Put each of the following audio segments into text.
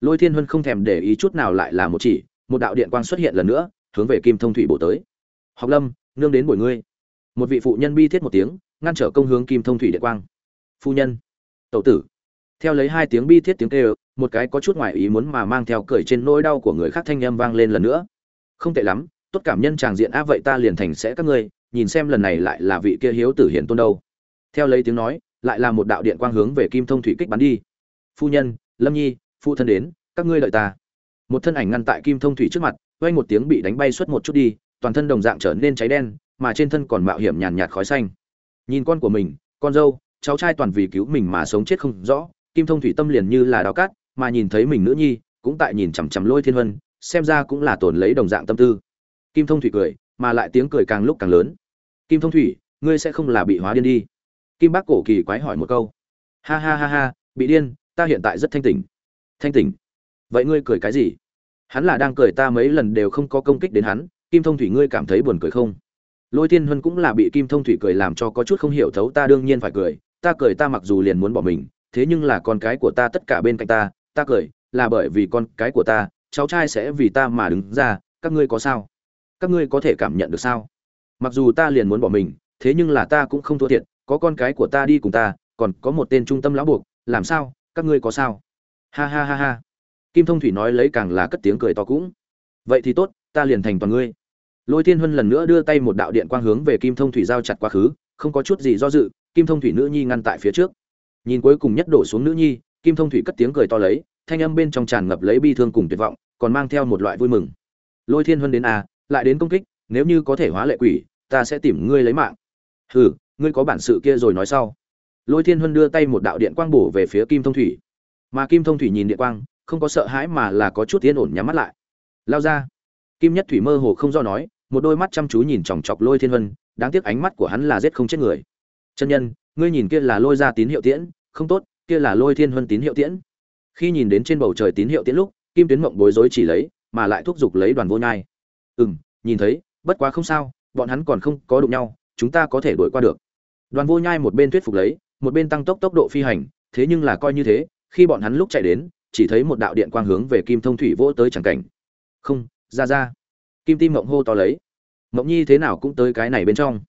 lôi thiên huân không thèm để ý chút nào lại là một chỉ, một đạo điện quang xuất hiện lần nữa, hướng về kim thông thủy bổ tới. Học lâm, nương đến buổi ngươi. Một vị phụ nhân bi thiết một tiếng, ngăn trở công hướng kim thông thủy điện quang. Phu nhân, tẩu tử. Theo lấy hai tiếng bi thiết tiếng kêu, một cái có chút ngoại ý muốn mà mang theo cười trên nỗi đau của người khác thanh âm vang lên lần nữa. Không tệ lắm, tốt cảm nhân tràng diện á vậy ta liền thành sẽ các ngươi, nhìn xem lần này lại là vị kia hiếu tử hiển tôn đâu. Theo lấy tiếng nói, lại là một đạo điện quang hướng về kim thông thủy kích bắn đi. Phu nhân, lâm nhi phụ thân đến, các ngươi đợi ta. Một thân ảnh ngăn tại kim thông thủy trước mặt, quay một tiếng bị đánh bay suốt một chút đi, toàn thân đồng dạng trở nên cháy đen, mà trên thân còn mạo hiểm nhàn nhạt khói xanh. Nhìn con của mình, con dâu, cháu trai toàn vì cứu mình mà sống chết không rõ, kim thông thủy tâm liền như là đào cát, mà nhìn thấy mình nữ nhi, cũng tại nhìn chằm chằm lôi thiên vân, xem ra cũng là tổn lấy đồng dạng tâm tư. Kim thông thủy cười, mà lại tiếng cười càng lúc càng lớn. Kim thông thủy, ngươi sẽ không là bị hóa điên đi. Kim bác cổ kỳ quái hỏi một câu. Ha ha ha ha, bị điên, ta hiện tại rất thanh tỉnh thanh tỉnh. Vậy ngươi cười cái gì? Hắn là đang cười ta mấy lần đều không có công kích đến hắn, kim thông thủy ngươi cảm thấy buồn cười không? Lôi thiên huân cũng là bị kim thông thủy cười làm cho có chút không hiểu thấu, ta đương nhiên phải cười, ta cười ta mặc dù liền muốn bỏ mình, thế nhưng là con cái của ta tất cả bên cạnh ta ta cười là bởi vì con cái của ta, cháu trai sẽ vì ta mà đứng ra, các ngươi có sao? Các ngươi có thể cảm nhận được sao? Mặc dù ta liền muốn bỏ mình, thế nhưng là ta cũng không thua thiệt, có con cái của ta đi cùng ta, còn có một tên trung tâm lão buộc, làm sao? Các ngươi có sao? Ha ha ha ha. Kim thông thủy nói lấy càng là cất tiếng cười to cũng. Vậy thì tốt, ta liền thành toàn ngươi. Lôi thiên huân lần nữa đưa tay một đạo điện quang hướng về kim thông thủy giao chặt quá khứ, không có chút gì do dự, kim thông thủy nữ nhi ngăn tại phía trước. Nhìn cuối cùng nhất đổ xuống nữ nhi, kim thông thủy cất tiếng cười to lấy, thanh âm bên trong tràn ngập lấy bi thương cùng tuyệt vọng, còn mang theo một loại vui mừng. Lôi thiên huân đến à lại đến công kích, nếu như có thể hóa lệ quỷ, ta sẽ tìm ngươi lấy mạng. Hừ, ngươi có bản sự kia rồi nói sau. Lôi thiên huân đưa tay một đạo điện quang bổ về phía kim thông thủy mà kim thông thủy nhìn địa quang, không có sợ hãi mà là có chút yên ổn nhắm mắt lại. Lao ra. Kim nhất thủy mơ hồ không do nói, một đôi mắt chăm chú nhìn chòng chọc lôi thiên huân, đáng tiếc ánh mắt của hắn là giết không chết người. Chân nhân, ngươi nhìn kia là lôi ra tín hiệu tiễn, không tốt, kia là lôi thiên huân tín hiệu tiễn. Khi nhìn đến trên bầu trời tín hiệu tiễn lúc, kim tuyến mộng bối rối chỉ lấy, mà lại thúc giục lấy đoàn vô nhai. Ừ m nhìn thấy, bất quá không sao, bọn hắn còn không có đụng nhau, chúng ta có thể đuổi qua được. Đoàn vô nhai một bên thuyết phục lấy, một bên tăng tốc tốc độ phi hành, thế nhưng là coi như thế khi bọn hắn lúc chạy đến, chỉ thấy một đạo điện quang hướng về kim thông thủy vỗ tới chẳng cảnh. Không, ra ra. Kim tim mộng hô to lấy. Mộng nhi thế nào cũng tới cái này bên trong.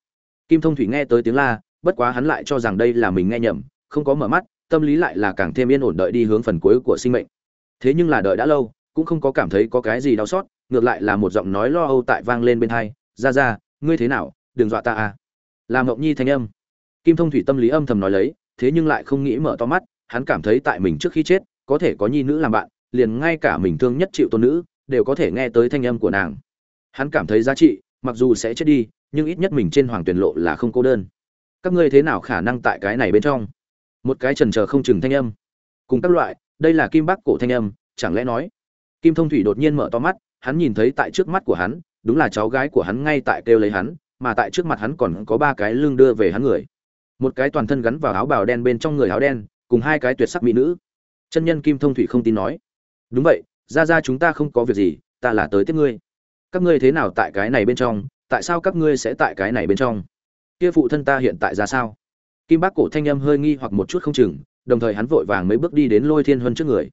Kim thông thủy nghe tới tiếng la, bất quá hắn lại cho rằng đây là mình nghe nhầm, không có mở mắt, tâm lý lại là càng thêm yên ổn đợi đi hướng phần cuối của sinh mệnh. Thế nhưng là đợi đã lâu, cũng không có cảm thấy có cái gì đau xót, ngược lại là một giọng nói lo âu tại vang lên bên hai, ra ra, ngươi thế nào? Đừng dọa ta à. Làm mộng nhi thanh âm. Kim thông thủy tâm lý âm thầm nói lấy, thế nhưng lại không nghĩ mở to mắt hắn cảm thấy tại mình trước khi chết, có thể có nhi nữ làm bạn, liền ngay cả mình thương nhất chịu tôn nữ, đều có thể nghe tới thanh âm của nàng. Hắn cảm thấy giá trị, mặc dù sẽ chết đi, nhưng ít nhất mình trên hoàng tuyển lộ là không cô đơn. Các ngươi thế nào khả năng tại cái này bên trong? Một cái trần trờ không chừng thanh âm. Cùng các loại, đây là kim bác cổ thanh âm, chẳng lẽ nói? Kim thông thủy đột nhiên mở to mắt, hắn nhìn thấy tại trước mắt của hắn, đúng là cháu gái của hắn ngay tại kêu lấy hắn, mà tại trước mặt hắn còn có ba cái lưng đưa về hắn người. Một cái toàn thân gắn vào áo bào đen bên trong người áo đen cùng hai cái tuyệt sắc mỹ nữ. Chân nhân kim thông thủy không tin nói. Đúng vậy, ra ra chúng ta không có việc gì, ta là tới tiếp ngươi. Các ngươi thế nào tại cái này bên trong, tại sao các ngươi sẽ tại cái này bên trong? Kia phụ thân ta hiện tại ra sao? Kim bác cổ thanh âm hơi nghi hoặc một chút không chừng, đồng thời hắn vội vàng mấy bước đi đến lôi thiên huân trước người.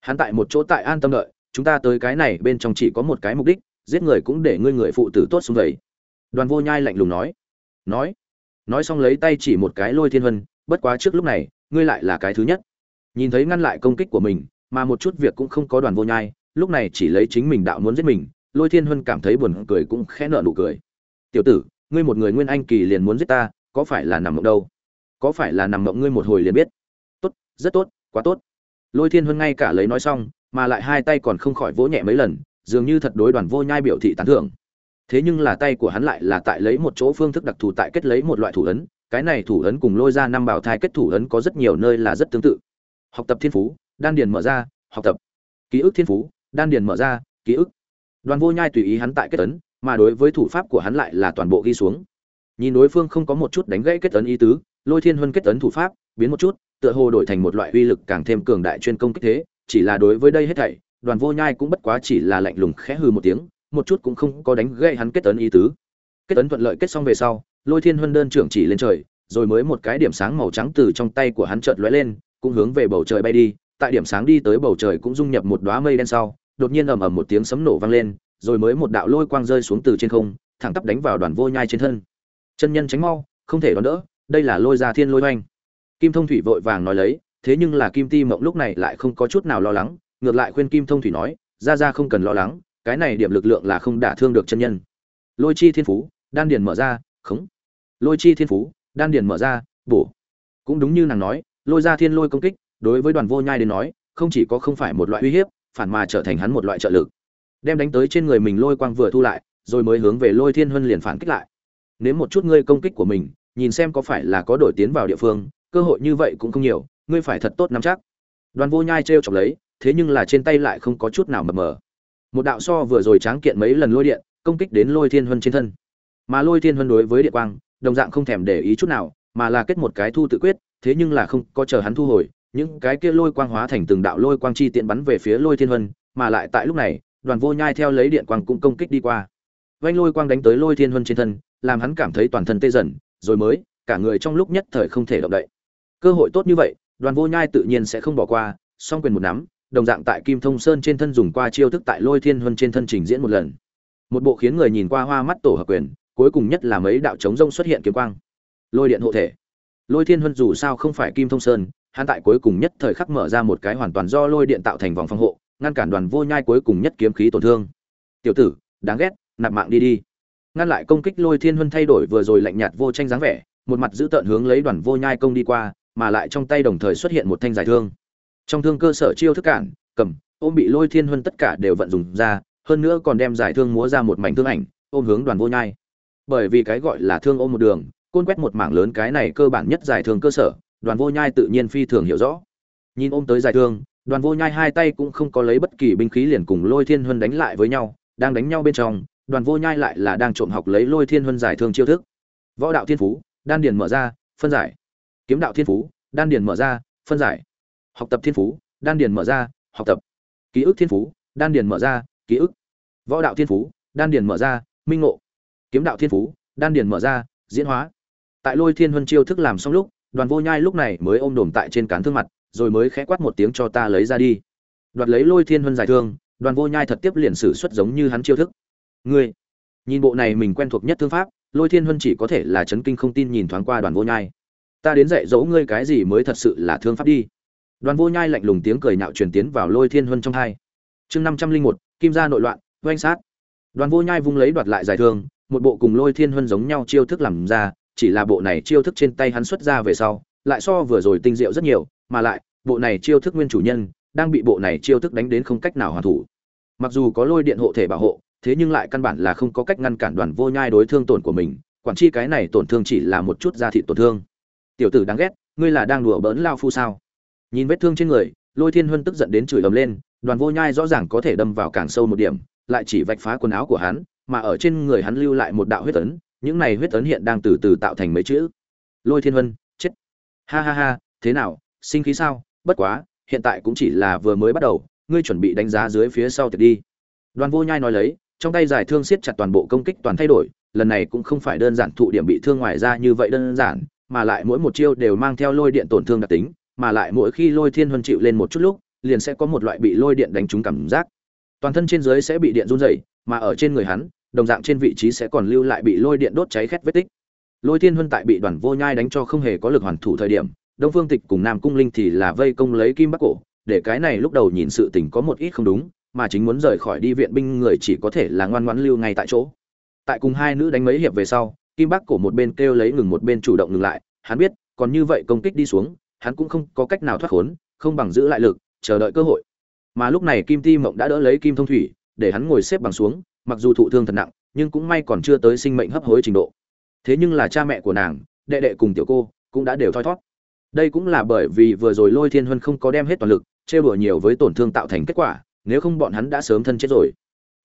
Hắn tại một chỗ tại an tâm đợi, chúng ta tới cái này bên trong chỉ có một cái mục đích, giết người cũng để ngươi người phụ tử tốt xuống vậy đoàn vô nhai lạnh lùng nói. Nói. Nói xong lấy tay chỉ một cái lôi thiên huân, bất quá trước lúc này ngươi lại là cái thứ nhất. Nhìn thấy ngăn lại công kích của mình, mà một chút việc cũng không có đoàn vô nhai, lúc này chỉ lấy chính mình đạo muốn giết mình, lôi thiên huân cảm thấy buồn cười cũng khẽ nợ nụ cười. Tiểu tử, ngươi một người nguyên anh kỳ liền muốn giết ta, có phải là nằm mộng đâu? Có phải là nằm mộng ngươi một hồi liền biết? Tốt, rất tốt, quá tốt. Lôi thiên huân ngay cả lấy nói xong, mà lại hai tay còn không khỏi vỗ nhẹ mấy lần, dường như thật đối đoàn vô nhai biểu thị tán thưởng. Thế nhưng là tay của hắn lại là tại lấy một chỗ phương thức đặc thù tại kết lấy một loại thủ ấn cái này thủ ấn cùng lôi ra năm bảo thai kết thủ ấn có rất nhiều nơi là rất tương tự. Học tập thiên phú, đan điền mở ra, học tập. Ký ức thiên phú, đan điền mở ra, ký ức. Đoàn vô nhai tùy ý hắn tại kết ấn, mà đối với thủ pháp của hắn lại là toàn bộ ghi xuống. Nhìn đối phương không có một chút đánh gãy kết ấn ý tứ, lôi thiên huân kết ấn thủ pháp, biến một chút, tựa hồ đổi thành một loại uy lực càng thêm cường đại chuyên công kích thế, chỉ là đối với đây hết thảy, đoàn vô nhai cũng bất quá chỉ là lạnh lùng khẽ hừ một tiếng, một chút cũng không có đánh gãy hắn kết ấn ý tứ. Kết ấn thuận lợi kết xong về sau lôi thiên huân đơn trưởng chỉ lên trời, rồi mới một cái điểm sáng màu trắng từ trong tay của hắn chợt lóe lên, cũng hướng về bầu trời bay đi. Tại điểm sáng đi tới bầu trời cũng dung nhập một đóa mây đen sau, đột nhiên ầm ầm một tiếng sấm nổ vang lên, rồi mới một đạo lôi quang rơi xuống từ trên không, thẳng tắp đánh vào đoàn vô nhai trên thân. Chân nhân tránh mau, không thể đón đỡ, đây là lôi ra thiên lôi oanh. Kim thông thủy vội vàng nói lấy, thế nhưng là kim ti mộng lúc này lại không có chút nào lo lắng, ngược lại khuyên kim thông thủy nói, ra ra không cần lo lắng, cái này điểm lực lượng là không đả thương được chân nhân. Lôi chi thiên phú, đan điền mở ra khống. Lôi chi thiên phú, đan điền mở ra, bổ. Cũng đúng như nàng nói, lôi ra thiên lôi công kích, đối với đoàn vô nhai đến nói, không chỉ có không phải một loại uy hiếp, phản mà trở thành hắn một loại trợ lực. Đem đánh tới trên người mình lôi quang vừa thu lại, rồi mới hướng về lôi thiên huân liền phản kích lại. Nếu một chút ngươi công kích của mình, nhìn xem có phải là có đổi tiến vào địa phương, cơ hội như vậy cũng không nhiều, ngươi phải thật tốt nắm chắc. Đoàn vô nhai t chọc lấy, thế nhưng là trên tay lại không có chút nào mập mờ. Một đạo so vừa rồi tráng kiện mấy lần lôi điện, công kích đến lôi thiên huân trên thân mà lôi thiên huân đối với địa quang, đồng dạng không thèm để ý chút nào, mà là kết một cái thu tự quyết, thế nhưng là không có chờ hắn thu hồi, những cái kia lôi quang hóa thành từng đạo lôi quang chi tiện bắn về phía lôi thiên huân, mà lại tại lúc này, đoàn vô nhai theo lấy điện quang cũng công kích đi qua. Vanh lôi quang đánh tới lôi thiên huân trên thân, làm hắn cảm thấy toàn thân tê dần, rồi mới, cả người trong lúc nhất thời không thể động đậy. Cơ hội tốt như vậy, đoàn vô nhai tự nhiên sẽ không bỏ qua, song quyền một nắm, đồng dạng tại kim thông sơn trên thân dùng qua chiêu thức tại lôi thiên huân trên thân trình diễn một lần. Một bộ khiến người nhìn qua hoa mắt tổ hợp quyền cuối cùng nhất là mấy đạo chống rông xuất hiện kiếm quang. Lôi điện hộ thể. Lôi thiên huân dù sao không phải kim thông sơn, hắn tại cuối cùng nhất thời khắc mở ra một cái hoàn toàn do lôi điện tạo thành vòng phòng hộ, ngăn cản đoàn vô nhai cuối cùng nhất kiếm khí tổn thương. Tiểu tử, đáng ghét, nạp mạng đi đi. Ngăn lại công kích lôi thiên huân thay đổi vừa rồi lạnh nhạt vô tranh dáng vẻ, một mặt giữ tợn hướng lấy đoàn vô nhai công đi qua, mà lại trong tay đồng thời xuất hiện một thanh giải thương. Trong thương cơ sở chiêu thức cản, cầm, ôm bị lôi thiên huân tất cả đều vận dùng ra, hơn nữa còn đem giải thương múa ra một mảnh thương ảnh, ôm hướng đoàn vô nhai bởi vì cái gọi là thương ôm một đường, côn quét một mảng lớn cái này cơ bản nhất giải thương cơ sở, đoàn vô nhai tự nhiên phi thường hiểu rõ. Nhìn ôm tới giải thương đoàn vô nhai hai tay cũng không có lấy bất kỳ binh khí liền cùng lôi thiên huân đánh lại với nhau, đang đánh nhau bên trong, đoàn vô nhai lại là đang trộm học lấy lôi thiên huân giải thương chiêu thức. Võ đạo thiên phú, đan điền mở ra, phân giải. Kiếm đạo thiên phú, đan điền mở ra, phân giải. Học tập thiên phú, đan điền mở ra, học tập. Ký ức thiên phú, đan điền mở ra, ký ức. Võ đạo thiên phú, đan điền mở ra, minh ngộ kiếm đạo thiên phú, đan điền mở ra, diễn hóa. Tại lôi thiên huân chiêu thức làm xong lúc, đoàn vô nhai lúc này mới ôm đồm tại trên cán thương mặt, rồi mới khẽ quát một tiếng cho ta lấy ra đi. Đoạt lấy lôi thiên huân giải thương, đoàn vô nhai thật tiếp liền sử xuất giống như hắn chiêu thức. Ngươi, nhìn bộ này mình quen thuộc nhất thương pháp, lôi thiên huân chỉ có thể là chấn kinh không tin nhìn thoáng qua đoàn vô nhai. Ta đến dạy dỗ ngươi cái gì mới thật sự là thương pháp đi. Đoàn vô nhai lạnh lùng tiếng cười nhạo truyền tiến vào lôi thiên huân trong hai. Chương năm trăm linh một, kim gia nội loạn, oanh sát. Đoàn vô nhai vung lấy đoạt lại giải thương một bộ cùng lôi thiên huân giống nhau chiêu thức làm ra, chỉ là bộ này chiêu thức trên tay hắn xuất ra về sau, lại so vừa rồi tinh diệu rất nhiều, mà lại, bộ này chiêu thức nguyên chủ nhân, đang bị bộ này chiêu thức đánh đến không cách nào hoàn thủ. Mặc dù có lôi điện hộ thể bảo hộ, thế nhưng lại căn bản là không có cách ngăn cản đoàn vô nhai đối thương tổn của mình, quản chi cái này tổn thương chỉ là một chút da thịt tổn thương. Tiểu tử đáng ghét, ngươi là đang đùa bỡn lao phu sao? Nhìn vết thương trên người, lôi thiên huân tức giận đến chửi ầm lên, đoàn vô nhai rõ ràng có thể đâm vào càng sâu một điểm, lại chỉ vạch phá quần áo của hắn mà ở trên người hắn lưu lại một đạo huyết ấn những này huyết ấn hiện đang từ từ tạo thành mấy chữ. Lôi thiên Vân, chết. Ha ha ha thế nào sinh khí sao? Bất quá hiện tại cũng chỉ là vừa mới bắt đầu ngươi chuẩn bị đánh giá dưới phía sau tiệc đi. Đoàn vô nhai nói lấy trong tay giải thương siết chặt toàn bộ công kích toàn thay đổi lần này cũng không phải đơn giản thụ điểm bị thương ngoài ra như vậy đơn giản mà lại mỗi một chiêu đều mang theo lôi điện tổn thương đặc tính mà lại mỗi khi lôi thiên huân chịu lên một chút lúc liền sẽ có một loại bị lôi điện đánh trúng cảm giác. Toàn thân trên dưới sẽ bị điện run rẩy mà ở trên người hắn đồng dạng trên vị trí sẽ còn lưu lại bị lôi điện đốt cháy khét vết tích. Lôi thiên huân tại bị đoàn vô nhai đánh cho không hề có lực hoàn thủ thời điểm, đông phương tịch cùng nam cung linh thì là vây công lấy kim bắc cổ, để cái này lúc đầu nhìn sự tình có một ít không đúng, mà chính muốn rời khỏi đi viện binh người chỉ có thể là ngoan ngoãn lưu ngay tại chỗ. Tại cùng hai nữ đánh mấy hiệp về sau, kim bắc cổ một bên kêu lấy ngừng một bên chủ động ngừng lại, hắn biết, còn như vậy công kích đi xuống, hắn cũng không có cách nào thoát khốn, không bằng giữ lại lực, chờ đợi cơ hội. Mà lúc này kim ti mộng đã đỡ lấy kim thông thủy, để hắn ngồi xếp bằng xuống mặc dù thụ thương thật nặng, nhưng cũng may còn chưa tới sinh mệnh hấp hối trình độ. Thế nhưng là cha mẹ của nàng, đệ đệ cùng tiểu cô, cũng đã đều thoi thót. Đây cũng là bởi vì vừa rồi lôi thiên huân không có đem hết toàn lực, trêu đùa nhiều với tổn thương tạo thành kết quả, nếu không bọn hắn đã sớm thân chết rồi.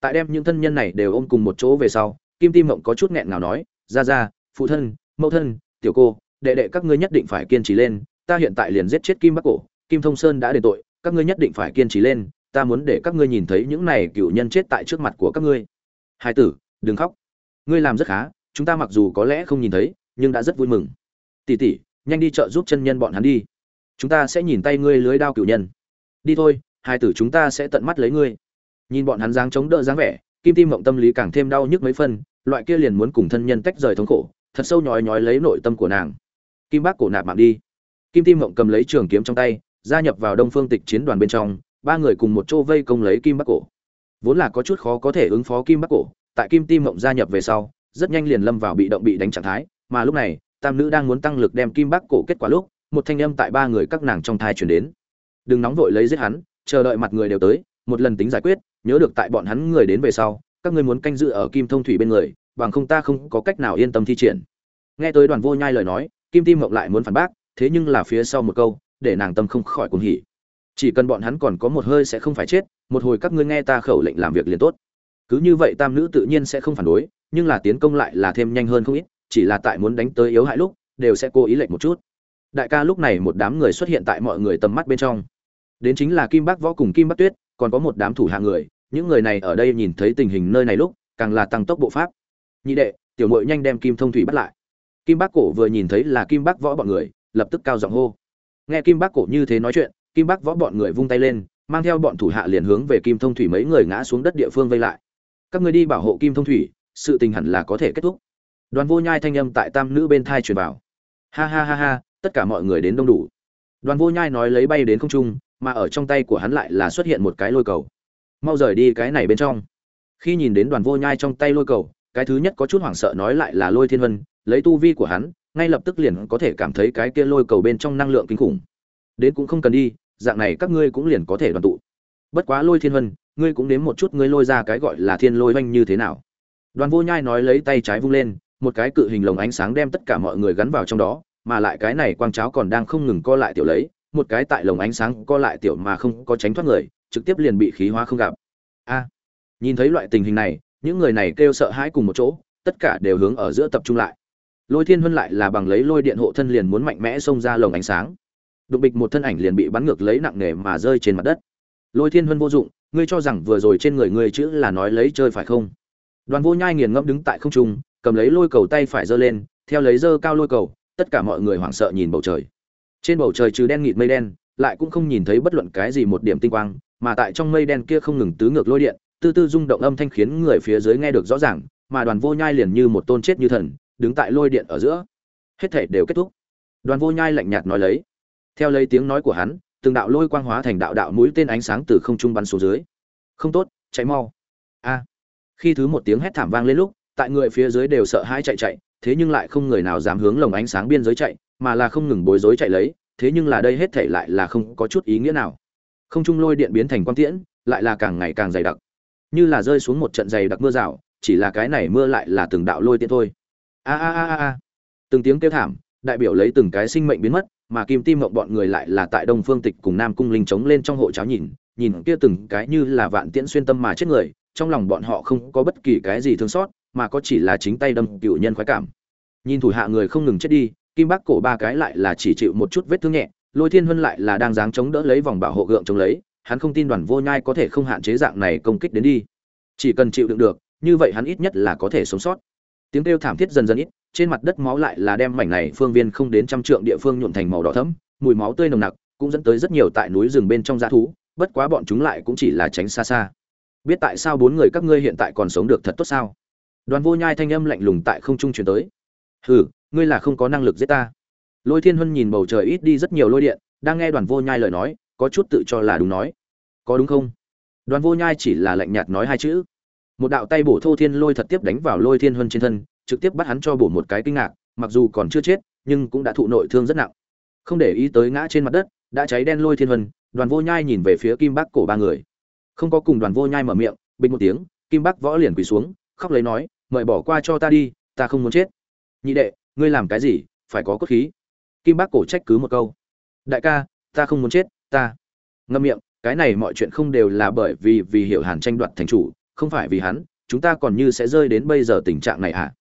Tại đem những thân nhân này đều ôm cùng một chỗ về sau, kim tim mộng có chút nghẹn ngào nói ra ra phụ thân, mẫu thân, tiểu cô, đệ đệ các ngươi nhất định phải kiên trì lên, ta hiện tại liền giết chết kim bắc cổ, kim thông sơn đã đền tội, các ngươi nhất định phải kiên trì lên, ta muốn để các ngươi nhìn thấy những này cựu nhân chết tại trước mặt của các ngươi hai tử, đừng khóc. Ngươi làm rất khá, chúng ta mặc dù có lẽ không nhìn thấy, nhưng đã rất vui mừng. Tỉ tỉ nhanh đi chợ giúp chân nhân bọn hắn đi. Chúng ta sẽ nhìn tay ngươi lưới đao cựu nhân. Đi thôi, hai tử chúng ta sẽ tận mắt lấy ngươi. Nhìn bọn hắn dáng chống đỡ dáng vẻ, kim tim mộng tâm lý càng thêm đau nhức mấy phân loại kia liền muốn cùng thân nhân tách rời thống khổ, thật sâu nhói nhói lấy nội tâm của nàng. Kim bác cổ nạp mạng đi. Kim tim mộng cầm lấy trường kiếm trong tay, gia nhập vào đông phương tịch chiến đoàn bên trong, ba người cùng một chỗ vây công lấy kim Bác cổ vốn là có chút khó có thể ứng phó kim bắc cổ, tại kim ti mộng gia nhập về sau, rất nhanh liền lâm vào bị động bị đánh trạng thái, mà lúc này, tam nữ đang muốn tăng lực đem kim bắc cổ kết quả lúc, một thanh âm tại ba người các nàng trong thai chuyển đến. Đừng nóng vội lấy giết hắn, chờ đợi mặt người đều tới, một lần tính giải quyết, nhớ được tại bọn hắn người đến về sau, các ngươi muốn canh giữ ở kim thông thủy bên người, bằng không ta không có cách nào yên tâm thi triển. Nghe tới đoàn vô nhai lời nói, kim ti mộng lại muốn phản bác, thế nhưng là phía sau một câu, để nàng tâm không khỏi cuồng hỉ. Chỉ cần bọn hắn còn có một hơi sẽ không phải chết một hồi các ngươi nghe ta khẩu lệnh làm việc liền tốt. Cứ như vậy tam nữ tự nhiên sẽ không phản đối, nhưng là tiến công lại là thêm nhanh hơn không ít, chỉ là tại muốn đánh tới yếu hại lúc, đều sẽ cố ý lệnh một chút. Đại ca lúc này một đám người xuất hiện tại mọi người tầm mắt bên trong. Đến chính là kim Bác võ cùng kim Bác tuyết, còn có một đám thủ hạ người, những người này ở đây nhìn thấy tình hình nơi này lúc, càng là tăng tốc bộ pháp. Nhị đệ, tiểu mội nhanh đem kim thông thủy bắt lại. Kim Bác cổ vừa nhìn thấy là kim Bác võ bọn người, lập tức cao giọng hô. Nghe kim Bác cổ như thế nói chuyện, kim Bác võ bọn người vung tay lên mang theo bọn thủ hạ liền hướng về kim thông thủy mấy người ngã xuống đất địa phương vây lại. Các người đi bảo hộ kim thông thủy, sự tình hẳn là có thể kết thúc. Đoàn vô nhai thanh âm tại tam nữ bên thai truyền vào. Ha ha ha ha, tất cả mọi người đến đông đủ. Đoàn vô nhai nói lấy bay đến không trung, mà ở trong tay của hắn lại là xuất hiện một cái lôi cầu. Mau rời đi cái này bên trong. Khi nhìn đến đoàn vô nhai trong tay lôi cầu, cái thứ nhất có chút hoảng sợ nói lại là lôi thiên vân, lấy tu vi của hắn, ngay lập tức liền có thể cảm thấy cái kia lôi cầu bên trong năng lượng kinh khủng. Đến cũng không cần đi dạng này các ngươi cũng liền có thể đoàn tụ. Bất quá lôi thiên vân, ngươi cũng đếm một chút, ngươi lôi ra cái gọi là thiên lôi oanh như thế nào? Đoàn vô nhai nói lấy tay trái vung lên, một cái cự hình lồng ánh sáng đem tất cả mọi người gắn vào trong đó, mà lại cái này quang cháo còn đang không ngừng co lại tiểu lấy, một cái tại lồng ánh sáng co lại tiểu mà không có tránh thoát người, trực tiếp liền bị khí hóa không gặp. A! Nhìn thấy loại tình hình này, những người này kêu sợ hãi cùng một chỗ, tất cả đều hướng ở giữa tập trung lại. Lôi thiên huân lại là bằng lấy lôi điện hộ thân liền muốn mạnh mẽ xông ra lồng ánh sáng đụng bịch một thân ảnh liền bị bắn ngược lấy nặng nề mà rơi trên mặt đất. Lôi thiên huân vô dụng, ngươi cho rằng vừa rồi trên người ngươi chữ là nói lấy chơi phải không? Đoàn vô nhai nghiền ngẫm đứng tại không trung, cầm lấy lôi cầu tay phải giơ lên, theo lấy giơ cao lôi cầu, tất cả mọi người hoảng sợ nhìn bầu trời. Trên bầu trời trừ đen nghịt mây đen, lại cũng không nhìn thấy bất luận cái gì một điểm tinh quang, mà tại trong mây đen kia không ngừng tứ ngược lôi điện, tư tư rung động âm thanh khiến người phía dưới nghe được rõ ràng, mà đoàn vô nhai liền như một tôn chết như thần, đứng tại lôi điện ở giữa. Hết thể đều kết thúc. Đoàn vô nhai lạnh nhạt nói lấy theo lấy tiếng nói của hắn, từng đạo lôi quang hóa thành đạo đạo mũi tên ánh sáng từ không trung bắn xuống dưới. Không tốt cháy mau. A. Khi thứ một tiếng hét thảm vang lên lúc, tại người phía dưới đều sợ hãi chạy chạy, thế nhưng lại không người nào dám hướng lồng ánh sáng biên giới chạy, mà là không ngừng bối rối chạy lấy, thế nhưng là đây hết thể lại là không có chút ý nghĩa nào. Không trung lôi điện biến thành quang tiễn, lại là càng ngày càng dày đặc. Như là rơi xuống một trận dày đặc mưa rào, chỉ là cái này mưa lại là từng đạo lôi tiện thôi. A a a a. Từng tiếng kêu thảm, đại biểu lấy từng cái sinh mệnh biến mất mà kim tim mộng bọn người lại là tại đông phương tịch cùng nam cung linh chống lên trong hộ cháo nhìn nhìn kia từng cái như là vạn tiễn xuyên tâm mà chết người, trong lòng bọn họ không có bất kỳ cái gì thương xót, mà có chỉ là chính tay đâm cựu nhân khoái cảm. Nhìn thủ hạ người không ngừng chết đi, kim bác cổ ba cái lại là chỉ chịu một chút vết thương nhẹ, lôi thiên vân lại là đang dáng chống đỡ lấy vòng bảo hộ gượng chống lấy, hắn không tin đoàn vô nhai có thể không hạn chế dạng này công kích đến đi. Chỉ cần chịu đựng được, như vậy hắn ít nhất là có thể sống sót tiếng kêu thảm thiết dần dần ít, trên mặt đất máu lại là đem mảnh này phương viên không đến trăm trượng địa phương nhuộm thành màu đỏ thẫm, mùi máu tươi nồng nặc cũng dẫn tới rất nhiều tại núi rừng bên trong dã thú, bất quá bọn chúng lại cũng chỉ là tránh xa xa. Biết tại sao bốn người các ngươi hiện tại còn sống được thật tốt sao? Đoàn vô nhai thanh âm lạnh lùng tại không trung truyền tới. Hừ, ngươi là không có năng lực giết ta. Lôi thiên huân nhìn bầu trời ít đi rất nhiều lôi điện, đang nghe đoàn vô nhai lời nói, có chút tự cho là đúng nói. Có đúng không? Đoàn vô nhai chỉ là lạnh nhạt nói hai chữ một đạo tay bổ thô thiên lôi thật tiếp đánh vào lôi thiên huân trên thân, trực tiếp bắt hắn cho bổ một cái kinh ngạc, mặc dù còn chưa chết, nhưng cũng đã thụ nội thương rất nặng. Không để ý tới ngã trên mặt đất, đã cháy đen lôi thiên huân, đoàn vô nhai nhìn về phía kim bắc cổ ba người. Không có cùng đoàn vô nhai mở miệng, bình một tiếng, kim bắc võ liền quỳ xuống, khóc lấy nói, mời bỏ qua cho ta đi, ta không muốn chết. Nhị đệ, ngươi làm cái gì, phải có cốt khí. Kim bắc cổ trách cứ một câu. Đại ca, ta không muốn chết, ta. Ngâm miệng, cái này mọi chuyện không đều là bởi vì vì hiểu hàn tranh đoạt thành chủ không phải vì hắn, chúng ta còn như sẽ rơi đến bây giờ tình trạng này à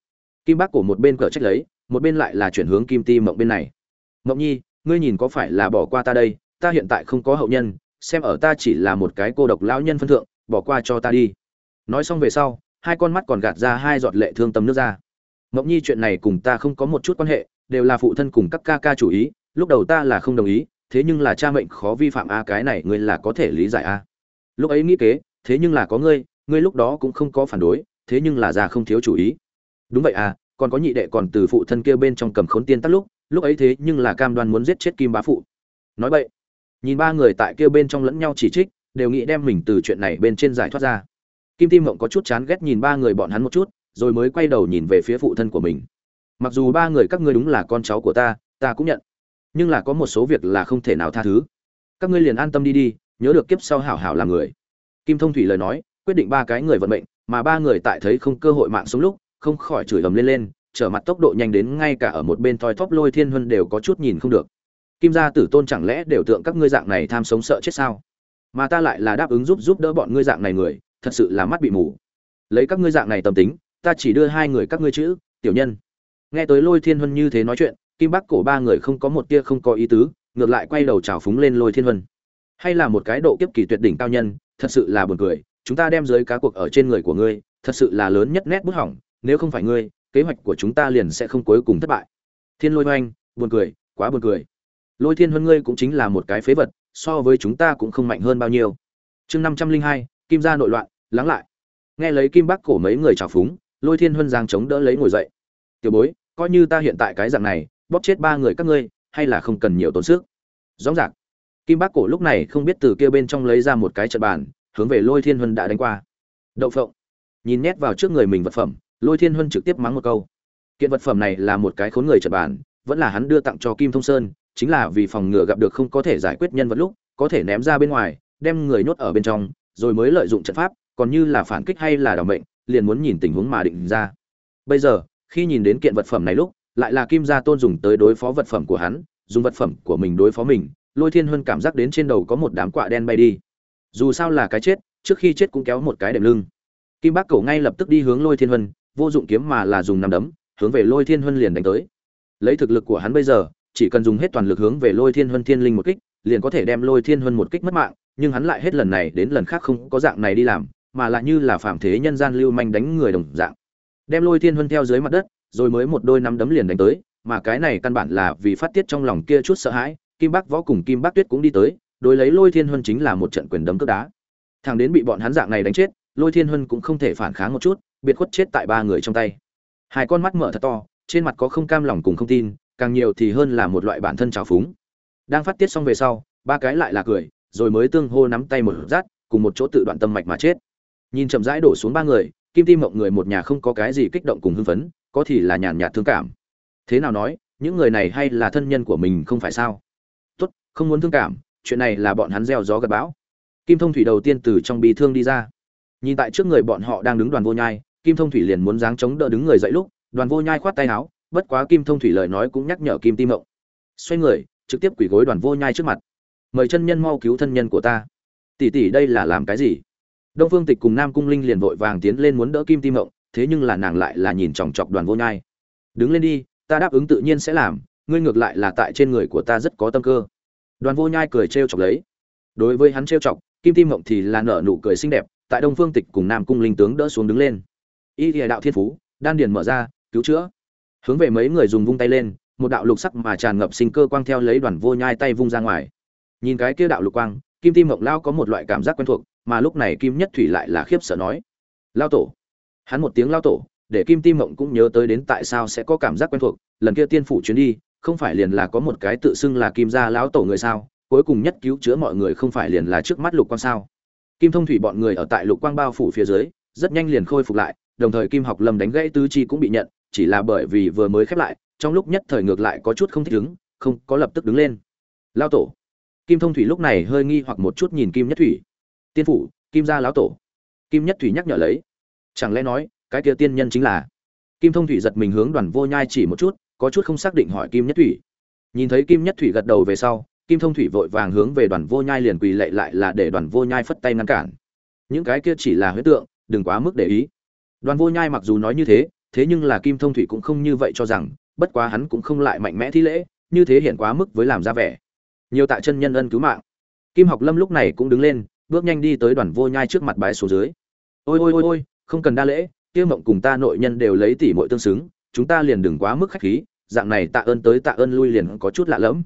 kim bác của một bên cờ trách lấy, một bên lại là chuyển hướng kim ti mộng bên này. Mộng nhi, ngươi nhìn có phải là bỏ qua ta đây? Ta hiện tại không có hậu nhân, xem ở ta chỉ là một cái cô độc lão nhân phân thượng, bỏ qua cho ta đi. Nói xong về sau, hai con mắt còn gạt ra hai giọt lệ thương tâm nước ra. Mộng nhi chuyện này cùng ta không có một chút quan hệ, đều là phụ thân cùng các ca ca chủ ý, lúc đầu ta là không đồng ý, thế nhưng là cha mệnh khó vi phạm a, cái này ngươi là có thể lý giải a. Lúc ấy nghĩ kế, thế nhưng là có ngươi ngươi lúc đó cũng không có phản đối, thế nhưng là già không thiếu chủ ý. Đúng vậy à còn có nhị đệ còn từ phụ thân kia bên trong cầm khốn tiên tắt lúc lúc ấy thế nhưng là cam đoan muốn giết chết kim bá phụ. Nói vậy, nhìn ba người tại kia bên trong lẫn nhau chỉ trích, đều nghĩ đem mình từ chuyện này bên trên giải thoát ra. Kim tim mộng có chút chán ghét nhìn ba người bọn hắn một chút, rồi mới quay đầu nhìn về phía phụ thân của mình. Mặc dù ba người các ngươi đúng là con cháu của ta ta cũng nhận. Nhưng là có một số việc là không thể nào tha thứ. Các ngươi liền an tâm đi đi, nhớ được kiếp sau hảo hảo làm người. Kim thông thủy lời nói quyết định ba cái người vận mệnh, mà ba người tại thấy không cơ hội mạng sống lúc, không khỏi chửi ầm lên lên, trở mặt tốc độ nhanh đến ngay cả ở một bên thoi thóp lôi thiên huân đều có chút nhìn không được. Kim gia tử tôn chẳng lẽ đều tượng các ngươi dạng này tham sống sợ chết sao? Mà ta lại là đáp ứng giúp giúp đỡ bọn ngươi dạng này người, thật sự là mắt bị mù. Lấy các ngươi dạng này tâm tính, ta chỉ đưa hai người các ngươi chữ, tiểu nhân. Nghe tới lôi thiên huân như thế nói chuyện, kim bắc cổ ba người không có một tia không có ý tứ, ngược lại quay đầu chào phúng lên lôi thiên huân. Hay là một cái độ kiếp kỳ tuyệt đỉnh cao nhân, thật sự là buồn cười chúng ta đem dưới cá cuộc ở trên người của ngươi thật sự là lớn nhất nét bút hỏng nếu không phải ngươi kế hoạch của chúng ta liền sẽ không cuối cùng thất bại. Thiên lôi Hoành, buồn cười quá buồn cười. Lôi thiên huân ngươi cũng chính là một cái phế vật so với chúng ta cũng không mạnh hơn bao nhiêu. Chương năm trăm linh hai kim gia nội loạn lắng lại. Nghe lấy kim bắc cổ mấy người trào phúng lôi thiên huân giang chống đỡ lấy ngồi dậy. Tiểu bối coi như ta hiện tại cái dạng này bóp chết ba người các ngươi hay là không cần nhiều tốn sức? Rõ ràng kim bắc cổ lúc này không biết từ kia bên trong lấy ra một cái trận bàn hướng về lôi thiên huân đã đánh qua. Đậu phộng. Nhìn nét vào trước người mình vật phẩm, lôi thiên huân trực tiếp mắng một câu. Kiện vật phẩm này là một cái khốn người trật bản, vẫn là hắn đưa tặng cho kim thông sơn, chính là vì phòng ngừa gặp được không có thể giải quyết nhân vật lúc, có thể ném ra bên ngoài, đem người nhốt ở bên trong, rồi mới lợi dụng trận pháp, còn như là phản kích hay là đảo mệnh, liền muốn nhìn tình huống mà định ra. Bây giờ, khi nhìn đến kiện vật phẩm này lúc, lại là kim gia tôn dùng tới đối phó vật phẩm của hắn, dùng vật phẩm của mình đối phó mình, lôi thiên huân cảm giác đến trên đầu có một đám quạ đen bay đi dù sao là cái chết, trước khi chết cũng kéo một cái đệm lưng. Kim bác cổ ngay lập tức đi hướng lôi thiên huân, vô dụng kiếm mà là dùng nằm đấm, hướng về lôi thiên huân liền đánh tới. Lấy thực lực của hắn bây giờ, chỉ cần dùng hết toàn lực hướng về lôi thiên huân thiên linh một kích, liền có thể đem lôi thiên huân một kích mất mạng, nhưng hắn lại hết lần này đến lần khác không có dạng này đi làm, mà lại như là phạm thế nhân gian lưu manh đánh người đồng dạng. Đem lôi thiên huân theo dưới mặt đất, rồi mới một đôi nắm đấm liền đánh tới, mà cái này căn bản là vì phát tiết trong lòng kia chút sợ hãi, kim bác võ cùng kim bác tuyết cũng đi tới đối lấy lôi thiên huân chính là một trận quyền đấm cướp đá. Thằng đến bị bọn hắn dạng này đánh chết, lôi thiên huân cũng không thể phản kháng một chút, biệt khuất chết tại ba người trong tay. Hai con mắt mở thật to, trên mặt có không cam lòng cùng không tin, càng nhiều thì hơn là một loại bản thân trào phúng. Đang phát tiết xong về sau, ba cái lại là cười, rồi mới tương hô nắm tay một rát, cùng một chỗ tự đoạn tâm mạch mà chết. Nhìn chậm rãi đổ xuống ba người, kim tim mộng người một nhà không có cái gì kích động cùng hưng phấn, có thì là nhàn nhạt thương cảm. Thế nào nói, những người này hay là thân nhân của mình không phải sao? Tốt, không muốn thương cảm chuyện này là bọn hắn gieo gió gặt bão. Kim thông thủy đầu tiên từ trong bi thương đi ra. Nhìn tại trước người bọn họ đang đứng đoàn vô nhai, kim thông thủy liền muốn dáng chống đỡ đứng người dậy lúc, đoàn vô nhai khoát tay áo, bất quá kim thông thủy lời nói cũng nhắc nhở kim tim mộng. Xoay người, trực tiếp quỳ gối đoàn vô nhai trước mặt. Mời chân nhân mau cứu thân nhân của ta. Tỷ tỷ đây là làm cái gì? Đông phương tịch cùng nam cung linh liền vội vàng tiến lên muốn đỡ kim tim mộng, thế nhưng là nàng lại là nhìn chòng chọc đoàn vô nhai. Đứng lên đi, ta đáp ứng tự nhiên sẽ làm, ngươi ngược lại là tại trên người của ta rất có tâm cơ đoàn vô nhai cười trêu chọc lấy. Đối với hắn trêu chọc, kim tim mộng thì là nở nụ cười xinh đẹp, tại đông phương tịch cùng nam cung linh tướng đỡ xuống đứng lên. Y địa đạo thiên phú, đan điền mở ra, cứu chữa. Hướng về mấy người dùng vung tay lên, một đạo lục sắc mà tràn ngập sinh cơ quang theo lấy đoàn vô nhai tay vung ra ngoài. Nhìn cái kia đạo lục quang, kim tim mộng lao có một loại cảm giác quen thuộc, mà lúc này kim nhất thủy lại là khiếp sợ nói. Lao tổ. Hắn một tiếng lao tổ, để kim tim mộng cũng nhớ tới đến tại sao sẽ có cảm giác quen thuộc, lần kia tiên phủ chuyến đi không phải liền là có một cái tự xưng là kim gia lão tổ người sao? Cuối cùng nhất cứu chữa mọi người không phải liền là trước mắt lục quang sao? Kim thông thủy bọn người ở tại lục quang bao phủ phía dưới, rất nhanh liền khôi phục lại, đồng thời kim học lâm đánh gãy tứ chi cũng bị nhận, chỉ là bởi vì vừa mới khép lại, trong lúc nhất thời ngược lại có chút không thích ứng, không có lập tức đứng lên. Lao tổ. Kim thông thủy lúc này hơi nghi hoặc một chút nhìn kim nhất thủy. Tiên phủ, kim gia lão tổ. Kim nhất thủy nhắc nhở lấy. Chẳng lẽ nói, cái kia tiên nhân chính là? Kim thông thủy giật mình hướng đoàn vô nhai chỉ một chút có chút không xác định hỏi kim nhất thủy. Nhìn thấy kim nhất thủy gật đầu về sau, kim thông thủy vội vàng hướng về đoàn vô nhai liền quỳ lệ lại là để đoàn vô nhai phất tay ngăn cản. Những cái kia chỉ là huyết tượng, đừng quá mức để ý. Đoàn vô nhai mặc dù nói như thế thế nhưng là kim thông thủy cũng không như vậy cho rằng, bất quá hắn cũng không lại mạnh mẽ thi lễ, như thế hiện quá mức với làm ra vẻ. Nhiều tạ chân nhân ân cứu mạng. Kim học lâm lúc này cũng đứng lên, bước nhanh đi tới đoàn vô nhai trước mặt bái số dưới. Ôi ôi ôi ôi, không cần đa lễ, tiêu mộng cùng ta nội nhân đều lấy tỷ muội tương xứng chúng ta liền đừng quá mức khách khí, dạng này tạ ơn tới tạ ơn lui liền có chút lạ lẫm.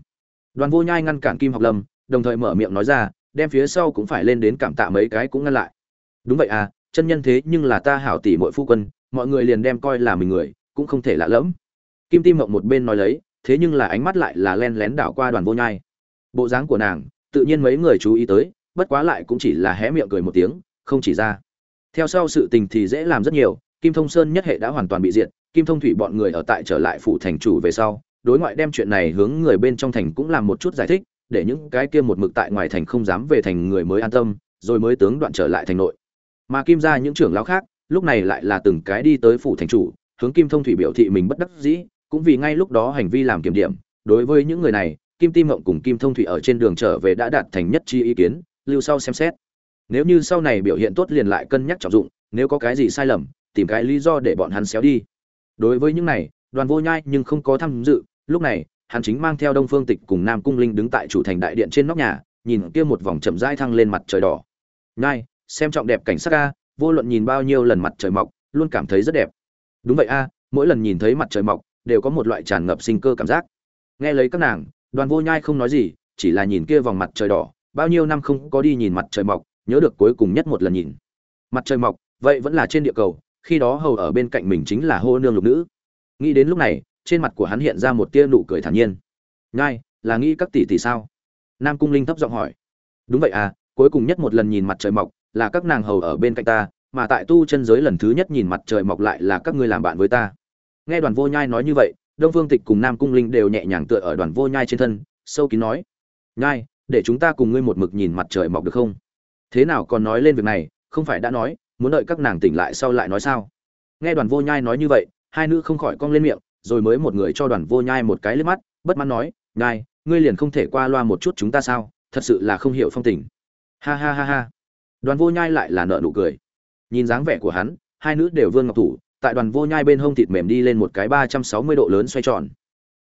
Đoàn vô nhai ngăn cản kim học lâm, đồng thời mở miệng nói ra, đem phía sau cũng phải lên đến cảm tạ mấy cái cũng ngăn lại. Đúng vậy à chân nhân thế nhưng là ta hảo tỷ muội phu quân, mọi người liền đem coi là mình người, cũng không thể lạ lẫm. Kim tim mộng một bên nói lấy, thế nhưng là ánh mắt lại là len lén đảo qua đoàn vô nhai. Bộ dáng của nàng, tự nhiên mấy người chú ý tới, bất quá lại cũng chỉ là hé miệng cười một tiếng, không chỉ ra. Theo sau sự tình thì dễ làm rất nhiều, kim thông sơn nhất hệ đã hoàn toàn bị diệt kim thông thủy bọn người ở tại trở lại phủ thành chủ về sau, đối ngoại đem chuyện này hướng người bên trong thành cũng làm một chút giải thích, để những cái kia một mực tại ngoài thành không dám về thành người mới an tâm, rồi mới tướng đoạn trở lại thành nội. Mà kim ra những trưởng lão khác, lúc này lại là từng cái đi tới phủ thành chủ, hướng kim thông thủy biểu thị mình bất đắc dĩ, cũng vì ngay lúc đó hành vi làm kiểm điểm. Đối với những người này, kim tim mộng cùng kim thông thủy ở trên đường trở về đã đạt thành nhất chi ý kiến, lưu sau xem xét. Nếu như sau này biểu hiện tốt liền lại cân nhắc trọng dụng, nếu có cái gì sai lầm, tìm cái lý do để bọn hắn xéo đi đối với những này, đoàn vô nhai nhưng không có tham dự. Lúc này, hắn chính mang theo đông phương tịch cùng nam cung linh đứng tại chủ thành đại điện trên nóc nhà, nhìn kia một vòng chậm rãi thăng lên mặt trời đỏ. Nhai, xem trọng đẹp cảnh sắc ca vô luận nhìn bao nhiêu lần mặt trời mọc, luôn cảm thấy rất đẹp. Đúng vậy a, mỗi lần nhìn thấy mặt trời mọc, đều có một loại tràn ngập sinh cơ cảm giác. Nghe lấy các nàng, đoàn vô nhai không nói gì, chỉ là nhìn kia vòng mặt trời đỏ. Bao nhiêu năm không có đi nhìn mặt trời mọc, nhớ được cuối cùng nhất một lần nhìn. Mặt trời mọc, vậy vẫn là trên địa cầu khi đó hầu ở bên cạnh mình chính là hô nương lục nữ. Nghĩ đến lúc này, trên mặt của hắn hiện ra một tia nụ cười thản nhiên. Nhai là nghĩ các tỷ tỷ sao? Nam cung linh thấp giọng hỏi. Đúng vậy à cuối cùng nhất một lần nhìn mặt trời mọc là các nàng hầu ở bên cạnh ta, mà tại tu chân giới lần thứ nhất nhìn mặt trời mọc lại là các ngươi làm bạn với ta. Nghe đoàn vô nhai nói như vậy, đông phương tịch cùng nam cung linh đều nhẹ nhàng tựa ở đoàn vô nhai trên thân, sâu kín nói. Nhai để chúng ta cùng ngươi một mực nhìn mặt trời mọc được không? Thế nào còn nói lên việc này, không phải đã nói muốn đợi các nàng tỉnh lại sau lại nói sao? Nghe đoàn vô nhai nói như vậy, hai nữ không khỏi cong lên miệng, rồi mới một người cho đoàn vô nhai một cái liếc mắt, bất mãn nói, nhai, ngươi liền không thể qua loa một chút chúng ta sao? Thật sự là không hiểu phong tình. Ha ha ha ha. Đoàn vô nhai lại là nợ nụ cười. Nhìn dáng vẻ của hắn, hai nữ đều vương ngọc thủ, tại đoàn vô nhai bên hông thịt mềm đi lên một cái ba trăm sáu mươi độ lớn xoay tròn.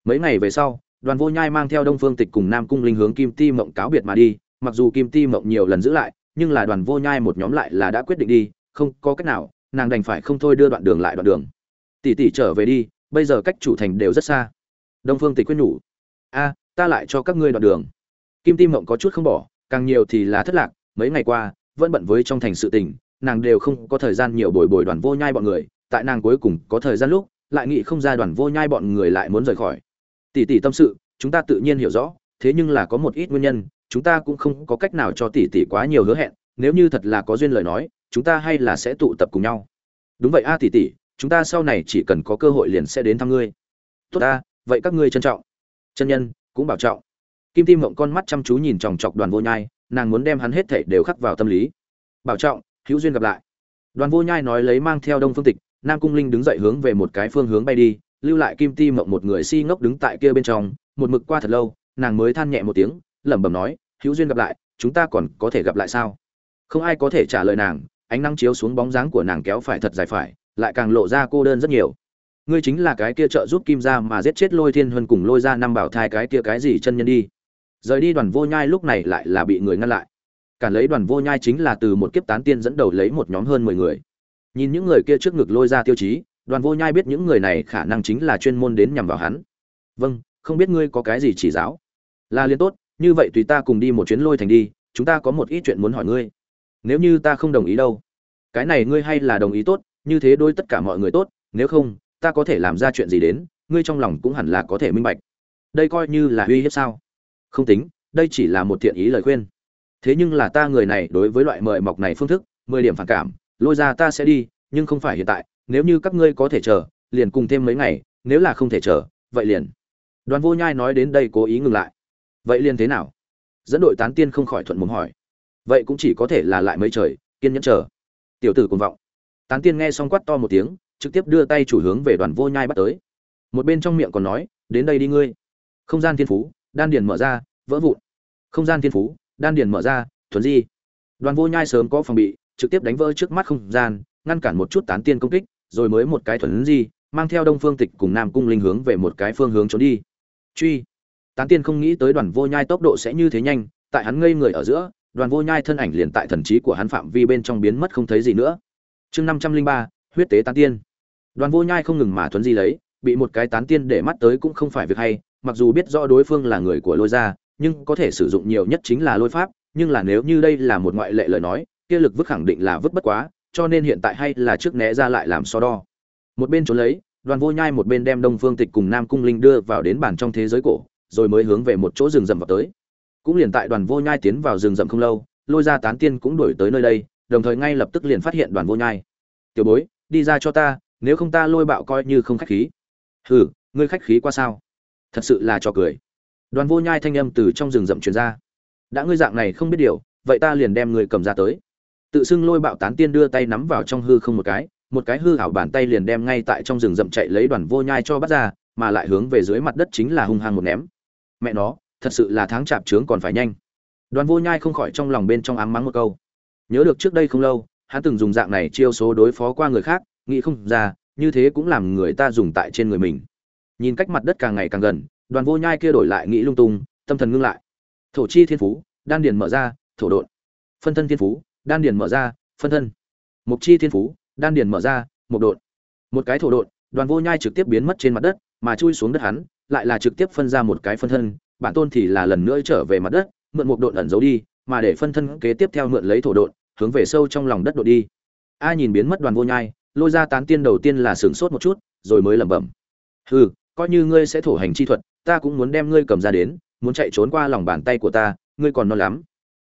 Mấy ngày về sau, đoàn vô nhai mang theo đông phương tịch cùng nam cung linh hướng kim ti mộng cáo biệt mà đi, mặc dù kim ti mộng nhiều lần giữ lại, nhưng là đoàn vô nhai một nhóm lại là đã quyết định đi không có cách nào, nàng đành phải không thôi đưa đoạn đường lại đoạn đường. Tỷ tỷ trở về đi, bây giờ cách chủ thành đều rất xa. Đông phương tịch quyết nhủ. A, ta lại cho các ngươi đoạn đường. Kim tim mộng có chút không bỏ, càng nhiều thì là thất lạc, mấy ngày qua, vẫn bận với trong thành sự tình, nàng đều không có thời gian nhiều bồi bồi đoàn vô nhai bọn người, tại nàng cuối cùng có thời gian lúc, lại nghĩ không ra đoàn vô nhai bọn người lại muốn rời khỏi. Tỷ tỷ tâm sự, chúng ta tự nhiên hiểu rõ, thế nhưng là có một ít nguyên nhân, chúng ta cũng không có cách nào cho tỷ tỷ quá nhiều hứa hẹn, nếu như thật là có duyên lời nói chúng ta hay là sẽ tụ tập cùng nhau? Đúng vậy a tỷ tỷ, chúng ta sau này chỉ cần có cơ hội liền sẽ đến thăm ngươi. Tốt a, vậy các ngươi trân trọng. Chân nhân, cũng bảo trọng. Kim tim mộng con mắt chăm chú nhìn chòng chọc đoàn vô nhai, nàng muốn đem hắn hết thảy đều khắc vào tâm lý. Bảo trọng, hữu duyên gặp lại. Đoàn vô nhai nói lấy mang theo đông phương tịch, nam cung linh đứng dậy hướng về một cái phương hướng bay đi, lưu lại kim ti mộng một người si ngốc đứng tại kia bên trong, một mực qua thật lâu, nàng mới than nhẹ một tiếng, lẩm bẩm nói, hữu duyên gặp lại, chúng ta còn có thể gặp lại sao? Không ai có thể trả lời nàng ánh nắng chiếu xuống bóng dáng của nàng kéo phải thật dài phải, lại càng lộ ra cô đơn rất nhiều. Ngươi chính là cái kia trợ giúp kim ra mà giết chết lôi thiên huân cùng lôi ra năm bảo thai cái kia cái gì chân nhân đi. Rời đi đoàn vô nhai lúc này lại là bị người ngăn lại. Cản lấy đoàn vô nhai chính là từ một kiếp tán tiên dẫn đầu lấy một nhóm hơn mười người. Nhìn những người kia trước ngực lôi ra tiêu chí, đoàn vô nhai biết những người này khả năng chính là chuyên môn đến nhằm vào hắn. Vâng không biết ngươi có cái gì chỉ giáo? Là liên tốt, như vậy tùy ta cùng đi một chuyến lôi thành đi, chúng ta có một ít chuyện muốn hỏi ngươi nếu như ta không đồng ý đâu. Cái này ngươi hay là đồng ý tốt, như thế đôi tất cả mọi người tốt, nếu không, ta có thể làm ra chuyện gì đến, ngươi trong lòng cũng hẳn là có thể minh bạch. Đây coi như là uy hiếp sao? Không tính, đây chỉ là một thiện ý lời khuyên. Thế nhưng là ta người này đối với loại mời mọc này phương thức, mười điểm phản cảm, lôi ra ta sẽ đi, nhưng không phải hiện tại, nếu như các ngươi có thể chờ, liền cùng thêm mấy ngày, nếu là không thể chờ, vậy liền. Đoàn vô nhai nói đến đây cố ý ngừng lại. Vậy liền thế nào? Dẫn đội tán tiên không khỏi thuận mồm hỏi vậy cũng chỉ có thể là lại mấy trời, kiên nhẫn chờ. Tiểu tử cùng vọng. Tán tiên nghe xong quát to một tiếng, trực tiếp đưa tay chủ hướng về đoàn vô nhai bắt tới. Một bên trong miệng còn nói, đến đây đi ngươi. Không gian thiên phú, đan điền mở ra, vỡ vụn. Không gian thiên phú, đan điền mở ra, thuần di. Đoàn vô nhai sớm có phòng bị, trực tiếp đánh vỡ trước mắt không gian, ngăn cản một chút tán tiên công kích, rồi mới một cái thuần di, mang theo đông phương tịch cùng nam cung linh hướng về một cái phương hướng trốn đi. Truy. Tán tiên không nghĩ tới đoàn vô nhai tốc độ sẽ như thế nhanh, tại hắn ngây người ở giữa đoàn vô nhai thân ảnh liền tại thần trí của hắn phạm vi bên trong biến mất không thấy gì nữa. Chương năm trăm linh ba, huyết tế tán tiên. Đoàn vô nhai không ngừng mà thuấn di lấy, bị một cái tán tiên để mắt tới cũng không phải việc hay, mặc dù biết rõ đối phương là người của lôi gia, nhưng có thể sử dụng nhiều nhất chính là lôi pháp, nhưng là nếu như đây là một ngoại lệ lời nói, kia lực vứt khẳng định là vứt bất quá, cho nên hiện tại hay là trước né ra lại làm so đo. Một bên trốn lấy, đoàn vô nhai một bên đem đông phương tịch cùng nam cung linh đưa vào đến bản trong thế giới cổ, rồi mới hướng về một chỗ rừng rậm vào tới cũng liền tại đoàn vô nhai tiến vào rừng rậm không lâu, lôi ra tán tiên cũng đuổi tới nơi đây, đồng thời ngay lập tức liền phát hiện đoàn vô nhai. Tiểu bối, đi ra cho ta, nếu không ta lôi bạo coi như không khách khí. Hừ, ngươi khách khí qua sao? Thật sự là cho cười. Đoàn vô nhai thanh âm từ trong rừng rậm truyền ra. Đã ngươi dạng này không biết điều, vậy ta liền đem ngươi cầm ra tới. Tự xưng lôi bạo tán tiên đưa tay nắm vào trong hư không một cái một cái hư hảo bàn tay liền đem ngay tại trong rừng rậm chạy lấy đoàn vô nhai cho bắt ra, mà lại hướng về dưới mặt đất chính là hung hăng một ném. Mẹ nó thật sự là tháng chạp trướng còn phải nhanh. Đoàn vô nhai không khỏi trong lòng bên trong ám mắng một câu. Nhớ được trước đây không lâu, hắn từng dùng dạng này chiêu số đối phó qua người khác, nghĩ không ra, như thế cũng làm người ta dùng tại trên người mình. Nhìn cách mặt đất càng ngày càng gần, đoàn vô nhai kia đổi lại nghĩ lung tung, tâm thần ngưng lại. Thổ chi thiên phú, đan điền mở ra, thổ đột phân thân thiên phú, đan điền mở ra, phân thân. Mục chi thiên phú, đan điền mở ra mục đột một cái thổ đột đoàn vô nhai trực tiếp biến mất trên mặt đất, mà chui xuống đất hắn, lại là trực tiếp phân ra một cái phân thân bản tôn thì là lần nữa trở về mặt đất, mượn một độn ẩn giấu đi, mà để phân thân kế tiếp theo mượn lấy thổ độn, hướng về sâu trong lòng đất đột đi. A nhìn biến mất đoàn vô nhai, lôi ra tán tiên đầu tiên là sửng sốt một chút, rồi mới lẩm bẩm. Hừ, coi như ngươi sẽ thổ hành chi thuật, ta cũng muốn đem ngươi cầm ra đến, muốn chạy trốn qua lòng bàn tay của ta, ngươi còn non lắm.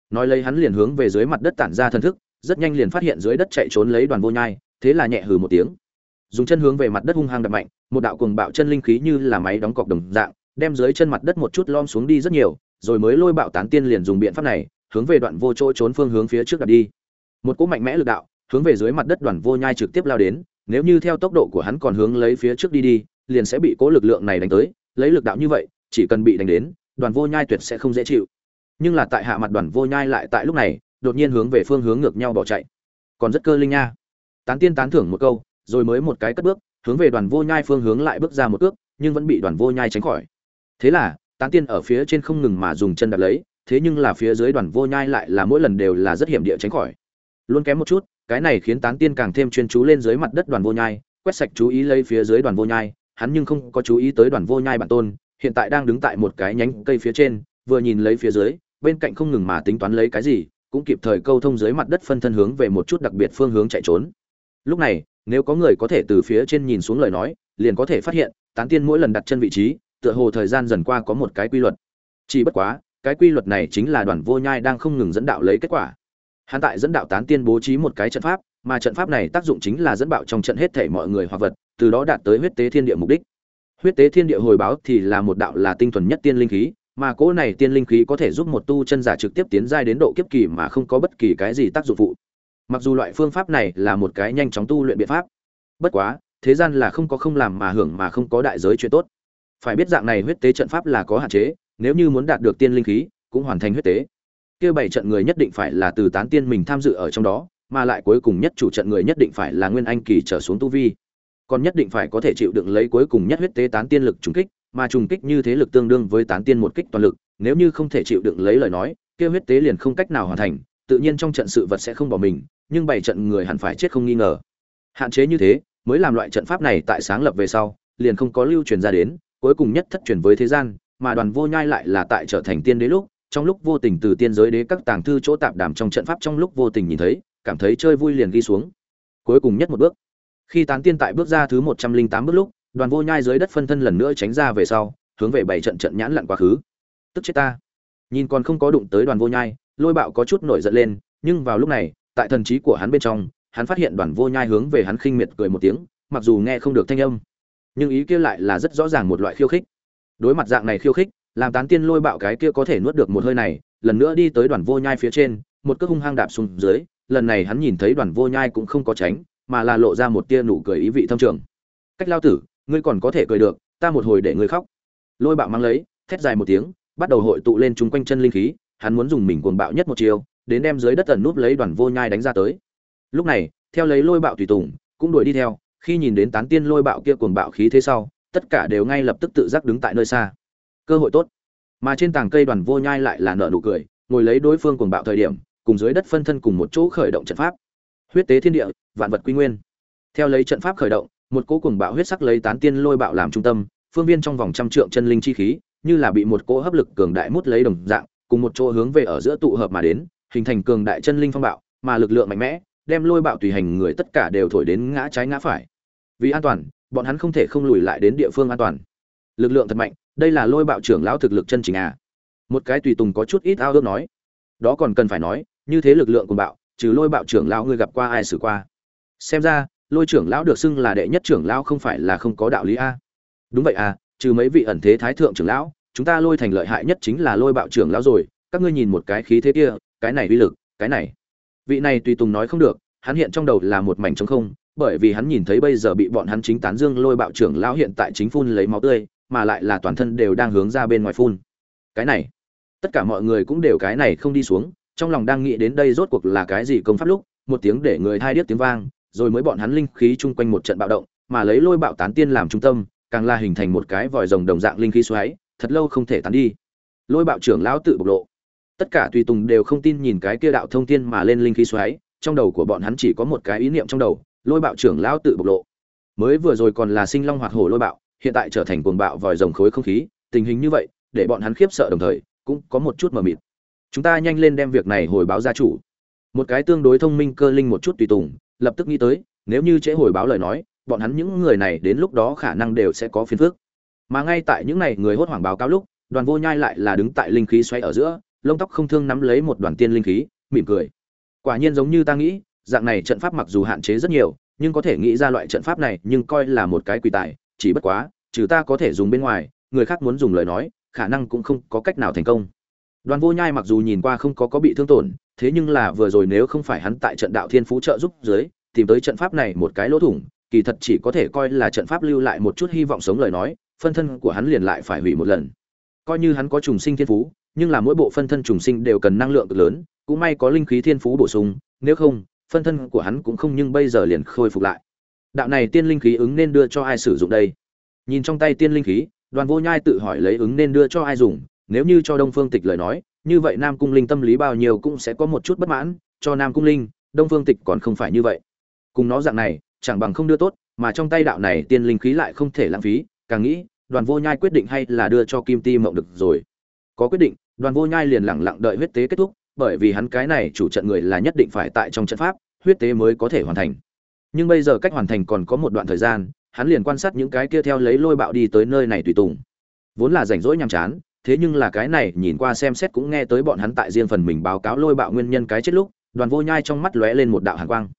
Nói lấy hắn liền hướng về dưới mặt đất tản ra thân thức, rất nhanh liền phát hiện dưới đất chạy trốn lấy đoàn vô nhai, thế là nhẹ hừ một tiếng. Dùng chân hướng về mặt đất hung hăng đập mạnh, một đạo cuồng bạo chân linh khí như là máy đóng cọc đồng dạng đem dưới chân mặt đất một chút lom xuống đi rất nhiều, rồi mới lôi bạo tán tiên liền dùng biện pháp này, hướng về đoạn vô chỗ trốn phương hướng phía trước đặt đi. Một cú mạnh mẽ lực đạo, hướng về dưới mặt đất đoàn vô nhai trực tiếp lao đến, nếu như theo tốc độ của hắn còn hướng lấy phía trước đi đi, liền sẽ bị cố lực lượng này đánh tới, lấy lực đạo như vậy, chỉ cần bị đánh đến đoàn vô nhai tuyệt sẽ không dễ chịu. Nhưng là tại hạ mặt đoàn vô nhai lại tại lúc này, đột nhiên hướng về phương hướng ngược nhau bỏ chạy. Còn rất cơ linh nha. Tán tiên tán thưởng một câu, rồi mới một cái cất bước, hướng về đoàn vô nhai phương hướng lại bước ra một cước, nhưng vẫn bị đoàn vô nhai tránh khỏi thế là, tán tiên ở phía trên không ngừng mà dùng chân đạp lấy, thế nhưng là phía dưới đoàn vô nhai lại là mỗi lần đều là rất hiểm địa tránh khỏi. Luôn kém một chút, cái này khiến tán tiên càng thêm chuyên chú lên dưới mặt đất đoàn vô nhai, quét sạch chú ý lấy phía dưới đoàn vô nhai, hắn nhưng không có chú ý tới đoàn vô nhai bản tôn, hiện tại đang đứng tại một cái nhánh cây phía trên, vừa nhìn lấy phía dưới, bên cạnh không ngừng mà tính toán lấy cái gì, cũng kịp thời câu thông dưới mặt đất phân thân hướng về một chút đặc biệt phương hướng chạy trốn. Lúc này, nếu có người có thể từ phía trên nhìn xuống lời nói, liền có thể phát hiện, tán tiên mỗi lần đặt chân vị trí tựa hồ thời gian dần qua có một cái quy luật. Chỉ bất quá, cái quy luật này chính là đoàn vô nhai đang không ngừng dẫn đạo lấy kết quả. Hắn tại dẫn đạo tán tiên bố trí một cái trận pháp, mà trận pháp này tác dụng chính là dẫn bạo trong trận hết thể mọi người hoặc vật, từ đó đạt tới huyết tế thiên địa mục đích. Huyết tế thiên địa hồi báo thì là một đạo là tinh thuần nhất tiên linh khí, mà cỗ này tiên linh khí có thể giúp một tu chân giả trực tiếp tiến giai đến độ kiếp kỳ mà không có bất kỳ cái gì tác dụng phụ. Mặc dù loại phương pháp này là một cái nhanh chóng tu luyện biện pháp, bất quá, thế gian là không có không làm mà hưởng mà không có đại giới chuyện tốt phải biết dạng này huyết tế trận pháp là có hạn chế, nếu như muốn đạt được tiên linh khí, cũng hoàn thành huyết tế. Kia bảy trận người nhất định phải là từ tán tiên mình tham dự ở trong đó, mà lại cuối cùng nhất chủ trận người nhất định phải là nguyên anh kỳ trở xuống tu vi. Còn nhất định phải có thể chịu đựng lấy cuối cùng nhất huyết tế tán tiên lực trùng kích, mà trùng kích như thế lực tương đương với tán tiên một kích toàn lực, nếu như không thể chịu đựng lấy lời nói, kia huyết tế liền không cách nào hoàn thành, tự nhiên trong trận sự vật sẽ không bỏ mình, nhưng bảy trận người hẳn phải chết không nghi ngờ. Hạn chế như thế, mới làm loại trận pháp này tại sáng lập về sau, liền không có lưu truyền ra đến cuối cùng nhất thất truyền với thế gian, mà đoàn vô nhai lại là tại trở thành tiên đế lúc, trong lúc vô tình từ tiên giới đế các tàng thư chỗ tạp đàm trong trận pháp trong lúc vô tình nhìn thấy, cảm thấy chơi vui liền ghi xuống. Cuối cùng nhất một bước. Khi tán tiên tại bước ra thứ một trăm linh tám bước lúc, đoàn vô nhai dưới đất phân thân lần nữa tránh ra về sau, hướng về bảy trận trận nhãn lặn quá khứ. Tức chết ta. Nhìn còn không có đụng tới đoàn vô nhai, lôi bạo có chút nổi giận lên, nhưng vào lúc này, tại thần trí của hắn bên trong, hắn phát hiện đoàn vô nhai hướng về hắn khinh miệt cười một tiếng, mặc dù nghe không được thanh âm nhưng ý kia lại là rất rõ ràng một loại khiêu khích. Đối mặt dạng này khiêu khích, làm tán tiên lôi bạo cái kia có thể nuốt được một hơi này, lần nữa đi tới đoàn vô nhai phía trên, một cước hung hăng đạp xuống dưới, lần này hắn nhìn thấy đoàn vô nhai cũng không có tránh, mà là lộ ra một tia nụ cười ý vị thâm trường. Cách lao tử, ngươi còn có thể cười được, ta một hồi để ngươi khóc. Lôi bạo mang lấy, thét dài một tiếng, bắt đầu hội tụ lên chung quanh chân linh khí, hắn muốn dùng mình cuồng bạo nhất một chiều đến đem dưới đất tần núp lấy đoàn vô nhai đánh ra tới. Lúc này, theo lấy lôi bạo tùy tùng, cũng đuổi đi theo khi nhìn đến tán tiên lôi bạo kia cuồng bạo khí thế sau, tất cả đều ngay lập tức tự giác đứng tại nơi xa. Cơ hội tốt. Mà trên tảng cây đoàn vô nhai lại là nở nụ cười, ngồi lấy đối phương cuồng bạo thời điểm, cùng dưới đất phân thân cùng một chỗ khởi động trận pháp. Huyết tế thiên địa, vạn vật quy nguyên. Theo lấy trận pháp khởi động, một cỗ cuồng bạo huyết sắc lấy tán tiên lôi bạo làm trung tâm, phương viên trong vòng trăm trượng chân linh chi khí, như là bị một cỗ hấp lực cường đại mút lấy đồng dạng, cùng một chỗ hướng về ở giữa tụ hợp mà đến, hình thành cường đại chân linh phong bạo, mà lực lượng mạnh mẽ đem lôi bạo tùy hành người tất cả đều thổi đến ngã trái ngã phải. Vì an toàn, bọn hắn không thể không lùi lại đến địa phương an toàn. Lực lượng thật mạnh, đây là lôi bạo trưởng lão thực lực chân chính à? Một cái tùy tùng có chút ít ao ước nói. Đó còn cần phải nói, như thế lực lượng của bạo, trừ lôi bạo trưởng lão ngươi gặp qua ai xử qua? Xem ra, lôi trưởng lão được xưng là đệ nhất trưởng lão không phải là không có đạo lý a. Đúng vậy à trừ mấy vị ẩn thế thái thượng trưởng lão, chúng ta lôi thành lợi hại nhất chính là lôi bạo trưởng lão rồi. Các ngươi nhìn một cái khí thế kia, cái này uy lực, cái này vị này tùy tùng nói không được, hắn hiện trong đầu là một mảnh trống không, bởi vì hắn nhìn thấy bây giờ bị bọn hắn chính tán dương lôi bạo trưởng lão hiện tại chính phun lấy máu tươi, mà lại là toàn thân đều đang hướng ra bên ngoài phun. Cái này, tất cả mọi người cũng đều cái này không đi xuống, trong lòng đang nghĩ đến đây rốt cuộc là cái gì công pháp lúc, một tiếng để người thai điếc tiếng vang, rồi mới bọn hắn linh khí chung quanh một trận bạo động, mà lấy lôi bạo tán tiên làm trung tâm, càng là hình thành một cái vòi rồng đồng dạng linh khí xoáy, thật lâu không thể tán đi. Lôi bạo trưởng lão tự bộc lộ tất cả tùy tùng đều không tin nhìn cái kia đạo thông tiên mà lên linh khí xoáy, trong đầu của bọn hắn chỉ có một cái ý niệm trong đầu, lôi bạo trưởng lão tự bộc lộ. Mới vừa rồi còn là sinh long hoạt hổ lôi bạo, hiện tại trở thành cuồng bạo vòi rồng khối không khí, tình hình như vậy, để bọn hắn khiếp sợ đồng thời, cũng có một chút mờ mịt. Chúng ta nhanh lên đem việc này hồi báo gia chủ. Một cái tương đối thông minh cơ linh một chút tùy tùng, lập tức nghĩ tới, nếu như trễ hồi báo lời nói, bọn hắn những người này đến lúc đó khả năng đều sẽ có phiền phức. Mà ngay tại những này người hốt hoảng báo cáo lúc, đoàn vô nhai lại là đứng tại linh khí xoay ở giữa lông tóc không thương nắm lấy một đoàn tiên linh khí, mỉm cười. Quả nhiên giống như ta nghĩ, dạng này trận pháp mặc dù hạn chế rất nhiều, nhưng có thể nghĩ ra loại trận pháp này nhưng coi là một cái quỷ tài, chỉ bất quá, trừ ta có thể dùng bên ngoài, người khác muốn dùng lời nói, khả năng cũng không có cách nào thành công. Đoàn vô nhai mặc dù nhìn qua không có có bị thương tổn, thế nhưng là vừa rồi nếu không phải hắn tại trận đạo thiên phú trợ giúp dưới, tìm tới trận pháp này một cái lỗ thủng, kỳ thật chỉ có thể coi là trận pháp lưu lại một chút hy vọng sống lời nói, phân thân của hắn liền lại phải hủy một lần. Coi như hắn có trùng sinh thiên phú nhưng là mỗi bộ phân thân trùng sinh đều cần năng lượng cực lớn, cũng may có linh khí thiên phú bổ sung, nếu không, phân thân của hắn cũng không nhưng bây giờ liền khôi phục lại. Đạo này tiên linh khí ứng nên đưa cho ai sử dụng đây? Nhìn trong tay tiên linh khí, đoàn vô nhai tự hỏi lấy ứng nên đưa cho ai dùng, nếu như cho đông phương tịch lời nói, như vậy nam cung linh tâm lý bao nhiêu cũng sẽ có một chút bất mãn, cho nam cung linh, đông phương tịch còn không phải như vậy. Cùng nó dạng này, chẳng bằng không đưa tốt, mà trong tay đạo này tiên linh khí lại không thể lãng phí, càng nghĩ, đoàn vô nhai quyết định hay là đưa cho kim ti mộng được rồi có quyết định, đoàn vô nhai liền lẳng lặng đợi huyết tế kết thúc, bởi vì hắn cái này chủ trận người là nhất định phải tại trong trận pháp, huyết tế mới có thể hoàn thành. Nhưng bây giờ cách hoàn thành còn có một đoạn thời gian, hắn liền quan sát những cái kia theo lấy lôi bạo đi tới nơi này tùy tùng. Vốn là rảnh rỗi nhàm chán, thế nhưng là cái này nhìn qua xem xét cũng nghe tới bọn hắn tại riêng phần mình báo cáo lôi bạo nguyên nhân cái chết lúc, đoàn vô nhai trong mắt lóe lên một đạo hàn quang.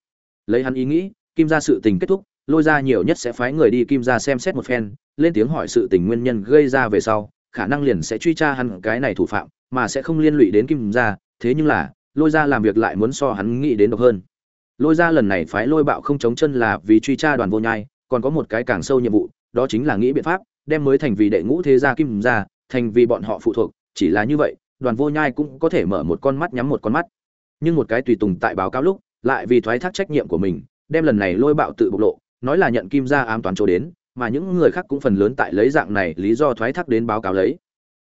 Lấy hắn ý nghĩ, kim ra sự tình kết thúc, lôi ra nhiều nhất sẽ phái người đi kim ra xem xét một phen, lên tiếng hỏi sự tình nguyên nhân gây ra về sau khả năng liền sẽ truy tra hắn cái này thủ phạm, mà sẽ không liên lụy đến kim Gia. thế nhưng là, lôi Gia làm việc lại muốn so hắn nghĩ đến độc hơn lôi Gia lần này phái lôi bạo không chống chân là vì truy tra đoàn vô nhai, còn có một cái càng sâu nhiệm vụ, đó chính là nghĩ biện pháp, đem mới thành vì đệ ngũ thế gia kim Gia, thành vì bọn họ phụ thuộc, chỉ là như vậy, đoàn vô nhai cũng có thể mở một con mắt nhắm một con mắt nhưng một cái tùy tùng tại báo cáo lúc, lại vì thoái thác trách nhiệm của mình, đem lần này lôi bạo tự bộc lộ, nói là nhận kim Gia ám toán chỗ đến mà những người khác cũng phần lớn tại lấy dạng này lý do thoái thác đến báo cáo lấy.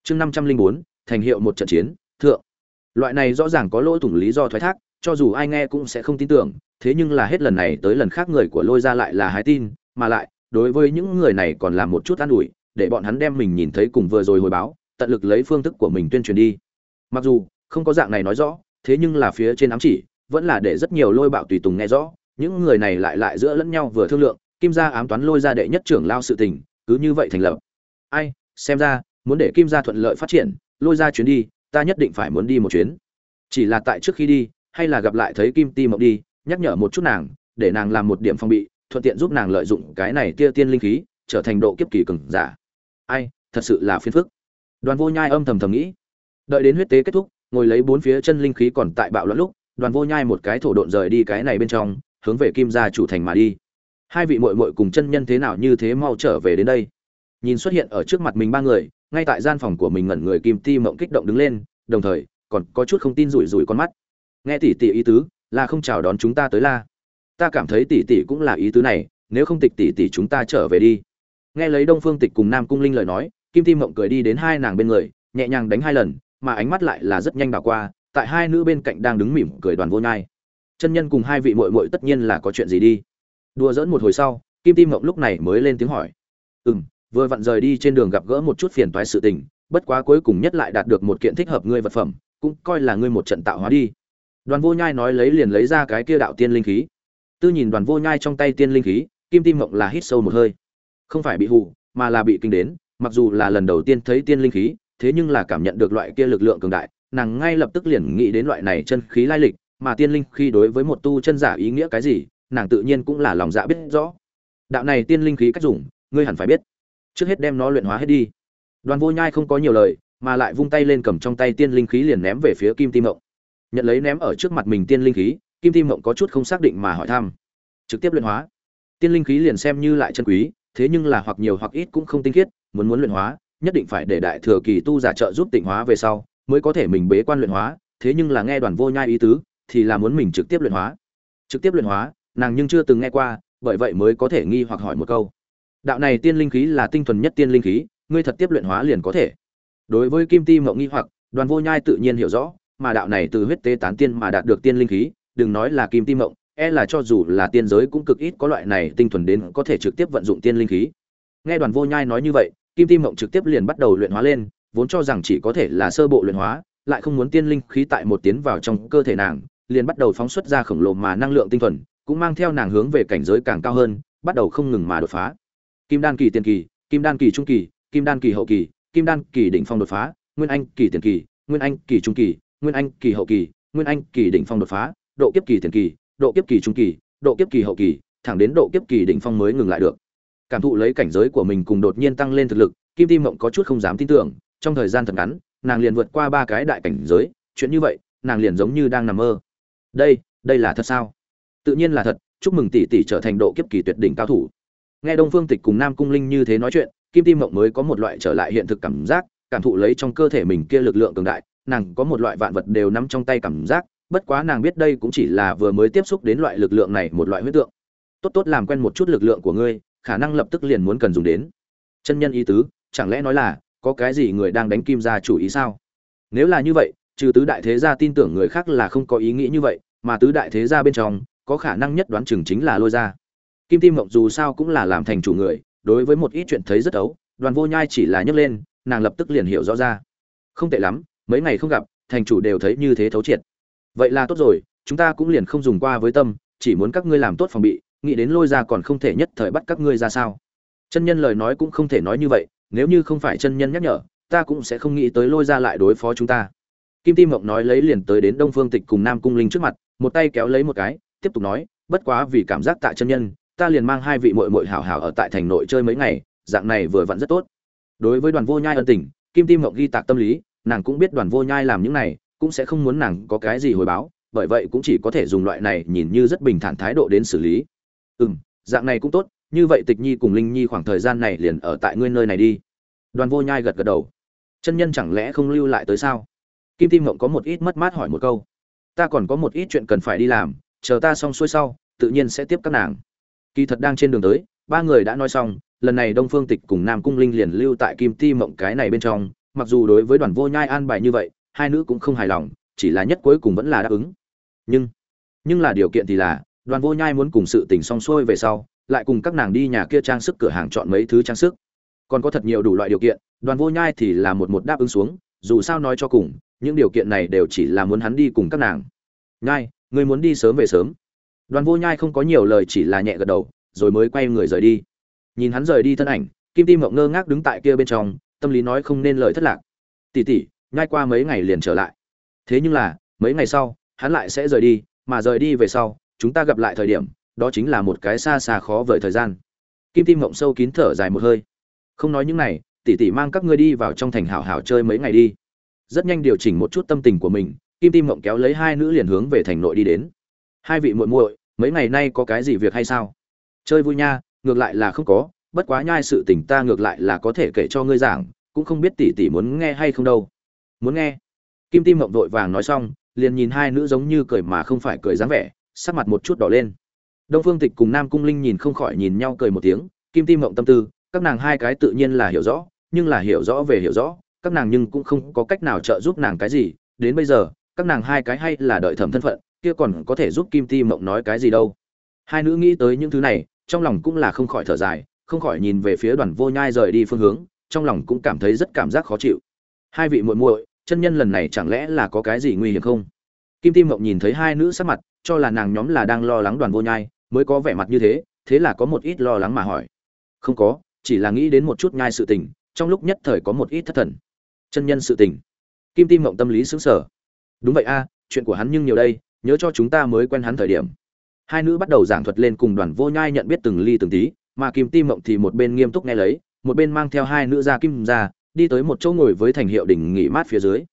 Chương năm trăm linh bốn, thành hiệu một trận chiến, thượng. Loại này rõ ràng có lỗ thủng lý do thoái thác, cho dù ai nghe cũng sẽ không tin tưởng, thế nhưng là hết lần này tới lần khác người của lôi ra lại là hái tin, mà lại, đối với những người này còn làm một chút an ủi, để bọn hắn đem mình nhìn thấy cùng vừa rồi hồi báo, tận lực lấy phương thức của mình tuyên truyền đi. Mặc dù, không có dạng này nói rõ, thế nhưng là phía trên ám chỉ, vẫn là để rất nhiều lôi bạo tùy tùng nghe rõ, những người này lại lại giữa lẫn nhau vừa thương lượng kim gia ám toán lôi ra đệ nhất trưởng lao sự tình, cứ như vậy thành lập. Ai, xem ra, muốn để kim gia thuận lợi phát triển, lôi ra chuyến đi, ta nhất định phải muốn đi một chuyến. Chỉ là tại trước khi đi, hay là gặp lại thấy kim ti mộng đi, nhắc nhở một chút nàng, để nàng làm một điểm phong bị, thuận tiện giúp nàng lợi dụng cái này tia tiên linh khí, trở thành độ kiếp kỳ cường giả. Ai, thật sự là phiền phức. Đoàn vô nhai âm thầm thầm nghĩ. Đợi đến huyết tế kết thúc, ngồi lấy bốn phía chân linh khí còn tại bạo loạn lúc, đoàn vô nhai một cái thổ độn rời đi cái này bên trong, hướng về kim gia chủ thành mà đi hai vị muội muội cùng chân nhân thế nào như thế mau trở về đến đây. Nhìn xuất hiện ở trước mặt mình ba người, ngay tại gian phòng của mình ngẩn người kim ti mộng kích động đứng lên, đồng thời, còn có chút không tin rủi rủi con mắt. Nghe tỷ tỷ ý tứ là không chào đón chúng ta tới la. Ta cảm thấy tỷ tỷ cũng là ý tứ này, nếu không tịch tỷ tỷ chúng ta trở về đi. Nghe lấy đông phương tịch cùng nam cung linh lời nói, kim ti mộng cười đi đến hai nàng bên người, nhẹ nhàng đánh hai lần, mà ánh mắt lại là rất nhanh đảo qua, tại hai nữ bên cạnh đang đứng mỉm cười đoàn vô nhai. Chân nhân cùng hai vị muội muội tất nhiên là có chuyện gì đi đùa dỡn một hồi sau, kim tim mộng lúc này mới lên tiếng hỏi. Ừ m vừa vặn rời đi trên đường gặp gỡ một chút phiền toái sự tình, bất quá cuối cùng nhất lại đạt được một kiện thích hợp ngươi vật phẩm, cũng coi là ngươi một trận tạo hóa đi. Đoàn vô nhai nói lấy liền lấy ra cái kia đạo tiên linh khí. Tư nhìn đoàn vô nhai trong tay tiên linh khí, kim tim mộng là hít sâu một hơi. Không phải bị hù, mà là bị kinh đến, mặc dù là lần đầu tiên thấy tiên linh khí, thế nhưng là cảm nhận được loại kia lực lượng cường đại, nàng ngay lập tức liền nghĩ đến loại này chân khí lai lịch, mà tiên linh khí đối với một tu chân giả ý nghĩa cái gì nàng tự nhiên cũng là lòng dạ biết rõ. Đạo này tiên linh khí cách dùng, ngươi hẳn phải biết. Trước hết đem nó luyện hóa hết đi. Đoàn vô nhai không có nhiều lời, mà lại vung tay lên cầm trong tay tiên linh khí liền ném về phía kim tim mộng. Nhận lấy ném ở trước mặt mình tiên linh khí, kim tim mộng có chút không xác định mà hỏi thăm. Trực tiếp luyện hóa. Tiên linh khí liền xem như lại chân quý, thế nhưng là hoặc nhiều hoặc ít cũng không tinh khiết, muốn muốn luyện hóa, nhất định phải để đại thừa kỳ tu giả trợ giúp tịnh hóa về sau, mới có thể mình bế quan luyện hóa, thế nhưng là nghe đoàn vô nhai ý tứ, thì là muốn mình trực tiếp luyện hóa. Trực tiếp luyện hóa nàng nhưng chưa từng nghe qua, bởi vậy mới có thể nghi hoặc hỏi một câu. Đạo này tiên linh khí là tinh thuần nhất tiên linh khí, ngươi thật tiếp luyện hóa liền có thể. Đối với kim ti mộng nghi hoặc, đoàn vô nhai tự nhiên hiểu rõ, mà đạo này từ huyết tế tán tiên mà đạt được tiên linh khí, đừng nói là kim ti mộng e là cho dù là tiên giới cũng cực ít có loại này tinh thuần đến có thể trực tiếp vận dụng tiên linh khí. Nghe đoàn vô nhai nói như vậy, kim ti mộng trực tiếp liền bắt đầu luyện hóa lên, vốn cho rằng chỉ có thể là sơ bộ luyện hóa, lại không muốn tiên linh khí tại một tiến vào trong cơ thể nàng, liền bắt đầu phóng xuất ra khổng lồ mà năng lượng tinh thuần cũng mang theo nàng hướng về cảnh giới càng cao hơn, bắt đầu không ngừng mà đột phá. Kim đan kỳ tiền kỳ, kim đan kỳ trung kỳ, kim đan kỳ hậu kỳ, kim đan kỳ đỉnh phong đột phá, nguyên anh kỳ tiền kỳ, nguyên anh kỳ trung kỳ, nguyên anh kỳ hậu kỳ, nguyên anh kỳ đỉnh phong đột phá, độ kiếp kỳ tiền kỳ, độ kiếp kỳ trung kỳ, độ kiếp kỳ hậu kỳ, thẳng đến độ kiếp kỳ đỉnh phong mới ngừng lại được. Cảm thụ lấy cảnh giới của mình cùng đột nhiên tăng lên thực lực, kim tim mộng có chút không dám tin tưởng, trong thời gian thật ngắn, nàng liền vượt qua ba cái đại cảnh giới, chuyện như vậy, nàng liền giống như đang nằm mơ. Đây đây là thật sao? Tự nhiên là thật, chúc mừng tỷ tỷ trở thành độ kiếp kỳ tuyệt đỉnh cao thủ. Nghe đông phương tịch cùng nam cung linh như thế nói chuyện, kim tim mộng mới có một loại trở lại hiện thực cảm giác, cảm thụ lấy trong cơ thể mình kia lực lượng cường đại, nàng có một loại vạn vật đều nắm trong tay cảm giác, bất quá nàng biết đây cũng chỉ là vừa mới tiếp xúc đến loại lực lượng này một loại huyết tượng. Tốt tốt, làm quen một chút lực lượng của ngươi, khả năng lập tức liền muốn cần dùng đến. Chân nhân ý tứ, chẳng lẽ nói là, có cái gì người đang đánh kim gia chủ ý sao? Nếu là như vậy, trừ tứ đại thế gia tin tưởng người khác là không có ý nghĩ như vậy, mà tứ đại thế gia bên trong có khả năng nhất đoán chừng chính là lôi gia kim tim mộng dù sao cũng là làm thành chủ người, đối với một ít chuyện thấy rất ấu, đoàn vô nhai chỉ là nhấc lên, nàng lập tức liền hiểu rõ ra. Không tệ lắm, mấy ngày không gặp, thành chủ đều thấy như thế thấu triệt. Vậy là tốt rồi, chúng ta cũng liền không dùng qua với tâm, chỉ muốn các ngươi làm tốt phòng bị, nghĩ đến lôi ra còn không thể nhất thời bắt các ngươi ra sao. Chân nhân lời nói cũng không thể nói như vậy, nếu như không phải chân nhân nhắc nhở, ta cũng sẽ không nghĩ tới lôi ra lại đối phó chúng ta. Kim tim mộng nói lấy liền tới đến đông phương tịch cùng nam cung linh trước mặt, một tay kéo lấy một cái tiếp tục nói, bất quá vì cảm giác tại chân nhân, ta liền mang hai vị muội muội hảo hảo ở tại thành nội chơi mấy ngày, dạng này vừa vặn rất tốt. Đối với đoàn vô nhai ân tình, kim tim ngọc ghi tạc tâm lý, nàng cũng biết đoàn vô nhai làm những này, cũng sẽ không muốn nàng có cái gì hồi báo, bởi vậy cũng chỉ có thể dùng loại này nhìn như rất bình thản thái độ đến xử lý. Ừ m dạng này cũng tốt, như vậy tịch nhi cùng linh nhi khoảng thời gian này liền ở tại ngươi nơi này đi. Đoàn vô nhai gật gật đầu. Chân nhân chẳng lẽ không lưu lại tới sao? Kim tim ngộng có một ít mất mát hỏi một câu. Ta còn có một ít chuyện cần phải đi làm chờ ta xong xuôi sau, tự nhiên sẽ tiếp các nàng. Kỳ thật đang trên đường tới, ba người đã nói xong, lần này đông phương tịch cùng nam cung linh liền lưu tại kim ti mộng cái này bên trong, mặc dù đối với đoàn vô nhai an bài như vậy, hai nữ cũng không hài lòng, chỉ là nhất cuối cùng vẫn là đáp ứng. Nhưng nhưng là điều kiện thì là, đoàn vô nhai muốn cùng sự tình xong xuôi về sau, lại cùng các nàng đi nhà kia trang sức cửa hàng chọn mấy thứ trang sức. Còn có thật nhiều đủ loại điều kiện, đoàn vô nhai thì là một một đáp ứng xuống, dù sao nói cho cùng, những điều kiện này đều chỉ là muốn hắn đi cùng các nàng. Nhai Ngươi muốn đi sớm về sớm. Đoàn vô nhai không có nhiều lời, chỉ là nhẹ gật đầu, rồi mới quay người rời đi. Nhìn hắn rời đi thân ảnh, kim tim mộng ngơ ngác đứng tại kia bên trong, tâm lý nói không nên lời thất lạc. Tỉ tỉ nhai qua mấy ngày liền trở lại. Thế nhưng là, mấy ngày sau, hắn lại sẽ rời đi, mà rời đi về sau, chúng ta gặp lại thời điểm, đó chính là một cái xa xa khó vời thời gian. Kim tim mộng sâu kín thở dài một hơi. Không nói những này tỉ tỉ mang các ngươi đi vào trong thành hảo hảo chơi mấy ngày đi. Rất nhanh điều chỉnh một chút tâm tình của mình kim tim mộng kéo lấy hai nữ liền hướng về thành nội đi đến. Hai vị muội muội, mấy ngày nay có cái gì việc hay sao? Chơi vui nha, ngược lại là không có, bất quá nhai sự tình ta ngược lại là có thể kể cho ngươi giảng, cũng không biết tỷ tỷ muốn nghe hay không đâu. Muốn nghe. Kim tim mộng vội vàng nói xong, liền nhìn hai nữ giống như cười mà không phải cười dáng vẻ, sắc mặt một chút đỏ lên. Đông phương tịch cùng nam cung linh nhìn không khỏi nhìn nhau cười một tiếng, kim tim mộng tâm tư, các nàng hai cái tự nhiên là hiểu rõ, nhưng là hiểu rõ về hiểu rõ, các nàng nhưng cũng không có cách nào trợ giúp nàng cái gì, đến bây giờ các nàng hai cái hay là đợi thẩm thân phận, kia còn có thể giúp kim ti mộng nói cái gì đâu. Hai nữ nghĩ tới những thứ này, trong lòng cũng là không khỏi thở dài, không khỏi nhìn về phía đoàn vô nhai rời đi phương hướng, trong lòng cũng cảm thấy rất cảm giác khó chịu. Hai vị muội muội, chân nhân lần này chẳng lẽ là có cái gì nguy hiểm không? Kim ti mộng nhìn thấy hai nữ sắc mặt, cho là nàng nhóm là đang lo lắng đoàn vô nhai, mới có vẻ mặt như thế thế là có một ít lo lắng mà hỏi. Không có, chỉ là nghĩ đến một chút nhai sự tình, trong lúc nhất thời có một ít thất thần. Chân nhân sự tình. Kim tim mộng tâm lý xứng sở đúng vậy a, chuyện của hắn nhưng nhiều đây, nhớ cho chúng ta mới quen hắn thời điểm. Hai nữ bắt đầu giảng thuật lên cùng đoàn vô nhai nhận biết từng ly từng tí, mà kim ti mộng thì một bên nghiêm túc nghe lấy, một bên mang theo hai nữ ra kim ra, đi tới một chỗ ngồi với thành hiệu đỉnh nghỉ mát phía dưới.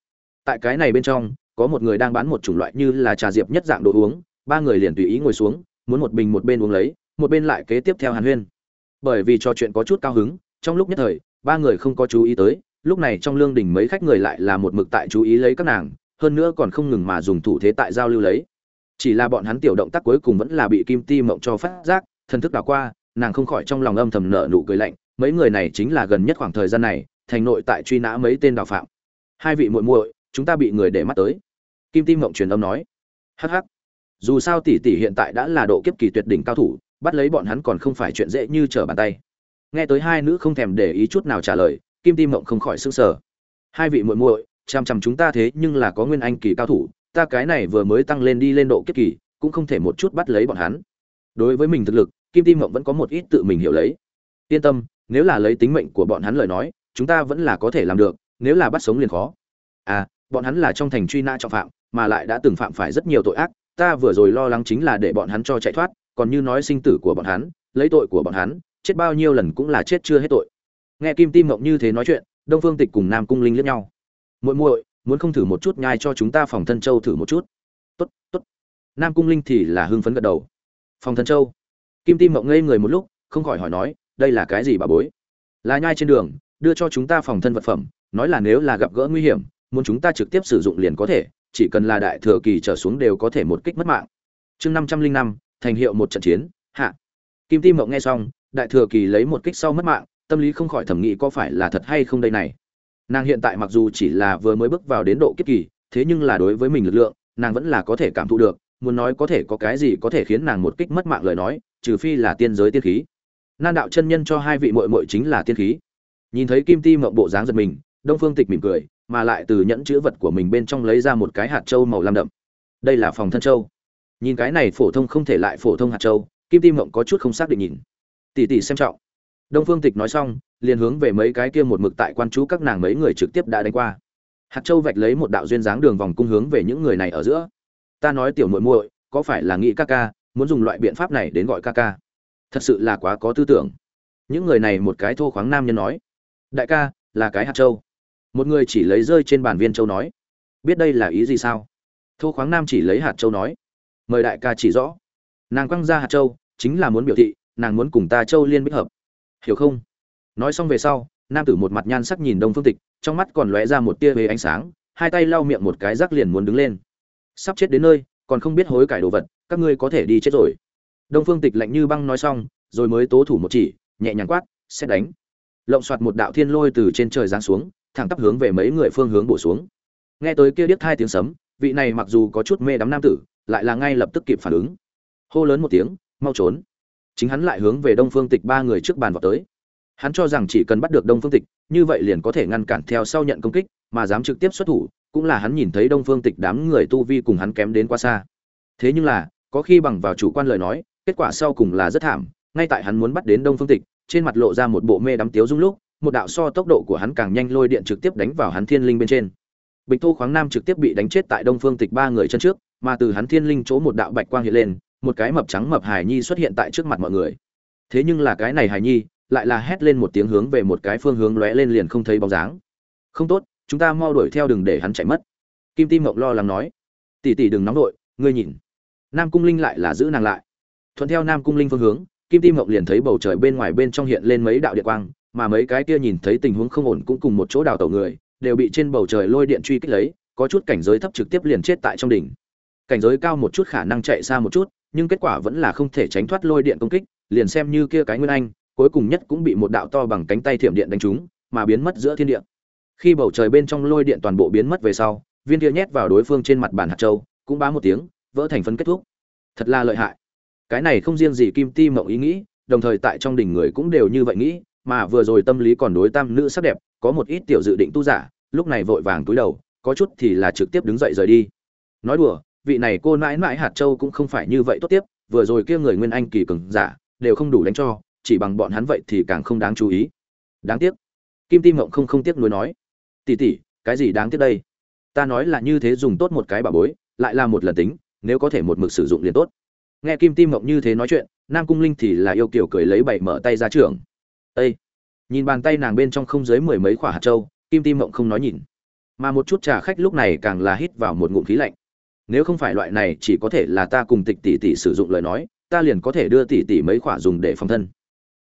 Tại cái này bên trong, có một người đang bán một chủng loại như là trà diệp nhất dạng đồ uống, ba người liền tùy ý ngồi xuống, muốn một bình một bên uống lấy, một bên lại kế tiếp theo hàn huyên. Bởi vì trò chuyện có chút cao hứng, trong lúc nhất thời, ba người không có chú ý tới, lúc này trong lương đình mấy khách người lại là một mực tại chú ý lấy các nàng hơn nữa còn không ngừng mà dùng thủ thế tại giao lưu lấy. Chỉ là bọn hắn tiểu động tác cuối cùng vẫn là bị kim ti mộng cho phát giác, thần thức đảo qua, nàng không khỏi trong lòng âm thầm nợ nụ cười lạnh, mấy người này chính là gần nhất khoảng thời gian này, thành nội tại truy nã mấy tên đào phạm. Hai vị muội muội, chúng ta bị người để mắt tới. Kim ti mộng truyền âm nói. Hh dù sao tỷ tỷ hiện tại đã là độ kiếp kỳ tuyệt đỉnh cao thủ, bắt lấy bọn hắn còn không phải chuyện dễ như trở bàn tay. Nghe tới hai nữ không thèm để ý chút nào trả lời, kim ti mộng không khỏi sững sờ. Hai vị muội muội chằm chằm chúng ta thế nhưng là có nguyên anh kỳ cao thủ, ta cái này vừa mới tăng lên đi lên độ kiếp kỳ, cũng không thể một chút bắt lấy bọn hắn. Đối với mình thực lực, kim Tim mộng vẫn có một ít tự mình hiểu lấy. Yên tâm, nếu là lấy tính mệnh của bọn hắn lời nói, chúng ta vẫn là có thể làm được, nếu là bắt sống liền khó. À bọn hắn là trong thành truy nã trọng phạm, mà lại đã từng phạm phải rất nhiều tội ác, ta vừa rồi lo lắng chính là để bọn hắn cho chạy thoát, còn như nói sinh tử của bọn hắn, lấy tội của bọn hắn, chết bao nhiêu lần cũng là chết chưa hết tội. Nghe kim tim mộng như thế nói chuyện, đông phương tịch cùng nam cung linh liếc nhau muội muội, muốn không thử một chút nhai cho chúng ta phòng thân châu thử một chút. Tốt tốt. Nam cung linh thì là hưng phấn gật đầu. Phòng thân châu? Kim tim mộng ngây người một lúc, không khỏi hỏi nói, đây là cái gì bà bối? Là nhai trên đường, đưa cho chúng ta phòng thân vật phẩm, nói là nếu là gặp gỡ nguy hiểm, muốn chúng ta trực tiếp sử dụng liền có thể, chỉ cần là đại thừa kỳ trở xuống đều có thể một kích mất mạng. Chương năm trăm linh năm, thành hiệu một trận chiến, hạ. Kim tim mộng nghe xong, đại thừa kỳ lấy một kích sau mất mạng, tâm lý không khỏi thẩm nghĩ có phải là thật hay không đây này nàng hiện tại mặc dù chỉ là vừa mới bước vào đến độ kiếp kỳ, thế nhưng là đối với mình lực lượng, nàng vẫn là có thể cảm thụ được, muốn nói có thể có cái gì có thể khiến nàng một kích mất mạng lời nói, trừ phi là tiên giới tiên khí. Nan đạo chân nhân cho hai vị muội muội chính là tiên khí. Nhìn thấy kim ti mộng bộ dáng giật mình, đông phương tịch mỉm cười, mà lại từ nhẫn chữ vật của mình bên trong lấy ra một cái hạt châu màu lam đậm. Đây là phòng thân châu. Nhìn cái này phổ thông không thể lại phổ thông hạt châu, kim ti mộng có chút không xác định nhìn. Tỷ tỷ xem trọng. Đông phương tịch nói xong liền hướng về mấy cái kia một mực tại quan chú các nàng mấy người trực tiếp đã đánh qua. Hạt châu vạch lấy một đạo duyên dáng đường vòng cung hướng về những người này ở giữa. Ta nói tiểu muội muội, có phải là nghĩ ca ca, muốn dùng loại biện pháp này đến gọi ca ca? Thật sự là quá có tư tưởng. Những người này một cái thô khoáng nam nhân nói. Đại ca, là cái hạt châu. Một người chỉ lấy rơi trên bàn viên châu nói. Biết đây là ý gì sao? Thô khoáng nam chỉ lấy hạt châu nói. Mời đại ca chỉ rõ. Nàng quăng ra hạt châu, chính là muốn biểu thị, nàng muốn cùng ta châu liên bích hợp. Hiểu không? Nói xong về sau, nam tử một mặt nhan sắc nhìn đông phương tịch, trong mắt còn lóe ra một tia về ánh sáng, hai tay lau miệng một cái rắc liền muốn đứng lên. Sắp chết đến nơi, còn không biết hối cải đồ vật, các ngươi có thể đi chết rồi. Đông phương tịch lạnh như băng nói xong, rồi mới tố thủ một chỉ, nhẹ nhàng quát, xét đánh. Lộng soạt một đạo thiên lôi từ trên trời giáng xuống, thẳng tắp hướng về mấy người phương hướng bổ xuống. Nghe tới kia điếc hai tiếng sấm, vị này mặc dù có chút mê đắm nam tử, lại là ngay lập tức kịp phản ứng. Hô lớn một tiếng, mau trốn. Chính hắn lại hướng về đông phương tịch ba người trước bàn vào tới hắn cho rằng chỉ cần bắt được đông phương tịch, như vậy liền có thể ngăn cản theo sau nhận công kích, mà dám trực tiếp xuất thủ, cũng là hắn nhìn thấy đông phương tịch đám người tu vi cùng hắn kém đến quá xa. Thế nhưng là, có khi bằng vào chủ quan lời nói, kết quả sau cùng là rất thảm, ngay tại hắn muốn bắt đến đông phương tịch, trên mặt lộ ra một bộ mê đắm tiếu dung lúc, một đạo so tốc độ của hắn càng nhanh lôi điện trực tiếp đánh vào hắn thiên linh bên trên. Bịch thu khoáng nam trực tiếp bị đánh chết tại đông phương tịch ba người chân trước, mà từ hắn thiên linh chỗ một đạo bạch quang hiện lên, một cái mập trắng mập hài nhi xuất hiện tại trước mặt mọi người. Thế nhưng là cái này hài nhi lại là hét lên một tiếng hướng về một cái phương hướng lóe lên liền không thấy bóng dáng. Không tốt, chúng ta mau đuổi theo đừng để hắn chạy mất. Kim tim mộng lo lắng nói. Tỷ tỷ đừng nóng đội ngươi nhìn. Nam cung linh lại là giữ nàng lại. Thuận theo nam cung linh phương hướng, kim tim mộng liền thấy bầu trời bên ngoài bên trong hiện lên mấy đạo điện quang, mà mấy cái kia nhìn thấy tình huống không ổn cũng cùng một chỗ đào tẩu người, đều bị trên bầu trời lôi điện truy kích lấy, có chút cảnh giới thấp trực tiếp liền chết tại trong đỉnh. Cảnh giới cao một chút khả năng chạy xa một chút, nhưng kết quả vẫn là không thể tránh thoát lôi điện công kích, liền xem như kia cái nguyên anh cuối cùng nhất cũng bị một đạo to bằng cánh tay thiểm điện đánh trúng, mà biến mất giữa thiên địa. Khi bầu trời bên trong lôi điện toàn bộ biến mất về sau, viên kia nhét vào đối phương trên mặt bàn hạt châu, cũng bá một tiếng, vỡ thành phân kết thúc. Thật là lợi hại. Cái này không riêng gì kim ti mộng ý nghĩ, đồng thời tại trong đỉnh người cũng đều như vậy nghĩ, mà vừa rồi tâm lý còn đối tam nữ sắc đẹp, có một ít tiểu dự định tu giả, lúc này vội vàng túi đầu, có chút thì là trực tiếp đứng dậy rời đi. Nói đùa, vị này cô nãi nãi hạt châu cũng không phải như vậy tốt tiếp, vừa rồi kia người nguyên anh kỳ cường giả, đều không đủ đánh cho chỉ bằng bọn hắn vậy thì càng không đáng chú ý. Đáng tiếc. Kim tim mộng không không tiếc nuối nói. Tỉ tỉ cái gì đáng tiếc đây? Ta nói là như thế dùng tốt một cái bà bối, lại là một lần tính, nếu có thể một mực sử dụng liền tốt. Nghe kim tim mộng như thế nói chuyện, nam cung linh thì là yêu kiểu cười lấy bảy mở tay ra trường ây nhìn bàn tay nàng bên trong không dưới mười mấy quả hạt châu, kim tim mộng không nói nhìn. Mà một chút trà khách lúc này càng là hít vào một ngụm khí lạnh. Nếu không phải loại này, chỉ có thể là ta cùng tịch tỷ tỷ sử dụng lời nói, ta liền có thể đưa tỷ tỷ mấy quả dùng để phòng thân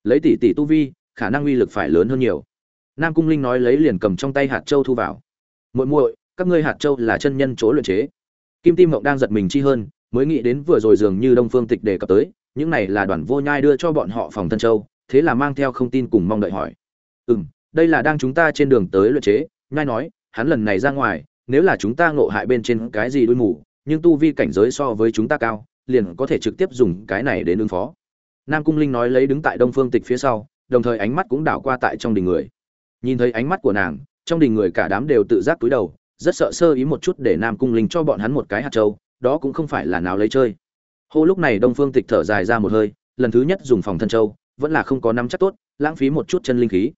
lấy tỷ tỷ tu vi, khả năng uy lực phải lớn hơn nhiều. Nam cung linh nói lấy liền cầm trong tay hạt châu thu vào. Muội muội, các ngươi hạt châu là chân nhân chỗ luyện chế. Kim tim mộng đang giật mình chi hơn, mới nghĩ đến vừa rồi dường như đông phương tịch đề cập tới, những này là đoàn vô nhai đưa cho bọn họ phòng thân châu, thế là mang theo không tin cùng mong đợi hỏi. Ừ m đây là đang chúng ta trên đường tới luyện chế, nhai nói, hắn lần này ra ngoài, nếu là chúng ta ngộ hại bên trên cái gì đuôi mù, nhưng tu vi cảnh giới so với chúng ta cao, liền có thể trực tiếp dùng cái này đến ứng phó nam cung linh nói lấy đứng tại đông phương tịch phía sau, đồng thời ánh mắt cũng đảo qua tại trong đình người. Nhìn thấy ánh mắt của nàng, trong đình người cả đám đều tự giác túi đầu, rất sợ sơ ý một chút để nam cung linh cho bọn hắn một cái hạt trâu đó cũng không phải là nào lấy chơi. Hô lúc này đông phương tịch thở dài ra một hơi, lần thứ nhất dùng phòng thân châu, vẫn là không có nắm chắc tốt, lãng phí một chút chân linh khí.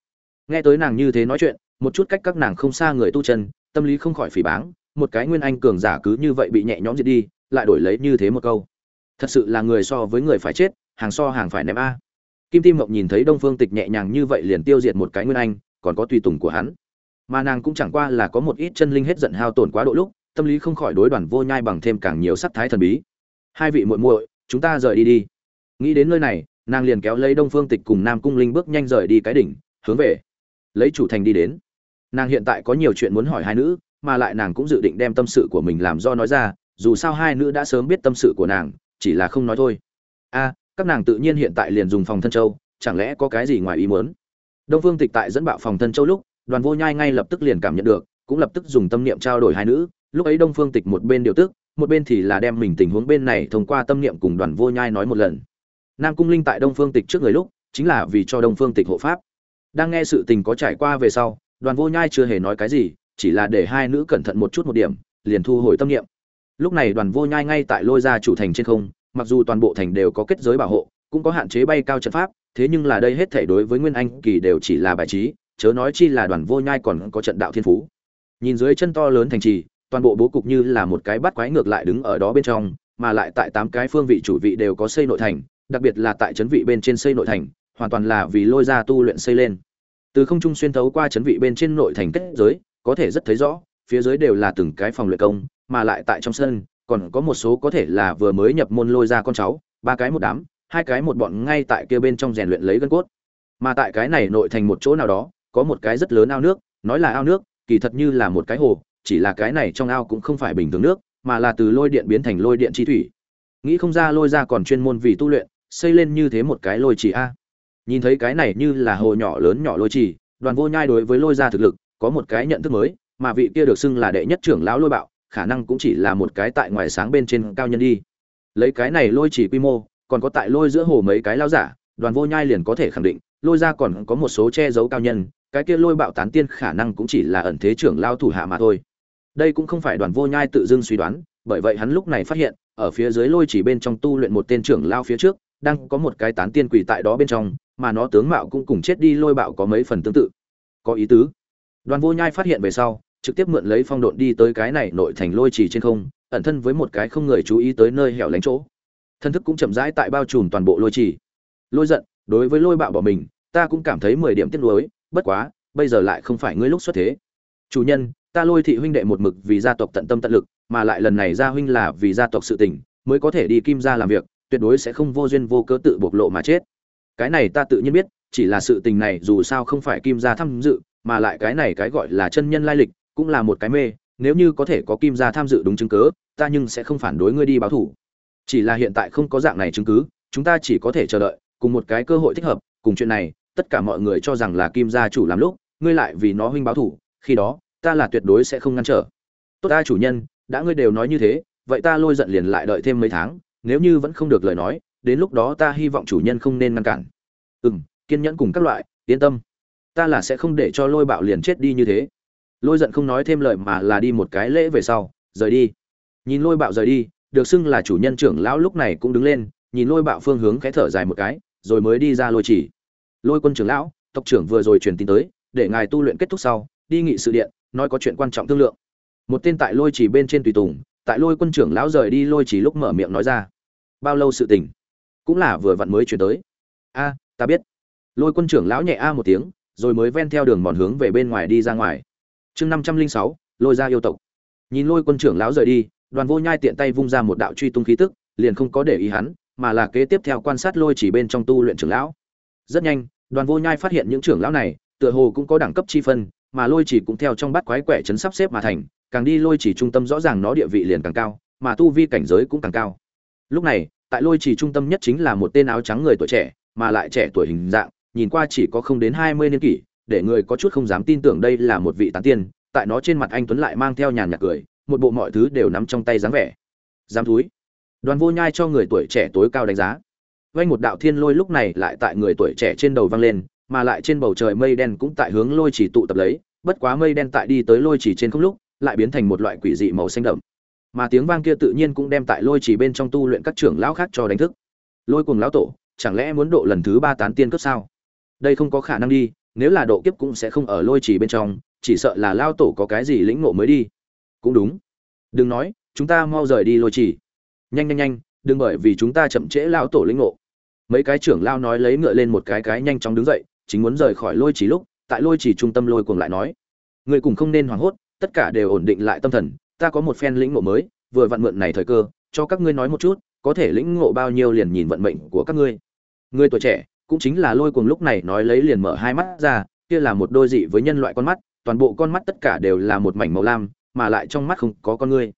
Nghe tới nàng như thế nói chuyện, một chút cách các nàng không xa người tu chân, tâm lý không khỏi phỉ báng, một cái nguyên anh cường giả cứ như vậy bị nhẹ nhõm diệt đi, lại đổi lấy như thế một câu. Thật sự là người so với người phải chết hàng so hàng phải ném a. Kim tim mộng nhìn thấy đông phương tịch nhẹ nhàng như vậy liền tiêu diệt một cái nguyên anh, còn có tùy tùng của hắn. Mà nàng cũng chẳng qua là có một ít chân linh hết giận hao tổn quá độ lúc, tâm lý không khỏi đối đoàn vô nhai bằng thêm càng nhiều sắc thái thần bí. Hai vị muội muội, chúng ta rời đi đi. Nghĩ đến nơi này, nàng liền kéo lấy đông phương tịch cùng nam cung linh bước nhanh rời đi cái đỉnh, hướng về lấy chủ thành đi đến. Nàng hiện tại có nhiều chuyện muốn hỏi hai nữ, mà lại nàng cũng dự định đem tâm sự của mình làm do nói ra, dù sao hai nữ đã sớm biết tâm sự của nàng, chỉ là không nói thôi. A các nàng tự nhiên hiện tại liền dùng phòng thân châu, chẳng lẽ có cái gì ngoài ý muốn? Đông phương tịch tại dẫn bạo phòng thân châu lúc, đoàn vô nhai ngay lập tức liền cảm nhận được, cũng lập tức dùng tâm niệm trao đổi hai nữ, lúc ấy đông phương tịch một bên điều tức, một bên thì là đem mình tình huống bên này thông qua tâm niệm cùng đoàn vô nhai nói một lần. Nam cung linh tại đông phương tịch trước người lúc, chính là vì cho đông phương tịch hộ pháp. Đang nghe sự tình có trải qua về sau, đoàn vô nhai chưa hề nói cái gì, chỉ là để hai nữ cẩn thận một chút một điểm, liền thu hồi tâm niệm. Lúc này đoàn vô nhai ngay tại lôi ra chủ thành trên không mặc dù toàn bộ thành đều có kết giới bảo hộ, cũng có hạn chế bay cao trận pháp, thế nhưng là đây hết thể đối với nguyên anh kỳ đều chỉ là bài trí, chớ nói chi là đoàn vô nhai còn có trận đạo thiên phú. Nhìn dưới chân to lớn thành trì, toàn bộ bố cục như là một cái bắt quái ngược lại đứng ở đó bên trong, mà lại tại tám cái phương vị chủ vị đều có xây nội thành, đặc biệt là tại trấn vị bên trên xây nội thành, hoàn toàn là vì lôi ra tu luyện xây lên. Từ không trung xuyên thấu qua trấn vị bên trên nội thành kết giới, có thể rất thấy rõ, phía dưới đều là từng cái phòng luyện công, mà lại tại trong sân còn có một số có thể là vừa mới nhập môn lôi ra con cháu, ba cái một đám, hai cái một bọn ngay tại kia bên trong rèn luyện lấy gân cốt. Mà tại cái này nội thành một chỗ nào đó, có một cái rất lớn ao nước, nói là ao nước, kỳ thật như là một cái hồ, chỉ là cái này trong ao cũng không phải bình thường nước, mà là từ lôi điện biến thành lôi điện chi thủy. Nghĩ không ra lôi ra còn chuyên môn vì tu luyện, xây lên như thế một cái lôi trì a. Nhìn thấy cái này như là hồ nhỏ lớn nhỏ lôi trì, đoàn vô nhai đối với lôi ra thực lực, có một cái nhận thức mới, mà vị kia được xưng là đệ nhất trưởng lão lôi bạo khả năng cũng chỉ là một cái tại ngoài sáng bên trên cao nhân đi. Lấy cái này lôi chỉ quy mô, còn có tại lôi giữa hồ mấy cái lao giả, đoàn vô nhai liền có thể khẳng định, lôi ra còn có một số che giấu cao nhân, cái kia lôi bạo tán tiên khả năng cũng chỉ là ẩn thế trưởng lao thủ hạ mà thôi. Đây cũng không phải đoàn vô nhai tự dưng suy đoán, bởi vậy hắn lúc này phát hiện, ở phía dưới lôi chỉ bên trong tu luyện một tên trưởng lao phía trước, đang có một cái tán tiên quỷ tại đó bên trong, mà nó tướng mạo cũng cùng chết đi lôi bạo có mấy phần tương tự. Có ý tứ. Đoàn vô nhai phát hiện về sau trực tiếp mượn lấy phong độn đi tới cái này nội thành lôi trì trên không, ẩn thân với một cái không người chú ý tới nơi hẻo lánh chỗ. Thân thức cũng chậm rãi tại bao trùm toàn bộ lôi trì. Lôi giận, đối với lôi bạo bỏ mình, ta cũng cảm thấy mười điểm tiếc nuối, bất quá, bây giờ lại không phải ngươi lúc xuất thế. Chủ nhân, ta lôi thị huynh đệ một mực vì gia tộc tận tâm tận lực, mà lại lần này gia huynh là vì gia tộc sự tình, mới có thể đi kim gia làm việc, tuyệt đối sẽ không vô duyên vô cớ tự bộc lộ mà chết. Cái này ta tự nhiên biết, chỉ là sự tình này dù sao không phải kim gia tham dự, mà lại cái này cái gọi là chân nhân lai lịch cũng là một cái mê, nếu như có thể có kim gia tham dự đúng chứng cứ, ta nhưng sẽ không phản đối ngươi đi báo thủ. Chỉ là hiện tại không có dạng này chứng cứ, chúng ta chỉ có thể chờ đợi, cùng một cái cơ hội thích hợp, cùng chuyện này, tất cả mọi người cho rằng là kim gia chủ làm lúc, ngươi lại vì nó huynh báo thủ, khi đó, ta là tuyệt đối sẽ không ngăn trở. Tốt ta chủ nhân, đã ngươi đều nói như thế, vậy ta lôi giận liền lại đợi thêm mấy tháng, nếu như vẫn không được lời nói, đến lúc đó ta hy vọng chủ nhân không nên ngăn cản. Ừ m kiên nhẫn cùng các loại, yên tâm. Ta là sẽ không để cho lôi bạo liền chết đi như thế lôi giận không nói thêm lời mà là đi một cái lễ về sau, rời đi. Nhìn lôi bạo rời đi, được xưng là chủ nhân trưởng lão lúc này cũng đứng lên, nhìn lôi bạo phương hướng khẽ thở dài một cái, rồi mới đi ra lôi chỉ. Lôi quân trưởng lão, tộc trưởng vừa rồi truyền tin tới, để ngài tu luyện kết thúc sau, đi nghị sự điện, nói có chuyện quan trọng thương lượng. Một tên tại lôi chỉ bên trên tùy tùng, tại lôi quân trưởng lão rời đi lôi chỉ lúc mở miệng nói ra. Bao lâu sự tình? Cũng là vừa vặn mới chuyển tới. A, ta biết. Lôi quân trưởng lão nhẹ a một tiếng, rồi mới ven theo đường mòn hướng về bên ngoài đi ra ngoài chương năm trăm linh sáu, lôi ra yêu tộc. Nhìn lôi quân trưởng lão rời đi, đoàn vô nhai tiện tay vung ra một đạo truy tung khí tức, liền không có để ý hắn, mà là kế tiếp theo quan sát lôi chỉ bên trong tu luyện trưởng lão. Rất nhanh, đoàn vô nhai phát hiện những trưởng lão này, tựa hồ cũng có đẳng cấp chi phân, mà lôi chỉ cũng theo trong bát quái quẻ chấn sắp xếp mà thành, càng đi lôi chỉ trung tâm rõ ràng nó địa vị liền càng cao, mà tu vi cảnh giới cũng càng cao. Lúc này, tại lôi chỉ trung tâm nhất chính là một tên áo trắng người tuổi trẻ, mà lại trẻ tuổi hình dạng, nhìn qua chỉ có không đến hai mươi niên kỷ để người có chút không dám tin tưởng đây là một vị tán tiên, tại nó trên mặt anh tuấn lại mang theo nhàn nhạt cười, một bộ mọi thứ đều nắm trong tay dáng vẻ. Dám thúi đoàn vô nhai cho người tuổi trẻ tối cao đánh giá. Vay một đạo thiên lôi lúc này lại tại người tuổi trẻ trên đầu vang lên, mà lại trên bầu trời mây đen cũng tại hướng lôi chỉ tụ tập lấy, bất quá mây đen tại đi tới lôi chỉ trên không lúc, lại biến thành một loại quỷ dị màu xanh đậm. Mà tiếng vang kia tự nhiên cũng đem tại lôi chỉ bên trong tu luyện các trưởng lão khác cho đánh thức. Lôi cùng lão tổ, chẳng lẽ muốn độ lần thứ ba tán tiên cấp sao? Đây không có khả năng đi nếu là độ kiếp cũng sẽ không ở lôi chỉ bên trong, chỉ sợ là lao tổ có cái gì lĩnh ngộ mới đi. Cũng đúng. Đừng nói, chúng ta mau rời đi lôi chỉ nhanh nhanh nhanh, đừng bởi vì chúng ta chậm trễ lao tổ lĩnh ngộ. Mấy cái trưởng lao nói lấy ngựa lên một cái cái nhanh chóng đứng dậy, chính muốn rời khỏi lôi chỉ lúc, tại lôi chỉ trung tâm lôi cuồng lại nói. Người cùng không nên hoảng hốt, tất cả đều ổn định lại tâm thần, ta có một phen lĩnh ngộ mới, vừa vặn mượn này thời cơ, cho các ngươi nói một chút, có thể lĩnh ngộ bao nhiêu liền nhìn vận mệnh của các ngươi. Người tuổi trẻ cũng chính là lôi cuồng lúc này nói lấy liền mở hai mắt ra, kia là một đôi dị với nhân loại con mắt, toàn bộ con mắt tất cả đều là một mảnh màu lam, mà lại trong mắt không có con ngươi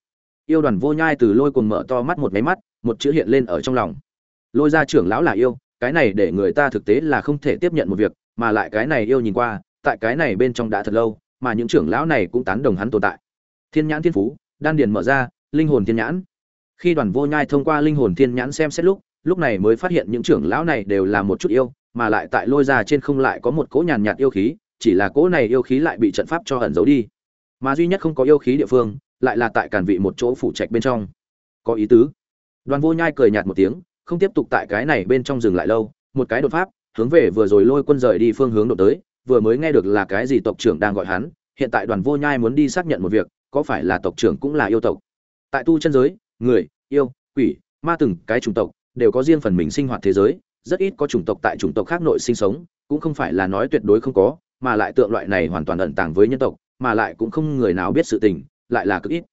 yêu đoàn vô nhai từ lôi cuồng mở to mắt một máy mắt, một chữ hiện lên ở trong lòng. Lôi ra trưởng lão là yêu, cái này để người ta thực tế là không thể tiếp nhận một việc, mà lại cái này yêu nhìn qua, tại cái này bên trong đã thật lâu, mà những trưởng lão này cũng tán đồng hắn tồn tại. Thiên nhãn thiên phú, đan điền mở ra, linh hồn thiên nhãn. Khi đoàn vô nhai thông qua linh hồn thiên nhãn xem xét lúc lúc này mới phát hiện những trưởng lão này đều là một chút yêu, mà lại tại lôi ra trên không lại có một cỗ nhàn nhạt yêu khí, chỉ là cỗ này yêu khí lại bị trận pháp cho ẩn giấu đi. Mà duy nhất không có yêu khí địa phương, lại là tại càn vị một chỗ phủ trạch bên trong. Có ý tứ. Đoàn vô nhai cười nhạt một tiếng, không tiếp tục tại cái này bên trong dừng lại lâu, một cái đột pháp, hướng về vừa rồi lôi quân rời đi phương hướng đột tới, vừa mới nghe được là cái gì tộc trưởng đang gọi hắn, hiện tại đoàn vô nhai muốn đi xác nhận một việc, có phải là tộc trưởng cũng là yêu tộc? Tại tu chân giới, người, yêu, quỷ, ma từng cái chủng tộc đều có riêng phần mình sinh hoạt thế giới, rất ít có chủng tộc tại chủng tộc khác nội sinh sống, cũng không phải là nói tuyệt đối không có, mà lại tượng loại này hoàn toàn ẩn tàng với nhân tộc, mà lại cũng không người nào biết sự tình, lại là cực ít.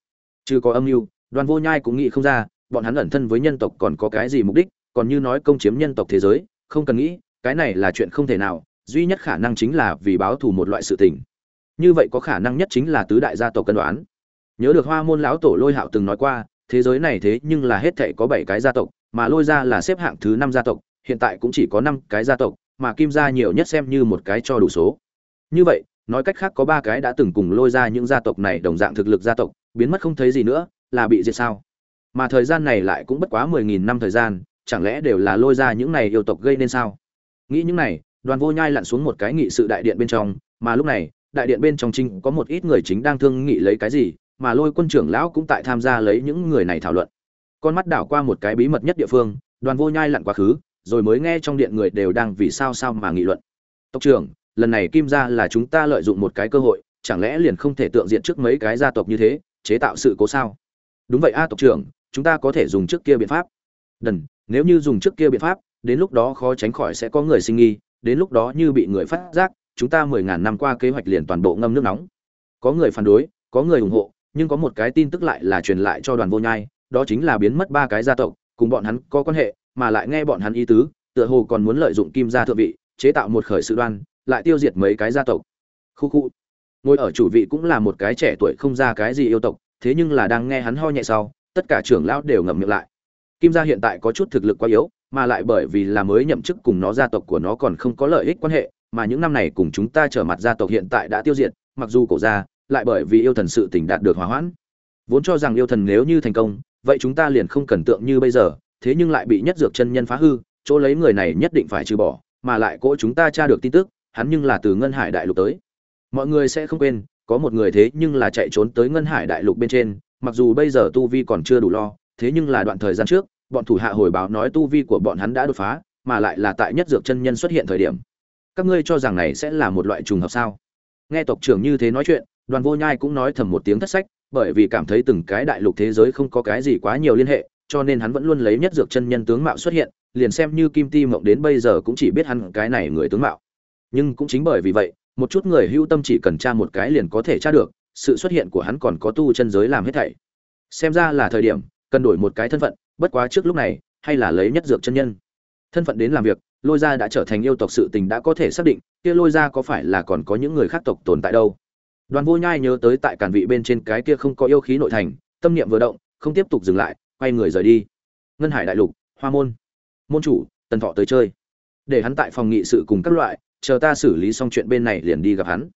Chứ có âm mưu, đoàn vô nhai cũng nghĩ không ra, bọn hắn ẩn thân với nhân tộc còn có cái gì mục đích, còn như nói công chiếm nhân tộc thế giới, không cần nghĩ, cái này là chuyện không thể nào, duy nhất khả năng chính là vì báo thù một loại sự tình. Như vậy có khả năng nhất chính là tứ đại gia tộc cân đoán. Nhớ được hoa môn lão tổ lôi hạo từng nói qua, thế giới này thế nhưng là hết thệ có bảy cái gia tộc mà lôi ra là xếp hạng thứ năm gia tộc, hiện tại cũng chỉ có năm cái gia tộc, mà kim gia nhiều nhất xem như một cái cho đủ số. Như vậy, nói cách khác có ba cái đã từng cùng lôi ra những gia tộc này đồng dạng thực lực gia tộc, biến mất không thấy gì nữa, là bị diệt sao? Mà thời gian này lại cũng bất quá mười nghìn năm thời gian, chẳng lẽ đều là lôi ra những này yêu tộc gây nên sao? Nghĩ những này, đoàn vô nhai lặn xuống một cái nghị sự đại điện bên trong, mà lúc này, đại điện bên trong trinh có một ít người chính đang thương nghị lấy cái gì, mà lôi quân trưởng lão cũng tại tham gia lấy những người này thảo luận con mắt đảo qua một cái bí mật nhất địa phương, đoàn vô nhai lặn quá khứ, rồi mới nghe trong điện người đều đang vì sao sao mà nghị luận. Tộc trưởng, lần này kim ra là chúng ta lợi dụng một cái cơ hội, chẳng lẽ liền không thể tượng diện trước mấy cái gia tộc như thế, chế tạo sự cố sao? Đúng vậy a, tộc trưởng, chúng ta có thể dùng trước kia biện pháp. Đần, nếu như dùng trước kia biện pháp, đến lúc đó khó tránh khỏi sẽ có người sinh nghi, đến lúc đó như bị người phát giác, chúng ta mười ngàn năm qua kế hoạch liền toàn bộ ngâm nước nóng. Có người phản đối, có người ủng hộ, nhưng có một cái tin tức lại là truyền lại cho đoàn vô nhai đó chính là biến mất ba cái gia tộc, cùng bọn hắn có quan hệ, mà lại nghe bọn hắn ý tứ, tựa hồ còn muốn lợi dụng kim gia thượng vị, chế tạo một khởi sự đoan, lại tiêu diệt mấy cái gia tộc. Khu khu. Ngồi ở chủ vị cũng là một cái trẻ tuổi không ra cái gì yêu tộc, thế nhưng là đang nghe hắn ho nhẹ sau, tất cả trưởng lão đều ngậm miệng lại. Kim gia hiện tại có chút thực lực quá yếu, mà lại bởi vì là mới nhậm chức cùng nó gia tộc của nó còn không có lợi ích quan hệ, mà những năm này cùng chúng ta trở mặt gia tộc hiện tại đã tiêu diệt, mặc dù cổ gia, lại bởi vì yêu thần sự tình đạt được hòa hoãn. Vốn cho rằng yêu thần nếu như thành công vậy chúng ta liền không cần tượng như bây giờ, thế nhưng lại bị nhất dược chân nhân phá hư, chỗ lấy người này nhất định phải trừ bỏ, mà lại cỗ chúng ta tra được tin tức, hắn nhưng là từ ngân hải đại lục tới. Mọi người sẽ không quên, có một người thế nhưng là chạy trốn tới ngân hải đại lục bên trên, mặc dù bây giờ tu vi còn chưa đủ lo, thế nhưng là đoạn thời gian trước, bọn thủ hạ hồi báo nói tu vi của bọn hắn đã đột phá, mà lại là tại nhất dược chân nhân xuất hiện thời điểm. Các ngươi cho rằng này sẽ là một loại trùng hợp sao? Nghe tộc trưởng như thế nói chuyện, đoàn vô nhai cũng nói thầm một tiếng thất sách bởi vì cảm thấy từng cái đại lục thế giới không có cái gì quá nhiều liên hệ, cho nên hắn vẫn luôn lấy nhất dược chân nhân tướng mạo xuất hiện, liền xem như kim ti mộng đến bây giờ cũng chỉ biết hắn cái này người tướng mạo. Nhưng cũng chính bởi vì vậy, một chút người hưu tâm chỉ cần tra một cái liền có thể tra được, sự xuất hiện của hắn còn có tu chân giới làm hết thảy. Xem ra là thời điểm, cần đổi một cái thân phận, bất quá trước lúc này, hay là lấy nhất dược chân nhân. Thân phận đến làm việc, lôi gia đã trở thành yêu tộc sự tình đã có thể xác định, kia lôi gia có phải là còn có những người khác tộc tồn tại đâu? Đoàn vô nhai nhớ tới tại cản vị bên trên cái kia không có yêu khí nội thành, tâm niệm vừa động, không tiếp tục dừng lại, quay người rời đi. Ngân hải đại lục, hoa môn. Môn chủ, tần thọ tới chơi. Để hắn tại phòng nghị sự cùng các loại, chờ ta xử lý xong chuyện bên này liền đi gặp hắn.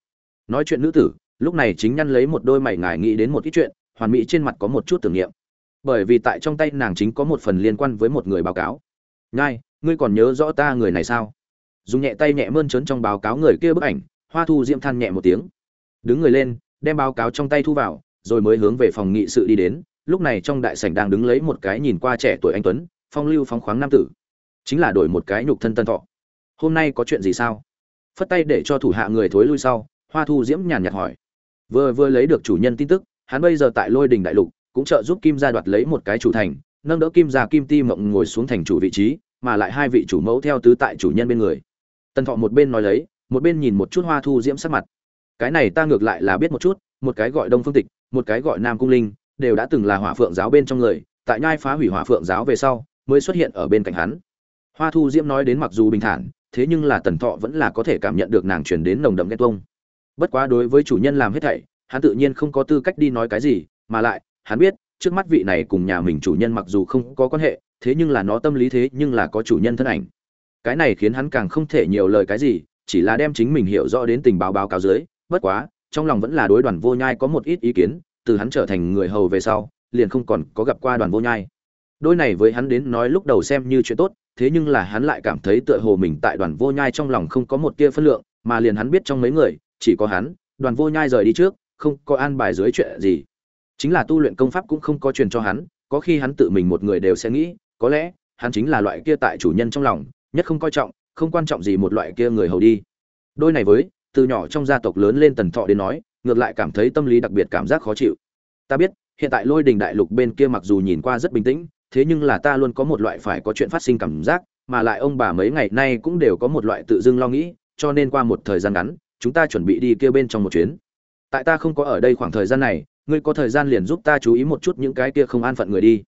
Nói chuyện nữ tử, lúc này chính nhăn lấy một đôi mày ngài nghĩ đến một ít chuyện, hoàn mỹ trên mặt có một chút tưởng niệm. Bởi vì tại trong tay nàng chính có một phần liên quan với một người báo cáo. Nhai, ngươi còn nhớ rõ ta người này sao? Dùng nhẹ tay nhẹ mơn trớn trong báo cáo người kia bức ảnh, hoa thu diễm than nhẹ một tiếng đứng người lên, đem báo cáo trong tay thu vào, rồi mới hướng về phòng nghị sự đi đến. Lúc này trong đại sảnh đang đứng lấy một cái nhìn qua trẻ tuổi anh tuấn, phong lưu phóng khoáng nam tử. Chính là đổi một cái nhục thân tân thọ. Hôm nay có chuyện gì sao? Phất tay để cho thủ hạ người thối lui sau, hoa thu diễm nhàn nhạt hỏi. Vừa vừa lấy được chủ nhân tin tức, hắn bây giờ tại lôi đình đại lục, cũng trợ giúp kim gia đoạt lấy một cái chủ thành, nâng đỡ kim gia kim ti mộng ngồi xuống thành chủ vị trí, mà lại hai vị chủ mẫu theo tứ tại chủ nhân bên người. Tân thọ một bên nói lấy, một bên nhìn một chút hoa thu diễm sắc mặt cái này ta ngược lại là biết một chút, một cái gọi đông phương tịch, một cái gọi nam cung linh, đều đã từng là hỏa phượng giáo bên trong người, tại nhai phá hủy hỏa phượng giáo về sau, mới xuất hiện ở bên cạnh hắn. Hoa thu diễm nói đến mặc dù bình thản, thế nhưng là tần thọ vẫn là có thể cảm nhận được nàng truyền đến nồng đậm ghen tuông. Bất quá đối với chủ nhân làm hết thảy, hắn tự nhiên không có tư cách đi nói cái gì, mà lại, hắn biết, trước mắt vị này cùng nhà mình chủ nhân mặc dù không có quan hệ, thế nhưng là nó tâm lý thế nhưng là có chủ nhân thân ảnh. Cái này khiến hắn càng không thể nhiều lời cái gì, chỉ là đem chính mình hiểu rõ đến tình báo báo cáo dưới bất quá, trong lòng vẫn là đối đoàn vô nhai có một ít ý kiến, từ hắn trở thành người hầu về sau, liền không còn có gặp qua đoàn vô nhai. Đôi này với hắn đến nói lúc đầu xem như chuyện tốt, thế nhưng là hắn lại cảm thấy tựa hồ mình tại đoàn vô nhai trong lòng không có một tia phân lượng, mà liền hắn biết trong mấy người, chỉ có hắn, đoàn vô nhai rời đi trước, không có an bài dưới chuyện gì. Chính là tu luyện công pháp cũng không có truyền cho hắn, có khi hắn tự mình một người đều sẽ nghĩ, có lẽ, hắn chính là loại kia tại chủ nhân trong lòng, nhất không coi trọng, không quan trọng gì một loại kia người hầu đi. Đôi này với từ nhỏ trong gia tộc lớn lên tần thọ đến nói, ngược lại cảm thấy tâm lý đặc biệt cảm giác khó chịu. Ta biết, hiện tại lôi đình đại lục bên kia mặc dù nhìn qua rất bình tĩnh, thế nhưng là ta luôn có một loại phải có chuyện phát sinh cảm giác, mà lại ông bà mấy ngày nay cũng đều có một loại tự dưng lo nghĩ, cho nên qua một thời gian ngắn, chúng ta chuẩn bị đi kia bên trong một chuyến. Tại ta không có ở đây khoảng thời gian này, ngươi có thời gian liền giúp ta chú ý một chút những cái kia không an phận người đi.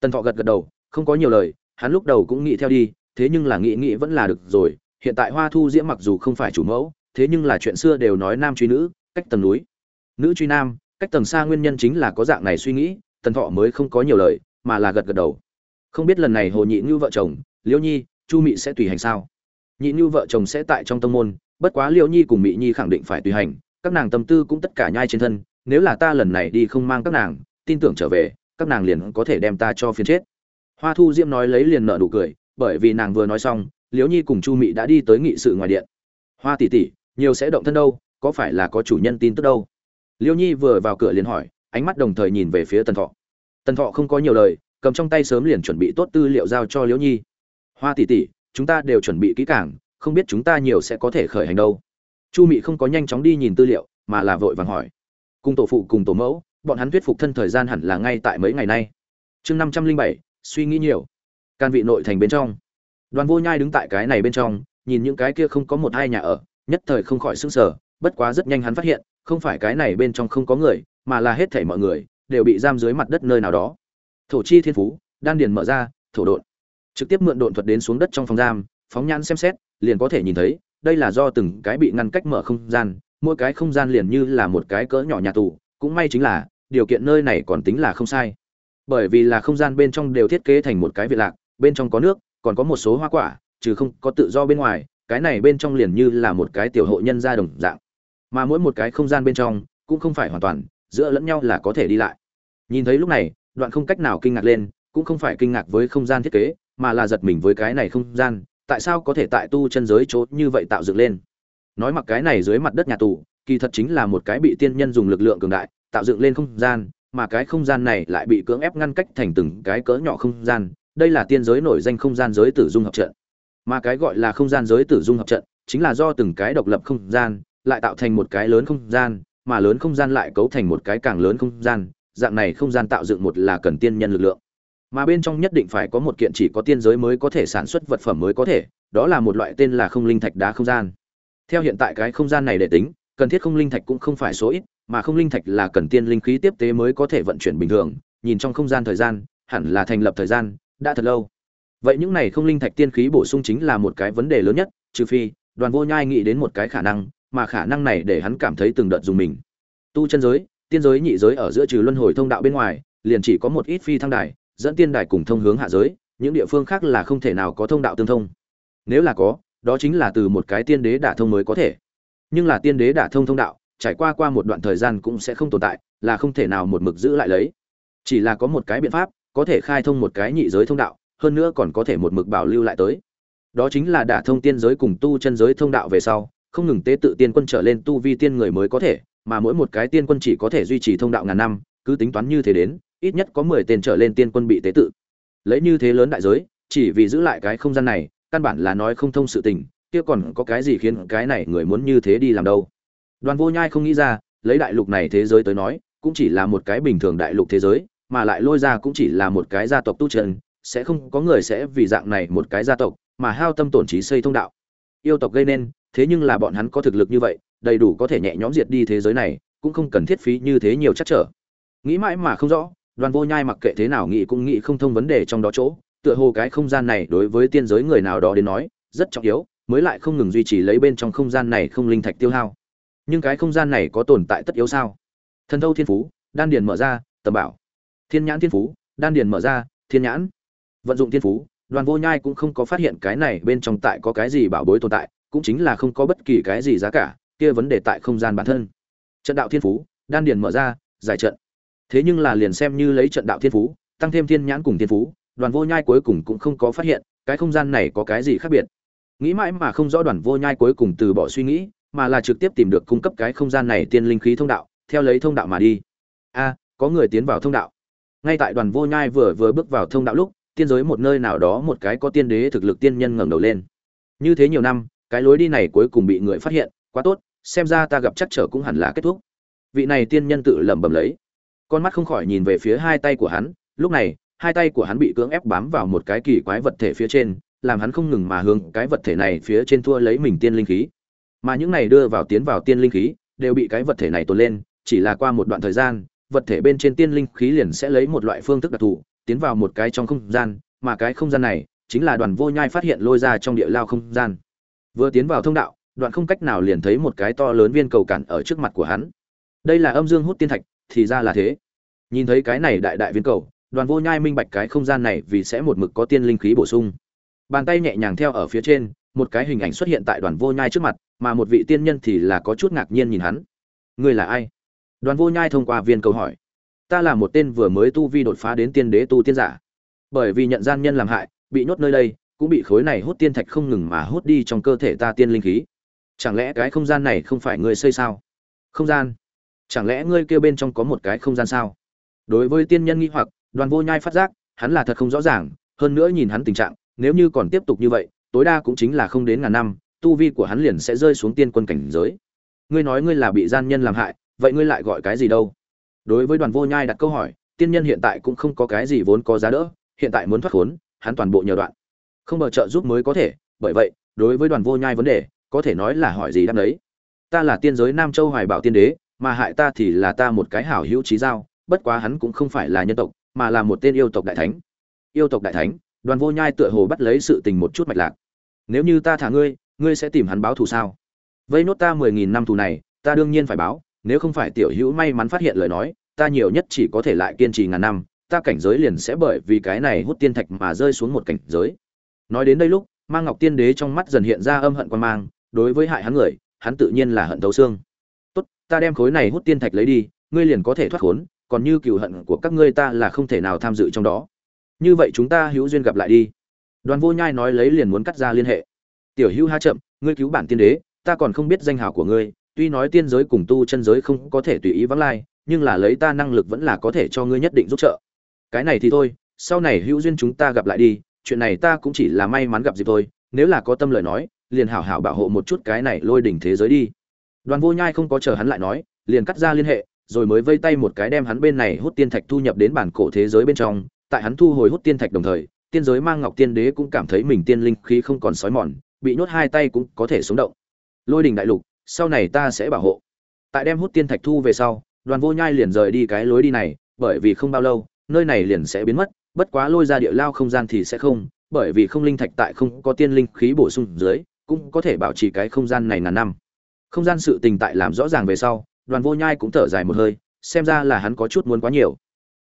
Tần thọ gật gật đầu, không có nhiều lời, hắn lúc đầu cũng nghĩ theo đi, thế nhưng là nghĩ nghĩ vẫn là được rồi, hiện tại hoa thu diễm mặc dù không phải chủ mẫu thế nhưng là chuyện xưa đều nói nam truy nữ, cách tầng núi. Nữ truy nam, cách tầng xa nguyên nhân chính là có dạng này suy nghĩ, tần thọ mới không có nhiều lời, mà là gật gật đầu. Không biết lần này hồ nhị như vợ chồng, liễu nhi, chu mị sẽ tùy hành sao? Nhị như vợ chồng sẽ tại trong tông môn, bất quá liễu nhi cùng mị nhi khẳng định phải tùy hành, các nàng tâm tư cũng tất cả nhai trên thân, nếu là ta lần này đi không mang các nàng, tin tưởng trở về, các nàng liền có thể đem ta cho phiền chết. Hoa thu diễm nói lấy liền nợ nụ cười, bởi vì nàng vừa nói xong, liễu nhi cùng chu mị đã đi tới nghị sự ngoài điện. Hoa tỷ tỷ nhiều sẽ động thân đâu, có phải là có chủ nhân tin tức đâu? Liễu nhi vừa vào cửa liền hỏi, ánh mắt đồng thời nhìn về phía tần thọ. Tần thọ không có nhiều lời, cầm trong tay sớm liền chuẩn bị tốt tư liệu giao cho liễu nhi. Hoa tỷ tỷ, chúng ta đều chuẩn bị kỹ càng, không biết chúng ta nhiều sẽ có thể khởi hành đâu. Chu mị không có nhanh chóng đi nhìn tư liệu, mà là vội vàng hỏi. Cùng tổ phụ cùng tổ mẫu, bọn hắn thuyết phục thân thời gian hẳn là ngay tại mấy ngày nay. Chương năm trăm linh bảy, suy nghĩ nhiều. Can vị nội thành bên trong. Đoàn vô nhai đứng tại cái này bên trong, nhìn những cái kia không có một hai nhà ở nhất thời không khỏi sững sờ, bất quá rất nhanh hắn phát hiện, không phải cái này bên trong không có người, mà là hết thảy mọi người, đều bị giam dưới mặt đất nơi nào đó. Thổ chi thiên phú, đan điền mở ra, thổ độn. Trực tiếp mượn độn thuật đến xuống đất trong phòng giam, phóng nhãn xem xét, liền có thể nhìn thấy, đây là do từng cái bị ngăn cách mở không gian, mỗi cái không gian liền như là một cái cỡ nhỏ nhà tù, cũng may chính là, điều kiện nơi này còn tính là không sai. Bởi vì là không gian bên trong đều thiết kế thành một cái viện lạc, bên trong có nước, còn có một số hoa quả, trừ không có tự do bên ngoài cái này bên trong liền như là một cái tiểu hộ nhân gia đồng dạng. Mà mỗi một cái không gian bên trong cũng không phải hoàn toàn, giữa lẫn nhau là có thể đi lại. Nhìn thấy lúc này, đoạn không cách nào kinh ngạc lên, cũng không phải kinh ngạc với không gian thiết kế, mà là giật mình với cái này không gian, tại sao có thể tại tu chân giới chỗ như vậy tạo dựng lên. Nói mặc cái này dưới mặt đất nhà tù, kỳ thật chính là một cái bị tiên nhân dùng lực lượng cường đại, tạo dựng lên không gian, mà cái không gian này lại bị cưỡng ép ngăn cách thành từng cái cỡ nhỏ không gian. Đây là tiên giới nổi danh không gian giới tử dung hợp trận mà cái gọi là không gian giới tử dung hợp trận chính là do từng cái độc lập không gian lại tạo thành một cái lớn không gian, mà lớn không gian lại cấu thành một cái càng lớn không gian, dạng này không gian tạo dựng một là cần tiên nhân lực lượng. Mà bên trong nhất định phải có một kiện chỉ có tiên giới mới có thể sản xuất vật phẩm mới có thể, đó là một loại tên là không linh thạch đá không gian. Theo hiện tại cái không gian này để tính, cần thiết không linh thạch cũng không phải số ít, mà không linh thạch là cần tiên linh khí tiếp tế mới có thể vận chuyển bình thường, nhìn trong không gian thời gian, hẳn là thành lập thời gian, đã thật lâu vậy những này không linh thạch tiên khí bổ sung chính là một cái vấn đề lớn nhất, trừ phi, đoàn vô nhai nghĩ đến một cái khả năng, mà khả năng này để hắn cảm thấy từng đợt dùng mình. Tu chân giới, tiên giới, nhị giới ở giữa trừ luân hồi thông đạo bên ngoài, liền chỉ có một ít phi thăng đài, dẫn tiên đài cùng thông hướng hạ giới, những địa phương khác là không thể nào có thông đạo tương thông. Nếu là có, đó chính là từ một cái tiên đế đả thông mới có thể. Nhưng là tiên đế đả thông thông đạo, trải qua qua một đoạn thời gian cũng sẽ không tồn tại, là không thể nào một mực giữ lại lấy. Chỉ là có một cái biện pháp, có thể khai thông một cái nhị giới thông đạo hơn nữa còn có thể một mực bảo lưu lại tới đó chính là đả thông tiên giới cùng tu chân giới thông đạo về sau, không ngừng tế tự tiên quân trở lên tu vi tiên người mới có thể, mà mỗi một cái tiên quân chỉ có thể duy trì thông đạo ngàn năm, cứ tính toán như thế đến, ít nhất có mười tên trở lên tiên quân bị tế tự lấy như thế lớn đại giới, chỉ vì giữ lại cái không gian này, căn bản là nói không thông sự tình, kia còn có cái gì khiến cái này người muốn như thế đi làm đâu đoàn vô nhai không nghĩ ra, lấy đại lục này thế giới tới nói, cũng chỉ là một cái bình thường đại lục thế giới, mà lại lôi ra cũng chỉ là một cái gia tộc tu chân sẽ không có người sẽ vì dạng này một cái gia tộc mà hao tâm tổn trí xây thông đạo. Yêu tộc gây nên, thế nhưng là bọn hắn có thực lực như vậy, đầy đủ có thể nhẹ nhõm diệt đi thế giới này, cũng không cần thiết phí như thế nhiều chắc trở. Nghĩ mãi mà không rõ, đoàn vô nhai mặc kệ thế nào nghĩ cũng nghĩ không thông vấn đề trong đó chỗ, tựa hồ cái không gian này đối với tiên giới người nào đó đến nói, rất trọng yếu, mới lại không ngừng duy trì lấy bên trong không gian này không linh thạch tiêu hao. Nhưng cái không gian này có tồn tại tất yếu sao? Thần thâu thiên phú, đan điền mở ra, tầm bảo. Thiên nhãn thiên phú, đan điền mở ra, thiên nhãn vận dụng thiên phú, đoàn vô nhai cũng không có phát hiện cái này bên trong tại có cái gì bảo bối tồn tại, cũng chính là không có bất kỳ cái gì giá cả, kia vấn đề tại không gian bản thân. Trận đạo thiên phú, đan điền mở ra, giải trận. Thế nhưng là liền xem như lấy trận đạo thiên phú, tăng thêm thiên nhãn cùng thiên phú, đoàn vô nhai cuối cùng cũng không có phát hiện, cái không gian này có cái gì khác biệt. Nghĩ mãi mà không rõ đoàn vô nhai cuối cùng từ bỏ suy nghĩ, mà là trực tiếp tìm được cung cấp cái không gian này tiên linh khí thông đạo, theo lấy thông đạo mà đi. A, có người tiến vào thông đạo. Ngay tại đoàn vô nhai vừa vừa bước vào thông đạo lúc tiên giới một nơi nào đó một cái có tiên đế thực lực tiên nhân ngẩng đầu lên. Như thế nhiều năm, cái lối đi này cuối cùng bị người phát hiện, quá tốt, xem ra ta gặp chắc trở cũng hẳn là kết thúc. Vị này tiên nhân tự lẩm bẩm lấy. Con mắt không khỏi nhìn về phía hai tay của hắn, lúc này, hai tay của hắn bị cưỡng ép bám vào một cái kỳ quái vật thể phía trên, làm hắn không ngừng mà hướng cái vật thể này phía trên thua lấy mình tiên linh khí. Mà những này đưa vào tiến vào tiên linh khí, đều bị cái vật thể này tồn lên, chỉ là qua một đoạn thời gian, vật thể bên trên tiên linh khí liền sẽ lấy một loại phương thức đặc thù tiến vào một cái trong không gian, mà cái không gian này chính là đoàn vô nhai phát hiện lôi ra trong địa lao không gian. Vừa tiến vào thông đạo, đoạn không cách nào liền thấy một cái to lớn viên cầu cản ở trước mặt của hắn. Đây là âm dương hút tiên thạch, thì ra là thế. Nhìn thấy cái này đại đại viên cầu, đoàn vô nhai minh bạch cái không gian này vì sẽ một mực có tiên linh khí bổ sung. Bàn tay nhẹ nhàng theo ở phía trên, một cái hình ảnh xuất hiện tại đoàn vô nhai trước mặt, mà một vị tiên nhân thì là có chút ngạc nhiên nhìn hắn. Ngươi là ai? Đoàn vô nhai thông qua viên cầu hỏi ta là một tên vừa mới tu vi đột phá đến tiên đế tu tiên giả. Bởi vì nhận gian nhân làm hại, bị nhốt nơi đây, cũng bị khối này hút tiên thạch không ngừng mà hút đi trong cơ thể ta tiên linh khí. Chẳng lẽ cái không gian này không phải ngươi xây sao? Không gian? Chẳng lẽ ngươi kêu bên trong có một cái không gian sao? Đối với tiên nhân nghi hoặc, đoàn vô nhai phát giác, hắn là thật không rõ ràng, hơn nữa nhìn hắn tình trạng, nếu như còn tiếp tục như vậy, tối đa cũng chính là không đến ngàn năm, tu vi của hắn liền sẽ rơi xuống tiên quân cảnh giới. Ngươi nói ngươi là bị gian nhân làm hại, vậy ngươi lại gọi cái gì đâu? Đối với đoàn vô nhai đặt câu hỏi, tiên nhân hiện tại cũng không có cái gì vốn có giá đỡ, hiện tại muốn thoát khốn, hắn toàn bộ nhờ đoạn. Không bờ trợ giúp mới có thể, bởi vậy, đối với đoàn vô nhai vấn đề, có thể nói là hỏi gì đáp đấy ta là tiên giới nam châu hoài bảo tiên đế, mà hại ta thì là ta một cái hảo hữu trí giao, bất quá hắn cũng không phải là nhân tộc, mà là một tên yêu tộc đại thánh. Yêu tộc đại thánh, đoàn vô nhai tựa hồ bắt lấy sự tình một chút mạch lạc. Nếu như ta thả ngươi ngươi sẽ tìm hắn báo thù sao? Vây nốt ta mười nghìn năm thù này, ta đương nhiên phải báo, nếu không phải tiểu hữu may mắn phát hiện lời nói ta nhiều nhất chỉ có thể lại kiên trì ngàn năm, ta cảnh giới liền sẽ bởi vì cái này hút tiên thạch mà rơi xuống một cảnh giới. Nói đến đây lúc mang ngọc tiên đế trong mắt dần hiện ra âm hận quan mang, đối với hại hắn người, hắn tự nhiên là hận thấu xương. Tốt, ta đem khối này hút tiên thạch lấy đi, ngươi liền có thể thoát khốn, còn như cựu hận của các ngươi ta là không thể nào tham dự trong đó. Như vậy chúng ta hữu duyên gặp lại đi. Đoàn vô nhai nói lấy liền muốn cắt ra liên hệ. Tiểu hữu ha chậm, ngươi cứu bản tiên đế, ta còn không biết danh hào của ngươi, tuy nói tiên giới cùng tu chân giới không có thể tùy ý vắng lai nhưng là lấy ta năng lực vẫn là có thể cho ngươi nhất định giúp trợ. Cái này thì thôi, sau này hữu duyên chúng ta gặp lại đi, chuyện này ta cũng chỉ là may mắn gặp dịp thôi, nếu là có tâm lời nói, liền hảo hảo bảo hộ một chút cái này lôi đỉnh thế giới đi. Đoàn vô nhai không có chờ hắn lại nói, liền cắt ra liên hệ, rồi mới vây tay một cái đem hắn bên này hút tiên thạch thu nhập đến bản cổ thế giới bên trong. Tại hắn thu hồi hút tiên thạch đồng thời, tiên giới mang ngọc tiên đế cũng cảm thấy mình tiên linh khí không còn sói mòn, bị nhốt hai tay cũng có thể sống động. Lôi đình đại lục, sau này ta sẽ bảo hộ. Tại đem hút tiên thạch thu về sau đoàn vô nhai liền rời đi cái lối đi này, bởi vì không bao lâu, nơi này liền sẽ biến mất, bất quá lôi ra địa lao không gian thì sẽ không, bởi vì không linh thạch tại không có tiên linh khí bổ sung dưới, cũng có thể bảo trì cái không gian này ngàn năm. Không gian sự tình tại làm rõ ràng về sau, đoàn vô nhai cũng thở dài một hơi, xem ra là hắn có chút muốn quá nhiều.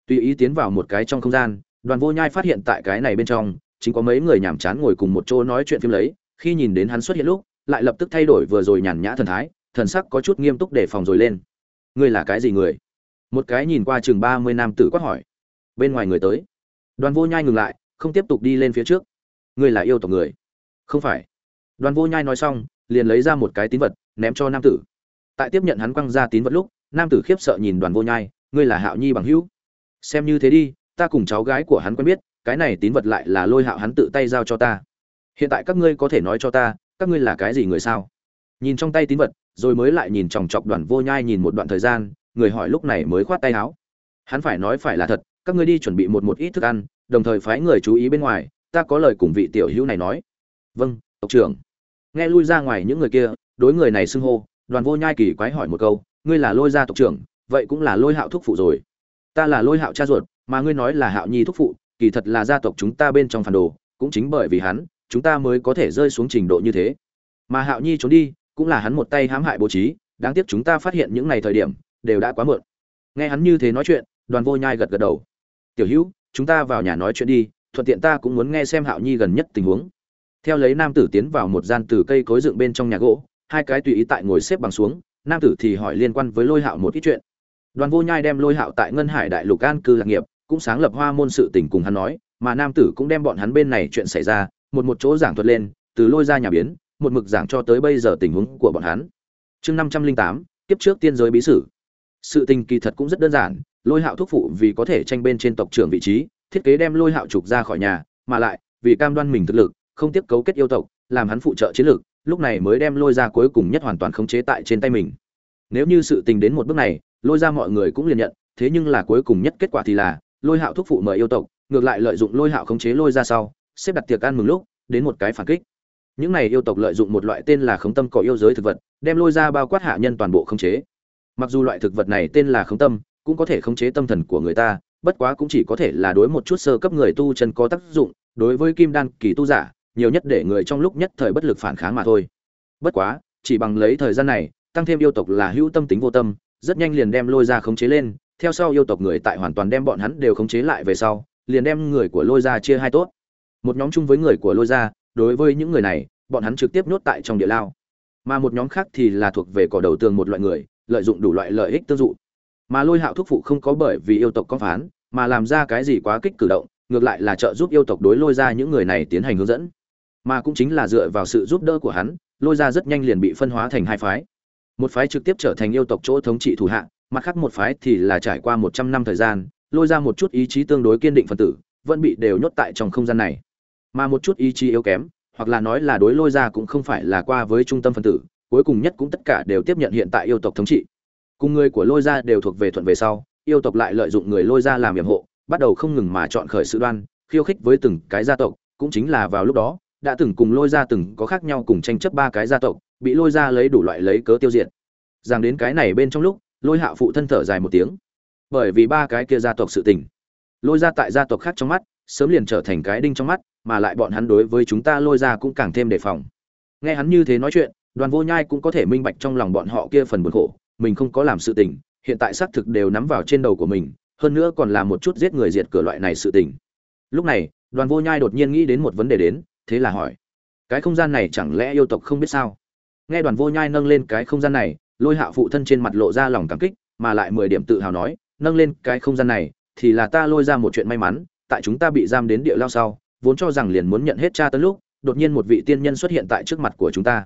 Tùy ý tiến vào một cái trong không gian, đoàn vô nhai phát hiện tại cái này bên trong, chính có mấy người nhàm chán ngồi cùng một chỗ nói chuyện phim lấy, khi nhìn đến hắn xuất hiện lúc, lại lập tức thay đổi vừa rồi nhàn nhã thần thái, thần sắc có chút nghiêm túc để phòng rồi lên ngươi là cái gì người? Một cái nhìn qua chừng ba mươi nam tử quát hỏi. Bên ngoài người tới. Đoàn vô nhai ngừng lại, không tiếp tục đi lên phía trước. Ngươi là yêu tộc người. Không phải. Đoàn vô nhai nói xong, liền lấy ra một cái tín vật, ném cho nam tử. Tại tiếp nhận hắn quăng ra tín vật lúc, nam tử khiếp sợ nhìn đoàn vô nhai, ngươi là hạo nhi bằng hữu. Xem như thế đi, ta cùng cháu gái của hắn quen biết, cái này tín vật lại là lôi hạo hắn tự tay giao cho ta. Hiện tại các ngươi có thể nói cho ta, các ngươi là cái gì người sao? Nhìn trong tay tín vật rồi mới lại nhìn chòng chọc đoàn vô nhai nhìn một đoạn thời gian, người hỏi lúc này mới khoát tay áo. Hắn phải nói phải là thật, các ngươi đi chuẩn bị một một ít thức ăn, đồng thời phái người chú ý bên ngoài, ta có lời cùng vị tiểu hữu này nói. Vâng tộc trưởng. Nghe lui ra ngoài những người kia, đối người này xưng hô, đoàn vô nhai kỳ quái hỏi một câu, ngươi là lôi gia tộc trưởng, vậy cũng là lôi hạo thúc phụ rồi? Ta là lôi hạo cha ruột, mà ngươi nói là hạo nhi thúc phụ, kỳ thật là gia tộc chúng ta bên trong phản đồ, cũng chính bởi vì hắn, chúng ta mới có thể rơi xuống trình độ như thế. Mà hạo nhi trốn đi cũng là hắn một tay hãm hại bố trí, đáng tiếc chúng ta phát hiện những ngày thời điểm, đều đã quá muộn. Nghe hắn như thế nói chuyện, đoàn vô nhai gật gật đầu. Tiểu hữu, chúng ta vào nhà nói chuyện đi, thuận tiện ta cũng muốn nghe xem hạo nhi gần nhất tình huống. Theo lấy nam tử tiến vào một gian từ cây cối dựng bên trong nhà gỗ, hai cái tùy ý tại ngồi xếp bằng xuống, nam tử thì hỏi liên quan với lôi hạo một ít chuyện. Đoàn vô nhai đem lôi hạo tại ngân hải đại lục an cư lạc nghiệp, cũng sáng lập hoa môn sự tình cùng hắn nói, mà nam tử cũng đem bọn hắn bên này chuyện xảy ra, một một chỗ giảng thuật lên, từ lôi ra nhà biến một mực giảng cho tới bây giờ tình huống của bọn hắn. Chương năm trăm linh tám tiếp trước tiên giới bí sử. Sự tình kỳ thật cũng rất đơn giản, lôi hạo thúc phụ vì có thể tranh bên trên tộc trưởng vị trí, thiết kế đem lôi hạo trục ra khỏi nhà, mà lại, vì cam đoan mình thực lực, không tiếp cấu kết yêu tộc, làm hắn phụ trợ chiến lược, lúc này mới đem lôi ra cuối cùng nhất hoàn toàn khống chế tại trên tay mình. Nếu như sự tình đến một bước này, lôi ra mọi người cũng liền nhận, thế nhưng là cuối cùng nhất kết quả thì là, lôi hạo thúc phụ mời yêu tộc, ngược lại lợi dụng lôi hạo khống chế lôi ra sau, xếp đặt tiệc ăn mừng lúc, đến một cái phản kích những này yêu tộc lợi dụng một loại tên là khống tâm cỏ yêu giới thực vật, đem lôi ra bao quát hạ nhân toàn bộ khống chế. Mặc dù loại thực vật này tên là khống tâm, cũng có thể khống chế tâm thần của người ta, bất quá cũng chỉ có thể là đối một chút sơ cấp người tu chân có tác dụng, đối với kim đan kỳ tu giả, nhiều nhất để người trong lúc nhất thời bất lực phản kháng mà thôi. Bất quá, chỉ bằng lấy thời gian này, tăng thêm yêu tộc là hữu tâm tính vô tâm, rất nhanh liền đem lôi ra khống chế lên, theo sau yêu tộc người tại hoàn toàn đem bọn hắn đều khống chế lại về sau, liền đem người của lôi ra chia hai tốt. Một nhóm chung với người của lôi ra đối với những người này, bọn hắn trực tiếp nhốt tại trong địa lao. Mà một nhóm khác thì là thuộc về cỏ đầu tường một loại người, lợi dụng đủ loại lợi ích tương dụ. Mà lôi hạo thúc phụ không có bởi vì yêu tộc có phán, mà làm ra cái gì quá kích cử động, ngược lại là trợ giúp yêu tộc đối lôi ra những người này tiến hành hướng dẫn. Mà cũng chính là dựa vào sự giúp đỡ của hắn, lôi ra rất nhanh liền bị phân hóa thành hai phái. Một phái trực tiếp trở thành yêu tộc chỗ thống trị thủ hạ, mặt khác một phái thì là trải qua một trăm năm thời gian, lôi ra một chút ý chí tương đối kiên định phân tử, vẫn bị đều nhốt tại trong không gian này mà một chút ý chí yếu kém, hoặc là nói là đối lôi ra cũng không phải là qua với trung tâm phần tử, cuối cùng nhất cũng tất cả đều tiếp nhận hiện tại yêu tộc thống trị. Cùng người của lôi ra đều thuộc về thuận về sau, yêu tộc lại lợi dụng người lôi ra làm nhiệm hộ, bắt đầu không ngừng mà chọn khởi sự đoan, khiêu khích với từng cái gia tộc, cũng chính là vào lúc đó, đã từng cùng lôi ra từng có khác nhau cùng tranh chấp ba cái gia tộc, bị lôi ra lấy đủ loại lấy cớ tiêu diệt. Rằng đến cái này bên trong lúc, lôi hạ phụ thân thở dài một tiếng. Bởi vì ba cái kia gia tộc sự tình, lôi ra tại gia tộc khác trong mắt, sớm liền trở thành cái đinh trong mắt mà lại bọn hắn đối với chúng ta lôi ra cũng càng thêm đề phòng. Nghe hắn như thế nói chuyện, đoàn vô nhai cũng có thể minh bạch trong lòng bọn họ kia phần buồn khổ, mình không có làm sự tình, hiện tại xác thực đều nắm vào trên đầu của mình, hơn nữa còn là một chút giết người diệt cửa loại này sự tình. Lúc này, đoàn vô nhai đột nhiên nghĩ đến một vấn đề đến, thế là hỏi, cái không gian này chẳng lẽ yêu tộc không biết sao? Nghe đoàn vô nhai nâng lên cái không gian này, lôi hạ phụ thân trên mặt lộ ra lòng cảm kích, mà lại mười điểm tự hào nói, nâng lên cái không gian này, thì là ta lôi ra một chuyện may mắn, tại chúng ta bị giam đến địa lao sau vốn cho rằng liền muốn nhận hết tra tấn lúc, đột nhiên một vị tiên nhân xuất hiện tại trước mặt của chúng ta.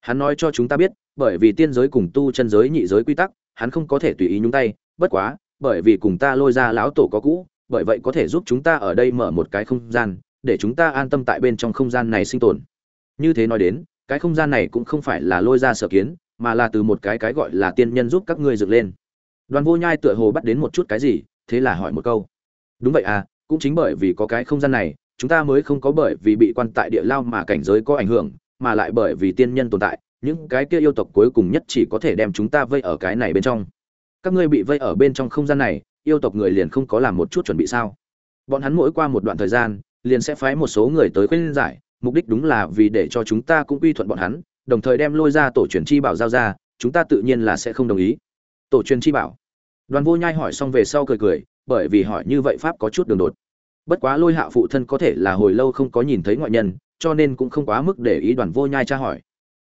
Hắn nói cho chúng ta biết, bởi vì tiên giới cùng tu chân giới nhị giới quy tắc, hắn không có thể tùy ý nhúng tay, bất quá, bởi vì cùng ta lôi ra lão tổ có cũ, bởi vậy có thể giúp chúng ta ở đây mở một cái không gian, để chúng ta an tâm tại bên trong không gian này sinh tồn. Như thế nói đến, cái không gian này cũng không phải là lôi ra sở kiến, mà là từ một cái cái gọi là tiên nhân giúp các ngươi dựng lên. Đoàn vô nhai tựa hồ bắt đến một chút cái gì, thế là hỏi một câu. Đúng vậy à cũng chính bởi vì có cái không gian này chúng ta mới không có bởi vì bị quan tại địa lao mà cảnh giới có ảnh hưởng, mà lại bởi vì tiên nhân tồn tại, những cái kia yêu tộc cuối cùng nhất chỉ có thể đem chúng ta vây ở cái này bên trong. Các ngươi bị vây ở bên trong không gian này, yêu tộc người liền không có làm một chút chuẩn bị sao? Bọn hắn mỗi qua một đoạn thời gian, liền sẽ phái một số người tới khuyên giải, mục đích đúng là vì để cho chúng ta cũng uy thuận bọn hắn, đồng thời đem lôi ra tổ truyền chi bảo giao ra, chúng ta tự nhiên là sẽ không đồng ý. Tổ truyền chi bảo. Đoàn vô nhai hỏi xong về sau cười cười, bởi vì hỏi như vậy pháp có chút đường đột bất quá lôi hạ phụ thân có thể là hồi lâu không có nhìn thấy ngoại nhân, cho nên cũng không quá mức để ý đoàn vô nhai tra hỏi.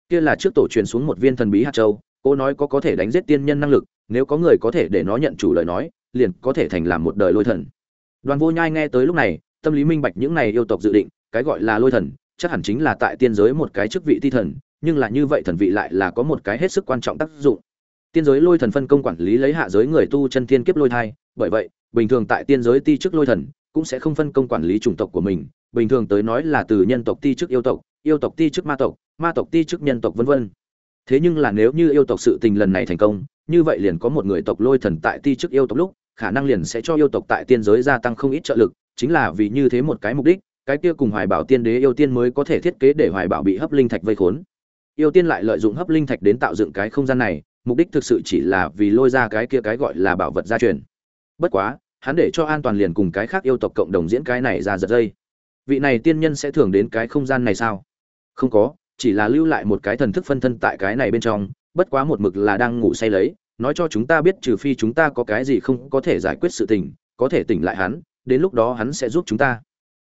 Kia là trước tổ truyền xuống một viên thần bí hạt châu, cô nói có có thể đánh giết tiên nhân năng lực, nếu có người có thể để nó nhận chủ lời nói, liền có thể thành làm một đời lôi thần. Đoàn vô nhai nghe tới lúc này, tâm lý minh bạch những này yêu tộc dự định, cái gọi là lôi thần, chắc hẳn chính là tại tiên giới một cái chức vị thi thần, nhưng là như vậy thần vị lại là có một cái hết sức quan trọng tác dụng. Tiên giới lôi thần phân công quản lý lấy hạ giới người tu chân tiên kiếp lôi thai, bởi vậy, bình thường tại tiên giới ti chức lôi thần cũng sẽ không phân công quản lý chủng tộc của mình, bình thường tới nói là từ nhân tộc ti chức yêu tộc yêu tộc ti chức ma tộc ma tộc ti chức nhân tộc vân vân. Thế nhưng là nếu như yêu tộc sự tình lần này thành công, như vậy liền có một người tộc lôi thần tại ti chức yêu tộc lúc, khả năng liền sẽ cho yêu tộc tại tiên giới gia tăng không ít trợ lực, chính là vì như thế một cái mục đích, cái kia cùng hoài bảo tiên đế yêu tiên mới có thể thiết kế để hoài bảo bị hấp linh thạch vây khốn. Yêu tiên lại lợi dụng hấp linh thạch đến tạo dựng cái không gian này, mục đích thực sự chỉ là vì lôi ra cái kia cái gọi là bảo vật gia truyền. Bất quá hắn để cho an toàn liền cùng cái khác yêu tộc cộng đồng diễn cái này ra giật dây. Vị này tiên nhân sẽ thường đến cái không gian này sao? Không có, chỉ là lưu lại một cái thần thức phân thân tại cái này bên trong, bất quá một mực là đang ngủ say lấy, nói cho chúng ta biết trừ phi chúng ta có cái gì không có thể giải quyết sự tình, có thể tỉnh lại hắn, đến lúc đó hắn sẽ giúp chúng ta.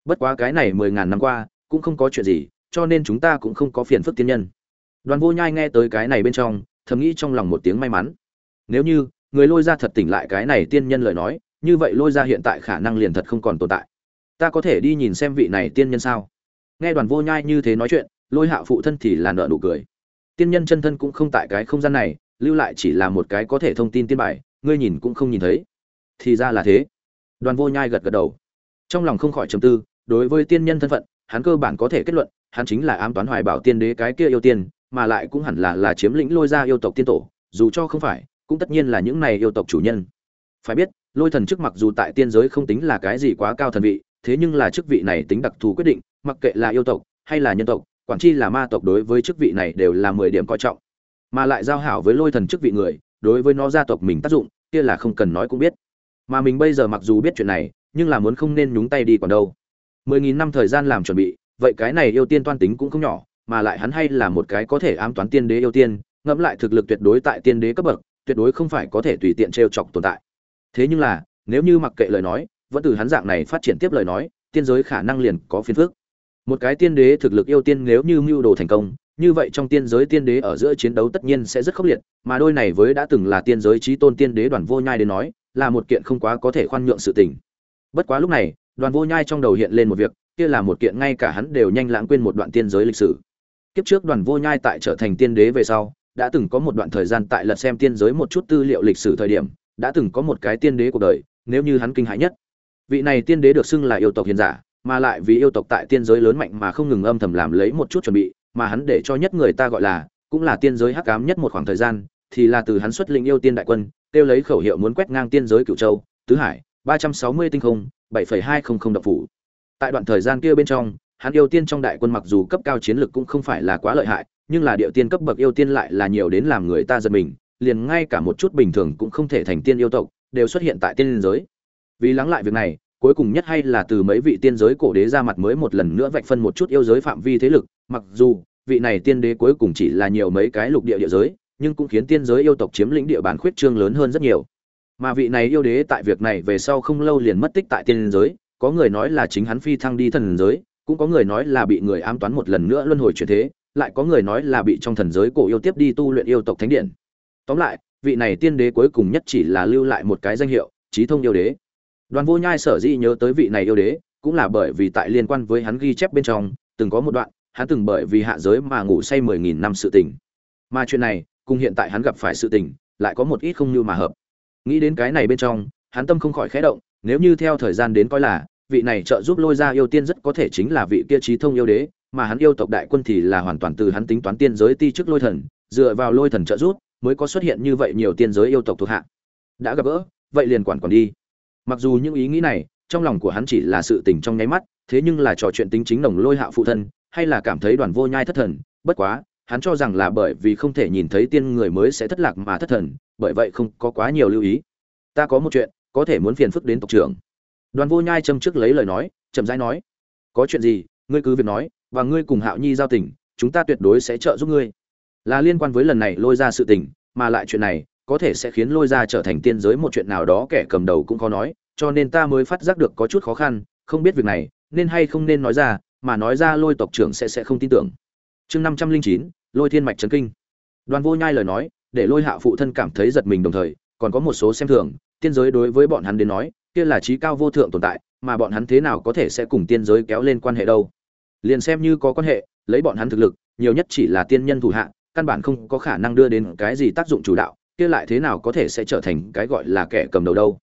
Bất quá cái này mười ngàn năm qua, cũng không có chuyện gì, cho nên chúng ta cũng không có phiền phức tiên nhân. Đoàn vô nhai nghe tới cái này bên trong, thầm nghĩ trong lòng một tiếng may mắn. Nếu như, người lôi ra thật tỉnh lại cái này tiên nhân lời nói như vậy lôi ra hiện tại khả năng liền thật không còn tồn tại. Ta có thể đi nhìn xem vị này tiên nhân sao? Nghe đoàn vô nhai như thế nói chuyện, lôi hạ phụ thân thì là nợ nụ cười. Tiên nhân chân thân cũng không tại cái không gian này, lưu lại chỉ là một cái có thể thông tin tiên bài, ngươi nhìn cũng không nhìn thấy. Thì ra là thế. Đoàn vô nhai gật gật đầu. Trong lòng không khỏi trầm tư, đối với tiên nhân thân phận, hắn cơ bản có thể kết luận, hắn chính là ám toán hoài bảo tiên đế cái kia yêu tiên, mà lại cũng hẳn là là chiếm lĩnh lôi ra yêu tộc tiên tổ, dù cho không phải, cũng tất nhiên là những này yêu tộc chủ nhân. Phải biết lôi thần chức mặc dù tại tiên giới không tính là cái gì quá cao thần vị, thế nhưng là chức vị này tính đặc thù quyết định, mặc kệ là yêu tộc hay là nhân tộc, quản chi là ma tộc đối với chức vị này đều là mười điểm coi trọng. Mà lại giao hảo với lôi thần chức vị người, đối với nó gia tộc mình tác dụng, kia là không cần nói cũng biết. Mà mình bây giờ mặc dù biết chuyện này, nhưng là muốn không nên nhúng tay đi còn đâu. Mười nghìn năm thời gian làm chuẩn bị, vậy cái này yêu tiên toan tính cũng không nhỏ, mà lại hắn hay là một cái có thể ám toán tiên đế yêu tiên, ngẫm lại thực lực tuyệt đối tại tiên đế cấp bậc, tuyệt đối không phải có thể tùy tiện t chọc tồn tại thế nhưng là, nếu như mặc kệ lời nói, vẫn từ hắn dạng này phát triển tiếp lời nói, tiên giới khả năng liền có phiền phức. Một cái tiên đế thực lực yêu tiên nếu như mưu đồ thành công, như vậy trong tiên giới tiên đế ở giữa chiến đấu tất nhiên sẽ rất khốc liệt, mà đôi này với đã từng là tiên giới trí tôn tiên đế đoàn vô nhai đến nói, là một kiện không quá có thể khoan nhượng sự tình. Bất quá lúc này, đoàn vô nhai trong đầu hiện lên một việc, kia là một kiện ngay cả hắn đều nhanh lãng quên một đoạn tiên giới lịch sử. Kiếp trước đoàn vô nhai tại trở thành tiên đế về sau, đã từng có một đoạn thời gian tại lật xem tiên giới một chút tư liệu lịch sử thời điểm đã từng có một cái tiên đế cuộc đời, nếu như hắn kinh hãi nhất. Vị này tiên đế được xưng là yêu tộc hiền giả, mà lại vì yêu tộc tại tiên giới lớn mạnh mà không ngừng âm thầm làm lấy một chút chuẩn bị, mà hắn để cho nhất người ta gọi là, cũng là tiên giới hắc ám nhất một khoảng thời gian, thì là từ hắn xuất lĩnh yêu tiên đại quân kêu lấy khẩu hiệu muốn quét ngang tiên giới cửu châu, tứ hải, ba trăm sáu mươi tinh không, bảy phẩy hai không không độc phủ. Tại đoạn thời gian kia bên trong, hắn yêu tiên trong đại quân mặc dù cấp cao chiến lực cũng không phải là quá lợi hại, nhưng là địa tiên cấp bậc yêu tiên lại là nhiều đến làm người ta giật mình liền ngay cả một chút bình thường cũng không thể thành tiên yêu tộc, đều xuất hiện tại tiên giới. Vì lắng lại việc này, cuối cùng nhất hay là từ mấy vị tiên giới cổ đế ra mặt mới một lần nữa vạch phân một chút yêu giới phạm vi thế lực, mặc dù vị này tiên đế cuối cùng chỉ là nhiều mấy cái lục địa địa giới, nhưng cũng khiến tiên giới yêu tộc chiếm lĩnh địa bàn khuyết trương lớn hơn rất nhiều. Mà vị này yêu đế tại việc này về sau không lâu liền mất tích tại tiên giới, có người nói là chính hắn phi thăng đi thần giới, cũng có người nói là bị người ám toán một lần nữa luân hồi chuyển thế, lại có người nói là bị trong thần giới cổ yêu tiếp đi tu luyện yêu tộc thánh điện tóm lại, vị này tiên đế cuối cùng nhất chỉ là lưu lại một cái danh hiệu, trí thông yêu đế. Đoàn vô nhai sở dĩ nhớ tới vị này yêu đế, cũng là bởi vì tại liên quan với hắn ghi chép bên trong, từng có một đoạn, hắn từng bởi vì hạ giới mà ngủ say mười nghìn năm sự tình. Mà chuyện này, cùng hiện tại hắn gặp phải sự tình, lại có một ít không như mà hợp. Nghĩ đến cái này bên trong, hắn tâm không khỏi khẽ động, nếu như theo thời gian đến coi là, vị này trợ giúp lôi ra yêu tiên rất có thể chính là vị kia trí thông yêu đế, mà hắn yêu tộc đại quân thì là hoàn toàn từ hắn tính toán tiên giới ti chức lôi thần, dựa vào lôi thần trợ giúp mới có xuất hiện như vậy nhiều tiên giới yêu tộc thuộc hạ. Đã gặp gỡ, vậy liền quản quản đi. Mặc dù những ý nghĩ này, trong lòng của hắn chỉ là sự tình trong nháy mắt, thế nhưng là trò chuyện tính chính nồng lôi hạ phụ thân, hay là cảm thấy đoàn vô nhai thất thần, bất quá, hắn cho rằng là bởi vì không thể nhìn thấy tiên người mới sẽ thất lạc mà thất thần, bởi vậy không có quá nhiều lưu ý. Ta có một chuyện, có thể muốn phiền phức đến tộc trưởng. Đoàn vô nhai châm trước lấy lời nói, chậm rãi nói, có chuyện gì, ngươi cứ việc nói, và ngươi cùng hạo nhi giao tình, chúng ta tuyệt đối sẽ trợ giúp ngươi là liên quan với lần này lôi ra sự tình, mà lại chuyện này có thể sẽ khiến lôi ra trở thành tiên giới một chuyện nào đó kẻ cầm đầu cũng khó nói, cho nên ta mới phát giác được có chút khó khăn, không biết việc này nên hay không nên nói ra, mà nói ra lôi tộc trưởng sẽ sẽ không tin tưởng. Chương năm trăm linh chín, lôi thiên mạch trấn kinh. Đoàn vô nhai lời nói, để lôi hạ phụ thân cảm thấy giật mình đồng thời, còn có một số xem thường, tiên giới đối với bọn hắn đến nói, kia là trí cao vô thượng tồn tại, mà bọn hắn thế nào có thể sẽ cùng tiên giới kéo lên quan hệ đâu. Liền xem như có quan hệ, lấy bọn hắn thực lực, nhiều nhất chỉ là tiên nhân thủ hạ căn bản không có khả năng đưa đến cái gì tác dụng chủ đạo, kia lại thế nào có thể sẽ trở thành cái gọi là kẻ cầm đầu đâu.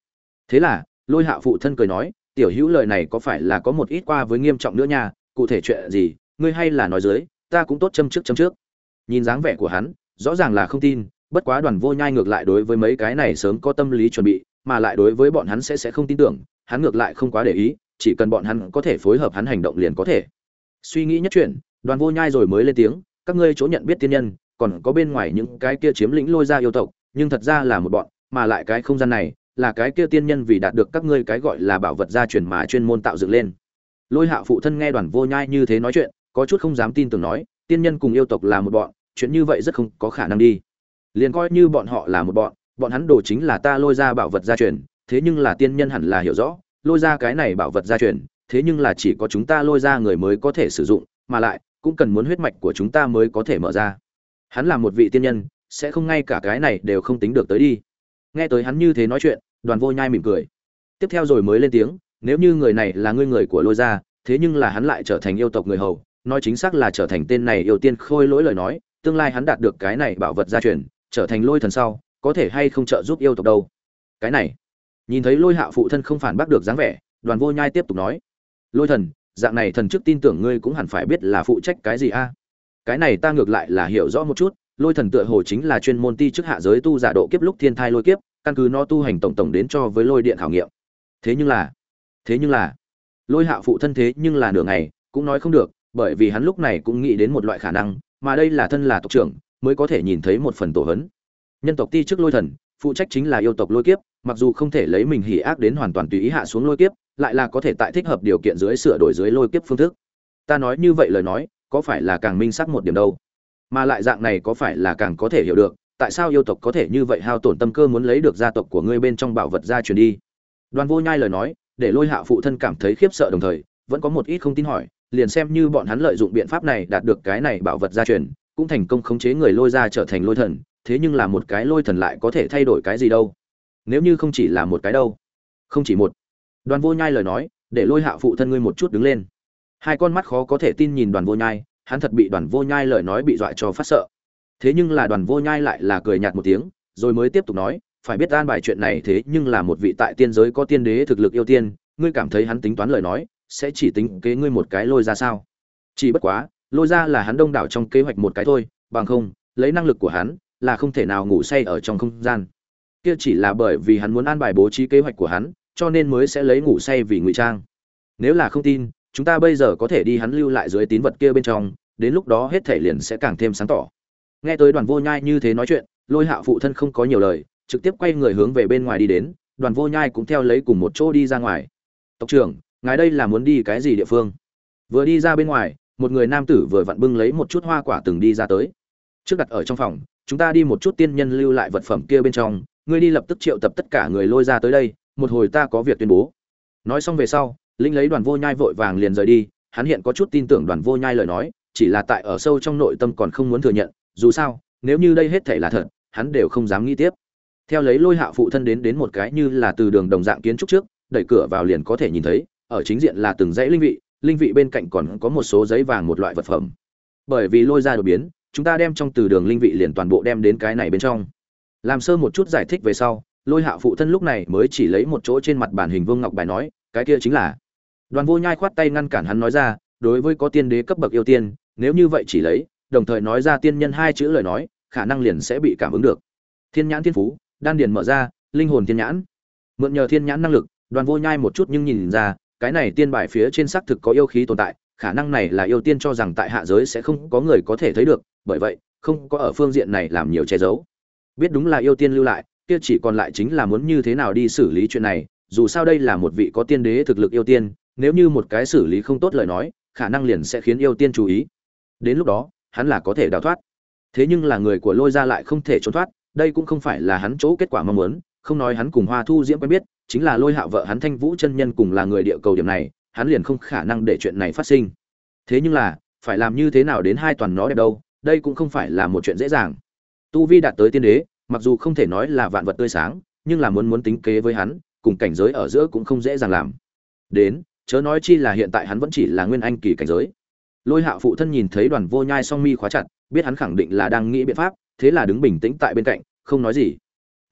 Thế là, lôi hạ phụ thân cười nói, tiểu hữu lời này có phải là có một ít qua với nghiêm trọng nữa nha, cụ thể chuyện gì, ngươi hay là nói dưới, ta cũng tốt châm trước châm trước. Nhìn dáng vẻ của hắn, rõ ràng là không tin, bất quá đoàn vô nhai ngược lại đối với mấy cái này sớm có tâm lý chuẩn bị, mà lại đối với bọn hắn sẽ sẽ không tin tưởng, hắn ngược lại không quá để ý, chỉ cần bọn hắn có thể phối hợp hắn hành động liền có thể. Suy nghĩ nhất chuyện, đoàn vô nhai rồi mới lên tiếng, các ngươi chỗ nhận biết tiên nhân còn có bên ngoài những cái kia chiếm lĩnh lôi ra yêu tộc, nhưng thật ra là một bọn, mà lại cái không gian này là cái kia tiên nhân vì đạt được các ngươi cái gọi là bảo vật gia truyền mà chuyên môn tạo dựng lên. Lôi hạ phụ thân nghe đoàn vô nhai như thế nói chuyện, có chút không dám tin tưởng nói, tiên nhân cùng yêu tộc là một bọn, chuyện như vậy rất không có khả năng đi. Liền coi như bọn họ là một bọn bọn hắn đồ chính là ta lôi ra bảo vật gia truyền, thế nhưng là tiên nhân hẳn là hiểu rõ, lôi ra cái này bảo vật gia truyền, thế nhưng là chỉ có chúng ta lôi ra người mới có thể sử dụng, mà lại cũng cần muốn huyết mạch của chúng ta mới có thể mở ra hắn là một vị tiên nhân, sẽ không ngay cả cái này đều không tính được tới đi. Nghe tới hắn như thế nói chuyện, đoàn vô nhai mỉm cười. Tiếp theo rồi mới lên tiếng, nếu như người này là ngươi người của lôi gia, thế nhưng là hắn lại trở thành yêu tộc người hầu, nói chính xác là trở thành tên này yêu tiên khôi lỗi lời nói, tương lai hắn đạt được cái này bảo vật gia truyền, trở thành lôi thần sau, có thể hay không trợ giúp yêu tộc đâu? Cái này, nhìn thấy lôi hạ phụ thân không phản bác được dáng vẻ, đoàn vô nhai tiếp tục nói. Lôi thần, dạng này thần trước tin tưởng ngươi cũng hẳn phải biết là phụ trách cái gì a? Cái này ta ngược lại là hiểu rõ một chút, lôi thần tựa hồ chính là chuyên môn ti chức hạ giới tu giả độ kiếp lúc thiên thai lôi kiếp, căn cứ nó tu hành tổng tổng đến cho với lôi điện khảo nghiệm. Thế nhưng là, thế nhưng là, lôi hạ phụ thân thế nhưng là nửa ngày, cũng nói không được, bởi vì hắn lúc này cũng nghĩ đến một loại khả năng, mà đây là thân là tộc trưởng, mới có thể nhìn thấy một phần tổ hấn nhân tộc ti chức lôi thần, phụ trách chính là yêu tộc lôi kiếp, mặc dù không thể lấy mình hỉ ác đến hoàn toàn tùy ý hạ xuống lôi kiếp, lại là có thể tại thích hợp điều kiện dưới sửa đổi dưới lôi kiếp phương thức. Ta nói như vậy lời nói có phải là càng minh xác một điểm đâu? Mà lại dạng này có phải là càng có thể hiểu được, tại sao yêu tộc có thể như vậy hao tổn tâm cơ muốn lấy được gia tộc của ngươi bên trong bảo vật gia truyền đi? Đoàn vô nhai lời nói, để lôi hạ phụ thân cảm thấy khiếp sợ đồng thời, vẫn có một ít không tin hỏi, liền xem như bọn hắn lợi dụng biện pháp này đạt được cái này bảo vật gia truyền, cũng thành công khống chế người lôi ra trở thành lôi thần, thế nhưng là một cái lôi thần lại có thể thay đổi cái gì đâu? Nếu như không chỉ là một cái đâu? Không chỉ một. Đoàn vô nhai lời nói, để lôi hạ phụ thân ngươi một chút đứng lên hai con mắt khó có thể tin nhìn đoàn vô nhai, hắn thật bị đoàn vô nhai lời nói bị dọa cho phát sợ. Thế nhưng là đoàn vô nhai lại là cười nhạt một tiếng, rồi mới tiếp tục nói, phải biết an bài chuyện này thế nhưng là một vị tại tiên giới có tiên đế thực lực yêu tiên, ngươi cảm thấy hắn tính toán lời nói, sẽ chỉ tính kế ngươi một cái lôi ra sao? Chỉ bất quá, lôi ra là hắn đông đảo trong kế hoạch một cái thôi, bằng không, lấy năng lực của hắn là không thể nào ngủ say ở trong không gian. Kia chỉ là bởi vì hắn muốn an bài bố trí kế hoạch của hắn, cho nên mới sẽ lấy ngủ say vì ngụy trang. Nếu là không tin chúng ta bây giờ có thể đi hắn lưu lại dưới tín vật kia bên trong, đến lúc đó hết thể liền sẽ càng thêm sáng tỏ. Nghe tới đoàn vô nhai như thế nói chuyện, lôi hạ phụ thân không có nhiều lời, trực tiếp quay người hướng về bên ngoài đi đến, đoàn vô nhai cũng theo lấy cùng một chỗ đi ra ngoài. Tộc trưởng, ngài đây là muốn đi cái gì địa phương? Vừa đi ra bên ngoài, một người nam tử vừa vặn bưng lấy một chút hoa quả từng đi ra tới. Trước đặt ở trong phòng, chúng ta đi một chút tiên nhân lưu lại vật phẩm kia bên trong, ngươi đi lập tức triệu tập tất cả người lôi ra tới đây, một hồi ta có việc tuyên bố. Nói xong về sau linh lấy đoàn vô nhai vội vàng liền rời đi, hắn hiện có chút tin tưởng đoàn vô nhai lời nói, chỉ là tại ở sâu trong nội tâm còn không muốn thừa nhận, dù sao, nếu như đây hết thể là thật, hắn đều không dám nghĩ tiếp. Theo lấy lôi hạ phụ thân đến đến một cái như là từ đường đồng dạng kiến trúc trước, đẩy cửa vào liền có thể nhìn thấy, ở chính diện là từng dãy linh vị linh vị bên cạnh còn có một số giấy vàng một loại vật phẩm. Bởi vì lôi ra đột biến, chúng ta đem trong từ đường linh vị liền toàn bộ đem đến cái này bên trong. Làm sơ một chút giải thích về sau, lôi hạo phụ thân lúc này mới chỉ lấy một chỗ trên mặt bản hình vương ngọc bài nói, cái kia chính là đoàn vô nhai khoát tay ngăn cản hắn nói ra, đối với có tiên đế cấp bậc yêu tiên, nếu như vậy chỉ lấy, đồng thời nói ra tiên nhân hai chữ lời nói, khả năng liền sẽ bị cảm ứng được. Thiên nhãn thiên phú, đan điền mở ra, linh hồn thiên nhãn. Mượn nhờ thiên nhãn năng lực, đoàn vô nhai một chút nhưng nhìn ra, cái này tiên bài phía trên xác thực có yêu khí tồn tại, khả năng này là yêu tiên cho rằng tại hạ giới sẽ không có người có thể thấy được, bởi vậy, không có ở phương diện này làm nhiều che giấu. Biết đúng là yêu tiên lưu lại, kia chỉ còn lại chính là muốn như thế nào đi xử lý chuyện này, dù sao đây là một vị có tiên đế thực lực yêu tiên nếu như một cái xử lý không tốt lời nói, khả năng liền sẽ khiến yêu tiên chú ý. Đến lúc đó, hắn là có thể đào thoát. Thế nhưng là người của lôi ra lại không thể trốn thoát, đây cũng không phải là hắn chỗ kết quả mong muốn, không nói hắn cùng hoa thu diễm quen biết, chính là lôi hạ vợ hắn thanh vũ chân nhân cùng là người địa cầu điểm này, hắn liền không khả năng để chuyện này phát sinh. Thế nhưng là, phải làm như thế nào đến hai toàn nó đẹp đâu, đây cũng không phải là một chuyện dễ dàng. Tu vi đạt tới tiên đế, mặc dù không thể nói là vạn vật tươi sáng, nhưng là muốn muốn tính kế với hắn, cùng cảnh giới ở giữa cũng không dễ dàng làm. Đến chớ nói chi là hiện tại hắn vẫn chỉ là nguyên anh kỳ cảnh giới. Lôi hạo phụ thân nhìn thấy đoàn vô nhai song mi khóa chặt, biết hắn khẳng định là đang nghĩ biện pháp, thế là đứng bình tĩnh tại bên cạnh, không nói gì.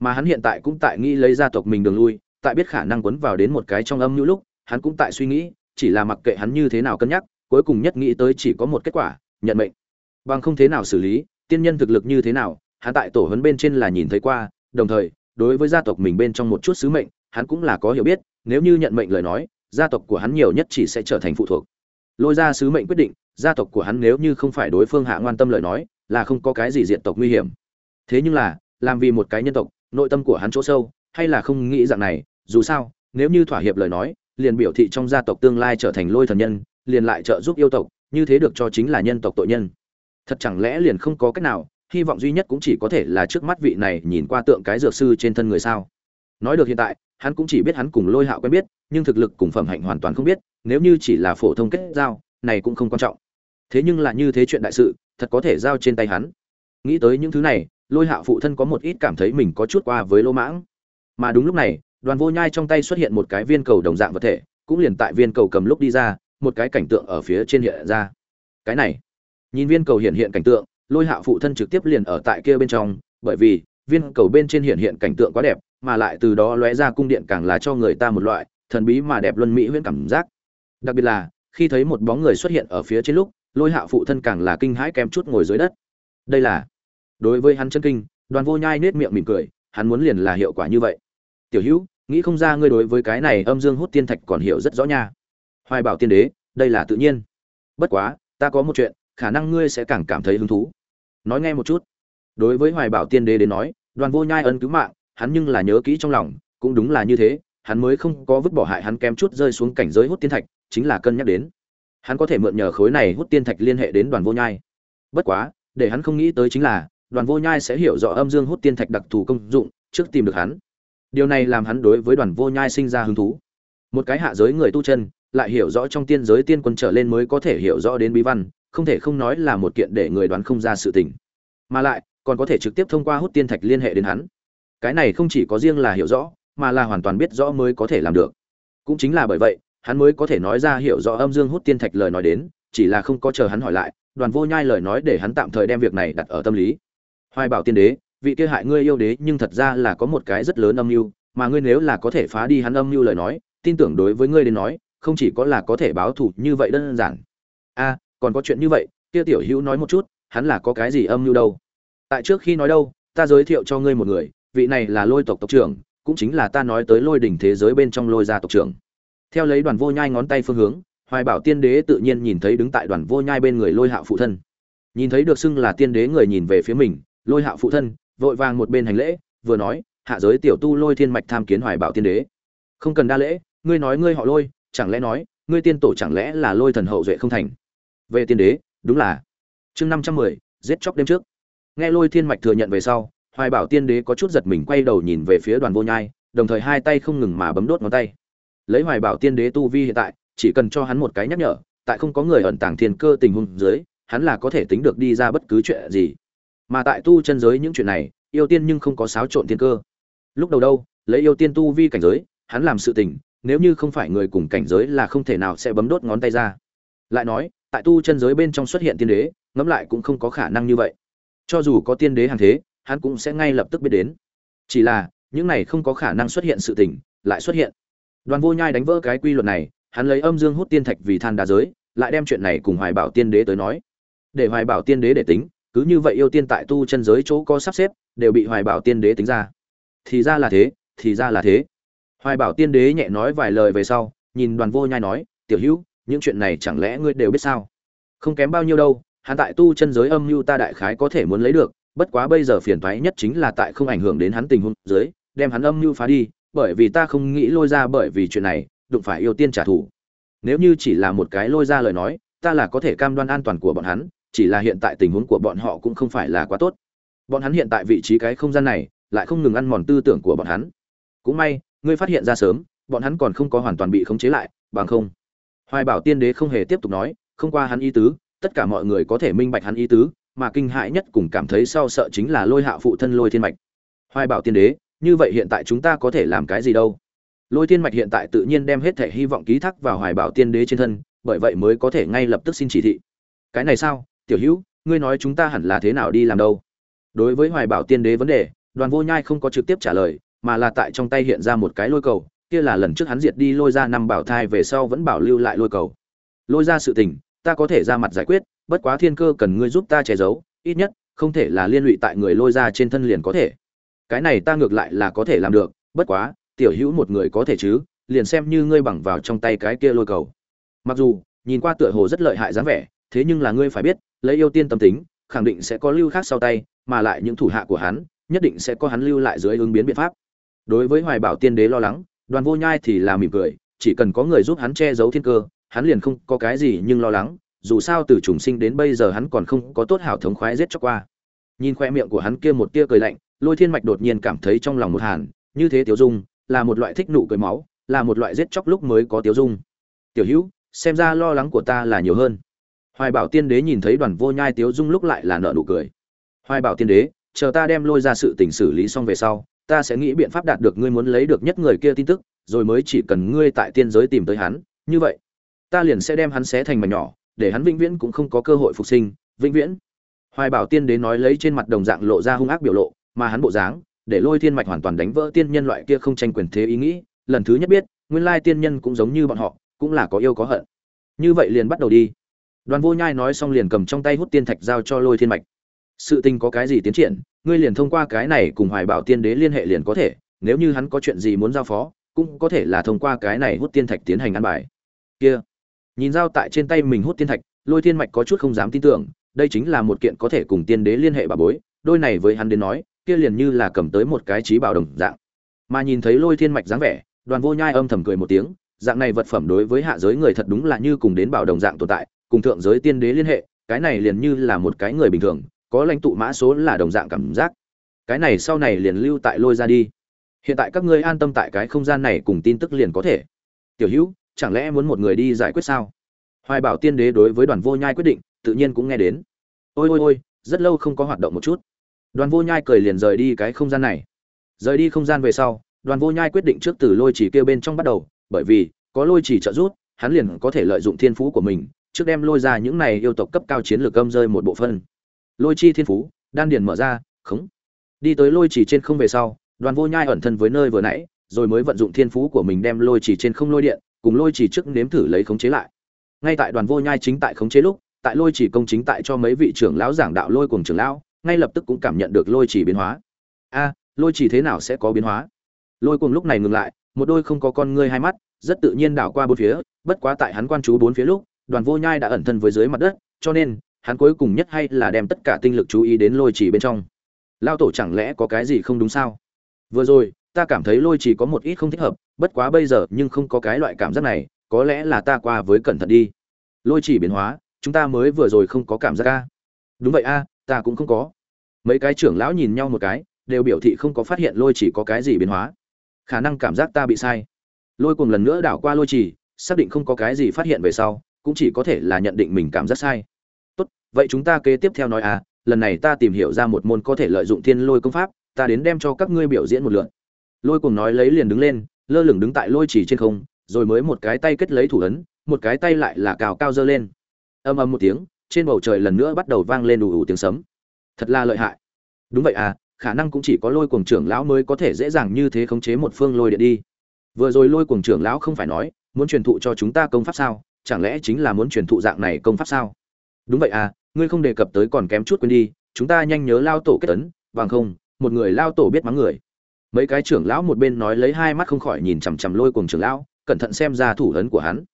Mà hắn hiện tại cũng tại nghĩ lấy gia tộc mình đường lui, tại biết khả năng quấn vào đến một cái trong âm như lúc, hắn cũng tại suy nghĩ, chỉ là mặc kệ hắn như thế nào cân nhắc, cuối cùng nhất nghĩ tới chỉ có một kết quả, nhận mệnh. Bằng không thế nào xử lý, tiên nhân thực lực như thế nào, hắn tại tổ huấn bên trên là nhìn thấy qua, đồng thời, đối với gia tộc mình bên trong một chút sứ mệnh, hắn cũng là có hiểu biết, nếu như nhận mệnh lời nói gia tộc của hắn nhiều nhất chỉ sẽ trở thành phụ thuộc. Lôi ra sứ mệnh quyết định, gia tộc của hắn nếu như không phải đối phương hạ ngoan tâm lời nói, là không có cái gì diện tộc nguy hiểm. Thế nhưng là, làm vì một cái nhân tộc, nội tâm của hắn chỗ sâu, hay là không nghĩ dạng này, dù sao, nếu như thỏa hiệp lời nói, liền biểu thị trong gia tộc tương lai trở thành lôi thần nhân, liền lại trợ giúp yêu tộc, như thế được cho chính là nhân tộc tội nhân. Thật chẳng lẽ liền không có cách nào, hy vọng duy nhất cũng chỉ có thể là trước mắt vị này nhìn qua tượng cái dược sư trên thân người sao? Nói được hiện tại, hắn cũng chỉ biết hắn cùng lôi hạo quen biết, nhưng thực lực cùng phẩm hạnh hoàn toàn không biết, nếu như chỉ là phổ thông kết giao, này cũng không quan trọng. Thế nhưng là như thế chuyện đại sự, thật có thể giao trên tay hắn. Nghĩ tới những thứ này, lôi hạo phụ thân có một ít cảm thấy mình có chút qua với lô mãng. Mà đúng lúc này, đoàn vô nhai trong tay xuất hiện một cái viên cầu đồng dạng vật thể, cũng liền tại viên cầu cầm lúc đi ra, một cái cảnh tượng ở phía trên hiện ra. Cái này, nhìn viên cầu hiện hiện cảnh tượng, lôi hạo phụ thân trực tiếp liền ở tại kia bên trong, bởi vì viên cầu bên trên hiện hiện cảnh tượng quá đẹp, mà lại từ đó lóe ra cung điện càng là cho người ta một loại thần bí mà đẹp luân mỹ huyễn cảm giác. Đặc biệt là, khi thấy một bóng người xuất hiện ở phía trên lúc, lôi hạo phụ thân càng là kinh hãi kém chút ngồi dưới đất. Đây là, đối với hắn chân kinh, đoàn vô nhai nết miệng mỉm cười, hắn muốn liền là hiệu quả như vậy. Tiểu hữu, nghĩ không ra ngươi đối với cái này âm dương hút tiên thạch còn hiểu rất rõ nha. Hoài bảo tiên đế, đây là tự nhiên. Bất quá, ta có một chuyện, khả năng ngươi sẽ càng cảm thấy hứng thú. Nói nghe một chút đối với hoài bảo tiên đế đến nói, đoàn vô nhai ân cứu mạng, hắn nhưng là nhớ kỹ trong lòng, cũng đúng là như thế, hắn mới không có vứt bỏ hại hắn kém chút rơi xuống cảnh giới hút tiên thạch, chính là cân nhắc đến. Hắn có thể mượn nhờ khối này hút tiên thạch liên hệ đến đoàn vô nhai. Bất quá, để hắn không nghĩ tới chính là, đoàn vô nhai sẽ hiểu rõ âm dương hút tiên thạch đặc thù công dụng, trước tìm được hắn. Điều này làm hắn đối với đoàn vô nhai sinh ra hứng thú. Một cái hạ giới người tu chân, lại hiểu rõ trong tiên giới tiên quân trở lên mới có thể hiểu rõ đến bí văn, không thể không nói là một kiện để người đoán không ra sự tình. Mà lại còn có thể trực tiếp thông qua hút tiên thạch liên hệ đến hắn. Cái này không chỉ có riêng là hiểu rõ, mà là hoàn toàn biết rõ mới có thể làm được. Cũng chính là bởi vậy, hắn mới có thể nói ra hiểu rõ âm dương hút tiên thạch lời nói đến, chỉ là không có chờ hắn hỏi lại, đoàn vô nhai lời nói để hắn tạm thời đem việc này đặt ở tâm lý. Hoài bảo tiên đế, vị kia hại ngươi yêu đế nhưng thật ra là có một cái rất lớn âm mưu, mà ngươi nếu là có thể phá đi hắn âm mưu lời nói, tin tưởng đối với ngươi đến nói, không chỉ có là có thể báo thù như vậy đơn giản. A, còn có chuyện như vậy, kia tiểu hữu nói một chút, hắn là có cái gì âm mưu đâu? Tại trước khi nói đâu, ta giới thiệu cho ngươi một người, vị này là lôi tộc tộc trưởng, cũng chính là ta nói tới lôi đỉnh thế giới bên trong lôi gia tộc trưởng. Theo lấy đoàn vô nhai ngón tay phương hướng, hoài bảo tiên đế tự nhiên nhìn thấy đứng tại đoàn vô nhai bên người lôi hạo phụ thân. Nhìn thấy được xưng là tiên đế người nhìn về phía mình, lôi hạo phụ thân, vội vàng một bên hành lễ, vừa nói, hạ giới tiểu tu lôi thiên mạch tham kiến hoài bảo tiên đế. Không cần đa lễ, ngươi nói ngươi họ lôi, chẳng lẽ nói, ngươi tiên tổ chẳng lẽ là lôi thần hậu duệ không thành? Về tiên đế, đúng là. Chương năm trăm mười, giết chóc đêm trước nghe lôi thiên mạch thừa nhận về sau, hoài bảo tiên đế có chút giật mình quay đầu nhìn về phía đoàn vô nhai, đồng thời hai tay không ngừng mà bấm đốt ngón tay. Lấy hoài bảo tiên đế tu vi hiện tại, chỉ cần cho hắn một cái nhắc nhở, tại không có người ẩn tàng thiên cơ tình huống dưới, hắn là có thể tính được đi ra bất cứ chuyện gì. Mà tại tu chân giới những chuyện này, yêu tiên nhưng không có xáo trộn thiên cơ. Lúc đầu đâu, lấy yêu tiên tu vi cảnh giới, hắn làm sự tình, nếu như không phải người cùng cảnh giới là không thể nào sẽ bấm đốt ngón tay ra. Lại nói, tại tu chân giới bên trong xuất hiện tiên đế, ngẫm lại cũng không có khả năng như vậy cho dù có tiên đế hàng thế, hắn cũng sẽ ngay lập tức biết đến. Chỉ là, những này không có khả năng xuất hiện sự tình, lại xuất hiện. Đoàn vô nhai đánh vỡ cái quy luật này, hắn lấy âm dương hút tiên thạch vì than đá giới, lại đem chuyện này cùng hoài bảo tiên đế tới nói. Để hoài bảo tiên đế để tính, cứ như vậy yêu tiên tại tu chân giới chỗ có sắp xếp, đều bị hoài bảo tiên đế tính ra. Thì ra là thế, thì ra là thế. Hoài bảo tiên đế nhẹ nói vài lời về sau, nhìn đoàn vô nhai nói, tiểu hữu, những chuyện này chẳng lẽ ngươi đều biết sao? Không kém bao nhiêu đâu hắn tại tu chân giới âm mưu ta đại khái có thể muốn lấy được, bất quá bây giờ phiền toái nhất chính là tại không ảnh hưởng đến hắn tình huống dưới, đem hắn âm mưu phá đi, bởi vì ta không nghĩ lôi ra bởi vì chuyện này, đụng phải yêu tiên trả thù. Nếu như chỉ là một cái lôi ra lời nói, ta là có thể cam đoan an toàn của bọn hắn, chỉ là hiện tại tình huống của bọn họ cũng không phải là quá tốt. Bọn hắn hiện tại vị trí cái không gian này, lại không ngừng ăn mòn tư tưởng của bọn hắn. Cũng may, ngươi phát hiện ra sớm, bọn hắn còn không có hoàn toàn bị khống chế lại, bằng không. Hoài bảo tiên đế không hề tiếp tục nói, không qua hắn ý tứ tất cả mọi người có thể minh bạch hắn ý tứ, mà kinh hãi nhất cùng cảm thấy sau sợ chính là lôi hạ phụ thân lôi thiên mạch. Hoài bảo tiên đế, như vậy hiện tại chúng ta có thể làm cái gì đâu? Lôi thiên mạch hiện tại tự nhiên đem hết thể hy vọng ký thác vào hoài bảo tiên đế trên thân, bởi vậy mới có thể ngay lập tức xin chỉ thị. Cái này sao? Tiểu hữu, ngươi nói chúng ta hẳn là thế nào đi làm đâu? Đối với hoài bảo tiên đế vấn đề, đoàn vô nhai không có trực tiếp trả lời, mà là tại trong tay hiện ra một cái lôi cầu, kia là lần trước hắn diệt đi lôi ra năm bảo thai về sau vẫn bảo lưu lại lôi cầu. Lôi ra sự tình ta có thể ra mặt giải quyết, bất quá thiên cơ cần ngươi giúp ta che giấu, ít nhất, không thể là liên lụy tại người lôi ra trên thân liền có thể. Cái này ta ngược lại là có thể làm được, bất quá, tiểu hữu một người có thể chứ, liền xem như ngươi bằng vào trong tay cái kia lôi cầu. Mặc dù, nhìn qua tựa hồ rất lợi hại dáng vẻ, thế nhưng là ngươi phải biết, lấy yêu tiên tâm tính, khẳng định sẽ có lưu khác sau tay, mà lại những thủ hạ của hắn, nhất định sẽ có hắn lưu lại dưới ứng biến biện pháp. Đối với hoài bảo tiên đế lo lắng, đoàn vô nhai thì là mỉm cười, chỉ cần có người giúp hắn che giấu thiên cơ hắn liền không có cái gì nhưng lo lắng, dù sao từ trùng sinh đến bây giờ hắn còn không có tốt hảo thống khoái giết cho qua. Nhìn khoe miệng của hắn kia một tia cười lạnh, lôi thiên mạch đột nhiên cảm thấy trong lòng một hàn, như thế tiểu dung, là một loại thích nụ cười máu, là một loại giết chóc lúc mới có tiểu dung. Tiểu hữu, xem ra lo lắng của ta là nhiều hơn. Hoài bảo tiên đế nhìn thấy đoàn vô nhai tiểu dung lúc lại là nợ nụ cười. Hoài bảo tiên đế, chờ ta đem lôi ra sự tình xử lý xong về sau, ta sẽ nghĩ biện pháp đạt được ngươi muốn lấy được nhất người kia tin tức, rồi mới chỉ cần ngươi tại tiên giới tìm tới hắn. Như vậy ta liền sẽ đem hắn xé thành mảnh nhỏ, để hắn vĩnh viễn cũng không có cơ hội phục sinh, vĩnh viễn. Hoài bảo tiên đế nói lấy trên mặt đồng dạng lộ ra hung ác biểu lộ, mà hắn bộ dáng, để lôi thiên mạch hoàn toàn đánh vỡ tiên nhân loại kia không tranh quyền thế ý nghĩ, lần thứ nhất biết, nguyên lai tiên nhân cũng giống như bọn họ, cũng là có yêu có hận. Như vậy liền bắt đầu đi. Đoàn vô nhai nói xong liền cầm trong tay hút tiên thạch giao cho lôi thiên mạch. Sự tình có cái gì tiến triển, ngươi liền thông qua cái này cùng hoài bảo tiên đế liên hệ liền có thể, nếu như hắn có chuyện gì muốn giao phó, cũng có thể là thông qua cái này hút tiên thạch tiến hành ăn bài. Kia nhìn dao tại trên tay mình hút tiên thạch, lôi thiên mạch có chút không dám tin tưởng, đây chính là một kiện có thể cùng tiên đế liên hệ bà bối, đôi này với hắn đến nói, kia liền như là cầm tới một cái trí bảo đồng dạng. Mà nhìn thấy lôi thiên mạch dáng vẻ, đoàn vô nhai âm thầm cười một tiếng, dạng này vật phẩm đối với hạ giới người thật đúng là như cùng đến bảo đồng dạng tồn tại, cùng thượng giới tiên đế liên hệ, cái này liền như là một cái người bình thường, có lãnh tụ mã số là đồng dạng cảm giác. Cái này sau này liền lưu tại lôi ra đi. Hiện tại các ngươi an tâm tại cái không gian này cùng tin tức liền có thể. Tiểu hữu chẳng lẽ muốn một người đi giải quyết sao? Hoài bảo tiên đế đối với đoàn vô nhai quyết định, tự nhiên cũng nghe đến. Ôi ôi ôi, rất lâu không có hoạt động một chút. Đoàn vô nhai cười liền rời đi cái không gian này. Rời đi không gian về sau, đoàn vô nhai quyết định trước từ lôi chỉ kêu bên trong bắt đầu, bởi vì, có lôi chỉ trợ giúp, hắn liền có thể lợi dụng thiên phú của mình, trước đem lôi ra những này yêu tộc cấp cao chiến lược gâm rơi một bộ phân lôi chi thiên phú, đan điền mở ra, khống. Đi tới lôi chỉ trên không về sau, đoàn vô nhai ẩn thân với nơi vừa nãy, rồi mới vận dụng thiên phú của mình đem lôi chỉ trên không lôi điện cùng lôi chỉ trước nếm thử lấy khống chế lại. Ngay tại đoàn vô nhai chính tại khống chế lúc, tại lôi chỉ công chính tại cho mấy vị trưởng lão giảng đạo lôi cùng trưởng lão, ngay lập tức cũng cảm nhận được lôi chỉ biến hóa. A, lôi chỉ thế nào sẽ có biến hóa? Lôi cùng lúc này ngừng lại, một đôi không có con ngươi hai mắt, rất tự nhiên đảo qua bốn phía, bất quá tại hắn quan chú bốn phía lúc, đoàn vô nhai đã ẩn thân với dưới mặt đất, cho nên, hắn cuối cùng nhất hay là đem tất cả tinh lực chú ý đến lôi chỉ bên trong. Lao tổ chẳng lẽ có cái gì không đúng sao? Vừa rồi ta cảm thấy lôi chỉ có một ít không thích hợp, bất quá bây giờ nhưng không có cái loại cảm giác này, có lẽ là ta qua với cẩn thận đi. Lôi chỉ biến hóa, chúng ta mới vừa rồi không có cảm giác a. Đúng vậy a, ta cũng không có. Mấy cái trưởng lão nhìn nhau một cái, đều biểu thị không có phát hiện lôi chỉ có cái gì biến hóa. Khả năng cảm giác ta bị sai. Lôi cùng lần nữa đảo qua lôi chỉ xác định không có cái gì phát hiện về sau, cũng chỉ có thể là nhận định mình cảm giác sai. Tốt, vậy chúng ta kế tiếp theo nói à lần này ta tìm hiểu ra một môn có thể lợi dụng thiên lôi công pháp, ta đến đem cho các ngươi biểu diễn một lượt lôi cùng nói lấy liền đứng lên, lơ lửng đứng tại lôi chỉ trên không, rồi mới một cái tay kết lấy thủ ấn, một cái tay lại là cào cao dơ lên. Âm âm một tiếng, trên bầu trời lần nữa bắt đầu vang lên đủ ủ tiếng sấm. Thật là lợi hại. Đúng vậy à khả năng cũng chỉ có lôi cuồng trưởng lão mới có thể dễ dàng như thế khống chế một phương lôi điện đi. Vừa rồi lôi cuồng trưởng lão không phải nói, muốn truyền thụ cho chúng ta công pháp sao, chẳng lẽ chính là muốn truyền thụ dạng này công pháp sao? Đúng vậy à ngươi không đề cập tới còn kém chút quên đi, chúng ta nhanh nhớ lao tổ kết tấn, bằng không, một người lao tổ biết mắng người mấy cái trưởng lão một bên nói lấy hai mắt không khỏi nhìn chằm chằm lôi cuồng trưởng lão, cẩn thận xem ra thủ ấn của hắn.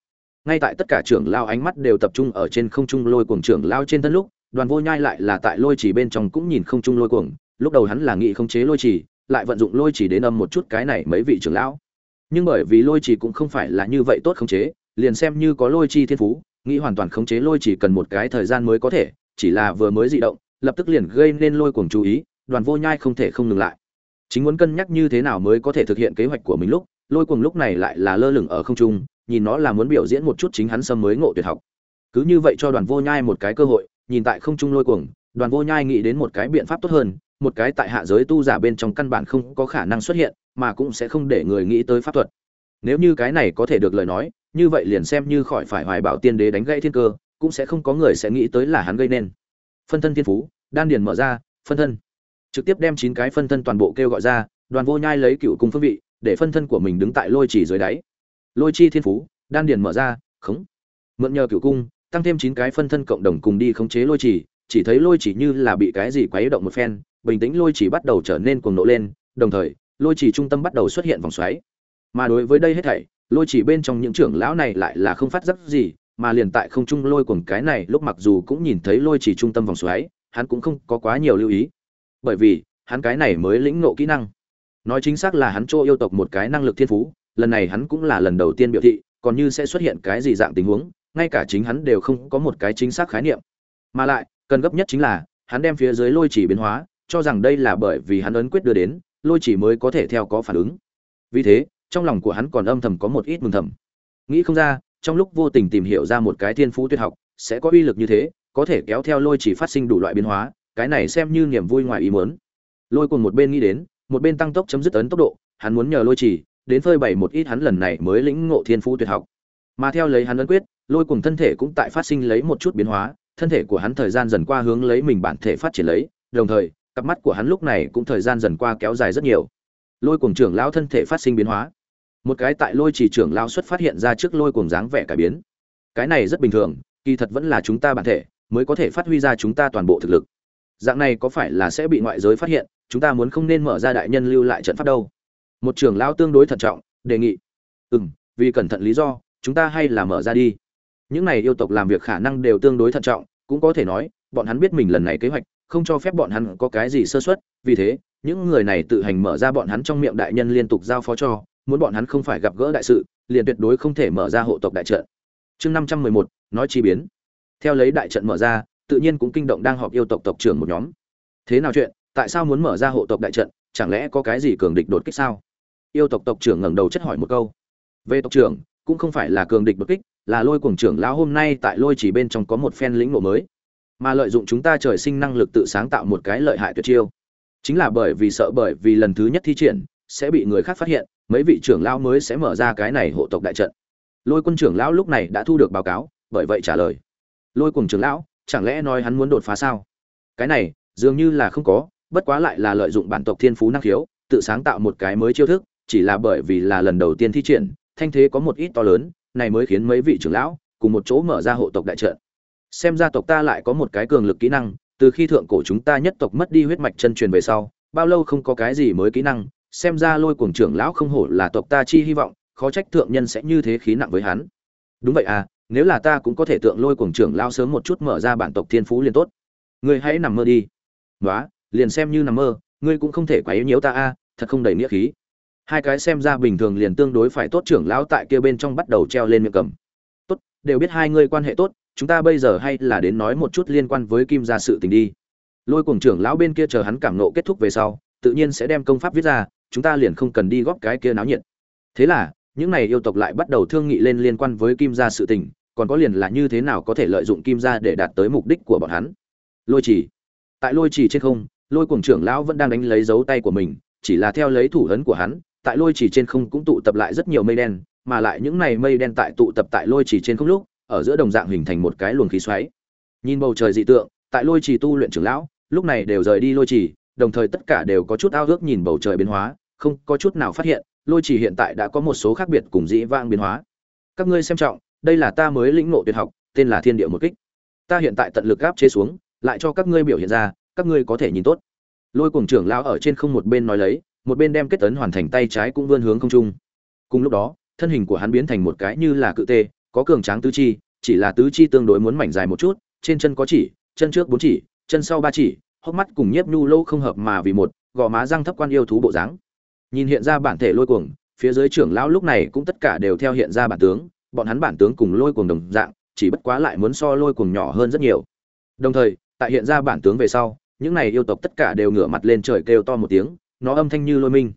Ngay tại tất cả trưởng lão ánh mắt đều tập trung ở trên không trung lôi cuồng trưởng lão trên thân lúc, đoàn vô nhai lại là tại lôi chỉ bên trong cũng nhìn không trung lôi cuồng, lúc đầu hắn là nghĩ không chế lôi chỉ lại vận dụng lôi chỉ đến âm một chút cái này mấy vị trưởng lão. Nhưng bởi vì lôi chỉ cũng không phải là như vậy tốt khống chế, liền xem như có lôi chi thiên phú, nghĩ hoàn toàn khống chế lôi chỉ cần một cái thời gian mới có thể, chỉ là vừa mới dị động, lập tức liền gây nên lôi cuồng chú ý, đoàn vô nhai không thể không ngừng lại chính muốn cân nhắc như thế nào mới có thể thực hiện kế hoạch của mình lúc, lôi cuồng lúc này lại là lơ lửng ở không trung, nhìn nó là muốn biểu diễn một chút chính hắn xâm mới ngộ tuyệt học. Cứ như vậy cho đoàn vô nhai một cái cơ hội, nhìn tại không trung lôi cuồng, đoàn vô nhai nghĩ đến một cái biện pháp tốt hơn, một cái tại hạ giới tu giả bên trong căn bản không có khả năng xuất hiện, mà cũng sẽ không để người nghĩ tới pháp thuật. Nếu như cái này có thể được lời nói, như vậy liền xem như khỏi phải hoài bảo tiên đế đánh gãy thiên cơ, cũng sẽ không có người sẽ nghĩ tới là hắn gây nên. Phân thân thiên phú, đan điền mở ra, phân thân trực tiếp đem chín cái phân thân toàn bộ kêu gọi ra, đoàn vô nhai lấy cựu cung phương vị, để phân thân của mình đứng tại lôi chỉ dưới đáy. Lôi chi thiên phú, đan điền mở ra, khống. Mượn nhờ cựu cung, tăng thêm chín cái phân thân cộng đồng cùng đi khống chế lôi chỉ chỉ thấy lôi chỉ như là bị cái gì quấy động một phen, bình tĩnh lôi chỉ bắt đầu trở nên cuồng nộ lên, đồng thời, lôi chỉ trung tâm bắt đầu xuất hiện vòng xoáy. Mà đối với đây hết thảy, lôi chỉ bên trong những trưởng lão này lại là không phát giác gì, mà liền tại không trung lôi cuồng cái này, lúc mặc dù cũng nhìn thấy lôi chỉ trung tâm vòng xoáy, hắn cũng không có quá nhiều lưu ý bởi vì hắn cái này mới lĩnh ngộ kỹ năng. Nói chính xác là hắn chỗ yêu tộc một cái năng lực thiên phú, lần này hắn cũng là lần đầu tiên biểu thị, còn như sẽ xuất hiện cái gì dạng tình huống, ngay cả chính hắn đều không có một cái chính xác khái niệm. Mà lại, cần gấp nhất chính là, hắn đem phía dưới lôi chỉ biến hóa, cho rằng đây là bởi vì hắn ấn quyết đưa đến, lôi chỉ mới có thể theo có phản ứng. Vì thế, trong lòng của hắn còn âm thầm có một ít mừng thầm. Nghĩ không ra, trong lúc vô tình tìm hiểu ra một cái thiên phú tuyệt học, sẽ có uy lực như thế, có thể kéo theo lôi chỉ phát sinh đủ loại biến hóa cái này xem như niềm vui ngoài ý muốn. Lôi cuồng một bên nghĩ đến, một bên tăng tốc chấm dứt ấn tốc độ, hắn muốn nhờ lôi chỉ đến phơi bày một ít hắn lần này mới lĩnh ngộ thiên phú tuyệt học. Mà theo lấy hắn ấn quyết, lôi cuồng thân thể cũng tại phát sinh lấy một chút biến hóa, thân thể của hắn thời gian dần qua hướng lấy mình bản thể phát triển lấy, đồng thời, cặp mắt của hắn lúc này cũng thời gian dần qua kéo dài rất nhiều. Lôi cuồng trưởng lão thân thể phát sinh biến hóa. Một cái tại lôi chỉ trưởng lão xuất phát hiện ra trước lôi cuồng dáng vẻ cải biến. Cái này rất bình thường, kỳ thật vẫn là chúng ta bản thể, mới có thể phát huy ra chúng ta toàn bộ thực lực dạng này có phải là sẽ bị ngoại giới phát hiện, chúng ta muốn không nên mở ra đại nhân lưu lại trận pháp đâu? Một trưởng lão tương đối thận trọng, đề nghị. Ừ m vì cẩn thận lý do, chúng ta hay là mở ra đi. Những này yêu tộc làm việc khả năng đều tương đối thận trọng, cũng có thể nói, bọn hắn biết mình lần này kế hoạch, không cho phép bọn hắn có cái gì sơ xuất vì thế, những người này tự hành mở ra bọn hắn trong miệng đại nhân liên tục giao phó cho, muốn bọn hắn không phải gặp gỡ đại sự, liền tuyệt đối không thể mở ra hộ tộc đại trận. Chương năm trăm mười một, nói chi biến. Theo lấy đại trận mở ra tự nhiên cũng kinh động đang họp yêu tộc tộc trưởng một nhóm. Thế nào chuyện? Tại sao muốn mở ra hộ tộc đại trận? Chẳng lẽ có cái gì cường địch đột kích sao? Yêu tộc tộc trưởng ngẩng đầu chất hỏi một câu. Về tộc trưởng, cũng không phải là cường địch đột kích, là lôi cuồng trưởng lão hôm nay tại lôi chỉ bên trong có một phen lĩnh ngộ mới. Mà lợi dụng chúng ta trời sinh năng lực tự sáng tạo một cái lợi hại tuyệt chiêu. Chính là bởi vì sợ bởi vì lần thứ nhất thi triển, sẽ bị người khác phát hiện, mấy vị trưởng lão mới sẽ mở ra cái này hộ tộc đại trận. Lôi quân trưởng lão lúc này đã thu được báo cáo, bởi vậy trả lời. Lôi cuồng trưởng lão chẳng lẽ nói hắn muốn đột phá sao? Cái này, dường như là không có, bất quá lại là lợi dụng bản tộc thiên phú năng khiếu, tự sáng tạo một cái mới chiêu thức, chỉ là bởi vì là lần đầu tiên thi triển, thanh thế có một ít to lớn, này mới khiến mấy vị trưởng lão cùng một chỗ mở ra hộ tộc đại trận. Xem ra tộc ta lại có một cái cường lực kỹ năng, từ khi thượng cổ chúng ta nhất tộc mất đi huyết mạch chân truyền về sau, bao lâu không có cái gì mới kỹ năng, xem ra lôi cuồng trưởng lão không hổ là tộc ta chi hy vọng, khó trách thượng nhân sẽ như thế khí nặng với hắn. Đúng vậy à nếu là ta cũng có thể tượng lôi cuồng trưởng lão sớm một chút mở ra bản tộc thiên phú liền tốt. Ngươi hãy nằm mơ đi. Nói liền xem như nằm mơ, ngươi cũng không thể quá yếu nhiễu ta a, thật không đầy nghĩa khí. Hai cái xem ra bình thường liền tương đối phải tốt trưởng lão tại kia bên trong bắt đầu treo lên miệng cầm. Tốt, đều biết hai ngươi quan hệ tốt, chúng ta bây giờ hay là đến nói một chút liên quan với kim gia sự tình đi. Lôi cuồng trưởng lão bên kia chờ hắn cảm nộ kết thúc về sau, tự nhiên sẽ đem công pháp viết ra, chúng ta liền không cần đi góp cái kia náo nhiệt. Thế là, những này yêu tộc lại bắt đầu thương nghị lên liên quan với kim gia sự tình còn có liền là như thế nào có thể lợi dụng kim gia để đạt tới mục đích của bọn hắn? Lôi chỉ. Tại lôi chỉ trên không, lôi cuồng trưởng lão vẫn đang đánh lấy dấu tay của mình, chỉ là theo lấy thủ ấn của hắn, tại lôi chỉ trên không cũng tụ tập lại rất nhiều mây đen, mà lại những này mây đen tại tụ tập tại lôi chỉ trên không lúc, ở giữa đồng dạng hình thành một cái luồng khí xoáy. Nhìn bầu trời dị tượng, tại lôi trì tu luyện trưởng lão, lúc này đều rời đi lôi trì đồng thời tất cả đều có chút ao ước nhìn bầu trời biến hóa, không có chút nào phát hiện, lôi trì hiện tại đã có một số khác biệt cùng dĩ vang biến hóa. Các ngươi xem trọng đây là ta mới lĩnh ngộ tuyệt học, tên là thiên địa một kích. Ta hiện tại tận lực gáp chế xuống, lại cho các ngươi biểu hiện ra, các ngươi có thể nhìn tốt. Lôi Cuồng trưởng lão ở trên không một bên nói lấy, một bên đem kết tấn hoàn thành tay trái cũng vươn hướng không trung. Cùng lúc đó, thân hình của hắn biến thành một cái như là cự tê, có cường tráng tứ chi, chỉ là tứ chi tương đối muốn mảnh dài một chút, trên chân có chỉ, chân trước bốn chỉ, chân sau ba chỉ, hốc mắt cùng nhiếp nhu lâu không hợp mà vì một, gò má răng thấp quan yêu thú bộ dáng. Nhìn hiện ra bản thể lôi cuồng, phía dưới trưởng lão lúc này cũng tất cả đều theo hiện ra bản tướng bọn hắn bản tướng cùng lôi cuồng đồng dạng, chỉ bất quá lại muốn so lôi cuồng nhỏ hơn rất nhiều. Đồng thời, tại hiện ra bản tướng về sau, những này yêu tộc tất cả đều ngửa mặt lên trời kêu to một tiếng, nó âm thanh như lôi minh.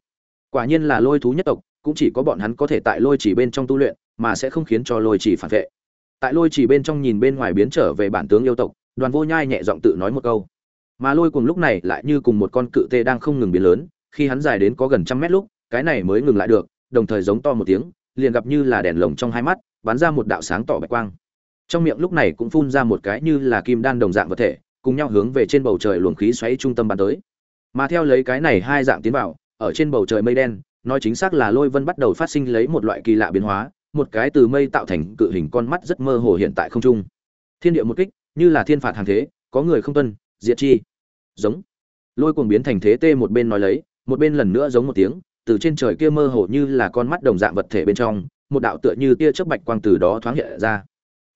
Quả nhiên là lôi thú nhất tộc, cũng chỉ có bọn hắn có thể tại lôi chỉ bên trong tu luyện, mà sẽ không khiến cho lôi chỉ phản vệ. Tại lôi chỉ bên trong nhìn bên ngoài biến trở về bản tướng yêu tộc, đoàn vô nhai nhẹ giọng tự nói một câu. Mà lôi cùng lúc này lại như cùng một con cự tê đang không ngừng biến lớn, khi hắn dài đến có gần trăm mét lúc, cái này mới ngừng lại được, đồng thời giống to một tiếng liền gặp như là đèn lồng trong hai mắt, bắn ra một đạo sáng tỏ bạch quang. Trong miệng lúc này cũng phun ra một cái như là kim đan đồng dạng vật thể, cùng nhau hướng về trên bầu trời luồng khí xoáy trung tâm bắn tới. Mà theo lấy cái này hai dạng tiến vào, ở trên bầu trời mây đen, nói chính xác là lôi vân bắt đầu phát sinh lấy một loại kỳ lạ biến hóa, một cái từ mây tạo thành cự hình con mắt rất mơ hồ hiện tại không trung. Thiên địa một kích, như là thiên phạt hàng thế, có người không tuân, diệt chi. Giống. Lôi cuồng biến thành thế tê một bên nói lấy, một bên lần nữa giống một tiếng từ trên trời kia mơ hồ như là con mắt đồng dạng vật thể bên trong, một đạo tựa như tia chớp bạch quang từ đó thoáng hiện ra.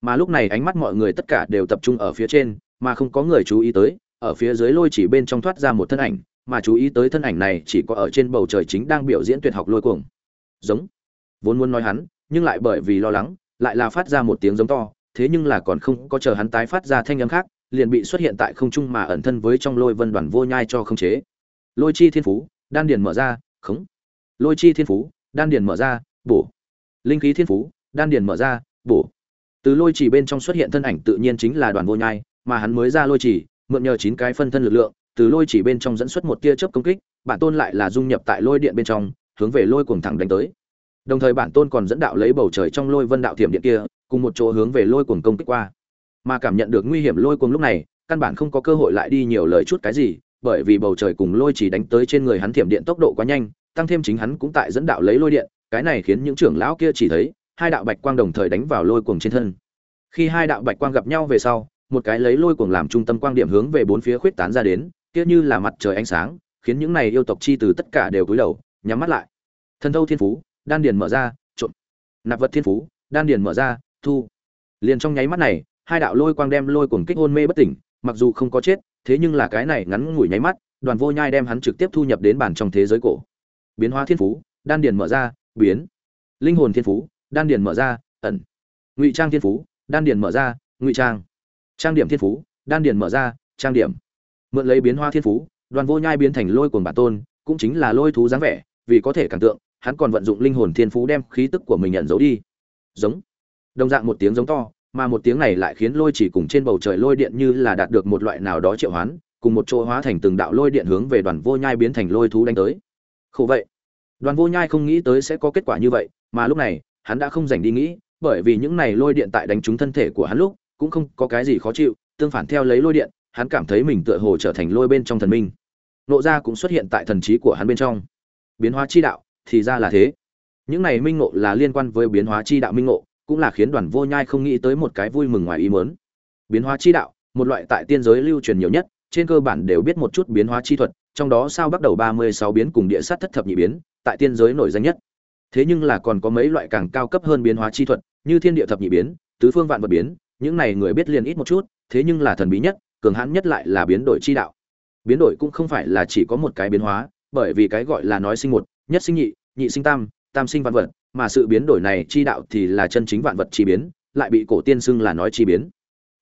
Mà lúc này ánh mắt mọi người tất cả đều tập trung ở phía trên, mà không có người chú ý tới, ở phía dưới lôi chỉ bên trong thoát ra một thân ảnh, mà chú ý tới thân ảnh này chỉ có ở trên bầu trời chính đang biểu diễn tuyệt học lôi cuồng. Giống. Vốn muốn nói hắn, nhưng lại bởi vì lo lắng, lại là phát ra một tiếng giống to, thế nhưng là còn không có chờ hắn tái phát ra thanh âm khác, liền bị xuất hiện tại không trung mà ẩn thân với trong lôi vân đoàn vô nhai cho không chế. Lôi chi thiên phú, đan điền mở ra, khống lôi chi thiên phú, đan điền mở ra, bổ. Linh khí thiên phú, đan điền mở ra, bổ. Từ lôi chỉ bên trong xuất hiện thân ảnh tự nhiên chính là đoàn vô nhai, mà hắn mới ra lôi chỉ, mượn nhờ chín cái phân thân lực lượng, từ lôi chỉ bên trong dẫn xuất một tia chớp công kích, bản tôn lại là dung nhập tại lôi điện bên trong, hướng về lôi cuồng thẳng đánh tới. Đồng thời bản tôn còn dẫn đạo lấy bầu trời trong lôi vân đạo thiểm điện kia, cùng một chỗ hướng về lôi cuồng công kích qua. Mà cảm nhận được nguy hiểm lôi cuồng lúc này, căn bản không có cơ hội lại đi nhiều lời chút cái gì, bởi vì bầu trời cùng lôi chỉ đánh tới trên người hắn thiểm điện tốc độ quá nhanh tăng thêm chính hắn cũng tại dẫn đạo lấy lôi điện, cái này khiến những trưởng lão kia chỉ thấy hai đạo bạch quang đồng thời đánh vào lôi cuồng trên thân. Khi hai đạo bạch quang gặp nhau về sau, một cái lấy lôi cuồng làm trung tâm quang điểm hướng về bốn phía khuyết tán ra đến, kia như là mặt trời ánh sáng, khiến những này yêu tộc chi từ tất cả đều cúi đầu, nhắm mắt lại. Thần thâu thiên phú, đan điền mở ra trộn nạp vật thiên phú, đan điền mở ra, thu. Liền trong nháy mắt này, hai đạo lôi quang đem lôi cuồng kích hôn mê bất tỉnh, mặc dù không có chết, thế nhưng là cái này ngắn ngủi nháy mắt, đoàn vô nhai đem hắn trực tiếp thu nhập đến bản trong thế giới cổ biến hóa thiên phú, đan điền mở ra, biến. Linh hồn thiên phú, đan điền mở ra, ẩn. Ngụy trang thiên phú, đan điền mở ra, ngụy trang. Trang điểm thiên phú, đan điền mở ra, trang điểm. Mượn lấy biến hoa thiên phú, đoàn vô nhai biến thành lôi cuồng bản tôn, cũng chính là lôi thú dáng vẻ, vì có thể cảm tượng, hắn còn vận dụng linh hồn thiên phú đem khí tức của mình nhận giấu đi. Giống. Đồng dạng một tiếng giống to, mà một tiếng này lại khiến lôi chỉ cùng trên bầu trời lôi điện như là đạt được một loại nào đó triệu hoán, cùng một chỗ hóa thành từng đạo lôi điện hướng về đoàn vô nhai biến thành lôi thú đánh tới khổ vậy. Đoàn vô nhai không nghĩ tới sẽ có kết quả như vậy, mà lúc này, hắn đã không dành đi nghĩ, bởi vì những này lôi điện tại đánh trúng thân thể của hắn lúc, cũng không có cái gì khó chịu, tương phản theo lấy lôi điện, hắn cảm thấy mình tựa hồ trở thành lôi bên trong thần minh. Nộ ra cũng xuất hiện tại thần trí của hắn bên trong. Biến hóa chi đạo, thì ra là thế. Những này minh ngộ là liên quan với biến hóa chi đạo minh ngộ, cũng là khiến đoàn vô nhai không nghĩ tới một cái vui mừng ngoài ý muốn. Biến hóa chi đạo, một loại tại tiên giới lưu truyền nhiều nhất, trên cơ bản đều biết một chút biến hóa chi thuật trong đó sao bắt đầu ba mươi sáu biến cùng địa sát thất thập nhị biến, tại tiên giới nổi danh nhất. Thế nhưng là còn có mấy loại càng cao cấp hơn biến hóa chi thuật, như thiên địa thập nhị biến, tứ phương vạn vật biến, những này người biết liền ít một chút, thế nhưng là thần bí nhất, cường hãn nhất lại là biến đổi chi đạo. Biến đổi cũng không phải là chỉ có một cái biến hóa, bởi vì cái gọi là nói sinh một, nhất sinh nhị nhị sinh tam tam sinh vạn vật, mà sự biến đổi này chi đạo thì là chân chính vạn vật chi biến, lại bị cổ tiên xưng là nói chi biến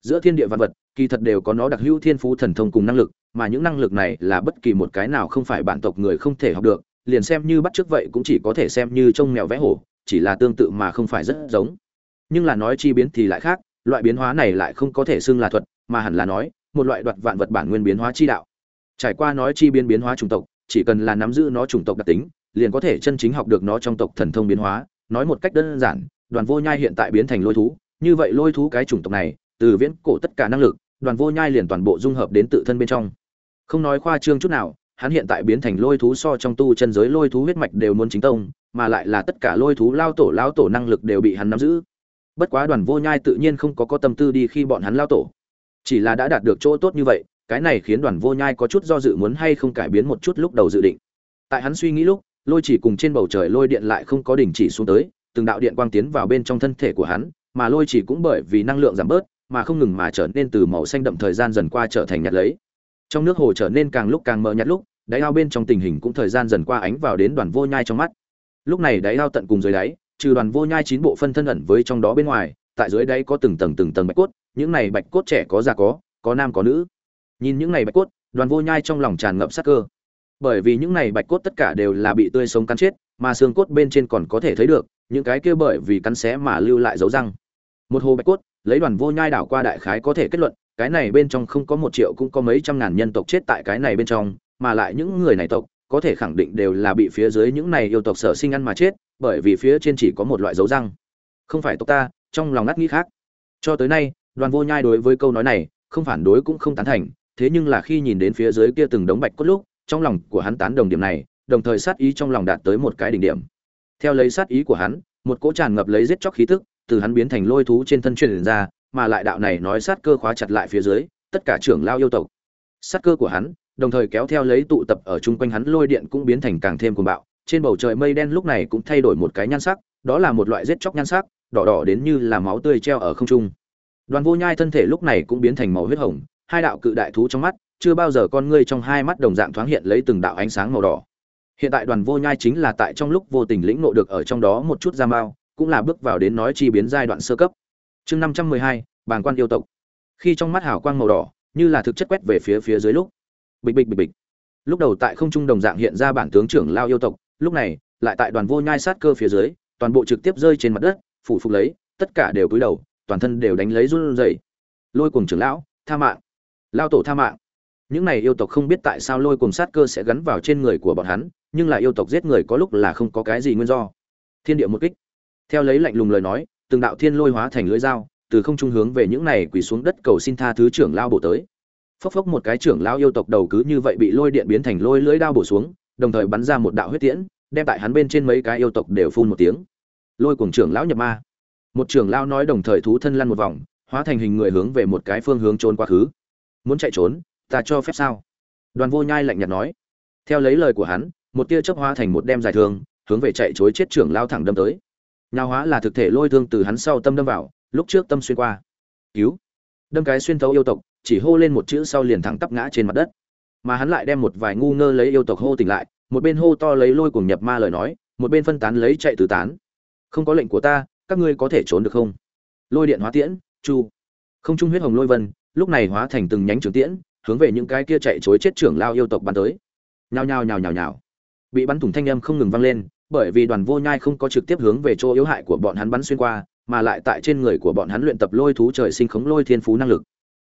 giữa thiên địa văn vật, kỳ thật đều có nó đặc hữu thiên phú thần thông cùng năng lực, mà những năng lực này là bất kỳ một cái nào không phải bản tộc người không thể học được, liền xem như bắt trước vậy cũng chỉ có thể xem như trông mèo vẽ hổ, chỉ là tương tự mà không phải rất giống. Nhưng là nói chi biến thì lại khác, loại biến hóa này lại không có thể xưng là thuật, mà hẳn là nói, một loại đoạt vạn vật bản nguyên biến hóa chi đạo. Trải qua nói chi biến biến hóa chủng tộc, chỉ cần là nắm giữ nó chủng tộc đặc tính, liền có thể chân chính học được nó trong tộc thần thông biến hóa. Nói một cách đơn giản, đoàn vô nhai hiện tại biến thành lôi thú, như vậy lôi thú cái chủng tộc này từ viễn cổ tất cả năng lực, đoàn vô nhai liền toàn bộ dung hợp đến tự thân bên trong. Không nói khoa trương chút nào, hắn hiện tại biến thành lôi thú so trong tu chân giới lôi thú huyết mạch đều muốn chính tông, mà lại là tất cả lôi thú lao tổ lao tổ năng lực đều bị hắn nắm giữ. Bất quá đoàn vô nhai tự nhiên không có có tâm tư đi khi bọn hắn lao tổ. Chỉ là đã đạt được chỗ tốt như vậy, cái này khiến đoàn vô nhai có chút do dự muốn hay không cải biến một chút lúc đầu dự định. Tại hắn suy nghĩ lúc, lôi chỉ cùng trên bầu trời lôi điện lại không có đỉnh chỉ xuống tới, từng đạo điện quang tiến vào bên trong thân thể của hắn, mà lôi chỉ cũng bởi vì năng lượng giảm bớt mà không ngừng mà trở nên từ màu xanh đậm thời gian dần qua trở thành nhạt lấy. Trong nước hồ trở nên càng lúc càng mờ nhạt lúc, đáy ao bên trong tình hình cũng thời gian dần qua ánh vào đến đoàn vô nhai trong mắt. Lúc này đáy ao tận cùng dưới đáy, trừ đoàn vô nhai chín bộ phân thân ẩn với trong đó bên ngoài, tại dưới đáy có từng tầng từng tầng bạch cốt, những này bạch cốt trẻ có già có có nam có nữ. Nhìn những này bạch cốt, đoàn vô nhai trong lòng tràn ngập sắc cơ. Bởi vì những này bạch cốt tất cả đều là bị tươi sống cắn chết, mà xương cốt bên trên còn có thể thấy được, những cái kia bởi vì cắn xé mà lưu lại dấu răng. Một hồ bạch cốt lấy đoàn vô nhai đảo qua đại khái có thể kết luận, cái này bên trong không có một triệu cũng có mấy trăm ngàn nhân tộc chết tại cái này bên trong, mà lại những người này tộc, có thể khẳng định đều là bị phía dưới những này yêu tộc sở sinh ăn mà chết, bởi vì phía trên chỉ có một loại dấu răng. Không phải tộc ta, trong lòng ngắt nghĩ khác. Cho tới nay, đoàn vô nhai đối với câu nói này, không phản đối cũng không tán thành, thế nhưng là khi nhìn đến phía dưới kia từng đống bạch cốt lúc, trong lòng của hắn tán đồng điểm này, đồng thời sát ý trong lòng đạt tới một cái đỉnh điểm. Theo lấy sát ý của hắn, một cỗ tràn ngập lấy giết chóc khí tức từ hắn biến thành lôi thú trên thân truyền ra, mà lại đạo này nói sát cơ khóa chặt lại phía dưới, tất cả trưởng lao yêu tộc. Sát cơ của hắn, đồng thời kéo theo lấy tụ tập ở chung quanh hắn lôi điện cũng biến thành càng thêm cuồng bạo. Trên bầu trời mây đen lúc này cũng thay đổi một cái nhan sắc, đó là một loại giết chóc nhan sắc, đỏ đỏ đến như là máu tươi treo ở không trung. Đoàn vô nhai thân thể lúc này cũng biến thành màu huyết hồng, hai đạo cự đại thú trong mắt, chưa bao giờ con ngươi trong hai mắt đồng dạng thoáng hiện lấy từng đạo ánh sáng màu đỏ. Hiện tại đoàn vô nhai chính là tại trong lúc vô tình lĩnh ngộ được ở trong đó một chút giam bao cũng là bước vào đến nói chi biến giai đoạn sơ cấp. Chương năm trăm mười hai, bàng quan yêu tộc. Khi trong mắt hào quang màu đỏ, như là thực chất quét về phía phía dưới lúc. Bịch bịch bịch bịch. Lúc đầu tại không trung đồng dạng hiện ra bản tướng trưởng lao yêu tộc, lúc này, lại tại đoàn vô nhai sát cơ phía dưới, toàn bộ trực tiếp rơi trên mặt đất, phủ phục lấy, tất cả đều cúi đầu, toàn thân đều đánh lấy run rẩy. Lôi cuồng trưởng lão, tha mạng. Lao tổ tha mạng. Những này yêu tộc không biết tại sao lôi cuồng sát cơ sẽ gắn vào trên người của bọn hắn, nhưng là yêu tộc giết người có lúc là không có cái gì nguyên do. Thiên địa một kích theo lấy lạnh lùng lời nói, từng đạo thiên lôi hóa thành lưỡi dao, từ không trung hướng về những này quỳ xuống đất cầu xin tha thứ trưởng lao bổ tới. Phốc phốc một cái trưởng lao yêu tộc đầu cứ như vậy bị lôi điện biến thành lôi lưỡi đao bổ xuống, đồng thời bắn ra một đạo huyết tiễn, đem tại hắn bên trên mấy cái yêu tộc đều phun một tiếng. Lôi cùng trưởng lão nhập ma. Một trưởng lao nói đồng thời thú thân lăn một vòng, hóa thành hình người hướng về một cái phương hướng trốn quá khứ. Muốn chạy trốn, ta cho phép sao? Đoàn vô nhai lạnh nhạt nói. Theo lấy lời của hắn, một tia chớp hóa thành một đem dài thương, hướng về chạy chối chết trưởng lao thẳng đâm tới nhào hóa là thực thể lôi thương từ hắn sau tâm đâm vào, lúc trước tâm xuyên qua. Cứu. Đâm cái xuyên thấu yêu tộc, chỉ hô lên một chữ sau liền thẳng tắp ngã trên mặt đất. Mà hắn lại đem một vài ngu ngơ lấy yêu tộc hô tỉnh lại, một bên hô to lấy lôi cùng nhập ma lời nói, một bên phân tán lấy chạy tứ tán. Không có lệnh của ta, các ngươi có thể trốn được không? Lôi điện hóa tiễn, chu. Không trung huyết hồng lôi vân, lúc này hóa thành từng nhánh trường tiễn, hướng về những cái kia chạy chối chết trưởng lao yêu tộc bắn tới. Nhào nhào nhào nhào nhào. Bị bắn thủng thanh âm không ngừng vang lên bởi vì đoàn vô nhai không có trực tiếp hướng về chỗ yếu hại của bọn hắn bắn xuyên qua, mà lại tại trên người của bọn hắn luyện tập lôi thú trời sinh khống lôi thiên phú năng lực.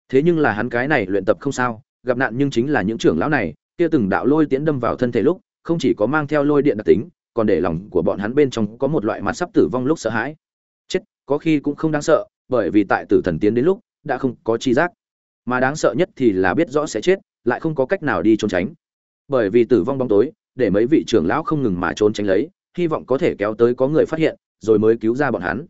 Thế nhưng là hắn cái này luyện tập không sao, gặp nạn nhưng chính là những trưởng lão này, kia từng đạo lôi tiến đâm vào thân thể lúc, không chỉ có mang theo lôi điện đặc tính, còn để lòng của bọn hắn bên trong có một loại mặt sắp tử vong lúc sợ hãi. Chết, có khi cũng không đáng sợ, bởi vì tại tử thần tiến đến lúc, đã không có chi giác. Mà đáng sợ nhất thì là biết rõ sẽ chết, lại không có cách nào đi trốn tránh. Bởi vì tử vong bóng tối, để mấy vị trưởng lão không ngừng mà trốn tránh lấy hy vọng có thể kéo tới có người phát hiện, rồi mới cứu ra bọn hắn.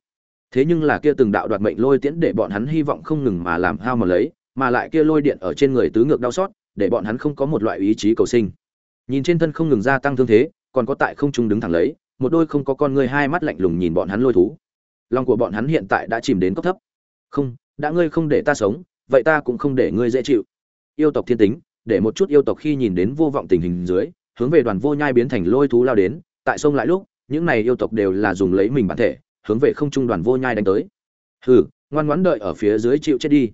Thế nhưng là kia từng đạo đoạt mệnh lôi tiễn để bọn hắn hy vọng không ngừng mà làm hao mà lấy, mà lại kia lôi điện ở trên người tứ ngược đau xót, để bọn hắn không có một loại ý chí cầu sinh. Nhìn trên thân không ngừng gia tăng thương thế, còn có tại không trung đứng thẳng lấy, một đôi không có con người hai mắt lạnh lùng nhìn bọn hắn lôi thú. Lòng của bọn hắn hiện tại đã chìm đến cấp thấp. Không, đã ngươi không để ta sống, vậy ta cũng không để ngươi dễ chịu. Yêu tộc thiên tính, để một chút yêu tộc khi nhìn đến vô vọng tình hình dưới, hướng về đoàn vô nhai biến thành lôi thú lao đến tại sông lại lúc, những này yêu tộc đều là dùng lấy mình bản thể, hướng về không trung đoàn vô nhai đánh tới. Hừ, ngoan ngoãn đợi ở phía dưới chịu chết đi.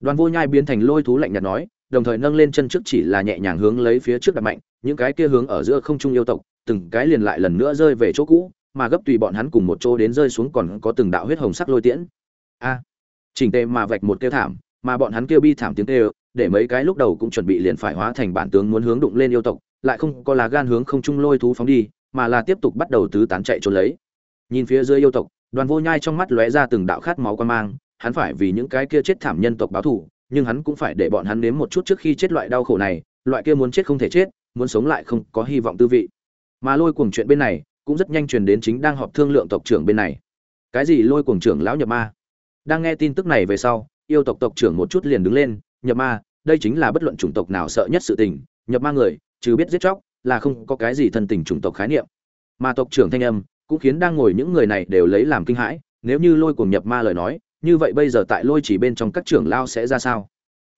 Đoàn vô nhai biến thành lôi thú lạnh nhạt nói, đồng thời nâng lên chân trước chỉ là nhẹ nhàng hướng lấy phía trước đặt mạnh, những cái kia hướng ở giữa không trung yêu tộc, từng cái liền lại lần nữa rơi về chỗ cũ, mà gấp tùy bọn hắn cùng một chỗ đến rơi xuống còn có từng đạo huyết hồng sắc lôi tiễn. A, chỉnh tề mà vạch một kêu thảm, mà bọn hắn kêu bi thảm tiếng kêu, để mấy cái lúc đầu cũng chuẩn bị liền phải hóa thành bản tướng muốn hướng đụng lên yêu tộc, lại không có lá gan hướng không trung lôi thú phóng đi mà là tiếp tục bắt đầu tứ tán chạy trốn lấy. Nhìn phía dưới yêu tộc, đoàn vô nhai trong mắt lóe ra từng đạo khát máu quan mang, hắn phải vì những cái kia chết thảm nhân tộc báo thù, nhưng hắn cũng phải để bọn hắn nếm một chút trước khi chết loại đau khổ này, loại kia muốn chết không thể chết, muốn sống lại không có hy vọng tư vị. Mà lôi cuồng chuyện bên này, cũng rất nhanh truyền đến chính đang họp thương lượng tộc trưởng bên này. Cái gì lôi cuồng trưởng lão nhập ma? Đang nghe tin tức này về sau, yêu tộc tộc trưởng một chút liền đứng lên nhập ma, đây chính là bất luận chủng tộc nào sợ nhất sự tình nhập ma người chứ biết giết chóc là không có cái gì thân tình chủng tộc khái niệm. Mà tộc trưởng thanh âm cũng khiến đang ngồi những người này đều lấy làm kinh hãi, nếu như lôi cuồng nhập ma lời nói, như vậy bây giờ tại lôi chỉ bên trong các trưởng lao sẽ ra sao?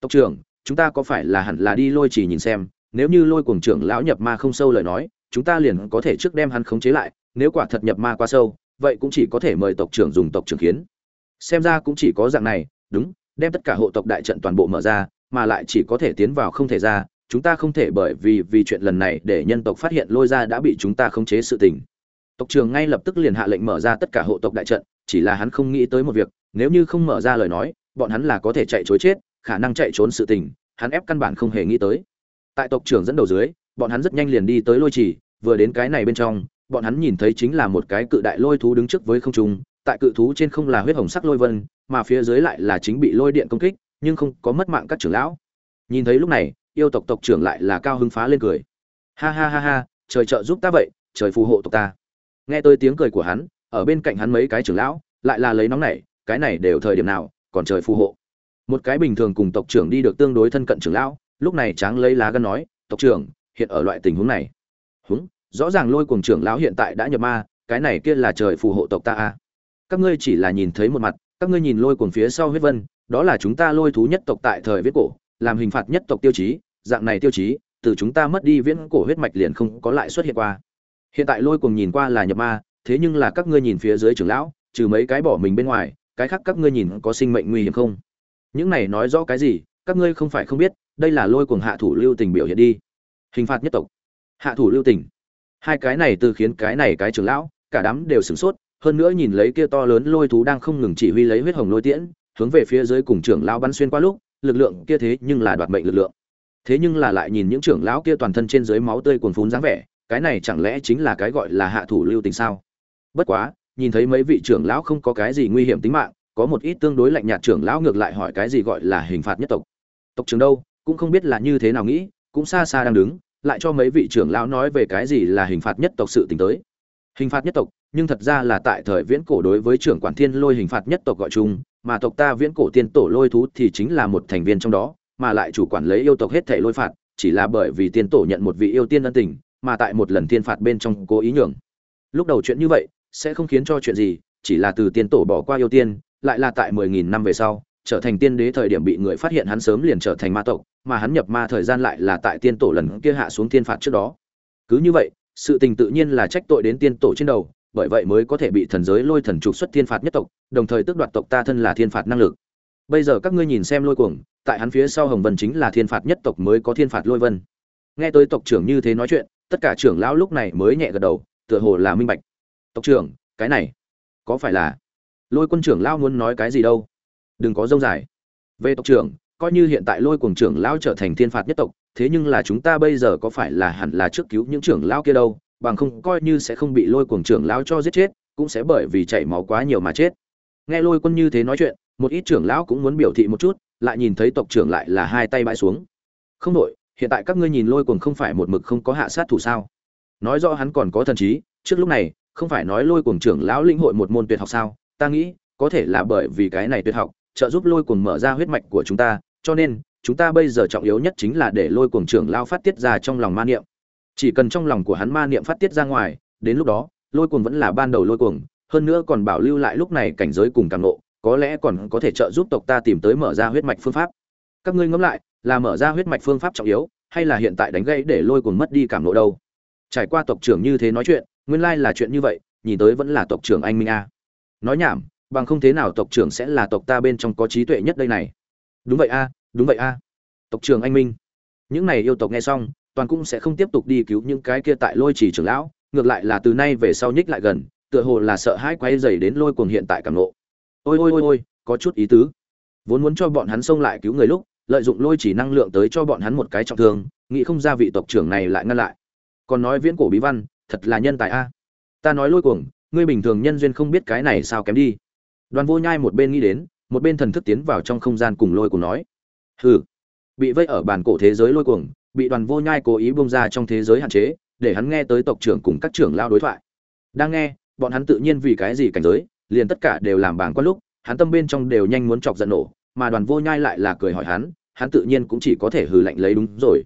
Tộc trưởng, chúng ta có phải là hẳn là đi lôi chỉ nhìn xem, nếu như lôi cuồng trưởng lão nhập ma không sâu lời nói, chúng ta liền có thể trước đem hắn khống chế lại, nếu quả thật nhập ma quá sâu, vậy cũng chỉ có thể mời tộc trưởng dùng tộc trưởng khiến. Xem ra cũng chỉ có dạng này, đúng, đem tất cả hộ tộc đại trận toàn bộ mở ra, mà lại chỉ có thể tiến vào không thể ra chúng ta không thể bởi vì vì chuyện lần này để nhân tộc phát hiện lôi ra đã bị chúng ta khống chế sự tình. Tộc trưởng ngay lập tức liền hạ lệnh mở ra tất cả hộ tộc đại trận, chỉ là hắn không nghĩ tới một việc, nếu như không mở ra lời nói, bọn hắn là có thể chạy chối chết, khả năng chạy trốn sự tình, hắn ép căn bản không hề nghĩ tới. Tại tộc trưởng dẫn đầu dưới, bọn hắn rất nhanh liền đi tới lôi trì, vừa đến cái này bên trong, bọn hắn nhìn thấy chính là một cái cự đại lôi thú đứng trước với không trung, tại cự thú trên không là huyết hồng sắc lôi vân, mà phía dưới lại là chính bị lôi điện công kích, nhưng không có mất mạng các trưởng lão nhìn thấy lúc này, yêu tộc tộc trưởng lại là cao hứng phá lên cười. Ha ha ha ha, trời trợ giúp ta vậy, trời phù hộ tộc ta. Nghe tới tiếng cười của hắn, ở bên cạnh hắn mấy cái trưởng lão, lại là lấy nóng này cái này đều thời điểm nào, còn trời phù hộ. Một cái bình thường cùng tộc trưởng đi được tương đối thân cận trưởng lão, lúc này tráng lấy lá gân nói, tộc trưởng, hiện ở loại tình huống này. Húng, rõ ràng lôi cùng trưởng lão hiện tại đã nhập ma, cái này kia là trời phù hộ tộc ta a các ngươi chỉ là nhìn thấy một mặt, các ngươi nhìn lôi cùng phía sau huyết vân, đó là chúng ta lôi thú nhất tộc tại thời viết cổ làm hình phạt nhất tộc tiêu chí, dạng này tiêu chí, từ chúng ta mất đi viễn cổ huyết mạch liền không có lại xuất hiện qua. Hiện tại lôi cùng nhìn qua là nhập ma, thế nhưng là các ngươi nhìn phía dưới trưởng lão, trừ mấy cái bỏ mình bên ngoài, cái khác các ngươi nhìn có sinh mệnh nguy hiểm không? Những này nói rõ cái gì, các ngươi không phải không biết, đây là lôi cuồng hạ thủ lưu tình biểu hiện đi. Hình phạt nhất tộc. Hạ thủ lưu tình. Hai cái này từ khiến cái này cái trưởng lão, cả đám đều sửng sốt, hơn nữa nhìn lấy kia to lớn lôi thú đang không ngừng chỉ huy lấy huyết hồng lôi tiễn, hướng về phía dưới cùng trưởng lão bắn xuyên qua lúc lực lượng kia thế nhưng là đoạt mệnh lực lượng. Thế nhưng là lại nhìn những trưởng lão kia toàn thân trên dưới máu tươi cuồn phún dáng vẻ, cái này chẳng lẽ chính là cái gọi là hạ thủ lưu tình sao? Bất quá, nhìn thấy mấy vị trưởng lão không có cái gì nguy hiểm tính mạng, có một ít tương đối lạnh nhạt trưởng lão ngược lại hỏi cái gì gọi là hình phạt nhất tộc. Tộc trưởng đâu, cũng không biết là như thế nào nghĩ, cũng xa xa đang đứng, lại cho mấy vị trưởng lão nói về cái gì là hình phạt nhất tộc sự tình tới. Hình phạt nhất tộc nhưng thật ra là tại thời viễn cổ đối với trưởng quản thiên lôi hình phạt nhất tộc gọi chung, mà tộc ta viễn cổ tiên tổ lôi thú thì chính là một thành viên trong đó, mà lại chủ quản lấy yêu tộc hết thể lôi phạt, chỉ là bởi vì tiên tổ nhận một vị yêu tiên ân tình, mà tại một lần thiên phạt bên trong cố ý nhường. Lúc đầu chuyện như vậy, sẽ không khiến cho chuyện gì, chỉ là từ tiên tổ bỏ qua yêu tiên, lại là tại mười nghìn năm về sau, trở thành tiên đế thời điểm bị người phát hiện hắn sớm liền trở thành ma tộc, mà hắn nhập ma thời gian lại là tại tiên tổ lần kia hạ xuống thiên phạt trước đó. Cứ như vậy, sự tình tự nhiên là trách tội đến tiên tổ trên đầu bởi vậy mới có thể bị thần giới lôi thần trục xuất thiên phạt nhất tộc, đồng thời tước đoạt tộc ta thân là thiên phạt năng lực. Bây giờ các ngươi nhìn xem lôi cuồng, tại hắn phía sau hồng vân chính là thiên phạt nhất tộc mới có thiên phạt lôi vân. Nghe tới tộc trưởng như thế nói chuyện, tất cả trưởng lão lúc này mới nhẹ gật đầu, tựa hồ là minh bạch. Tộc trưởng, cái này, có phải là lôi quân trưởng lão muốn nói cái gì đâu? Đừng có dông dài. Về tộc trưởng, coi như hiện tại lôi cuồng trưởng lão trở thành thiên phạt nhất tộc, thế nhưng là chúng ta bây giờ có phải là hẳn là trước cứu những trưởng lão kia đâu? Bằng không coi như sẽ không bị lôi cuồng trưởng lão cho giết chết, cũng sẽ bởi vì chảy máu quá nhiều mà chết. Nghe lôi quân như thế nói chuyện, một ít trưởng lão cũng muốn biểu thị một chút, lại nhìn thấy tộc trưởng lại là hai tay bãi xuống. Không đội hiện tại các ngươi nhìn lôi cuồng không phải một mực không có hạ sát thủ sao? Nói rõ hắn còn có thần trí, trước lúc này, không phải nói lôi cuồng trưởng lão linh hội một môn tuyệt học sao? Ta nghĩ, có thể là bởi vì cái này tuyệt học, trợ giúp lôi cuồng mở ra huyết mạch của chúng ta, cho nên, chúng ta bây giờ trọng yếu nhất chính là để lôi cuồng trưởng lão phát tiết ra trong lòng ma niệm chỉ cần trong lòng của hắn ma niệm phát tiết ra ngoài, đến lúc đó, lôi cuồng vẫn là ban đầu lôi cuồng, hơn nữa còn bảo lưu lại lúc này cảnh giới cùng càng nộ có lẽ còn có thể trợ giúp tộc ta tìm tới mở ra huyết mạch phương pháp. Các ngươi ngẫm lại, là mở ra huyết mạch phương pháp trọng yếu, hay là hiện tại đánh gãy để lôi cuồng mất đi cảm nộ đâu? Trải qua tộc trưởng như thế nói chuyện, nguyên lai là chuyện như vậy, nhìn tới vẫn là tộc trưởng anh minh a. Nói nhảm, bằng không thế nào tộc trưởng sẽ là tộc ta bên trong có trí tuệ nhất đây này? Đúng vậy a, đúng vậy a. Tộc trưởng anh minh. Những này yêu tộc nghe xong toàn cũng sẽ không tiếp tục đi cứu những cái kia tại lôi chỉ trưởng lão, ngược lại là từ nay về sau nhích lại gần, tựa hồ là sợ hãi quay dày đến lôi cuồng hiện tại càng nộ ôi ôi ôi ôi, có chút ý tứ. Vốn muốn cho bọn hắn xông lại cứu người lúc, lợi dụng lôi chỉ năng lượng tới cho bọn hắn một cái trọng thương, nghĩ không ra vị tộc trưởng này lại ngăn lại. Còn nói viễn cổ bí văn, thật là nhân tài a. Ta nói lôi cuồng, ngươi bình thường nhân duyên không biết cái này sao kém đi. Đoàn vô nhai một bên nghĩ đến, một bên thần thức tiến vào trong không gian cùng lôi cuồng nói. Hừ, bị vây ở bản cổ thế giới lôi cuồng bị đoàn vô nhai cố ý bung ra trong thế giới hạn chế, để hắn nghe tới tộc trưởng cùng các trưởng lao đối thoại. Đang nghe, bọn hắn tự nhiên vì cái gì cảnh giới, liền tất cả đều làm bảng quan lúc, hắn tâm bên trong đều nhanh muốn chọc giận nổ, mà đoàn vô nhai lại là cười hỏi hắn hắn tự nhiên cũng chỉ có thể hừ lạnh lấy đúng rồi.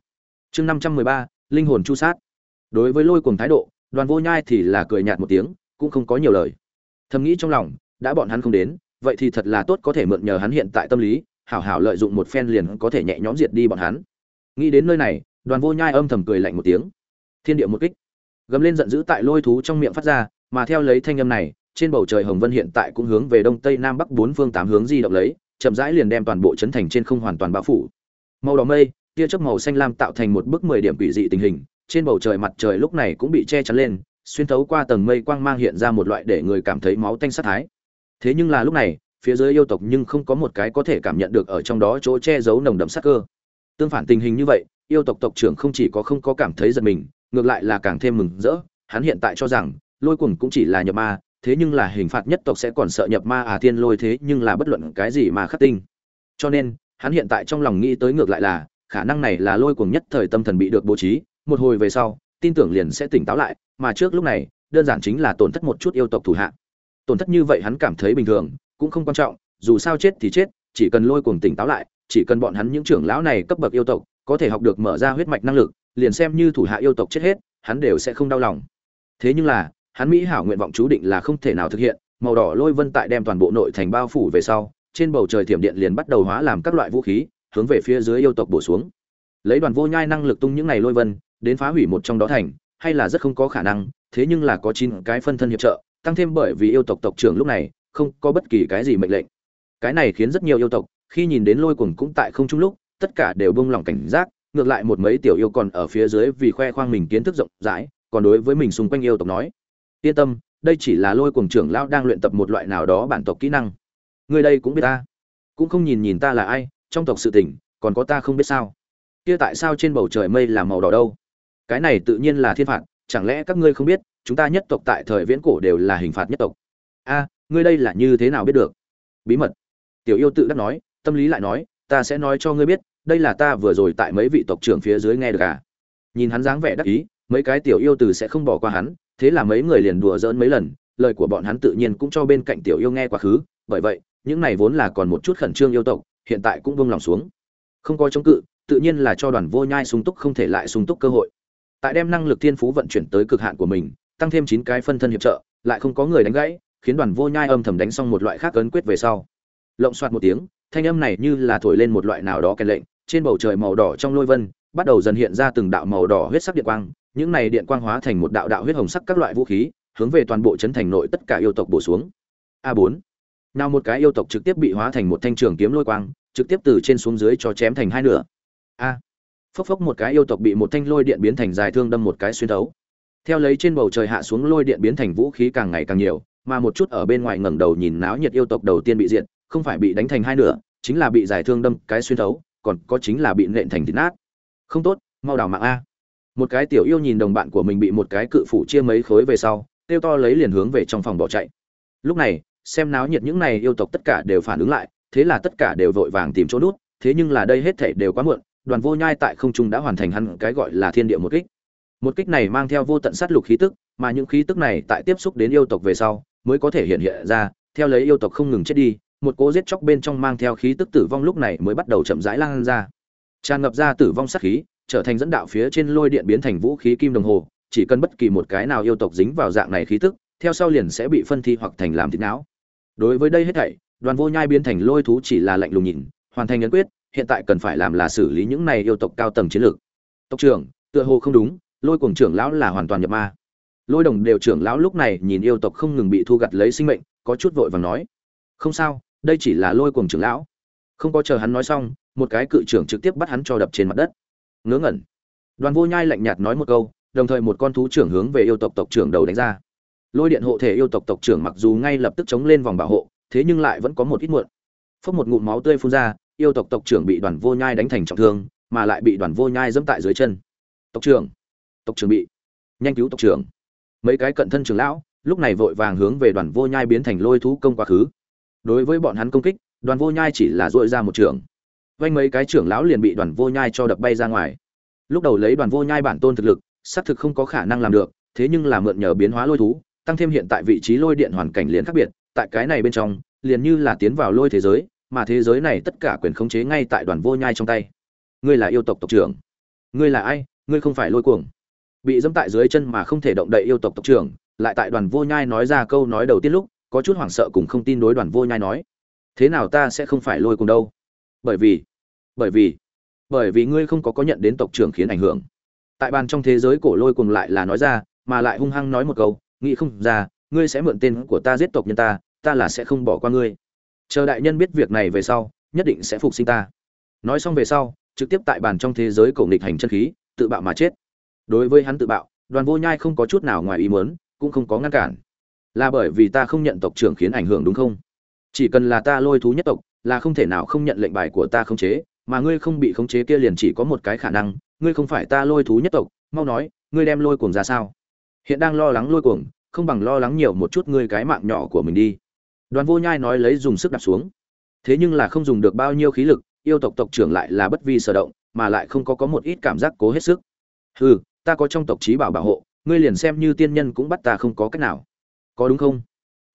Chương năm trăm mười ba, linh hồn chu sát. Đối với lôi cuồng thái độ, đoàn vô nhai thì là cười nhạt một tiếng, cũng không có nhiều lời. Thầm nghĩ trong lòng, đã bọn hắn không đến, vậy thì thật là tốt có thể mượn nhờ hắn hiện tại tâm lý, hảo hảo lợi dụng một phen liền có thể nhẹ nhõm diệt đi bọn hắn nghĩ đến nơi này, đoàn vô nhai âm thầm cười lạnh một tiếng. Thiên địa một kích. Gầm lên giận dữ tại lôi thú trong miệng phát ra, mà theo lấy thanh âm này, trên bầu trời hồng vân hiện tại cũng hướng về đông tây nam bắc bốn phương tám hướng di động lấy, chậm rãi liền đem toàn bộ chấn thành trên không hoàn toàn bao phủ. Màu đỏ mây, tia chớp màu xanh lam tạo thành một bức mười điểm quỷ dị tình hình, trên bầu trời mặt trời lúc này cũng bị che chắn lên, xuyên thấu qua tầng mây quang mang hiện ra một loại để người cảm thấy máu tanh sát thái. Thế nhưng là lúc này, phía dưới yêu tộc nhưng không có một cái có thể cảm nhận được ở trong đó chỗ che giấu nồng đậm sát cơ tương phản tình hình như vậy, yêu tộc tộc trưởng không chỉ có không có cảm thấy giật mình, ngược lại là càng thêm mừng rỡ. Hắn hiện tại cho rằng, lôi cuồng cũng chỉ là nhập ma, thế nhưng là hình phạt nhất tộc sẽ còn sợ nhập ma à thiên lôi thế nhưng là bất luận cái gì mà khắc tinh. Cho nên, hắn hiện tại trong lòng nghĩ tới ngược lại là, khả năng này là lôi cuồng nhất thời tâm thần bị được bố trí, một hồi về sau, tin tưởng liền sẽ tỉnh táo lại, mà trước lúc này, đơn giản chính là tổn thất một chút yêu tộc thủ hạ. Tổn thất như vậy hắn cảm thấy bình thường, cũng không quan trọng, dù sao chết thì chết, chỉ cần lôi cuồng tỉnh táo lại chỉ cần bọn hắn những trưởng lão này cấp bậc yêu tộc, có thể học được mở ra huyết mạch năng lực, liền xem như thủ hạ yêu tộc chết hết, hắn đều sẽ không đau lòng. Thế nhưng là, hắn mỹ hảo nguyện vọng chú định là không thể nào thực hiện, màu đỏ lôi vân tại đem toàn bộ nội thành bao phủ về sau, trên bầu trời thiểm điện liền bắt đầu hóa làm các loại vũ khí, hướng về phía dưới yêu tộc bổ xuống. Lấy đoàn vô nhai năng lực tung những này lôi vân, đến phá hủy một trong đó thành, hay là rất không có khả năng, thế nhưng là có chín cái phân thân hiệp trợ, tăng thêm bởi vì yêu tộc tộc trưởng lúc này, không có bất kỳ cái gì mệnh lệnh. Cái này khiến rất nhiều yêu tộc khi nhìn đến lôi cuồng cũng tại không trung lúc, tất cả đều bông lỏng cảnh giác, ngược lại một mấy tiểu yêu còn ở phía dưới vì khoe khoang mình kiến thức rộng rãi, còn đối với mình xung quanh yêu tộc nói, yên tâm, đây chỉ là lôi cuồng trưởng lão đang luyện tập một loại nào đó bản tộc kỹ năng. Người đây cũng biết ta. Cũng không nhìn nhìn ta là ai, trong tộc sự tình, còn có ta không biết sao. Kia tại sao trên bầu trời mây là màu đỏ đâu? Cái này tự nhiên là thiên phạt, chẳng lẽ các ngươi không biết, chúng ta nhất tộc tại thời viễn cổ đều là hình phạt nhất tộc? A, ngươi đây là như thế nào biết được? Bí mật. Tiểu yêu tự đắc nói tâm lý lại nói, ta sẽ nói cho ngươi biết, đây là ta vừa rồi tại mấy vị tộc trưởng phía dưới nghe được à? Nhìn hắn dáng vẻ đắc ý, mấy cái tiểu yêu từ sẽ không bỏ qua hắn, thế là mấy người liền đùa giỡn mấy lần, lời của bọn hắn tự nhiên cũng cho bên cạnh tiểu yêu nghe quá khứ, bởi vậy, những này vốn là còn một chút khẩn trương yêu tộc, hiện tại cũng buông lòng xuống. Không có chống cự, tự nhiên là cho đoàn vô nhai sung túc không thể lại sung túc cơ hội. Tại đem năng lực thiên phú vận chuyển tới cực hạn của mình, tăng thêm chín cái phân thân hiệp trợ, lại không có người đánh gãy, khiến đoàn vô nhai âm thầm đánh xong một loại khác ấn quyết về sau. Lộng soạt một tiếng thanh âm này như là thổi lên một loại nào đó kèn lệnh, trên bầu trời màu đỏ trong lôi vân, bắt đầu dần hiện ra từng đạo màu đỏ huyết sắc điện quang, những này điện quang hóa thành một đạo đạo huyết hồng sắc các loại vũ khí, hướng về toàn bộ chấn thành nội tất cả yêu tộc bổ xuống. A bốn. Nào một cái yêu tộc trực tiếp bị hóa thành một thanh trường kiếm lôi quang, trực tiếp từ trên xuống dưới cho chém thành hai nửa. A. Phốc phốc một cái yêu tộc bị một thanh lôi điện biến thành dài thương đâm một cái xuyên thấu. Theo lấy trên bầu trời hạ xuống lôi điện biến thành vũ khí càng ngày càng nhiều, mà một chút ở bên ngoài ngẩng đầu nhìn náo nhiệt yêu tộc đầu tiên bị diệt không phải bị đánh thành hai nửa, chính là bị giải thương đâm cái xuyên thấu, còn có chính là bị nện thành thịt nát. Không tốt, mau đào mạng a. Một cái tiểu yêu nhìn đồng bạn của mình bị một cái cự phủ chia mấy khối về sau tiêu to lấy liền hướng về trong phòng bỏ chạy. Lúc này, xem náo nhiệt những này yêu tộc tất cả đều phản ứng lại, thế là tất cả đều vội vàng tìm chỗ nút, thế nhưng là đây hết thảy đều quá muộn, đoàn vô nhai tại không trung đã hoàn thành hắn cái gọi là thiên địa một kích. Một kích này mang theo vô tận sát lục khí tức, mà những khí tức này tại tiếp xúc đến yêu tộc về sau, mới có thể hiện hiện ra, theo lấy yêu tộc không ngừng chết đi một cố giết chóc bên trong mang theo khí tức tử vong lúc này mới bắt đầu chậm rãi lan ra. Tràn ngập ra tử vong sát khí, trở thành dẫn đạo phía trên lôi điện biến thành vũ khí kim đồng hồ, chỉ cần bất kỳ một cái nào yêu tộc dính vào dạng này khí tức, theo sau liền sẽ bị phân thi hoặc thành làm thịt não. Đối với đây hết thảy, đoàn vô nhai biến thành lôi thú chỉ là lạnh lùng nhìn, hoàn thành ấn quyết, hiện tại cần phải làm là xử lý những này yêu tộc cao tầng chiến lược. Tộc trưởng, tựa hồ không đúng, lôi cuồng trưởng lão là hoàn toàn nhập ma. Lôi đồng đều trưởng lão lúc này nhìn yêu tộc không ngừng bị thu gặt lấy sinh mệnh, có chút vội vàng nói. Không sao đây chỉ là lôi cuồng trưởng lão. Không có chờ hắn nói xong, một cái cự trưởng trực tiếp bắt hắn cho đập trên mặt đất. Ngớ ngẩn. Đoàn vô nhai lạnh nhạt nói một câu, đồng thời một con thú trưởng hướng về yêu tộc tộc trưởng đầu đánh ra. Lôi điện hộ thể yêu tộc tộc trưởng mặc dù ngay lập tức chống lên vòng bảo hộ, thế nhưng lại vẫn có một ít muộn. Phốc một ngụm máu tươi phun ra, yêu tộc tộc trưởng bị đoàn vô nhai đánh thành trọng thương, mà lại bị đoàn vô nhai dẫm tại dưới chân. Tộc trưởng tộc trưởng bị. Nhanh cứu tộc trưởng. Mấy cái cận thân trưởng lão, lúc này vội vàng hướng về đoàn vô nhai biến thành lôi thú công quá khứ đối với bọn hắn công kích, đoàn vô nhai chỉ là dội ra một trường. Vanh mấy cái trưởng lão liền bị đoàn vô nhai cho đập bay ra ngoài. Lúc đầu lấy đoàn vô nhai bản tôn thực lực, xác thực không có khả năng làm được, thế nhưng là mượn nhờ biến hóa lôi thú, tăng thêm hiện tại vị trí lôi điện hoàn cảnh liền khác biệt, tại cái này bên trong, liền như là tiến vào lôi thế giới, mà thế giới này tất cả quyền khống chế ngay tại đoàn vô nhai trong tay. Ngươi là yêu tộc tộc trưởng. Ngươi là ai? Ngươi không phải lôi cuồng. Bị dẫm tại dưới chân mà không thể động đậy yêu tộc tộc trưởng, lại tại đoàn vô nhai nói ra câu nói đầu tiên lúc có chút hoảng sợ cùng không tin đối đoàn vô nhai nói, thế nào ta sẽ không phải lôi cùng đâu? Bởi vì bởi vì bởi vì ngươi không có có nhận đến tộc trưởng khiến ảnh hưởng. Tại bàn trong thế giới cổ lôi cùng lại là nói ra, mà lại hung hăng nói một câu, nghĩ không ra, ngươi sẽ mượn tên của ta giết tộc nhân ta ta là sẽ không bỏ qua ngươi. Chờ đại nhân biết việc này về sau, nhất định sẽ phục sinh ta. Nói xong về sau, trực tiếp tại bàn trong thế giới cổ nghịch hành chân khí, tự bạo mà chết. Đối với hắn tự bạo, đoàn vô nhai không có chút nào ngoài ý muốn, cũng không có ngăn cản là bởi vì ta không nhận tộc trưởng khiến ảnh hưởng đúng không? Chỉ cần là ta lôi thú nhất tộc, là không thể nào không nhận lệnh bài của ta khống chế, mà ngươi không bị khống chế kia liền chỉ có một cái khả năng, ngươi không phải ta lôi thú nhất tộc, mau nói, ngươi đem lôi cuồng ra sao? Hiện đang lo lắng lôi cuồng, không bằng lo lắng nhiều một chút ngươi cái mạng nhỏ của mình đi. Đoàn vô nhai nói lấy dùng sức đạp xuống. Thế nhưng là không dùng được bao nhiêu khí lực, yêu tộc tộc trưởng lại là bất vi sở động, mà lại không có có một ít cảm giác cố hết sức. Hừ, ta có trong tộc trí bảo bảo hộ, ngươi liền xem như tiên nhân cũng bắt ta không có cách nào có đúng không?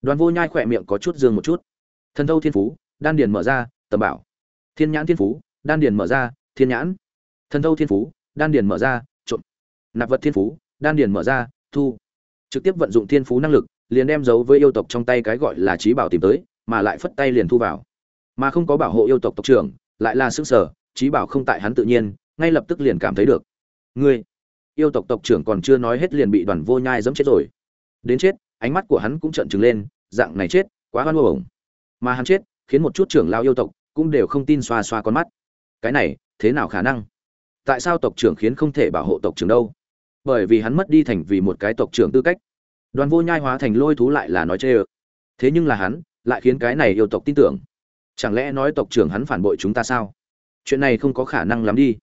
Đoàn vô nhai khỏe miệng có chút dương một chút. Thần thâu thiên phú, đan điền mở ra, tầm bảo. Thiên nhãn thiên phú, đan điền mở ra, thiên nhãn. Thần thâu thiên phú, đan điền mở ra, trộm. Nạp vật thiên phú, đan điền mở ra, thu. Trực tiếp vận dụng thiên phú năng lực, liền đem giấu với yêu tộc trong tay cái gọi là trí bảo tìm tới, mà lại phất tay liền thu vào. Mà không có bảo hộ yêu tộc tộc trưởng, lại là sức sở trí bảo không tại hắn tự nhiên, ngay lập tức liền cảm thấy được. Ngươi, yêu tộc tộc trưởng còn chưa nói hết liền bị đoàn vô nhai dẫm chết rồi. Đến chết ánh mắt của hắn cũng trợn trừng lên, dạng này chết, quá hoan hồng mà hắn chết, khiến một chút trưởng lao yêu tộc cũng đều không tin xoa xoa con mắt. Cái này, thế nào khả năng? Tại sao tộc trưởng khiến không thể bảo hộ tộc trưởng đâu? Bởi vì hắn mất đi thành vì một cái tộc trưởng tư cách. Đoàn vô nhai hóa thành lôi thú lại là nói chê ơ. Thế nhưng là hắn, lại khiến cái này yêu tộc tin tưởng. Chẳng lẽ nói tộc trưởng hắn phản bội chúng ta sao? Chuyện này không có khả năng lắm đi.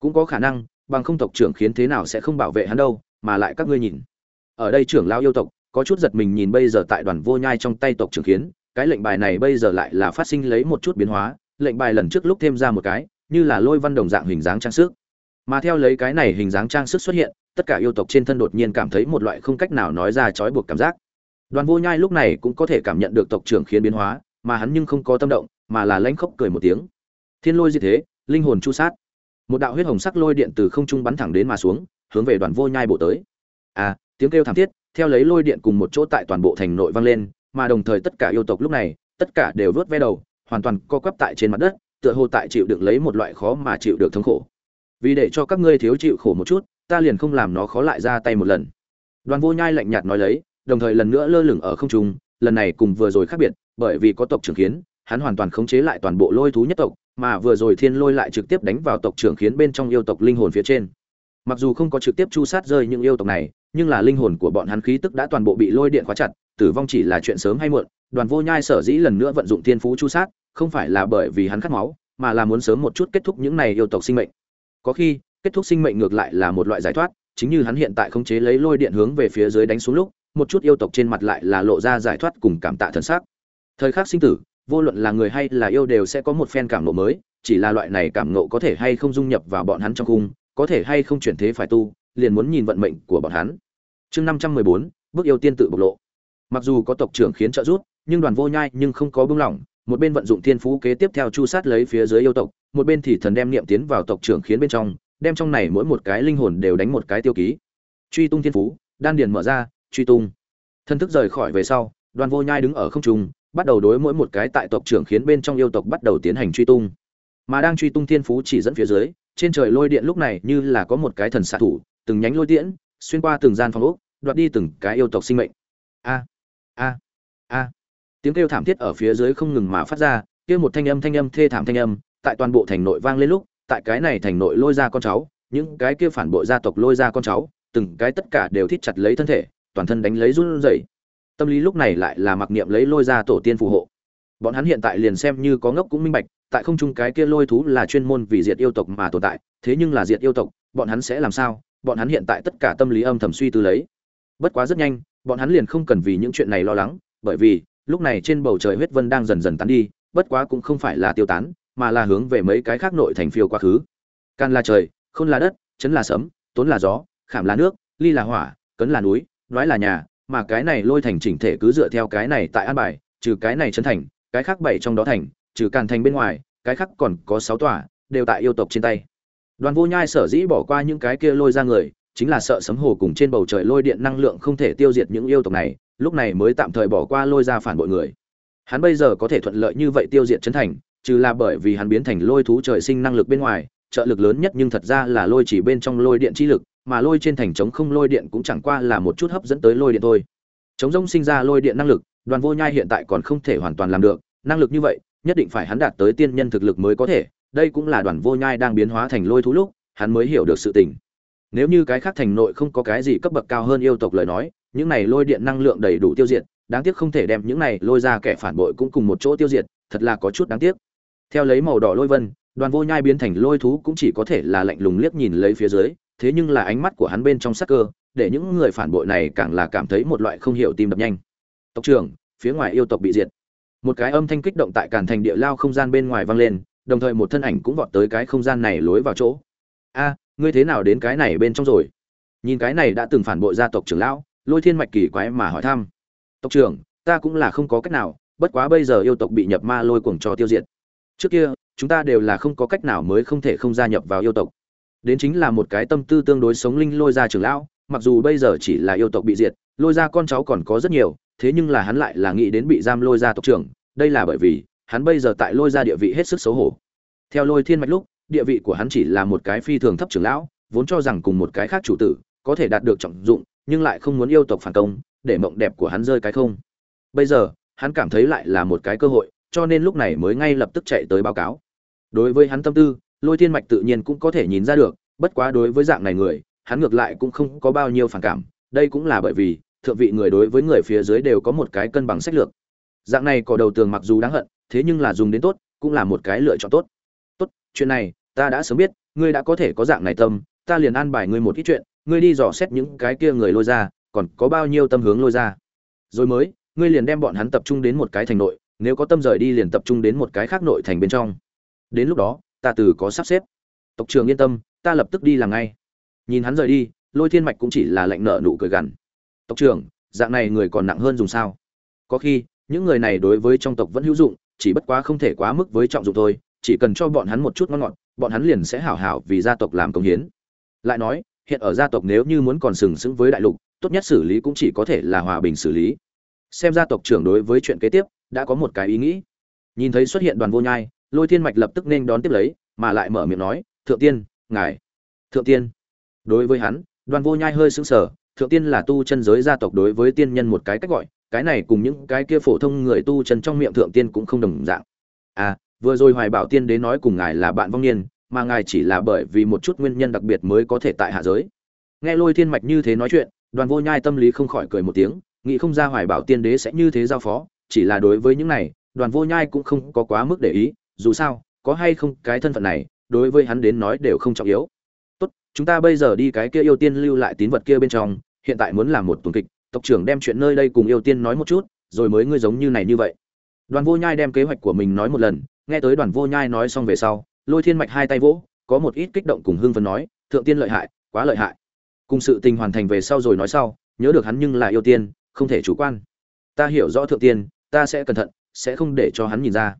Cũng có khả năng, bằng không tộc trưởng khiến thế nào sẽ không bảo vệ hắn đâu, mà lại các ngươi nhìn. Ở đây trưởng lao yêu tộc có chút giật mình nhìn bây giờ tại đoàn vô nhai trong tay tộc trưởng khiến, cái lệnh bài này bây giờ lại là phát sinh lấy một chút biến hóa, lệnh bài lần trước lúc thêm ra một cái, như là lôi văn đồng dạng hình dáng trang sức. Mà theo lấy cái này hình dáng trang sức xuất hiện, tất cả yêu tộc trên thân đột nhiên cảm thấy một loại không cách nào nói ra trói buộc cảm giác. Đoàn vô nhai lúc này cũng có thể cảm nhận được tộc trưởng khiến biến hóa, mà hắn nhưng không có tâm động, mà là lãnh khốc cười một tiếng. Thiên lôi gì thế, linh hồn chu sát. Một đạo huyết hồng sắc lôi điện từ không trung bắn thẳng đến mà xuống, hướng về đoàn vô nhai bộ tới. À tiếng kêu thảm thiết theo lấy lôi điện cùng một chỗ tại toàn bộ thành nội vang lên, mà đồng thời tất cả yêu tộc lúc này, tất cả đều vớt ve đầu, hoàn toàn co quắp tại trên mặt đất, tựa hồ tại chịu đựng lấy một loại khó mà chịu được thống khổ. Vì để cho các ngươi thiếu chịu khổ một chút, ta liền không làm nó khó lại ra tay một lần. Đoàn vô nhai lạnh nhạt nói lấy, đồng thời lần nữa lơ lửng ở không trung, lần này cùng vừa rồi khác biệt, bởi vì có tộc trưởng khiến, hắn hoàn toàn khống chế lại toàn bộ lôi thú nhất tộc, mà vừa rồi thiên lôi lại trực tiếp đánh vào tộc trưởng khiến bên trong yêu tộc linh hồn phía trên. Mặc dù không có trực tiếp chu sát rơi những yêu tộc này nhưng là linh hồn của bọn hắn khí tức đã toàn bộ bị lôi điện khóa chặt, tử vong chỉ là chuyện sớm hay muộn, đoàn vô nhai sở dĩ lần nữa vận dụng thiên phú chu sát, không phải là bởi vì hắn khát máu, mà là muốn sớm một chút kết thúc những này yêu tộc sinh mệnh. Có khi, kết thúc sinh mệnh ngược lại là một loại giải thoát, chính như hắn hiện tại khống chế lấy lôi điện hướng về phía dưới đánh xuống lúc, một chút yêu tộc trên mặt lại là lộ ra giải thoát cùng cảm tạ thần sắc. Thời khắc sinh tử, vô luận là người hay là yêu đều sẽ có một phen cảm ngộ mới, chỉ là loại này cảm ngộ có thể hay không dung nhập vào bọn hắn trong cung, có thể hay không chuyển thế phải tu liền muốn nhìn vận mệnh của bọn hắn. Chương năm trăm mười bốn, bước yêu tiên tự bộc lộ. Mặc dù có tộc trưởng khiến trợ giúp, nhưng đoàn vô nhai nhưng không có bưng lỏng, một bên vận dụng thiên phú kế tiếp theo chu sát lấy phía dưới yêu tộc, một bên thì thần đem niệm tiến vào tộc trưởng khiến bên trong, đem trong này mỗi một cái linh hồn đều đánh một cái tiêu ký. Truy tung thiên phú, đan điền mở ra, truy tung. Thân thức rời khỏi về sau, đoàn vô nhai đứng ở không trung, bắt đầu đối mỗi một cái tại tộc trưởng khiến bên trong yêu tộc bắt đầu tiến hành truy tung. Mà đang truy tung thiên phú chỉ dẫn phía dưới, trên trời lôi điện lúc này như là có một cái thần xạ thủ từng nhánh lôi tiễn, xuyên qua từng gian phòng ốc, đoạt đi từng cái yêu tộc sinh mệnh. A a a. Tiếng kêu thảm thiết ở phía dưới không ngừng mà phát ra kêu một thanh âm thanh âm thê thảm thanh âm, tại toàn bộ thành nội vang lên lúc, tại cái này thành nội lôi ra con cháu, những cái kia phản bội gia tộc lôi ra con cháu, từng cái tất cả đều thít chặt lấy thân thể, toàn thân đánh lấy run rẩy. Tâm lý lúc này lại là mặc niệm lấy lôi ra tổ tiên phù hộ. Bọn hắn hiện tại liền xem như có ngốc cũng minh bạch, tại không trung cái kia lôi thú là chuyên môn vì diệt yêu tộc mà tồn tại, thế nhưng là diệt yêu tộc, bọn hắn sẽ làm sao? Bọn hắn hiện tại tất cả tâm lý âm thầm suy tư lấy. Bất quá rất nhanh, bọn hắn liền không cần vì những chuyện này lo lắng, bởi vì, lúc này trên bầu trời huyết vân đang dần dần tán đi, bất quá cũng không phải là tiêu tán, mà là hướng về mấy cái khác nội thành phiêu quá khứ. Can là trời, khôn là đất chấn là sấm, tốn là gió, khảm là nước, ly là hỏa, cấn là núi nói là nhà, mà cái này lôi thành chỉnh thể cứ dựa theo cái này tại an bài, trừ cái này chấn thành, cái khác bảy trong đó thành, trừ càn thành bên ngoài, cái khác còn có sáu tòa, đều tại yêu tộc trên tay đoàn vô nhai sở dĩ bỏ qua những cái kia lôi ra người, chính là sợ sấm hồ cùng trên bầu trời lôi điện năng lượng không thể tiêu diệt những yêu tộc này, lúc này mới tạm thời bỏ qua lôi ra phản bội người. Hắn bây giờ có thể thuận lợi như vậy tiêu diệt chấn thành, trừ là bởi vì hắn biến thành lôi thú trời sinh năng lực bên ngoài, trợ lực lớn nhất nhưng thật ra là lôi chỉ bên trong lôi điện chi lực, mà lôi trên thành trống không lôi điện cũng chẳng qua là một chút hấp dẫn tới lôi điện thôi. Trống rông sinh ra lôi điện năng lực, đoàn vô nhai hiện tại còn không thể hoàn toàn làm được, năng lực như vậy, nhất định phải hắn đạt tới tiên nhân thực lực mới có thể đây cũng là đoàn vô nhai đang biến hóa thành lôi thú lúc, hắn mới hiểu được sự tình. Nếu như cái khác thành nội không có cái gì cấp bậc cao hơn yêu tộc lời nói, những này lôi điện năng lượng đầy đủ tiêu diệt, đáng tiếc không thể đem những này lôi ra kẻ phản bội cũng cùng một chỗ tiêu diệt, thật là có chút đáng tiếc. Theo lấy màu đỏ lôi vân, đoàn vô nhai biến thành lôi thú cũng chỉ có thể là lạnh lùng liếc nhìn lấy phía dưới, thế nhưng là ánh mắt của hắn bên trong sắc cơ, để những người phản bội này càng là cảm thấy một loại không hiểu tim đập nhanh. Tộc trưởng, phía ngoài yêu tộc bị diệt. Một cái âm thanh kích động tại càn thành địa lao không gian bên ngoài vang lên đồng thời một thân ảnh cũng vọt tới cái không gian này lối vào chỗ. A, ngươi thế nào đến cái này bên trong rồi? Nhìn cái này đã từng phản bội gia tộc trưởng lão, lôi thiên mạch kỳ quái mà hỏi thăm. Tộc trưởng, ta cũng là không có cách nào, bất quá bây giờ yêu tộc bị nhập ma lôi cuồng cho tiêu diệt. Trước kia, chúng ta đều là không có cách nào mới không thể không gia nhập vào yêu tộc. Đến chính là một cái tâm tư tương đối sống linh lôi ra trưởng lão, mặc dù bây giờ chỉ là yêu tộc bị diệt, lôi ra con cháu còn có rất nhiều, thế nhưng là hắn lại là nghĩ đến bị giam lôi ra tộc trưởng, đây là bởi vì hắn bây giờ tại lôi ra địa vị hết sức xấu hổ. Theo lôi thiên mạch lúc, địa vị của hắn chỉ là một cái phi thường thấp trưởng lão, vốn cho rằng cùng một cái khác chủ tử có thể đạt được trọng dụng, nhưng lại không muốn yêu tộc phản công, để mộng đẹp của hắn rơi cái không. Bây giờ, hắn cảm thấy lại là một cái cơ hội, cho nên lúc này mới ngay lập tức chạy tới báo cáo. Đối với hắn tâm tư, lôi thiên mạch tự nhiên cũng có thể nhìn ra được, bất quá đối với dạng này người, hắn ngược lại cũng không có bao nhiêu phản cảm. Đây cũng là bởi vì, thượng vị người đối với người phía dưới đều có một cái cân bằng sách lược dạng này cỏ đầu tường mặc dù đáng hận, thế nhưng là dùng đến tốt, cũng là một cái lựa chọn tốt. Tốt, chuyện này, ta đã sớm biết, ngươi đã có thể có dạng này tâm, ta liền an bài ngươi một ít chuyện, ngươi đi dò xét những cái kia người lôi ra, còn có bao nhiêu tâm hướng lôi ra. Rồi mới, ngươi liền đem bọn hắn tập trung đến một cái thành nội, nếu có tâm rời đi liền tập trung đến một cái khác nội thành bên trong. Đến lúc đó, ta từ có sắp xếp. Tộc trưởng yên tâm, ta lập tức đi làm ngay. Nhìn hắn rời đi, lôi thiên mạch cũng chỉ là lạnh nợ nụ cười gằn. Tộc trưởng, dạng này người còn nặng hơn dùng sao? Có khi những người này đối với trong tộc vẫn hữu dụng, chỉ bất quá không thể quá mức với trọng dụng thôi, chỉ cần cho bọn hắn một chút ngon ngọt, bọn hắn liền sẽ hảo hảo vì gia tộc làm công hiến. Lại nói, hiện ở gia tộc nếu như muốn còn sừng sững với đại lục, tốt nhất xử lý cũng chỉ có thể là hòa bình xử lý. Xem gia tộc trưởng đối với chuyện kế tiếp, đã có một cái ý nghĩ. Nhìn thấy xuất hiện đoàn vô nhai, lôi thiên mạch lập tức nên đón tiếp lấy, mà lại mở miệng nói, thượng tiên, ngài. Thượng tiên. Đối với hắn, đoàn vô nhai hơi sững sờ, thượng tiên là tu chân giới gia tộc đối với tiên nhân một cái cách gọi cái này cùng những cái kia phổ thông người tu chân trong miệng thượng tiên cũng không đồng dạng. À vừa rồi hoài bảo tiên đến nói cùng ngài là bạn vong niên, mà ngài chỉ là bởi vì một chút nguyên nhân đặc biệt mới có thể tại hạ giới. Nghe lôi thiên mạch như thế nói chuyện, đoàn vô nhai tâm lý không khỏi cười một tiếng, nghĩ không ra hoài bảo tiên đế sẽ như thế giao phó, chỉ là đối với những này, đoàn vô nhai cũng không có quá mức để ý, dù sao, có hay không cái thân phận này, đối với hắn đến nói đều không trọng yếu. Tốt, chúng ta bây giờ đi cái kia yêu tiên lưu lại tín vật kia bên trong, hiện tại muốn làm một tuần kịch tộc trưởng đem chuyện nơi đây cùng yêu tiên nói một chút, rồi mới ngươi giống như này như vậy. Đoàn vô nhai đem kế hoạch của mình nói một lần, nghe tới đoàn vô nhai nói xong về sau, lôi thiên mạch hai tay vỗ, có một ít kích động cùng hưng phấn nói, thượng tiên lợi hại, quá lợi hại. Cùng sự tình hoàn thành về sau rồi nói sau, nhớ được hắn nhưng là yêu tiên, không thể chủ quan. Ta hiểu rõ thượng tiên, ta sẽ cẩn thận, sẽ không để cho hắn nhìn ra.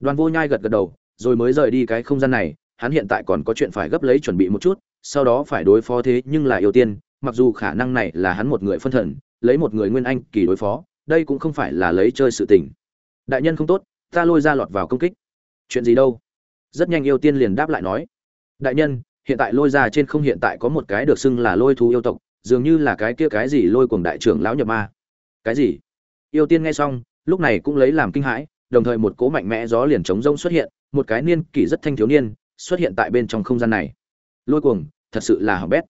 Đoàn vô nhai gật gật đầu, rồi mới rời đi cái không gian này, hắn hiện tại còn có chuyện phải gấp lấy chuẩn bị một chút, sau đó phải đối phó thế nhưng là yêu tiên, mặc dù khả năng này là hắn một người phân thần lấy một người nguyên anh kỳ đối phó, đây cũng không phải là lấy chơi sự tình. Đại nhân không tốt, ta lôi ra lọt vào công kích. Chuyện gì đâu? Rất nhanh yêu tiên liền đáp lại nói. Đại nhân, hiện tại lôi ra trên không hiện tại có một cái được xưng là lôi thú yêu tộc, dường như là cái kia cái gì lôi cuồng đại trưởng lão nhập ma. Cái gì? Yêu tiên nghe xong, lúc này cũng lấy làm kinh hãi, đồng thời một cỗ mạnh mẽ gió liền chống rông xuất hiện, một cái niên kỷ rất thanh thiếu niên xuất hiện tại bên trong không gian này. Lôi cuồng, thật sự là hỏng bét.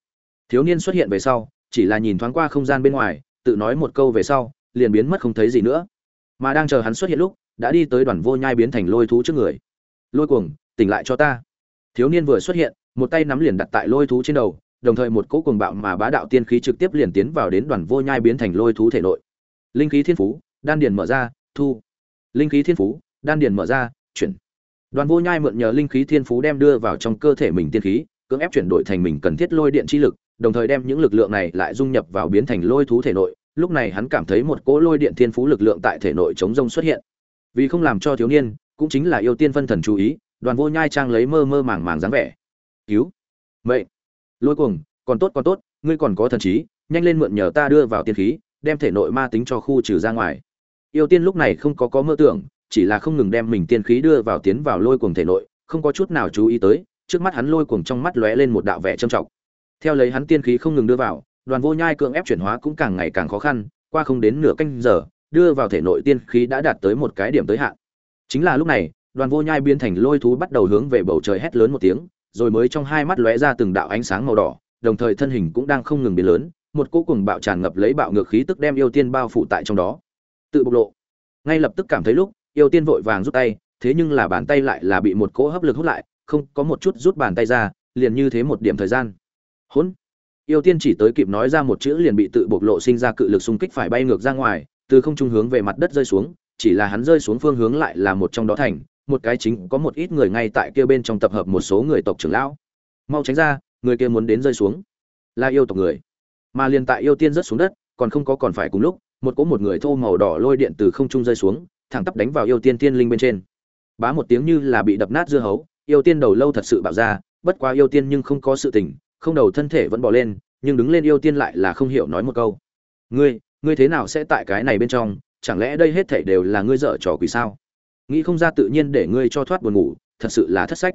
Thiếu niên xuất hiện về sau, chỉ là nhìn thoáng qua không gian bên ngoài tự nói một câu về sau, liền biến mất không thấy gì nữa. Mà đang chờ hắn xuất hiện lúc, đã đi tới đoàn vô nhai biến thành lôi thú trước người. Lôi cuồng, tỉnh lại cho ta. Thiếu niên vừa xuất hiện, một tay nắm liền đặt tại lôi thú trên đầu, đồng thời một cỗ cuồng bạo mà bá đạo tiên khí trực tiếp liền tiến vào đến đoàn vô nhai biến thành lôi thú thể nội. Linh khí thiên phú, đan điền mở ra, thu. Linh khí thiên phú, đan điền mở ra, chuyển. Đoàn vô nhai mượn nhờ linh khí thiên phú đem đưa vào trong cơ thể mình tiên khí, cưỡng ép chuyển đổi thành mình cần thiết lôi điện chi lực đồng thời đem những lực lượng này lại dung nhập vào biến thành lôi thú thể nội. Lúc này hắn cảm thấy một cỗ lôi điện thiên phú lực lượng tại thể nội chống rông xuất hiện. Vì không làm cho thiếu niên, cũng chính là yêu tiên phân thần chú ý, đoàn vô nhai trang lấy mơ mơ màng màng dáng vẻ. Cứu. Mệnh. Lôi cuồng, còn tốt còn tốt, ngươi còn có thần trí, nhanh lên mượn nhờ ta đưa vào tiên khí, đem thể nội ma tính cho khu trừ ra ngoài. Yêu tiên lúc này không có có mơ tưởng, chỉ là không ngừng đem mình tiên khí đưa vào tiến vào lôi cuồng thể nội, không có chút nào chú ý tới, trước mắt hắn lôi cuồng trong mắt lóe lên một đạo vẻ trầm trọng theo lấy hắn tiên khí không ngừng đưa vào, đoàn vô nhai cưỡng ép chuyển hóa cũng càng ngày càng khó khăn, qua không đến nửa canh giờ, đưa vào thể nội tiên khí đã đạt tới một cái điểm tới hạn. Chính là lúc này, đoàn vô nhai biến thành lôi thú bắt đầu hướng về bầu trời hét lớn một tiếng, rồi mới trong hai mắt lóe ra từng đạo ánh sáng màu đỏ, đồng thời thân hình cũng đang không ngừng biến lớn, một cỗ cùng bạo tràn ngập lấy bạo ngược khí tức đem yêu tiên bao phủ tại trong đó. Tự bộc lộ. Ngay lập tức cảm thấy lúc, yêu tiên vội vàng rút tay, thế nhưng là bàn tay lại là bị một cỗ hấp lực hút lại, không có một chút rút bàn tay ra, liền như thế một điểm thời gian hỗn yêu tiên chỉ tới kịp nói ra một chữ liền bị tự bộc lộ sinh ra cự lực xung kích phải bay ngược ra ngoài, từ không trung hướng về mặt đất rơi xuống, chỉ là hắn rơi xuống phương hướng lại là một trong đó thành, một cái chính có một ít người ngay tại kia bên trong tập hợp một số người tộc trưởng lão. Mau tránh ra, người kia muốn đến rơi xuống. Là yêu tộc người. Mà liền tại yêu tiên rớt xuống đất, còn không có còn phải cùng lúc, một cỗ một người thô màu đỏ lôi điện từ không trung rơi xuống, thẳng tắp đánh vào yêu tiên tiên linh bên trên. Bá một tiếng như là bị đập nát dưa hấu, yêu tiên đầu lâu thật sự bạo ra, bất quá yêu tiên nhưng không có sự tỉnh không đầu thân thể vẫn bỏ lên, nhưng đứng lên yêu tiên lại là không hiểu nói một câu. Ngươi ngươi thế nào sẽ tại cái này bên trong? Chẳng lẽ đây hết thảy đều là ngươi dở trò quỷ sao? Nghĩ không ra tự nhiên để ngươi cho thoát buồn ngủ, thật sự là thất sách.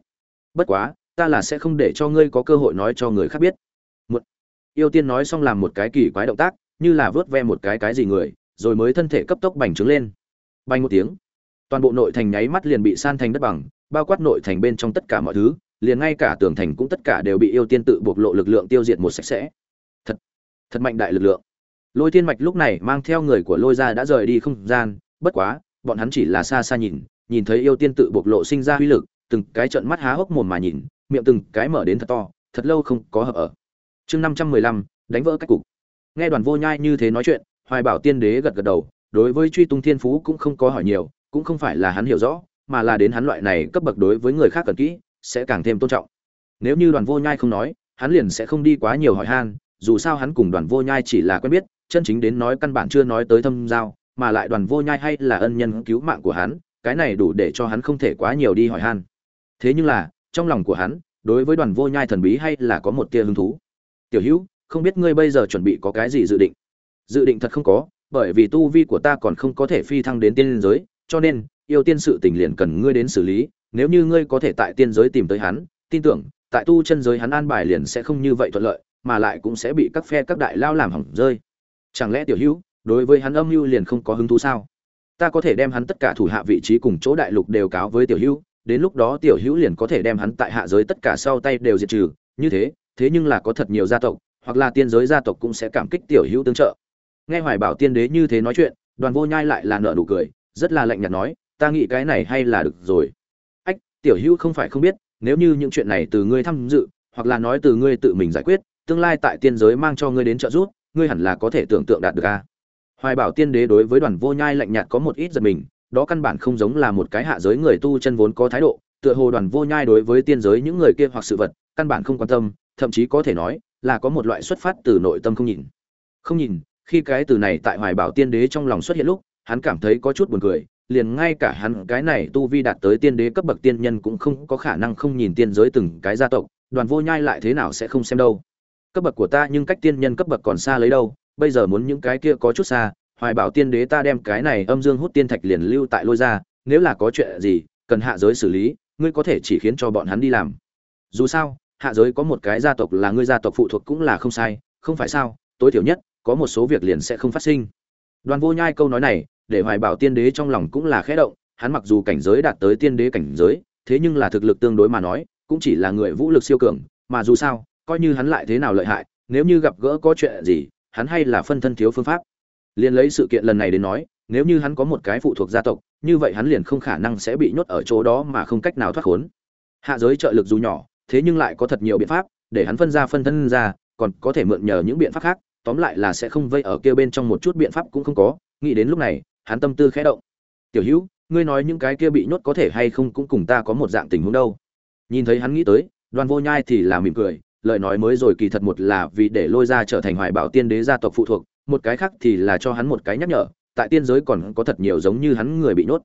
Bất quá, ta là sẽ không để cho ngươi có cơ hội nói cho người khác biết. Một, yêu tiên nói xong làm một cái kỳ quái động tác, như là vớt ve một cái cái gì người, rồi mới thân thể cấp tốc bành trướng lên. Bay một tiếng, toàn bộ nội thành nháy mắt liền bị san thành đất bằng, bao quát nội thành bên trong tất cả mọi thứ liền ngay cả tường thành cũng tất cả đều bị yêu tiên tự bộc lộ lực lượng tiêu diệt một sạch sẽ. Thật thật mạnh đại lực lượng. Lôi thiên mạch lúc này mang theo người của lôi ra đã rời đi không gian, bất quá, bọn hắn chỉ là xa xa nhìn nhìn thấy yêu tiên tự bộc lộ sinh ra uy lực, từng cái trận mắt há hốc mồm mà nhìn, miệng từng cái mở đến thật to, thật lâu không có hợp ở. Chương năm trăm mười lăm, đánh vỡ cách cục. Nghe đoàn vô nhai như thế nói chuyện, hoài bảo tiên đế gật gật đầu, đối với truy tung thiên phú cũng không có hỏi nhiều, cũng không phải là hắn hiểu rõ, mà là đến hắn loại này cấp bậc đối với người khác cần kỹ sẽ càng thêm tôn trọng. Nếu như đoàn vô nhai không nói, hắn liền sẽ không đi quá nhiều hỏi han, dù sao hắn cùng đoàn vô nhai chỉ là quen biết, chân chính đến nói căn bản chưa nói tới thâm giao, mà lại đoàn vô nhai hay là ân nhân cứu mạng của hắn, cái này đủ để cho hắn không thể quá nhiều đi hỏi han. Thế nhưng là, trong lòng của hắn, đối với đoàn vô nhai thần bí hay là có một tia hứng thú. Tiểu hữu, không biết ngươi bây giờ chuẩn bị có cái gì dự định? Dự định thật không có, bởi vì tu vi của ta còn không có thể phi thăng đến tiên giới, cho nên, yêu tiên sự tình liền cần ngươi đến xử lý nếu như ngươi có thể tại tiên giới tìm tới hắn, tin tưởng, tại tu chân giới hắn an bài liền sẽ không như vậy thuận lợi, mà lại cũng sẽ bị các phe các đại lao làm hỏng rơi. Chẳng lẽ tiểu hữu, đối với hắn âm mưu liền không có hứng thú sao? Ta có thể đem hắn tất cả thủ hạ vị trí cùng chỗ đại lục đều cáo với tiểu hữu, đến lúc đó tiểu hữu liền có thể đem hắn tại hạ giới tất cả sau tay đều diệt trừ, như thế thế nhưng là có thật nhiều gia tộc, hoặc là tiên giới gia tộc cũng sẽ cảm kích tiểu hữu tương trợ. Nghe hoài bảo tiên đế như thế nói chuyện, đoàn vô nhai lại là nở nụ cười, rất là lạnh nhạt nói, ta nghĩ cái này hay là được rồi tiểu hữu không phải không biết, nếu như những chuyện này từ ngươi tham dự, hoặc là nói từ ngươi tự mình giải quyết, tương lai tại tiên giới mang cho ngươi đến trợ giúp, ngươi hẳn là có thể tưởng tượng đạt được a. Hoài bảo tiên đế đối với đoàn vô nhai lạnh nhạt có một ít giật mình, đó căn bản không giống là một cái hạ giới người tu chân vốn có thái độ, tựa hồ đoàn vô nhai đối với tiên giới những người kia hoặc sự vật, căn bản không quan tâm, thậm chí có thể nói là có một loại xuất phát từ nội tâm không nhìn. Không nhìn, khi cái từ này tại hoài bảo tiên đế trong lòng xuất hiện lúc, hắn cảm thấy có chút buồn cười liền ngay cả hắn cái này tu vi đạt tới tiên đế cấp bậc tiên nhân cũng không có khả năng không nhìn tiên giới từng cái gia tộc, đoàn vô nhai lại thế nào sẽ không xem đâu. Cấp bậc của ta nhưng cách tiên nhân cấp bậc còn xa lấy đâu, bây giờ muốn những cái kia có chút xa, hoài bảo tiên đế ta đem cái này âm dương hút tiên thạch liền lưu tại lôi ra nếu là có chuyện gì, cần hạ giới xử lý, ngươi có thể chỉ khiến cho bọn hắn đi làm. Dù sao, hạ giới có một cái gia tộc là ngươi gia tộc phụ thuộc cũng là không sai, không phải sao, tối thiểu nhất, có một số việc liền sẽ không phát sinh. Đoàn vô nhai câu nói này để hoài bảo tiên đế trong lòng cũng là khẽ động, hắn mặc dù cảnh giới đạt tới tiên đế cảnh giới, thế nhưng là thực lực tương đối mà nói, cũng chỉ là người vũ lực siêu cường, mà dù sao, coi như hắn lại thế nào lợi hại, nếu như gặp gỡ có chuyện gì, hắn hay là phân thân thiếu phương pháp. Liền lấy sự kiện lần này đến nói, nếu như hắn có một cái phụ thuộc gia tộc, như vậy hắn liền không khả năng sẽ bị nhốt ở chỗ đó mà không cách nào thoát khốn. Hạ giới trợ lực dù nhỏ, thế nhưng lại có thật nhiều biện pháp, để hắn phân ra phân thân ra, còn có thể mượn nhờ những biện pháp khác, tóm lại là sẽ không vây ở kia bên trong một chút biện pháp cũng không có, nghĩ đến lúc này hắn tâm tư khẽ động. Tiểu hữu, ngươi nói những cái kia bị nhốt có thể hay không cũng cùng ta có một dạng tình huống đâu. Nhìn thấy hắn nghĩ tới, đoàn vô nhai thì là mỉm cười, lời nói mới rồi kỳ thật một là vì để lôi ra trở thành hoài bảo tiên đế gia tộc phụ thuộc, một cái khác thì là cho hắn một cái nhắc nhở, tại tiên giới còn có thật nhiều giống như hắn người bị nhốt.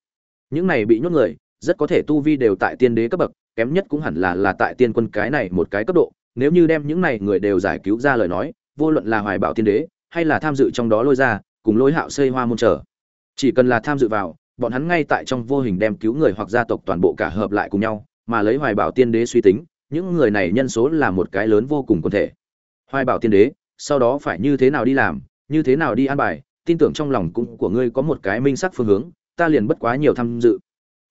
Những này bị nhốt người, rất có thể tu vi đều tại tiên đế cấp bậc, kém nhất cũng hẳn là là tại tiên quân cái này một cái cấp độ. Nếu như đem những này người đều giải cứu ra lời nói, vô luận là hoài bảo tiên đế, hay là tham dự trong đó lôi ra, cùng lôi hạo xây hoa môn trở chỉ cần là tham dự vào, bọn hắn ngay tại trong vô hình đem cứu người hoặc gia tộc toàn bộ cả hợp lại cùng nhau, mà lấy hoài bảo tiên đế suy tính, những người này nhân số là một cái lớn vô cùng quần thể. Hoài bảo tiên đế, sau đó phải như thế nào đi làm, như thế nào đi an bài, tin tưởng trong lòng cũng của ngươi có một cái minh sắc phương hướng, ta liền bất quá nhiều tham dự.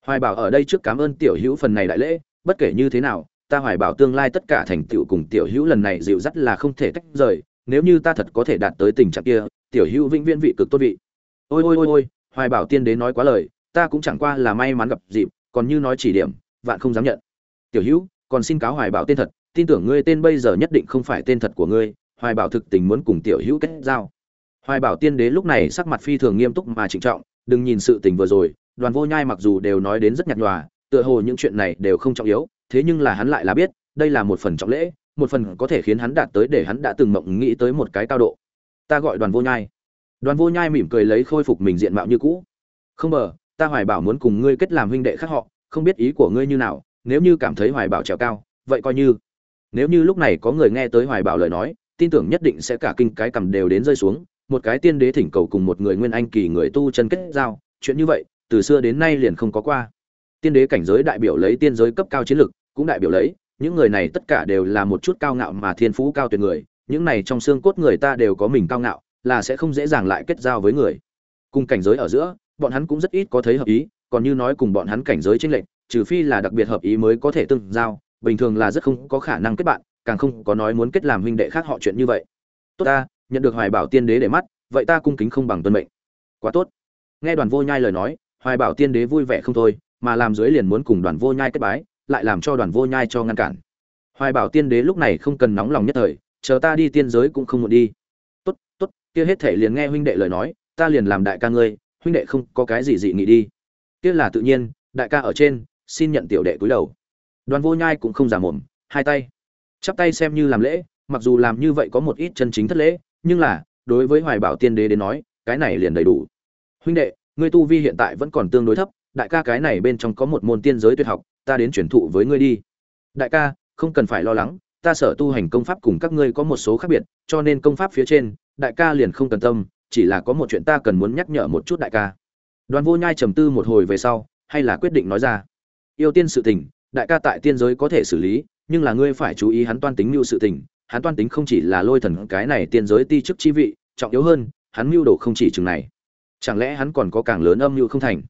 Hoài bảo ở đây trước cảm ơn tiểu hữu phần này đại lễ, bất kể như thế nào, ta hoài bảo tương lai tất cả thành tựu cùng tiểu hữu lần này dịu dắt là không thể tách rời, nếu như ta thật có thể đạt tới tình trạng kia, tiểu hữu vĩnh viễn vị cực tốt vị ôi ôi ôi ôi, hoài bảo tiên đế nói quá lời, ta cũng chẳng qua là may mắn gặp dịp, còn như nói chỉ điểm, vạn không dám nhận. Tiểu hữu, còn xin cáo hoài bảo tên thật, tin tưởng ngươi tên bây giờ nhất định không phải tên thật của ngươi, hoài bảo thực tình muốn cùng tiểu hữu kết giao. Hoài bảo tiên đế lúc này sắc mặt phi thường nghiêm túc mà trịnh trọng, đừng nhìn sự tình vừa rồi, đoàn vô nhai mặc dù đều nói đến rất nhạt nhòa, tựa hồ những chuyện này đều không trọng yếu, thế nhưng là hắn lại là biết, đây là một phần trọng lễ, một phần có thể khiến hắn đạt tới để hắn đã từng mộng nghĩ tới một cái cao độ. Ta gọi đoàn vô nhai đoàn vô nhai mỉm cười lấy khôi phục mình diện mạo như cũ. Không ngờ ta hoài bảo muốn cùng ngươi kết làm huynh đệ khác họ, không biết ý của ngươi như nào, nếu như cảm thấy hoài bảo trèo cao, vậy coi như. Nếu như lúc này có người nghe tới hoài bảo lời nói, tin tưởng nhất định sẽ cả kinh cái cầm đều đến rơi xuống, một cái tiên đế thỉnh cầu cùng một người nguyên anh kỳ người tu chân kết giao, chuyện như vậy, từ xưa đến nay liền không có qua. Tiên đế cảnh giới đại biểu lấy tiên giới cấp cao chiến lực, cũng đại biểu lấy, những người này tất cả đều là một chút cao ngạo mà thiên phú cao tuyệt người, những này trong xương cốt người ta đều có mình cao ngạo là sẽ không dễ dàng lại kết giao với người. Cùng cảnh giới ở giữa, bọn hắn cũng rất ít có thấy hợp ý, còn như nói cùng bọn hắn cảnh giới chênh lệch, trừ phi là đặc biệt hợp ý mới có thể tương giao, bình thường là rất không có khả năng kết bạn, càng không có nói muốn kết làm huynh đệ khác họ chuyện như vậy. Tốt ta, nhận được hoài bảo tiên đế để mắt, vậy ta cung kính không bằng tuân mệnh. Quá tốt. Nghe đoàn vô nhai lời nói, hoài bảo tiên đế vui vẻ không thôi, mà làm dưới liền muốn cùng đoàn vô nhai kết bái, lại làm cho đoàn vô nhai cho ngăn cản. Hoài bảo tiên đế lúc này không cần nóng lòng nhất thời, chờ ta đi tiên giới cũng không muốn đi. Tốt tốt kia hết thể liền nghe huynh đệ lời nói, ta liền làm đại ca ngươi, huynh đệ không có cái gì dị nghị đi. Kia là tự nhiên, đại ca ở trên, xin nhận tiểu đệ cúi đầu. Đoàn vô nhai cũng không giả mồm, hai tay. Chắp tay xem như làm lễ, mặc dù làm như vậy có một ít chân chính thất lễ, nhưng là, đối với hoài bảo tiên đế đến nói, cái này liền đầy đủ. Huynh đệ, ngươi tu vi hiện tại vẫn còn tương đối thấp, đại ca cái này bên trong có một môn tiên giới tuyệt học, ta đến truyền thụ với ngươi đi. Đại ca, không cần phải lo lắng, ta sở tu hành công pháp cùng các ngươi có một số khác biệt, cho nên công pháp phía trên đại ca liền không cần tâm, chỉ là có một chuyện ta cần muốn nhắc nhở một chút đại ca. Đoàn vô nhai trầm tư một hồi về sau, hay là quyết định nói ra. Yêu tiên sự tình, đại ca tại tiên giới có thể xử lý, nhưng là ngươi phải chú ý hắn toan tính mưu sự tình. Hắn toan tính không chỉ là lôi thần cái này tiên giới ti chức chi vị, trọng yếu hơn, hắn mưu đồ không chỉ chừng này. Chẳng lẽ hắn còn có càng lớn âm mưu không thành?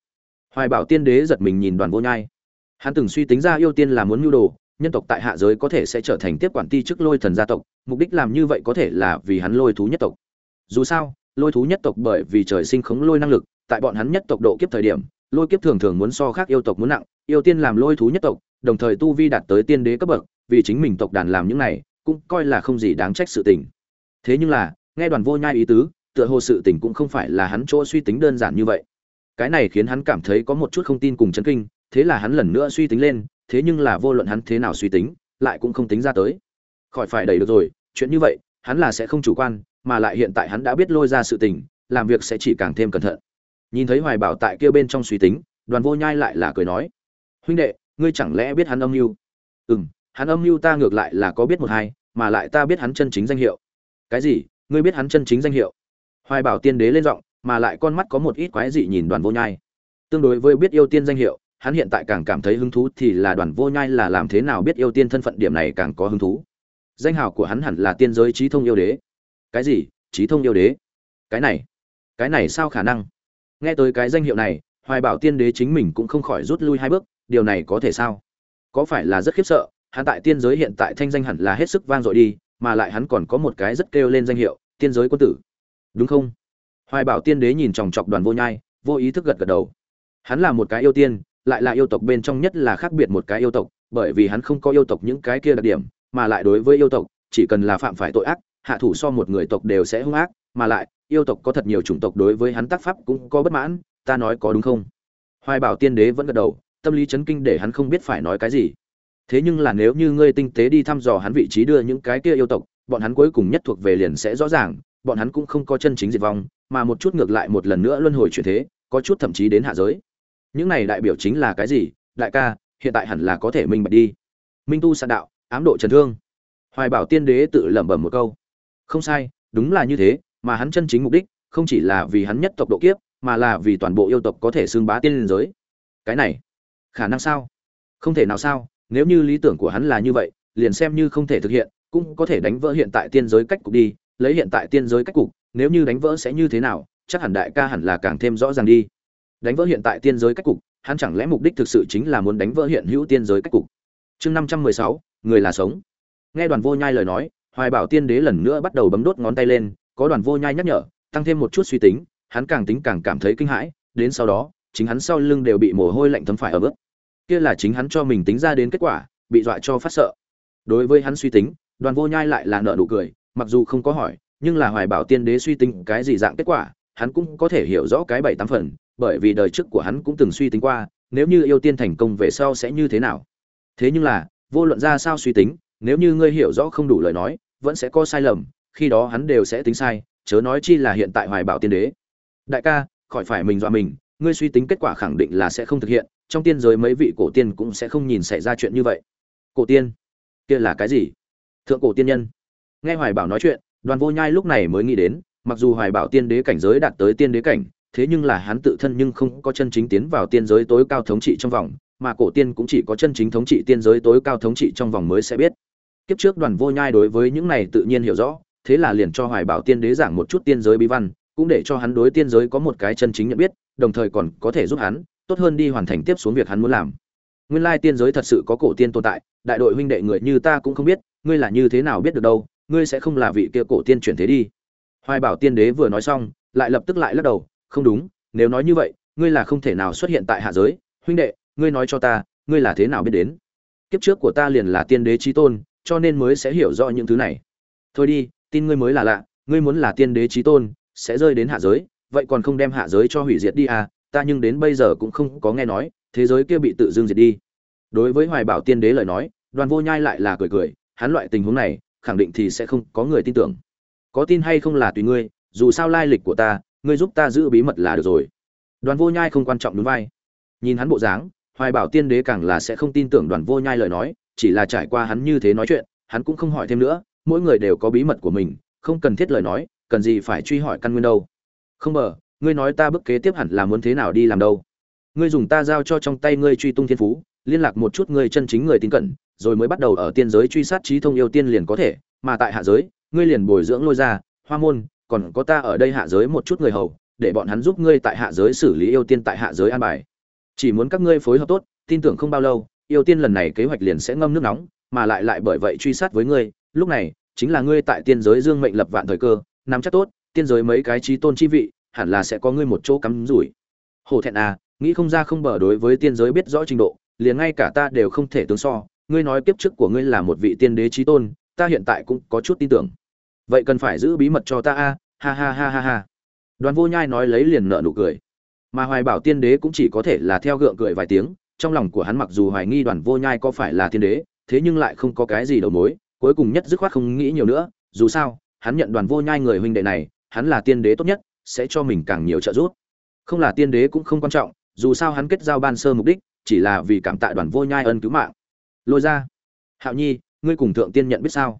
Hoài bảo tiên đế giật mình nhìn đoàn vô nhai. Hắn từng suy tính ra yêu tiên là muốn mưu đồ nhân tộc tại hạ giới có thể sẽ trở thành tiếp quản ti chức lôi thần gia tộc, mục đích làm như vậy có thể là vì hắn lôi thú nhất tộc. Dù sao, lôi thú nhất tộc bởi vì trời sinh khống lôi năng lực, tại bọn hắn nhất tộc độ kiếp thời điểm, lôi kiếp thường thường muốn so khác yêu tộc muốn nặng, yêu tiên làm lôi thú nhất tộc, đồng thời tu vi đạt tới tiên đế cấp bậc, vì chính mình tộc đàn làm những này, cũng coi là không gì đáng trách sự tình. Thế nhưng là, nghe đoàn vô nhai ý tứ, tựa hồ sự tình cũng không phải là hắn chỗ suy tính đơn giản như vậy. Cái này khiến hắn cảm thấy có một chút không tin cùng chấn kinh, thế là hắn lần nữa suy tính lên thế nhưng là vô luận hắn thế nào suy tính, lại cũng không tính ra tới. Khỏi phải đẩy được rồi, chuyện như vậy, hắn là sẽ không chủ quan, mà lại hiện tại hắn đã biết lôi ra sự tình, làm việc sẽ chỉ càng thêm cẩn thận. Nhìn thấy hoài bảo tại kia bên trong suy tính, đoàn vô nhai lại là cười nói, huynh đệ, ngươi chẳng lẽ biết hắn âm mưu? Ừ hắn âm mưu ta ngược lại là có biết một hai, mà lại ta biết hắn chân chính danh hiệu. Cái gì? Ngươi biết hắn chân chính danh hiệu? Hoài bảo tiên đế lên giọng, mà lại con mắt có một ít quái dị nhìn đoàn vô nhai. Tương đối với biết yêu tiên danh hiệu hắn hiện tại càng cảm thấy hứng thú thì là đoàn vô nhai là làm thế nào biết yêu tiên thân phận điểm này càng có hứng thú. Danh hào của hắn hẳn là tiên giới trí thông yêu đế. Cái gì? Trí thông yêu đế? Cái này? Cái này sao khả năng? Nghe tới cái danh hiệu này, hoài bảo tiên đế chính mình cũng không khỏi rút lui hai bước, điều này có thể sao? Có phải là rất khiếp sợ, hắn tại tiên giới hiện tại thanh danh hẳn là hết sức vang dội đi, mà lại hắn còn có một cái rất kêu lên danh hiệu, tiên giới quân tử. Đúng không? Hoài bảo tiên đế nhìn chòng chọc đoàn vô nhai, vô ý thức gật gật đầu. Hắn là một cái yêu tiên lại là yêu tộc bên trong nhất là khác biệt một cái yêu tộc, bởi vì hắn không có yêu tộc những cái kia đặc điểm, mà lại đối với yêu tộc, chỉ cần là phạm phải tội ác, hạ thủ so một người tộc đều sẽ hung ác, mà lại, yêu tộc có thật nhiều chủng tộc đối với hắn tác pháp cũng có bất mãn, ta nói có đúng không? Hoài bảo tiên đế vẫn gật đầu, tâm lý chấn kinh để hắn không biết phải nói cái gì. Thế nhưng là nếu như ngươi tinh tế đi thăm dò hắn vị trí đưa những cái kia yêu tộc, bọn hắn cuối cùng nhất thuộc về liền sẽ rõ ràng, bọn hắn cũng không có chân chính diệt vong, mà một chút ngược lại một lần nữa luân hồi chuyển thế, có chút thậm chí đến hạ giới những này đại biểu chính là cái gì? Đại ca, hiện tại hẳn là có thể minh bạch đi. Minh tu sạn đạo, ám độ trần thương. Hoài bảo tiên đế tự lẩm bẩm một câu. Không sai, đúng là như thế, mà hắn chân chính mục đích không chỉ là vì hắn nhất tộc độ kiếp, mà là vì toàn bộ yêu tộc có thể xưng bá tiên liên giới. Cái này, khả năng sao? Không thể nào sao, nếu như lý tưởng của hắn là như vậy, liền xem như không thể thực hiện, cũng có thể đánh vỡ hiện tại tiên giới cách cục đi, lấy hiện tại tiên giới cách cục, nếu như đánh vỡ sẽ như thế nào, chắc hẳn đại ca hẳn là càng thêm rõ ràng đi đánh vỡ hiện tại tiên giới cách cục, hắn chẳng lẽ mục đích thực sự chính là muốn đánh vỡ hiện hữu tiên giới cách cục? Chương năm trăm mười sáu, người là sống. Nghe đoàn vô nhai lời nói, hoài bảo tiên đế lần nữa bắt đầu bấm đốt ngón tay lên, có đoàn vô nhai nhắc nhở, tăng thêm một chút suy tính, hắn càng tính càng cảm thấy kinh hãi, đến sau đó, chính hắn sau lưng đều bị mồ hôi lạnh thấm phải ở bước kia là chính hắn cho mình tính ra đến kết quả, bị dọa cho phát sợ. Đối với hắn suy tính, đoàn vô nhai lại là nợ nụ cười, mặc dù không có hỏi, nhưng là hoài bảo tiên đế suy tính cái gì dạng kết quả, hắn cũng có thể hiểu rõ cái bảy tám phần bởi vì đời trước của hắn cũng từng suy tính qua, nếu như yêu tiên thành công về sau sẽ như thế nào? Thế nhưng là, vô luận ra sao suy tính, nếu như ngươi hiểu rõ không đủ lời nói, vẫn sẽ có sai lầm, khi đó hắn đều sẽ tính sai, chớ nói chi là hiện tại hoài bảo tiên đế. Đại ca, khỏi phải mình dọa mình, ngươi suy tính kết quả khẳng định là sẽ không thực hiện, trong tiên giới mấy vị cổ tiên cũng sẽ không nhìn xảy ra chuyện như vậy. Cổ tiên? Kia là cái gì? Thượng cổ tiên nhân? Nghe hoài bảo nói chuyện, đoàn vô nhai lúc này mới nghĩ đến, mặc dù hoài bảo tiên đế cảnh giới đạt tới tiên đế cảnh thế nhưng là hắn tự thân nhưng không có chân chính tiến vào tiên giới tối cao thống trị trong vòng, mà cổ tiên cũng chỉ có chân chính thống trị tiên giới tối cao thống trị trong vòng mới sẽ biết. Kiếp trước đoàn vô nhai đối với những này tự nhiên hiểu rõ, thế là liền cho hoài bảo tiên đế giảng một chút tiên giới bí văn, cũng để cho hắn đối tiên giới có một cái chân chính nhận biết, đồng thời còn có thể giúp hắn, tốt hơn đi hoàn thành tiếp xuống việc hắn muốn làm. Nguyên lai tiên giới thật sự có cổ tiên tồn tại, đại đội huynh đệ người như ta cũng không biết, ngươi là như thế nào biết được đâu, ngươi sẽ không là vị kia cổ tiên chuyển thế đi. Hoài bảo tiên đế vừa nói xong, lại lập tức lại lắc đầu không đúng, nếu nói như vậy, ngươi là không thể nào xuất hiện tại hạ giới. Huynh đệ, ngươi nói cho ta, ngươi là thế nào biết đến? Kiếp trước của ta liền là tiên đế trí tôn, cho nên mới sẽ hiểu rõ những thứ này. Thôi đi, tin ngươi mới là lạ, ngươi muốn là tiên đế trí tôn, sẽ rơi đến hạ giới, vậy còn không đem hạ giới cho hủy diệt đi à? Ta nhưng đến bây giờ cũng không có nghe nói, thế giới kia bị tự dưng diệt đi. Đối với hoài bảo tiên đế lời nói, đoàn vô nhai lại là cười cười, hắn loại tình huống này, khẳng định thì sẽ không có người tin tưởng. Có tin hay không là tùy ngươi, dù sao lai lịch của ta ngươi giúp ta giữ bí mật là được rồi. Đoàn vô nhai không quan trọng đúng vai. Nhìn hắn bộ dáng, hoài bảo tiên đế càng là sẽ không tin tưởng đoàn vô nhai lời nói, chỉ là trải qua hắn như thế nói chuyện, hắn cũng không hỏi thêm nữa, mỗi người đều có bí mật của mình, không cần thiết lời nói, cần gì phải truy hỏi căn nguyên đâu. Không bờ, ngươi nói ta bức kế tiếp hẳn là muốn thế nào đi làm đâu. Ngươi dùng ta giao cho trong tay ngươi truy tung thiên phú, liên lạc một chút ngươi chân chính người tin cẩn, rồi mới bắt đầu ở tiên giới truy sát trí thông yêu tiên liền có thể, mà tại hạ giới, ngươi liền bồi dưỡng lôi ra, hoa môn còn có ta ở đây hạ giới một chút người hầu, để bọn hắn giúp ngươi tại hạ giới xử lý yêu tiên tại hạ giới an bài. Chỉ muốn các ngươi phối hợp tốt, tin tưởng không bao lâu, yêu tiên lần này kế hoạch liền sẽ ngâm nước nóng, mà lại lại bởi vậy truy sát với ngươi. Lúc này, chính là ngươi tại tiên giới dương mệnh lập vạn thời cơ, nắm chắc tốt, tiên giới mấy cái trí tôn chi vị, hẳn là sẽ có ngươi một chỗ cắm rủi. Hổ thẹn à nghĩ không ra không bờ đối với tiên giới biết rõ trình độ, liền ngay cả ta đều không thể tương so. Ngươi nói kiếp trước của ngươi là một vị tiên đế trí tôn, ta hiện tại cũng có chút tin tưởng vậy cần phải giữ bí mật cho ta a, ha ha ha ha ha. Đoàn vô nhai nói lấy liền nợ nụ cười. Mà hoài bảo tiên đế cũng chỉ có thể là theo gượng cười vài tiếng, trong lòng của hắn mặc dù hoài nghi đoàn vô nhai có phải là tiên đế, thế nhưng lại không có cái gì đầu mối, cuối cùng nhất dứt khoát không nghĩ nhiều nữa, dù sao, hắn nhận đoàn vô nhai người huynh đệ này, hắn là tiên đế tốt nhất, sẽ cho mình càng nhiều trợ giúp. Không là tiên đế cũng không quan trọng, dù sao hắn kết giao ban sơ mục đích, chỉ là vì cảm tạ đoàn vô nhai ân cứu mạng. Lôi ra. Hạo nhi, ngươi cùng thượng tiên nhận biết sao?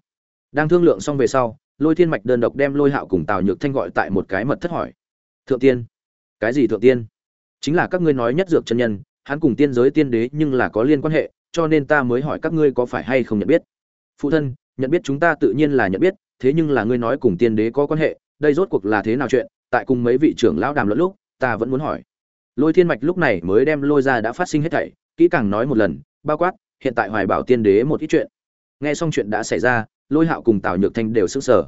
Đang thương lượng xong về sau lôi thiên mạch đơn độc đem lôi hạo cùng tào nhược thanh gọi tại một cái mật thất hỏi. Thượng tiên. Cái gì thượng tiên? Chính là các ngươi nói nhất dược chân nhân, hắn cùng tiên giới tiên đế nhưng là có liên quan hệ, cho nên ta mới hỏi các ngươi có phải hay không nhận biết. Phụ thân, nhận biết chúng ta tự nhiên là nhận biết, thế nhưng là ngươi nói cùng tiên đế có quan hệ, đây rốt cuộc là thế nào chuyện? Tại cùng mấy vị trưởng lão đàm luận lúc, ta vẫn muốn hỏi. Lôi thiên mạch lúc này mới đem lôi ra đã phát sinh hết thảy, kỹ càng nói một lần, bao quát, hiện tại hoài bảo tiên đế một ít chuyện. Nghe xong chuyện đã xảy ra lôi hạo cùng tào nhược thanh đều sững sờ.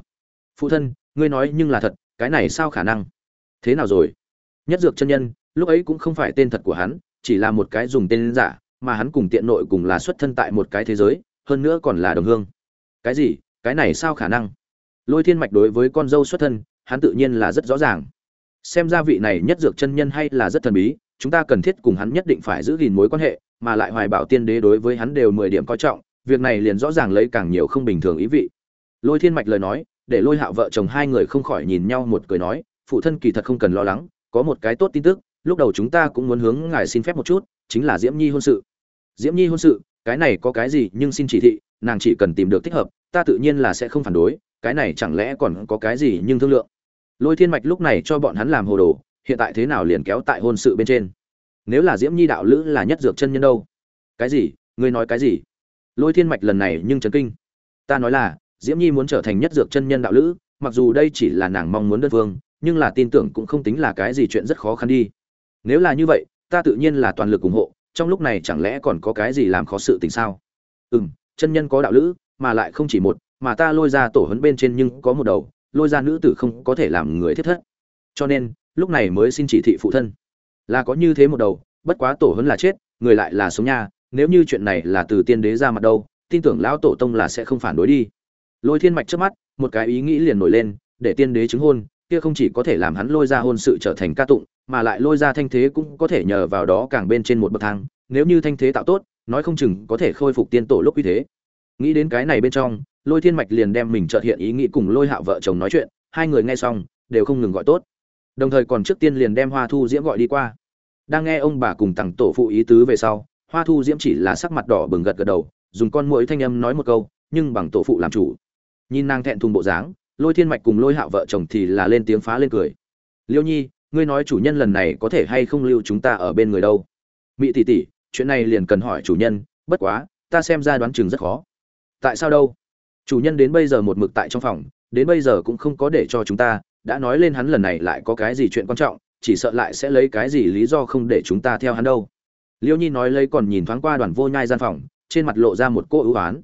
Phụ thân, ngươi nói nhưng là thật, cái này sao khả năng? Thế nào rồi? Nhất dược chân nhân, lúc ấy cũng không phải tên thật của hắn, chỉ là một cái dùng tên giả, mà hắn cùng tiện nội cùng là xuất thân tại một cái thế giới, hơn nữa còn là đồng hương. Cái gì? Cái này sao khả năng? Lôi thiên mạch đối với con dâu xuất thân, hắn tự nhiên là rất rõ ràng. Xem ra vị này nhất dược chân nhân hay là rất thần bí, chúng ta cần thiết cùng hắn nhất định phải giữ gìn mối quan hệ, mà lại hoài bảo tiên đế đối với hắn đều mười điểm coi trọng việc này liền rõ ràng lấy càng nhiều không bình thường ý vị. Lôi thiên mạch lời nói, để lôi hạo vợ chồng hai người không khỏi nhìn nhau một cười nói, phụ thân kỳ thật không cần lo lắng, có một cái tốt tin tức, lúc đầu chúng ta cũng muốn hướng ngài xin phép một chút, chính là diễm nhi hôn sự. Diễm nhi hôn sự, cái này có cái gì nhưng xin chỉ thị, nàng chỉ cần tìm được thích hợp, ta tự nhiên là sẽ không phản đối, cái này chẳng lẽ còn có cái gì nhưng thương lượng. Lôi thiên mạch lúc này cho bọn hắn làm hồ đồ, hiện tại thế nào liền kéo tại hôn sự bên trên. Nếu là diễm nhi đạo lữ là nhất dược chân nhân đâu? Cái gì? Ngươi nói cái gì? Lôi thiên mạch lần này nhưng chấn kinh. Ta nói là, diễm nhi muốn trở thành nhất dược chân nhân đạo lữ, mặc dù đây chỉ là nàng mong muốn đơn phương, nhưng là tin tưởng cũng không tính là cái gì chuyện rất khó khăn đi. Nếu là như vậy, ta tự nhiên là toàn lực ủng hộ, trong lúc này chẳng lẽ còn có cái gì làm khó sự tình sao? Ừ m chân nhân có đạo lữ, mà lại không chỉ một, mà ta lôi ra tổ hấn bên trên nhưng có một đầu, lôi ra nữ tử không có thể làm người thiết thất. Cho nên, lúc này mới xin chỉ thị phụ thân. Là có như thế một đầu, bất quá tổ hấn là chết, người lại là sống nha nếu như chuyện này là từ tiên đế ra mặt đâu, tin tưởng lão tổ tông là sẽ không phản đối đi. Lôi thiên mạch trước mắt, một cái ý nghĩ liền nổi lên, để tiên đế chứng hôn, kia không chỉ có thể làm hắn lôi ra hôn sự trở thành ca tụng, mà lại lôi ra thanh thế cũng có thể nhờ vào đó càng bên trên một bậc thang, nếu như thanh thế tạo tốt, nói không chừng có thể khôi phục tiên tổ lúc uy thế. Nghĩ đến cái này bên trong, lôi thiên mạch liền đem mình trợt hiện ý nghĩ cùng lôi hạo vợ chồng nói chuyện, hai người nghe xong, đều không ngừng gọi tốt. Đồng thời còn trước tiên liền đem hoa thu diễm gọi đi qua. Đang nghe ông bà cùng tặng tổ phụ ý tứ về sau hoa thu diễm chỉ là sắc mặt đỏ bừng gật gật đầu, dùng con mũi thanh âm nói một câu, nhưng bằng tổ phụ làm chủ. Nhìn nàng thẹn thùng bộ dáng, lôi thiên mạch cùng lôi hạo vợ chồng thì là lên tiếng phá lên cười. Liêu nhi, ngươi nói chủ nhân lần này có thể hay không lưu chúng ta ở bên người đâu? Mỹ tỷ tỷ, chuyện này liền cần hỏi chủ nhân, bất quá, ta xem ra đoán chừng rất khó. Tại sao đâu? Chủ nhân đến bây giờ một mực tại trong phòng, đến bây giờ cũng không có để cho chúng ta, đã nói lên hắn lần này lại có cái gì chuyện quan trọng, chỉ sợ lại sẽ lấy cái gì lý do không để chúng ta theo hắn đâu liêu nhi nói lấy còn nhìn thoáng qua đoàn vô nhai gian phòng, trên mặt lộ ra một cô ưu oán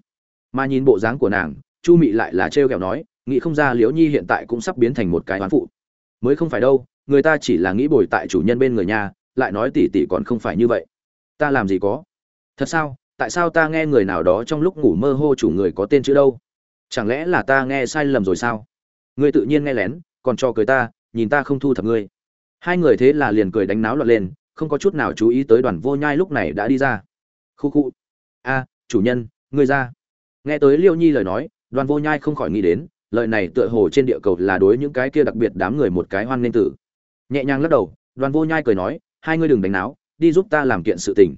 mà nhìn bộ dáng của nàng, chu mị lại là trêu ghẹo nói, nghĩ không ra liễu nhi hiện tại cũng sắp biến thành một cái oán phụ. Mới không phải đâu, người ta chỉ là nghĩ bồi tại chủ nhân bên người nhà, lại nói tỉ tỉ còn không phải như vậy. Ta làm gì có? Thật sao? Tại sao ta nghe người nào đó trong lúc ngủ mơ hô chủ người có tên chữ đâu? Chẳng lẽ là ta nghe sai lầm rồi sao? Ngươi tự nhiên nghe lén, còn cho cười ta, nhìn ta không thu thập ngươi. Hai người thế là liền cười đánh náo loạn lên không có chút nào chú ý tới đoàn vô nhai lúc này đã đi ra. Khu khu. A, chủ nhân, ngươi ra. Nghe tới liêu nhi lời nói, đoàn vô nhai không khỏi nghĩ đến, lời này tựa hồ trên địa cầu là đối những cái kia đặc biệt đám người một cái hoan nên tử. Nhẹ nhàng lắc đầu, đoàn vô nhai cười nói, hai ngươi đừng đánh náo, đi giúp ta làm kiện sự tình.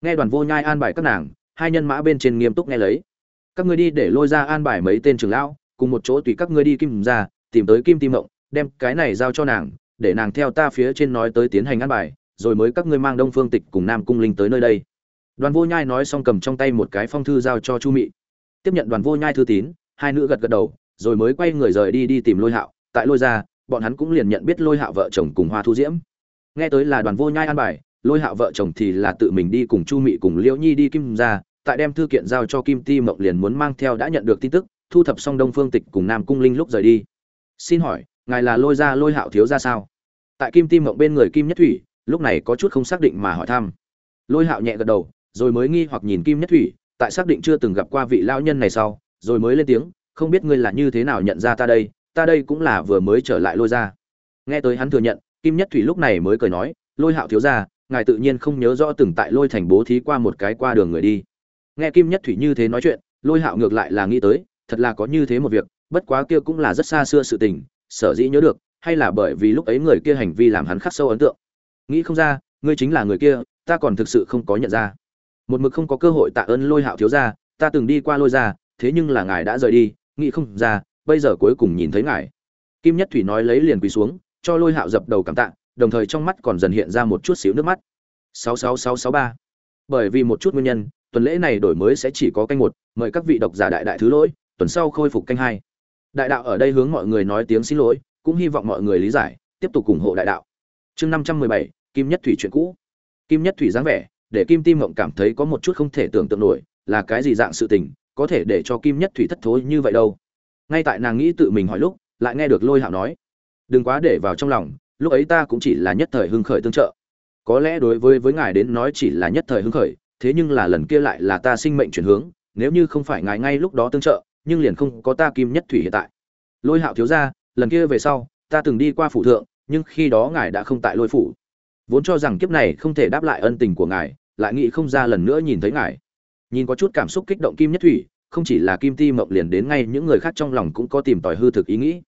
Nghe đoàn vô nhai an bài các nàng, hai nhân mã bên trên nghiêm túc nghe lấy. Các ngươi đi để lôi ra an bài mấy tên trưởng lão, cùng một chỗ tùy các ngươi đi kim ra, tìm tới kim tim mộng, đem cái này giao cho nàng, để nàng theo ta phía trên nói tới tiến hành an bài rồi mới các ngươi mang đông phương tịch cùng nam cung linh tới nơi đây. Đoàn vô nhai nói xong cầm trong tay một cái phong thư giao cho chu mị. Tiếp nhận đoàn vô nhai thư tín, hai nữ gật gật đầu, rồi mới quay người rời đi đi tìm lôi hạo. Tại lôi ra bọn hắn cũng liền nhận biết lôi hạo vợ chồng cùng hoa thu diễm. Nghe tới là đoàn vô nhai an bài, lôi hạo vợ chồng thì là tự mình đi cùng chu mị cùng liễu nhi đi kim ra tại đem thư kiện giao cho kim ti mộng liền muốn mang theo đã nhận được tin tức, thu thập xong đông phương tịch cùng nam cung linh lúc rời đi. Xin hỏi, ngài là lôi ra lôi hạo thiếu ra sao? Tại kim ti mộng bên người kim nhất thủy lúc này có chút không xác định mà hỏi thăm. Lôi hạo nhẹ gật đầu, rồi mới nghi hoặc nhìn kim nhất thủy, tại xác định chưa từng gặp qua vị lao nhân này sau, rồi mới lên tiếng, không biết ngươi là như thế nào nhận ra ta đây ta đây cũng là vừa mới trở lại lôi ra nghe tới hắn thừa nhận, kim nhất thủy lúc này mới cười nói, lôi hạo thiếu ra ngài tự nhiên không nhớ rõ từng tại lôi thành bố thí qua một cái qua đường người đi. Nghe kim nhất thủy như thế nói chuyện, lôi hạo ngược lại là nghĩ tới, thật là có như thế một việc, bất quá kia cũng là rất xa xưa sự tình, sở dĩ nhớ được, hay là bởi vì lúc ấy người kia hành vi làm hắn khắc sâu ấn tượng nghĩ không ra, ngươi chính là người kia, ta còn thực sự không có nhận ra. Một mực không có cơ hội tạ ơn lôi hạo thiếu ra ta từng đi qua lôi ra thế nhưng là ngài đã rời đi, nghĩ không ra, bây giờ cuối cùng nhìn thấy ngài. Kim nhất thủy nói lấy liền quỳ xuống, cho lôi hạo dập đầu cảm tạ, đồng thời trong mắt còn dần hiện ra một chút xíu nước mắt. 66663. bởi vì một chút nguyên nhân, tuần lễ này đổi mới sẽ chỉ có canh một, mời các vị độc giả đại đại thứ lỗi, tuần sau khôi phục canh hai. Đại đạo ở đây hướng mọi người nói tiếng xin lỗi, cũng hy vọng mọi người lý giải, tiếp tục ủng hộ đại đạo. Chương năm trăm mười bảy kim nhất thủy chuyện cũ. Kim nhất thủy dáng vẻ, để kim tim mộng cảm thấy có một chút không thể tưởng tượng nổi, là cái gì dạng sự tình, có thể để cho kim nhất thủy thất thối như vậy đâu. Ngay tại nàng nghĩ tự mình hỏi lúc, lại nghe được lôi hạo nói, đừng quá để vào trong lòng, lúc ấy ta cũng chỉ là nhất thời hưng khởi tương trợ. Có lẽ đối với với ngài đến nói chỉ là nhất thời hưng khởi, thế nhưng là lần kia lại là ta sinh mệnh chuyển hướng, nếu như không phải ngài ngay lúc đó tương trợ, nhưng liền không có ta kim nhất thủy hiện tại. Lôi hạo thiếu ra, lần kia về sau, ta từng đi qua phủ thượng, nhưng khi đó ngài đã không tại lôi phủ vốn cho rằng kiếp này không thể đáp lại ân tình của ngài, lại nghĩ không ra lần nữa nhìn thấy ngài. Nhìn có chút cảm xúc kích động kim nhất thủy, không chỉ là kim ti mộng liền đến ngay những người khác trong lòng cũng có tìm tòi hư thực ý nghĩ.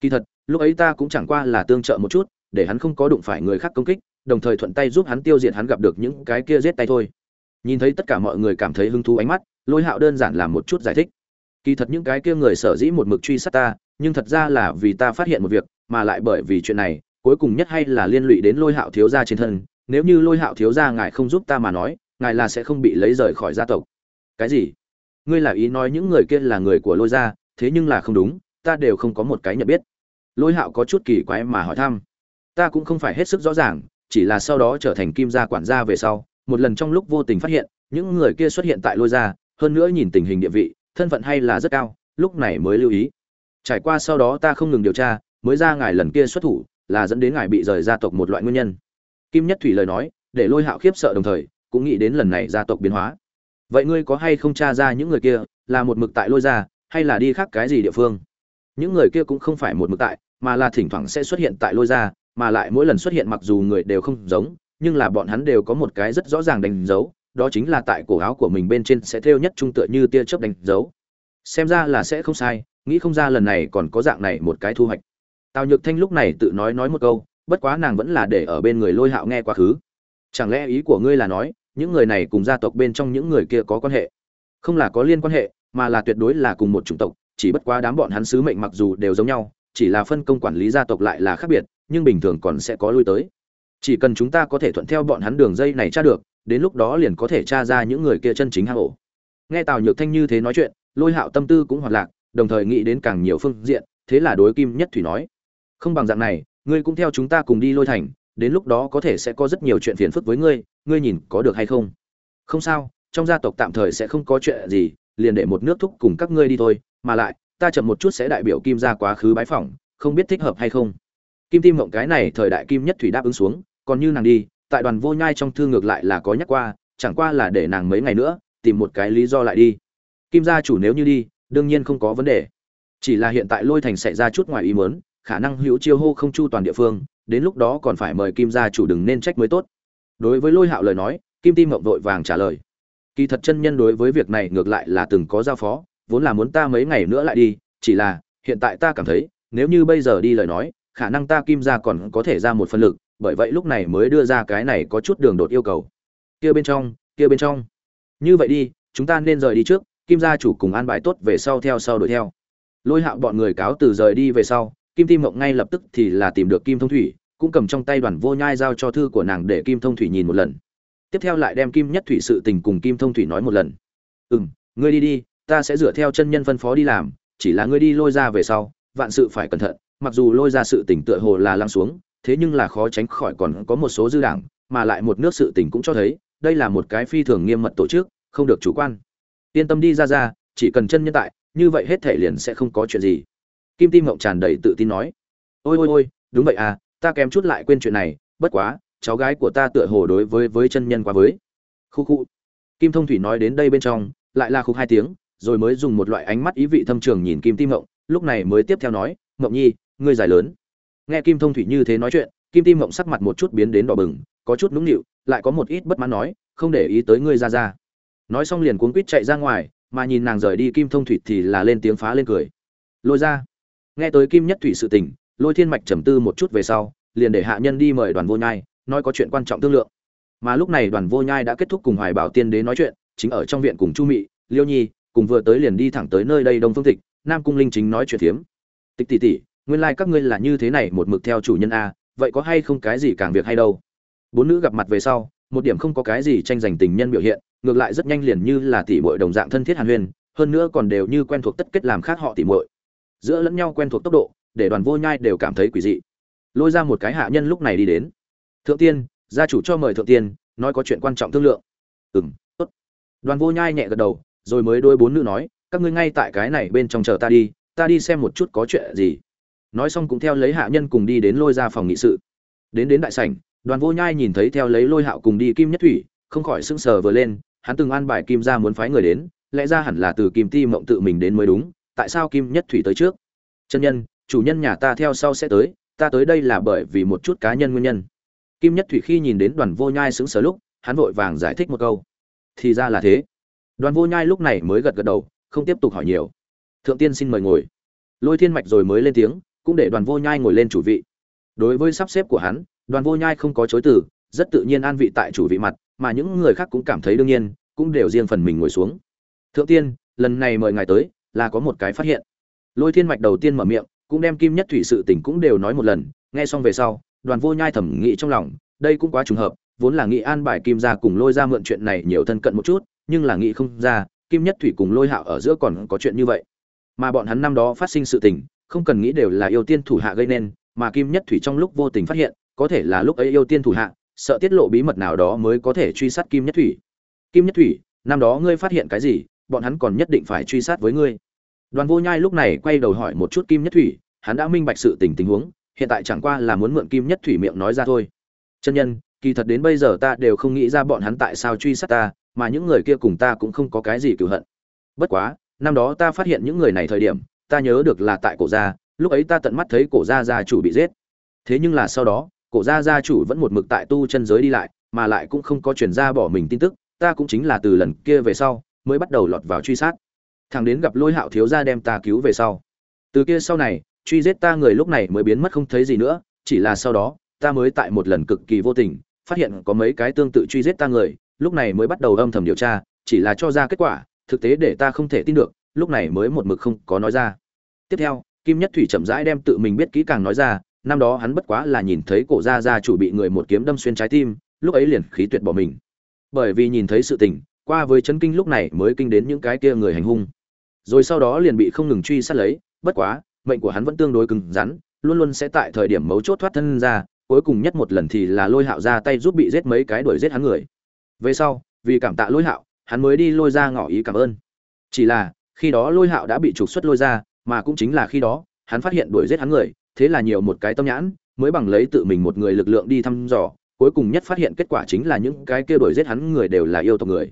Kỳ thật, lúc ấy ta cũng chẳng qua là tương trợ một chút, để hắn không có đụng phải người khác công kích, đồng thời thuận tay giúp hắn tiêu diệt hắn gặp được những cái kia giết tay thôi. Nhìn thấy tất cả mọi người cảm thấy hứng thú ánh mắt, lôi hạo đơn giản làm một chút giải thích. Kỳ thật những cái kia người sở dĩ một mực truy sát ta, nhưng thật ra là vì ta phát hiện một việc, mà lại bởi vì chuyện này cuối cùng nhất hay là liên lụy đến lôi hạo thiếu gia trên thân, nếu như lôi hạo thiếu gia ngài không giúp ta mà nói, ngài là sẽ không bị lấy rời khỏi gia tộc. Cái gì? Ngươi là ý nói những người kia là người của lôi gia, thế nhưng là không đúng, ta đều không có một cái nhận biết. Lôi hạo có chút kỳ quái mà hỏi thăm. Ta cũng không phải hết sức rõ ràng, chỉ là sau đó trở thành kim gia quản gia về sau, một lần trong lúc vô tình phát hiện, những người kia xuất hiện tại lôi gia, hơn nữa nhìn tình hình địa vị, thân phận hay là rất cao, lúc này mới lưu ý. Trải qua sau đó ta không ngừng điều tra, mới ra ngài lần kia xuất thủ là dẫn đến ngài bị rời gia tộc một loại nguyên nhân. Kim nhất thủy lời nói, để lôi hạo khiếp sợ đồng thời, cũng nghĩ đến lần này gia tộc biến hóa. Vậy ngươi có hay không tra ra những người kia, là một mực tại lôi gia, hay là đi khác cái gì địa phương? Những người kia cũng không phải một mực tại, mà là thỉnh thoảng sẽ xuất hiện tại lôi gia, mà lại mỗi lần xuất hiện mặc dù người đều không giống, nhưng là bọn hắn đều có một cái rất rõ ràng đánh dấu, đó chính là tại cổ áo của mình bên trên sẽ thêu nhất trung tựa như tia chớp đánh dấu. Xem ra là sẽ không sai, nghĩ không ra lần này còn có dạng này một cái thu hoạch tào nhược thanh lúc này tự nói nói một câu, bất quá nàng vẫn là để ở bên người lôi hạo nghe quá khứ. Chẳng lẽ ý của ngươi là nói, những người này cùng gia tộc bên trong những người kia có quan hệ? Không là có liên quan hệ, mà là tuyệt đối là cùng một chủng tộc, chỉ bất quá đám bọn hắn sứ mệnh mặc dù đều giống nhau, chỉ là phân công quản lý gia tộc lại là khác biệt, nhưng bình thường còn sẽ có lui tới. Chỉ cần chúng ta có thể thuận theo bọn hắn đường dây này tra được, đến lúc đó liền có thể tra ra những người kia chân chính hang ổ. Nghe tào nhược thanh như thế nói chuyện, lôi hạo tâm tư cũng hoạt lạc, đồng thời nghĩ đến càng nhiều phương diện, thế là đối kim nhất thủy nói không bằng dạng này, ngươi cũng theo chúng ta cùng đi lôi thành, đến lúc đó có thể sẽ có rất nhiều chuyện phiền phức với ngươi ngươi nhìn có được hay không? Không sao, trong gia tộc tạm thời sẽ không có chuyện gì, liền để một nước thúc cùng các ngươi đi thôi, mà lại, ta chậm một chút sẽ đại biểu kim ra quá khứ bái phỏng, không biết thích hợp hay không? Kim tim mộng cái này thời đại kim nhất thủy đáp ứng xuống, còn như nàng đi, tại đoàn vô nhai trong thư ngược lại là có nhắc qua, chẳng qua là để nàng mấy ngày nữa, tìm một cái lý do lại đi. Kim gia chủ nếu như đi, đương nhiên không có vấn đề. Chỉ là hiện tại lôi thành xảy ra chút ngoài ý muốn khả năng hữu chiêu hô không chu toàn địa phương, đến lúc đó còn phải mời kim gia chủ đừng nên trách mới tốt. Đối với lôi hạo lời nói, kim tim mộng vội vàng trả lời. Kỳ thật chân nhân đối với việc này ngược lại là từng có giao phó, vốn là muốn ta mấy ngày nữa lại đi, chỉ là, hiện tại ta cảm thấy, nếu như bây giờ đi lời nói, khả năng ta kim gia còn có thể ra một phần lực, bởi vậy lúc này mới đưa ra cái này có chút đường đột yêu cầu. Kia bên trong, kia bên trong. Như vậy đi, chúng ta nên rời đi trước, kim gia chủ cùng an bài tốt về sau theo sau đuổi theo. Lôi hạo bọn người cáo từ rời đi về sau kim tim mộng ngay lập tức thì là tìm được kim thông thủy, cũng cầm trong tay đoàn vô nhai giao cho thư của nàng để kim thông thủy nhìn một lần. Tiếp theo lại đem kim nhất thủy sự tình cùng kim thông thủy nói một lần. Ừ m ngươi đi đi, ta sẽ dựa theo chân nhân phân phó đi làm, chỉ là ngươi đi lôi ra về sau, vạn sự phải cẩn thận, mặc dù lôi ra sự tỉnh tựa hồ là lăng xuống, thế nhưng là khó tránh khỏi còn có một số dư đảng, mà lại một nước sự tình cũng cho thấy, đây là một cái phi thường nghiêm mật tổ chức, không được chủ quan. Yên tâm đi ra ra chỉ cần chân nhân tại, như vậy hết thể liền sẽ không có chuyện gì kim tim mộng tràn đầy tự tin nói. Ôi ôi ôi, đúng vậy à ta kém chút lại quên chuyện này, bất quá, cháu gái của ta tựa hồ đối với với chân nhân quá với. Khu khu. Kim thông thủy nói đến đây bên trong, lại là khúc hai tiếng, rồi mới dùng một loại ánh mắt ý vị thâm trường nhìn kim tim mộng, lúc này mới tiếp theo nói, mộng nhi, ngươi dài lớn. Nghe kim thông thủy như thế nói chuyện, kim tim mộng sắc mặt một chút biến đến đỏ bừng, có chút nũng nịu, lại có một ít bất mãn nói, không để ý tới ngươi ra ra. Nói xong liền cuốn quýt chạy ra ngoài, mà nhìn nàng rời đi kim thông thủy thì là lên tiếng phá lên cười. Lôi ra nghe tới kim nhất thủy sự tình, lôi thiên mạch trầm tư một chút về sau, liền để hạ nhân đi mời đoàn vô nhai, nói có chuyện quan trọng thương lượng. Mà lúc này đoàn vô nhai đã kết thúc cùng hoài bảo tiên đế nói chuyện, chính ở trong viện cùng chu mị, liêu nhi, cùng vừa tới liền đi thẳng tới nơi đây đông phương tịch nam cung linh chính nói chuyện thiếm. Tịch tỷ tỷ, nguyên lai các ngươi là như thế này một mực theo chủ nhân a, vậy có hay không cái gì càng việc hay đâu? Bốn nữ gặp mặt về sau, một điểm không có cái gì tranh giành tình nhân biểu hiện, ngược lại rất nhanh liền như là tỷ muội đồng dạng thân thiết hàn huyên, hơn nữa còn đều như quen thuộc tất kết làm khác họ tỷ muội giữa lẫn nhau quen thuộc tốc độ, để đoàn vô nhai đều cảm thấy quỷ dị. Lôi ra một cái hạ nhân lúc này đi đến. Thượng tiên, gia chủ cho mời thượng tiên, nói có chuyện quan trọng thương lượng. Ừng tốt. Đoàn vô nhai nhẹ gật đầu, rồi mới đôi bốn nữ nói, các ngươi ngay tại cái này bên trong chờ ta đi ta đi xem một chút có chuyện gì. Nói xong cũng theo lấy hạ nhân cùng đi đến lôi ra phòng nghị sự. Đến đến đại sảnh, đoàn vô nhai nhìn thấy theo lấy lôi hạo cùng đi kim nhất thủy, không khỏi sững sờ vừa lên, hắn từng an bài kim ra muốn phái người đến, lẽ ra hẳn là từ kim ti mộng tự mình đến mới đúng tại sao kim nhất thủy tới trước? Chân nhân, chủ nhân nhà ta theo sau sẽ tới, ta tới đây là bởi vì một chút cá nhân nguyên nhân. Kim nhất thủy khi nhìn đến đoàn vô nhai xứng sở lúc, hắn vội vàng giải thích một câu. Thì ra là thế. Đoàn vô nhai lúc này mới gật gật đầu, không tiếp tục hỏi nhiều. Thượng tiên xin mời ngồi. Lôi thiên mạch rồi mới lên tiếng, cũng để đoàn vô nhai ngồi lên chủ vị. Đối với sắp xếp của hắn, đoàn vô nhai không có chối từ, rất tự nhiên an vị tại chủ vị mặt, mà những người khác cũng cảm thấy đương nhiên, cũng đều riêng phần mình ngồi xuống. Thượng tiên, lần này mời ngài tới là có một cái phát hiện. Lôi thiên mạch đầu tiên mở miệng, cũng đem kim nhất thủy sự tình cũng đều nói một lần, nghe xong về sau, đoàn vô nhai thẩm nghĩ trong lòng, đây cũng quá trùng hợp, vốn là nghĩ an bài kim ra cùng lôi ra mượn chuyện này nhiều thân cận một chút, nhưng là nghĩ không ra, kim nhất thủy cùng lôi hạo ở giữa còn có chuyện như vậy. Mà bọn hắn năm đó phát sinh sự tình, không cần nghĩ đều là yêu tiên thủ hạ gây nên, mà kim nhất thủy trong lúc vô tình phát hiện, có thể là lúc ấy yêu tiên thủ hạ, sợ tiết lộ bí mật nào đó mới có thể truy sát kim nhất thủy. Kim nhất thủy, năm đó ngươi phát hiện cái gì bọn hắn còn nhất định phải truy sát với ngươi. Đoàn vô nhai lúc này quay đầu hỏi một chút kim nhất thủy, hắn đã minh bạch sự tình tình huống, hiện tại chẳng qua là muốn mượn kim nhất thủy miệng nói ra thôi. Chân nhân, kỳ thật đến bây giờ ta đều không nghĩ ra bọn hắn tại sao truy sát ta, mà những người kia cùng ta cũng không có cái gì cựu hận. Bất quá, năm đó ta phát hiện những người này thời điểm, ta nhớ được là tại cổ gia, lúc ấy ta tận mắt thấy cổ gia gia chủ bị giết. Thế nhưng là sau đó, cổ gia gia chủ vẫn một mực tại tu chân giới đi lại, mà lại cũng không có chuyển ra bỏ mình tin tức, ta cũng chính là từ lần kia về sau mới bắt đầu lọt vào truy sát. Thằng đến gặp lôi hạo thiếu gia đem ta cứu về sau. Từ kia sau này, truy giết ta người lúc này mới biến mất không thấy gì nữa, chỉ là sau đó, ta mới tại một lần cực kỳ vô tình, phát hiện có mấy cái tương tự truy giết ta người, lúc này mới bắt đầu âm thầm điều tra, chỉ là cho ra kết quả, thực tế để ta không thể tin được, lúc này mới một mực không có nói ra. Tiếp theo, kim nhất thủy chậm rãi đem tự mình biết kỹ càng nói ra, năm đó hắn bất quá là nhìn thấy cổ gia gia chủ bị người một kiếm đâm xuyên trái tim, lúc ấy liền khí tuyệt bỏ mình. Bởi vì nhìn thấy sự tình qua với chấn kinh lúc này mới kinh đến những cái kia người hành hung. Rồi sau đó liền bị không ngừng truy sát lấy, bất quá, mệnh của hắn vẫn tương đối cứng rắn, luôn luôn sẽ tại thời điểm mấu chốt thoát thân ra, cuối cùng nhất một lần thì là lôi hạo ra tay giúp bị giết mấy cái đuổi giết hắn người. Về sau, vì cảm tạ lôi hạo, hắn mới đi lôi ra ngỏ ý cảm ơn. Chỉ là, khi đó lôi hạo đã bị trục xuất lôi ra, mà cũng chính là khi đó, hắn phát hiện đuổi giết hắn người, thế là nhiều một cái tâm nhãn, mới bằng lấy tự mình một người lực lượng đi thăm dò, cuối cùng nhất phát hiện kết quả chính là những cái kia đuổi giết hắn người đều là yêu tộc người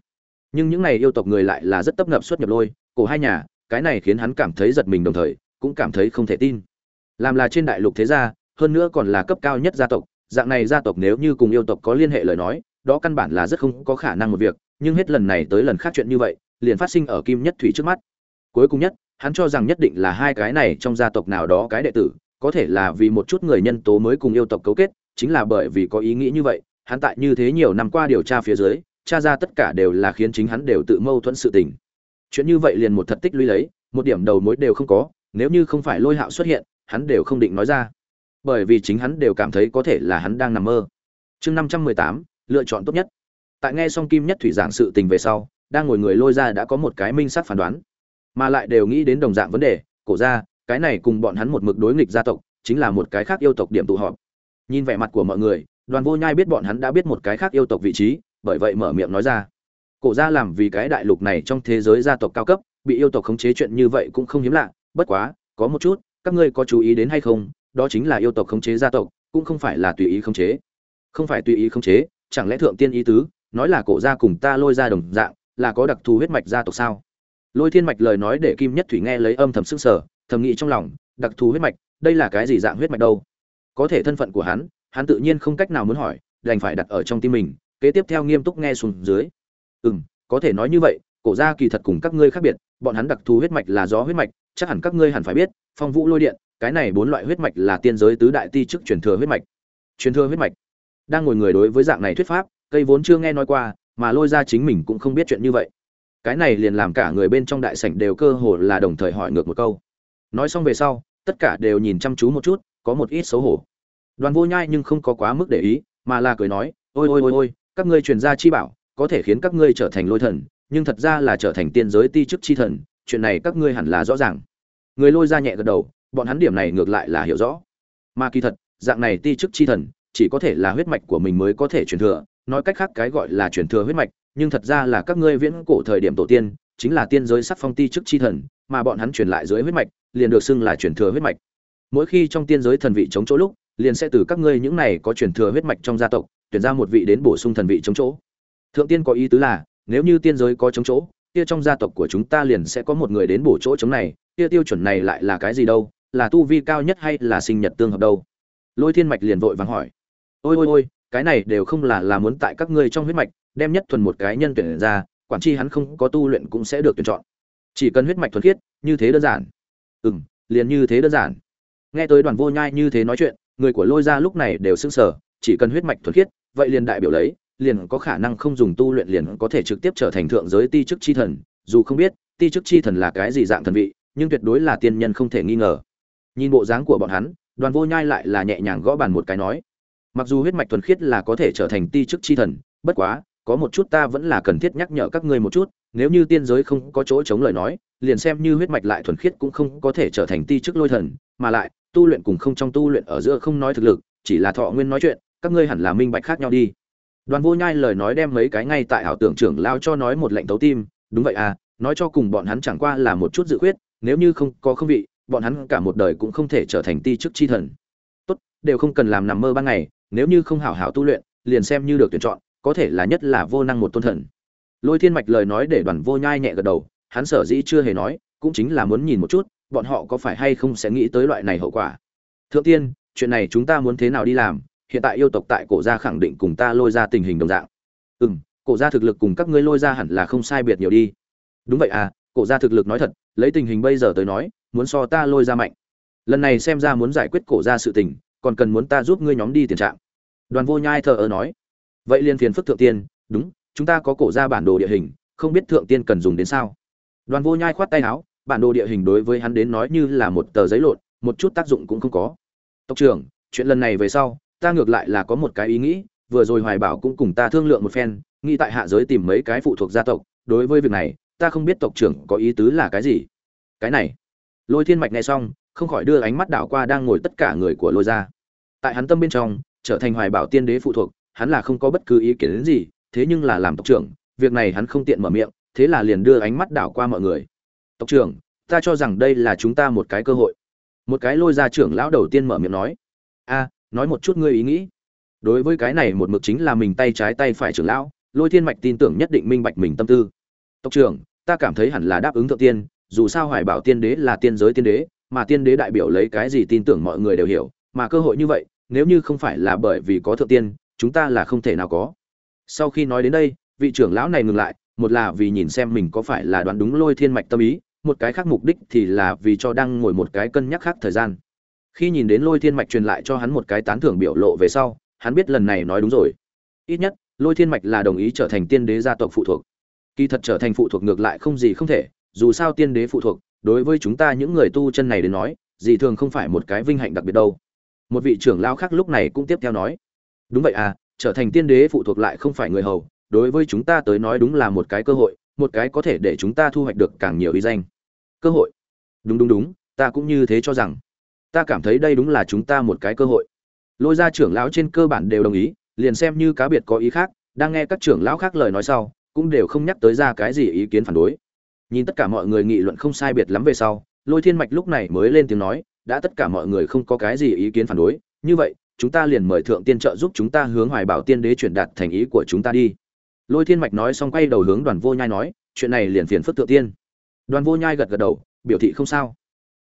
nhưng những này yêu tộc người lại là rất tấp nập xuất nhập lôi, cổ hai nhà, cái này khiến hắn cảm thấy giật mình đồng thời, cũng cảm thấy không thể tin. Làm là trên đại lục thế gia, hơn nữa còn là cấp cao nhất gia tộc, dạng này gia tộc nếu như cùng yêu tộc có liên hệ lời nói, đó căn bản là rất không có khả năng một việc, nhưng hết lần này tới lần khác chuyện như vậy, liền phát sinh ở kim nhất thủy trước mắt. Cuối cùng nhất, hắn cho rằng nhất định là hai cái này trong gia tộc nào đó cái đệ tử, có thể là vì một chút người nhân tố mới cùng yêu tộc cấu kết, chính là bởi vì có ý nghĩ như vậy, hắn tại như thế nhiều năm qua điều tra phía dưới tra ra tất cả đều là khiến chính hắn đều tự mâu thuẫn sự tình. Chuyện như vậy liền một thật tích lũy lấy, một điểm đầu mối đều không có, nếu như không phải lôi hạo xuất hiện, hắn đều không định nói ra. Bởi vì chính hắn đều cảm thấy có thể là hắn đang nằm mơ. Chương năm trăm mười tám, lựa chọn tốt nhất. Tại nghe xong kim nhất thủy giảng sự tình về sau, đang ngồi người lôi ra đã có một cái minh sát phán đoán. Mà lại đều nghĩ đến đồng dạng vấn đề, cổ ra, cái này cùng bọn hắn một mực đối nghịch gia tộc, chính là một cái khác yêu tộc điểm tụ họp. Nhìn vẻ mặt của mọi người, đoàn vô nhai biết bọn hắn đã biết một cái khác yêu tộc vị trí bởi vậy mở miệng nói ra. Cổ gia làm vì cái đại lục này trong thế giới gia tộc cao cấp, bị yêu tộc khống chế chuyện như vậy cũng không hiếm lạ, bất quá, có một chút, các ngươi có chú ý đến hay không, đó chính là yêu tộc khống chế gia tộc, cũng không phải là tùy ý khống chế. Không phải tùy ý khống chế, chẳng lẽ thượng tiên ý tứ, nói là cổ gia cùng ta lôi ra đồng dạng, là có đặc thù huyết mạch gia tộc sao? Lôi thiên mạch lời nói để kim nhất thủy nghe lấy âm thầm sức sở thầm nghĩ trong lòng, đặc thù huyết mạch, đây là cái gì dạng huyết mạch đâu? Có thể thân phận của hắn hắn tự nhiên không cách nào muốn hỏi, đành phải đặt ở trong tim mình kế tiếp theo nghiêm túc nghe xuống dưới. Ừm, có thể nói như vậy cổ gia kỳ thật cùng các ngươi khác biệt bọn hắn đặc thù huyết mạch là gió huyết mạch chắc hẳn các ngươi hẳn phải biết phong vũ lôi điện cái này bốn loại huyết mạch là tiên giới tứ đại ti chức truyền thừa huyết mạch. Truyền thừa huyết mạch. Đang ngồi người đối với dạng này thuyết pháp cây vốn chưa nghe nói qua mà lôi ra chính mình cũng không biết chuyện như vậy. Cái này liền làm cả người bên trong đại sảnh đều cơ hồ là đồng thời hỏi ngược một câu. Nói xong về sau tất cả đều nhìn chăm chú một chút có một ít xấu hổ. Đoàn vô nhai nhưng không có quá mức để ý mà là cười nói ôi ôi ôi ôi các ngươi truyền gia chi bảo, có thể khiến các ngươi trở thành lôi thần, nhưng thật ra là trở thành tiên giới ti chức chi thần, chuyện này các ngươi hẳn là rõ ràng. Người lôi ra nhẹ gật đầu, bọn hắn điểm này ngược lại là hiểu rõ. Mà kỳ thật, dạng này ti chức chi thần, chỉ có thể là huyết mạch của mình mới có thể truyền thừa, nói cách khác cái gọi là truyền thừa huyết mạch, nhưng thật ra là các ngươi viễn cổ thời điểm tổ tiên, chính là tiên giới sắc phong ti chức chi thần, mà bọn hắn truyền lại dưới huyết mạch, liền được xưng là truyền thừa huyết mạch. Mỗi khi trong tiên giới thần vị chống chỗ lúc, liền sẽ từ các ngươi những này có truyền thừa huyết mạch trong gia tộc tuyển ra một vị đến bổ sung thần vị chống chỗ. Thượng tiên có ý tứ là, nếu như tiên giới có chống chỗ, kia trong gia tộc của chúng ta liền sẽ có một người đến bổ chỗ chống này, kia tiêu chuẩn này lại là cái gì đâu, là tu vi cao nhất hay là sinh nhật tương hợp đâu? Lôi thiên mạch liền vội vàng hỏi. Ôi ôi ôi, cái này đều không là là muốn tại các ngươi trong huyết mạch, đem nhất thuần một cái nhân tuyển ra, quản chi hắn không có tu luyện cũng sẽ được tuyển chọn. Chỉ cần huyết mạch thuần khiết, như thế đơn giản. Ừ m liền như thế đơn giản. Nghe tới đoàn vô nhai như thế nói chuyện, người của lôi ra lúc này đều sững sờ, chỉ cần huyết mạch thuần khiết vậy liền đại biểu lấy, liền có khả năng không dùng tu luyện liền có thể trực tiếp trở thành thượng giới ti chức chi thần, dù không biết, ti chức chi thần là cái gì dạng thần vị, nhưng tuyệt đối là tiên nhân không thể nghi ngờ. Nhìn bộ dáng của bọn hắn, đoàn vô nhai lại là nhẹ nhàng gõ bàn một cái nói, mặc dù huyết mạch thuần khiết là có thể trở thành ti chức chi thần, bất quá, có một chút ta vẫn là cần thiết nhắc nhở các ngươi một chút, nếu như tiên giới không có chỗ chống lời nói, liền xem như huyết mạch lại thuần khiết cũng không có thể trở thành ti chức lôi thần, mà lại, tu luyện cùng không trong tu luyện ở giữa không nói thực lực, chỉ là thọ nguyên nói chuyện các ngươi hẳn là minh bạch khác nhau đi. Đoàn vô nhai lời nói đem mấy cái ngay tại ảo tưởng trưởng lao cho nói một lệnh tấu tim, đúng vậy à nói cho cùng bọn hắn chẳng qua là một chút dự khuyết, nếu như không có không vị, bọn hắn cả một đời cũng không thể trở thành ti chức chi thần. Tốt, đều không cần làm nằm mơ ban ngày, nếu như không hảo hảo tu luyện, liền xem như được tuyển chọn, có thể là nhất là vô năng một tôn thần. Lôi thiên mạch lời nói để đoàn vô nhai nhẹ gật đầu, hắn sở dĩ chưa hề nói, cũng chính là muốn nhìn một chút, bọn họ có phải hay không sẽ nghĩ tới loại này hậu quả. Thượng tiên, chuyện này chúng ta muốn thế nào đi làm? Hiện tại yêu tộc tại cổ gia khẳng định cùng ta lôi ra tình hình đồng dạng. Ừ m cổ gia thực lực cùng các ngươi lôi ra hẳn là không sai biệt nhiều đi. Đúng vậy à cổ gia thực lực nói thật, lấy tình hình bây giờ tới nói, muốn so ta lôi ra mạnh. Lần này xem ra muốn giải quyết cổ gia sự tình, còn cần muốn ta giúp ngươi nhóm đi tiền trạng đoàn vô nhai thờ ơ nói. Vậy liên phiền phức thượng tiên, đúng, chúng ta có cổ gia bản đồ địa hình, không biết thượng tiên cần dùng đến sao? Đoàn vô nhai khoát tay áo, bản đồ địa hình đối với hắn đến nói như là một tờ giấy lộn, một chút tác dụng cũng không có. Tộc trưởng, chuyện lần này về sau ta ngược lại là có một cái ý nghĩ, vừa rồi hoài bảo cũng cùng ta thương lượng một phen, nghĩ tại hạ giới tìm mấy cái phụ thuộc gia tộc, đối với việc này, ta không biết tộc trưởng có ý tứ là cái gì. Cái này. Lôi thiên mạch nghe xong, không khỏi đưa ánh mắt đảo qua đang ngồi tất cả người của lôi gia. Tại hắn tâm bên trong, trở thành hoài bảo tiên đế phụ thuộc, hắn là không có bất cứ ý kiến đến gì, thế nhưng là làm tộc trưởng, việc này hắn không tiện mở miệng, thế là liền đưa ánh mắt đảo qua mọi người. Tộc trưởng, ta cho rằng đây là chúng ta một cái cơ hội. Một cái lôi gia trưởng lão đầu tiên mở miệng nói. A nói một chút ngươi ý nghĩ. Đối với cái này một mực chính là mình tay trái tay phải trưởng lão, lôi thiên mạch tin tưởng nhất định minh bạch mình tâm tư. Tộc trưởng, ta cảm thấy hẳn là đáp ứng thượng tiên, dù sao hoài bảo tiên đế là tiên giới tiên đế, mà tiên đế đại biểu lấy cái gì tin tưởng mọi người đều hiểu, mà cơ hội như vậy, nếu như không phải là bởi vì có thượng tiên, chúng ta là không thể nào có. Sau khi nói đến đây, vị trưởng lão này ngừng lại, một là vì nhìn xem mình có phải là đoán đúng lôi thiên mạch tâm ý, một cái khác mục đích thì là vì cho đang ngồi một cái cân nhắc khác thời gian khi nhìn đến lôi thiên mạch truyền lại cho hắn một cái tán thưởng biểu lộ về sau, hắn biết lần này nói đúng rồi. Ít nhất, lôi thiên mạch là đồng ý trở thành tiên đế gia tộc phụ thuộc. Kỳ thật trở thành phụ thuộc ngược lại không gì không thể, dù sao tiên đế phụ thuộc, đối với chúng ta những người tu chân này đến nói, gì thường không phải một cái vinh hạnh đặc biệt đâu. Một vị trưởng lao khác lúc này cũng tiếp theo nói, đúng vậy à trở thành tiên đế phụ thuộc lại không phải người hầu, đối với chúng ta tới nói đúng là một cái cơ hội, một cái có thể để chúng ta thu hoạch được càng nhiều uy danh. Cơ hội? Đúng đúng đúng, ta cũng như thế cho rằng ta cảm thấy đây đúng là chúng ta một cái cơ hội. Lôi ra trưởng lão trên cơ bản đều đồng ý, liền xem như cá biệt có ý khác, đang nghe các trưởng lão khác lời nói sau, cũng đều không nhắc tới ra cái gì ý kiến phản đối. Nhìn tất cả mọi người nghị luận không sai biệt lắm về sau, lôi thiên mạch lúc này mới lên tiếng nói, đã tất cả mọi người không có cái gì ý kiến phản đối, như vậy, chúng ta liền mời thượng tiên trợ giúp chúng ta hướng hoài bảo tiên đế truyền đạt thành ý của chúng ta đi. Lôi thiên mạch nói xong quay đầu hướng đoàn vô nhai nói, chuyện này liền phiền phức thượng tiên. Đoàn vô nhai gật gật đầu, biểu thị không sao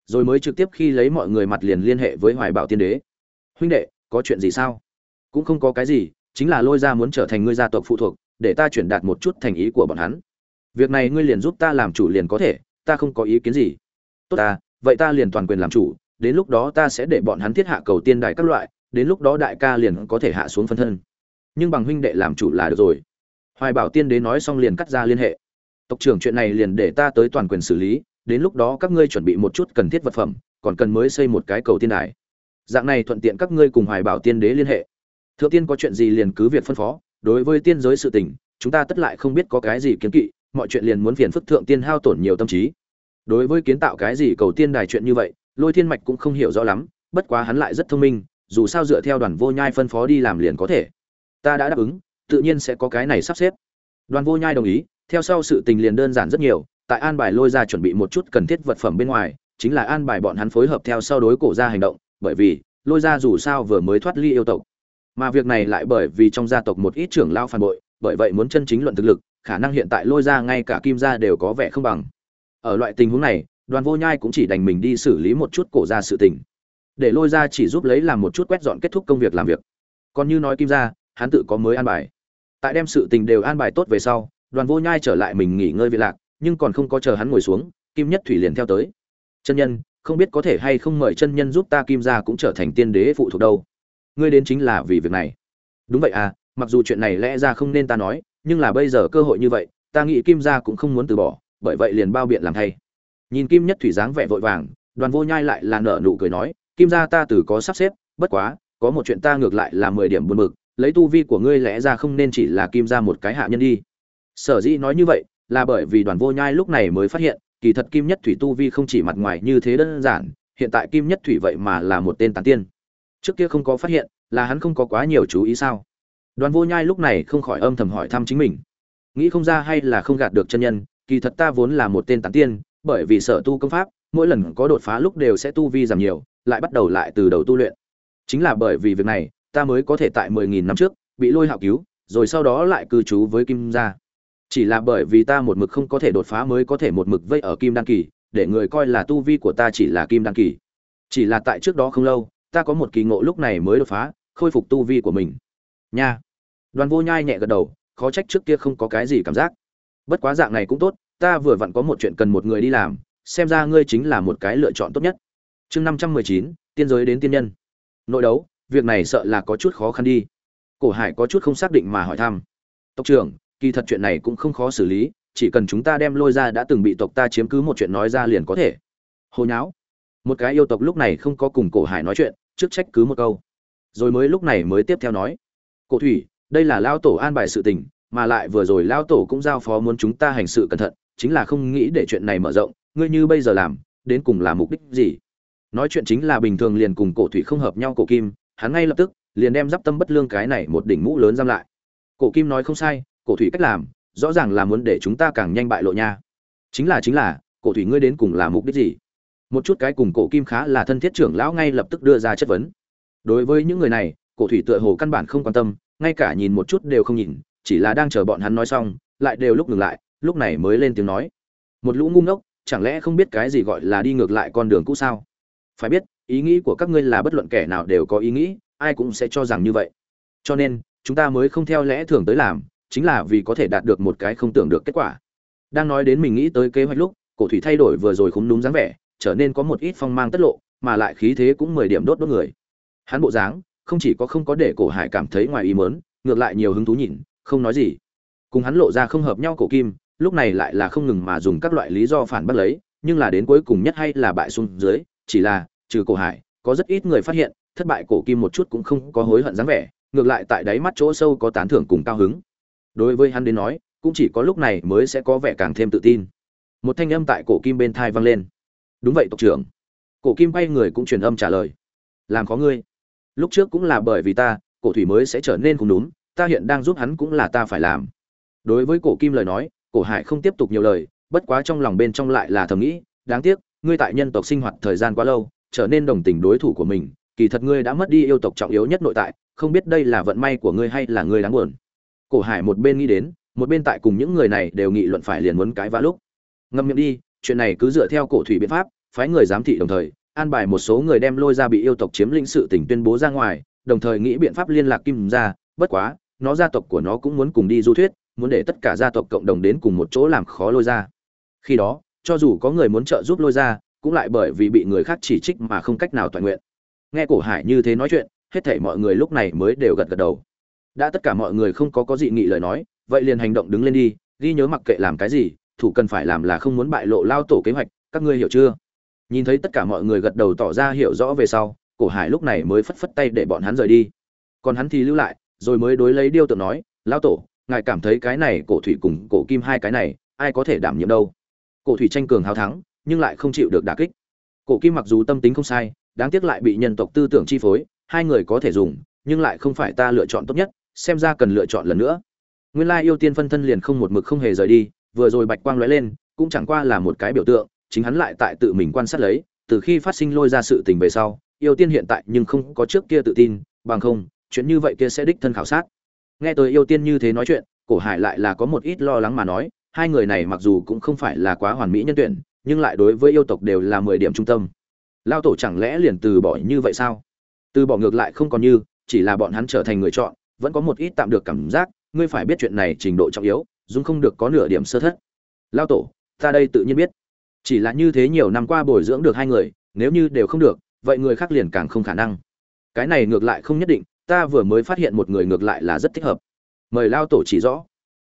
rồi mới trực tiếp khi lấy mọi người mặt liền liên hệ với hoài bảo tiên đế. Huynh đệ, có chuyện gì sao? Cũng không có cái gì, chính là lôi ra muốn trở thành ngươi gia tộc phụ thuộc, để ta chuyển đạt một chút thành ý của bọn hắn. Việc này ngươi liền giúp ta làm chủ liền có thể, ta không có ý kiến gì. Tốt ta, vậy ta liền toàn quyền làm chủ, đến lúc đó ta sẽ để bọn hắn thiết hạ cầu tiên đài các loại, đến lúc đó đại ca liền có thể hạ xuống phân thân. Nhưng bằng huynh đệ làm chủ là được rồi. Hoài bảo tiên đế nói xong liền cắt ra liên hệ. Tộc trưởng, chuyện này liền để ta tới toàn quyền xử lý đến lúc đó các ngươi chuẩn bị một chút cần thiết vật phẩm, còn cần mới xây một cái cầu tiên đài. Dạng này thuận tiện các ngươi cùng hoài bảo tiên đế liên hệ. Thượng tiên có chuyện gì liền cứ việc phân phó, đối với tiên giới sự tình, chúng ta tất lại không biết có cái gì kiến kỵ, mọi chuyện liền muốn phiền phức thượng tiên hao tổn nhiều tâm trí. Đối với kiến tạo cái gì cầu tiên đài chuyện như vậy, lôi thiên mạch cũng không hiểu rõ lắm, bất quá hắn lại rất thông minh, dù sao dựa theo đoàn vô nhai phân phó đi làm liền có thể. Ta đã đáp ứng, tự nhiên sẽ có cái này sắp xếp. Đoàn vô nhai đồng ý, theo sau sự tình liền đơn giản rất nhiều tại an bài lôi ra chuẩn bị một chút cần thiết vật phẩm bên ngoài, chính là an bài bọn hắn phối hợp theo sau đối cổ ra hành động, bởi vì, lôi ra dù sao vừa mới thoát ly yêu tộc. Mà việc này lại bởi vì trong gia tộc một ít trưởng lao phản bội, bởi vậy muốn chân chính luận thực lực, khả năng hiện tại lôi ra ngay cả kim gia đều có vẻ không bằng. Ở loại tình huống này, đoàn vô nhai cũng chỉ đành mình đi xử lý một chút cổ ra sự tình. Để lôi ra chỉ giúp lấy làm một chút quét dọn kết thúc công việc làm việc. Còn như nói kim gia, hắn tự có mới an bài. Tại đem sự tình đều an bài tốt về sau, đoàn vô nhai trở lại mình nghỉ ngơi viện lạc nhưng còn không có chờ hắn ngồi xuống, kim nhất thủy liền theo tới. Chân nhân, không biết có thể hay không mời chân nhân giúp ta kim gia cũng trở thành tiên đế phụ thuộc đâu. Ngươi đến chính là vì việc này. Đúng vậy à mặc dù chuyện này lẽ ra không nên ta nói, nhưng là bây giờ cơ hội như vậy, ta nghĩ kim gia cũng không muốn từ bỏ, bởi vậy liền bao biện làm thay. Nhìn kim nhất thủy dáng vẻ vội vàng, đoàn vô nhai lại là nở nụ cười nói, kim gia ta từ có sắp xếp, bất quá, có một chuyện ta ngược lại là mười điểm buồn bực, lấy tu vi của ngươi lẽ ra không nên chỉ là kim gia một cái hạ nhân đi. Sở dĩ nói như vậy là bởi vì đoàn vô nhai lúc này mới phát hiện, kỳ thật kim nhất thủy tu vi không chỉ mặt ngoài như thế đơn giản, hiện tại kim nhất thủy vậy mà là một tên tán tiên. Trước kia không có phát hiện, là hắn không có quá nhiều chú ý sao? Đoàn vô nhai lúc này không khỏi âm thầm hỏi thăm chính mình. Nghĩ không ra hay là không gạt được chân nhân, kỳ thật ta vốn là một tên tán tiên, bởi vì sở tu công pháp, mỗi lần có đột phá lúc đều sẽ tu vi giảm nhiều, lại bắt đầu lại từ đầu tu luyện. Chính là bởi vì việc này, ta mới có thể tại mười nghìn năm trước, bị lôi hạo cứu, rồi sau đó lại cư trú với kim gia chỉ là bởi vì ta một mực không có thể đột phá mới có thể một mực vây ở kim đan kỳ, để người coi là tu vi của ta chỉ là kim đan kỳ. Chỉ là tại trước đó không lâu, ta có một kỳ ngộ lúc này mới đột phá, khôi phục tu vi của mình. Nha. Đoàn vô nhai nhẹ gật đầu, khó trách trước kia không có cái gì cảm giác. Bất quá dạng này cũng tốt, ta vừa vặn có một chuyện cần một người đi làm, xem ra ngươi chính là một cái lựa chọn tốt nhất. Chương năm trăm mười chín, tiên giới đến tiên nhân. Nội đấu, việc này sợ là có chút khó khăn đi. Cổ hải có chút không xác định mà hỏi thăm. Tộc trưởng kỳ thật chuyện này cũng không khó xử lý, chỉ cần chúng ta đem lôi ra đã từng bị tộc ta chiếm cứ một chuyện nói ra liền có thể. Hồi nháo. Một cái yêu tộc lúc này không có cùng cổ hải nói chuyện, trước trách cứ một câu. Rồi mới lúc này mới tiếp theo nói. Cổ thủy, đây là lao tổ an bài sự tình, mà lại vừa rồi lao tổ cũng giao phó muốn chúng ta hành sự cẩn thận, chính là không nghĩ để chuyện này mở rộng, ngươi như bây giờ làm, đến cùng là mục đích gì? Nói chuyện chính là bình thường liền cùng cổ thủy không hợp nhau cổ kim, hắn ngay lập tức liền đem giáp tâm bất lương cái này một đỉnh mũ lớn giam lại. Cổ kim nói không sai cổ thủy cách làm, rõ ràng là muốn để chúng ta càng nhanh bại lộ nha. Chính là chính là, cổ thủy ngươi đến cùng là mục đích gì? Một chút cái cùng cổ kim khá là thân thiết trưởng lão ngay lập tức đưa ra chất vấn. Đối với những người này, cổ thủy tựa hồ căn bản không quan tâm, ngay cả nhìn một chút đều không nhìn, chỉ là đang chờ bọn hắn nói xong, lại đều lúc ngừng lại, lúc này mới lên tiếng nói. Một lũ ngu ngốc, chẳng lẽ không biết cái gì gọi là đi ngược lại con đường cũ sao? Phải biết, ý nghĩ của các ngươi là bất luận kẻ nào đều có ý nghĩ, ai cũng sẽ cho rằng như vậy. Cho nên, chúng ta mới không theo lẽ thường tới làm chính là vì có thể đạt được một cái không tưởng được kết quả. Đang nói đến mình nghĩ tới kế hoạch lúc, cổ thủy thay đổi vừa rồi khúng núm dáng vẻ, trở nên có một ít phong mang tất lộ, mà lại khí thế cũng mười điểm đốt đốt người. Hắn bộ dáng, không chỉ có không có để cổ hải cảm thấy ngoài ý mớn ngược lại nhiều hứng thú nhìn, không nói gì. Cùng hắn lộ ra không hợp nhau cổ kim, lúc này lại là không ngừng mà dùng các loại lý do phản bác lấy, nhưng là đến cuối cùng nhất hay là bại xuống dưới, chỉ là, trừ cổ hải, có rất ít người phát hiện, thất bại cổ kim một chút cũng không có hối hận dáng vẻ, ngược lại tại đáy mắt chỗ sâu có tán thưởng cùng cao hứng đối với hắn đến nói, cũng chỉ có lúc này mới sẽ có vẻ càng thêm tự tin. Một thanh âm tại cổ kim bên thai vang lên. Đúng vậy, tộc trưởng. Cổ kim bay người cũng truyền âm trả lời. Làm có ngươi. Lúc trước cũng là bởi vì ta, cổ thủy mới sẽ trở nên cùng đúng, ta hiện đang giúp hắn cũng là ta phải làm. Đối với cổ kim lời nói, cổ hải không tiếp tục nhiều lời, bất quá trong lòng bên trong lại là thầm nghĩ, đáng tiếc, ngươi tại nhân tộc sinh hoạt thời gian quá lâu, trở nên đồng tình đối thủ của mình, kỳ thật ngươi đã mất đi yêu tộc trọng yếu nhất nội tại, không biết đây là vận may của ngươi hay là ngươi đáng buồn cổ hải một bên nghĩ đến, một bên tại cùng những người này đều nghị luận phải liền muốn cái vã lúc. Ngâm miệng đi, chuyện này cứ dựa theo cổ thủy biện pháp, phái người giám thị đồng thời, an bài một số người đem lôi ra bị yêu tộc chiếm lĩnh sự tỉnh tuyên bố ra ngoài, đồng thời nghĩ biện pháp liên lạc kim ra bất quá, nó gia tộc của nó cũng muốn cùng đi du thuyết, muốn để tất cả gia tộc cộng đồng đến cùng một chỗ làm khó lôi ra. Khi đó, cho dù có người muốn trợ giúp lôi ra, cũng lại bởi vì bị người khác chỉ trích mà không cách nào toàn nguyện. Nghe cổ hải như thế nói chuyện, hết thảy mọi người lúc này mới đều gật gật đầu đã tất cả mọi người không có có dị nghị lời nói, vậy liền hành động đứng lên đi, ghi nhớ mặc kệ làm cái gì, thủ cần phải làm là không muốn bại lộ lao tổ kế hoạch, các ngươi hiểu chưa? Nhìn thấy tất cả mọi người gật đầu tỏ ra hiểu rõ về sau, cổ hải lúc này mới phất phất tay để bọn hắn rời đi. Còn hắn thì lưu lại, rồi mới đối lấy điêu tượng nói, lao tổ, ngài cảm thấy cái này cổ thủy cùng cổ kim hai cái này, ai có thể đảm nhiệm đâu? Cổ thủy tranh cường hào thắng, nhưng lại không chịu được đả kích. Cổ kim mặc dù tâm tính không sai, đáng tiếc lại bị nhân tộc tư tưởng chi phối, hai người có thể dùng, nhưng lại không phải ta lựa chọn tốt nhất xem ra cần lựa chọn lần nữa. Nguyên lai yêu tiên phân thân liền không một mực không hề rời đi, vừa rồi bạch quang lóe lên, cũng chẳng qua là một cái biểu tượng, chính hắn lại tại tự mình quan sát lấy, từ khi phát sinh lôi ra sự tình về sau, yêu tiên hiện tại nhưng không có trước kia tự tin, bằng không, chuyện như vậy kia sẽ đích thân khảo sát. Nghe tôi yêu tiên như thế nói chuyện, cổ hải lại là có một ít lo lắng mà nói, hai người này mặc dù cũng không phải là quá hoàn mỹ nhân tuyển, nhưng lại đối với yêu tộc đều là mười điểm trung tâm. Lao tổ chẳng lẽ liền từ bỏ như vậy sao? Từ bỏ ngược lại không còn như, chỉ là bọn hắn trở thành người chọn vẫn có một ít tạm được cảm giác, ngươi phải biết chuyện này trình độ trọng yếu dung không được có nửa điểm sơ thất. Lao tổ, ta đây tự nhiên biết. Chỉ là như thế nhiều năm qua bồi dưỡng được hai người, nếu như đều không được, vậy người khác liền càng không khả năng. Cái này ngược lại không nhất định, ta vừa mới phát hiện một người ngược lại là rất thích hợp. Mời lao tổ chỉ rõ.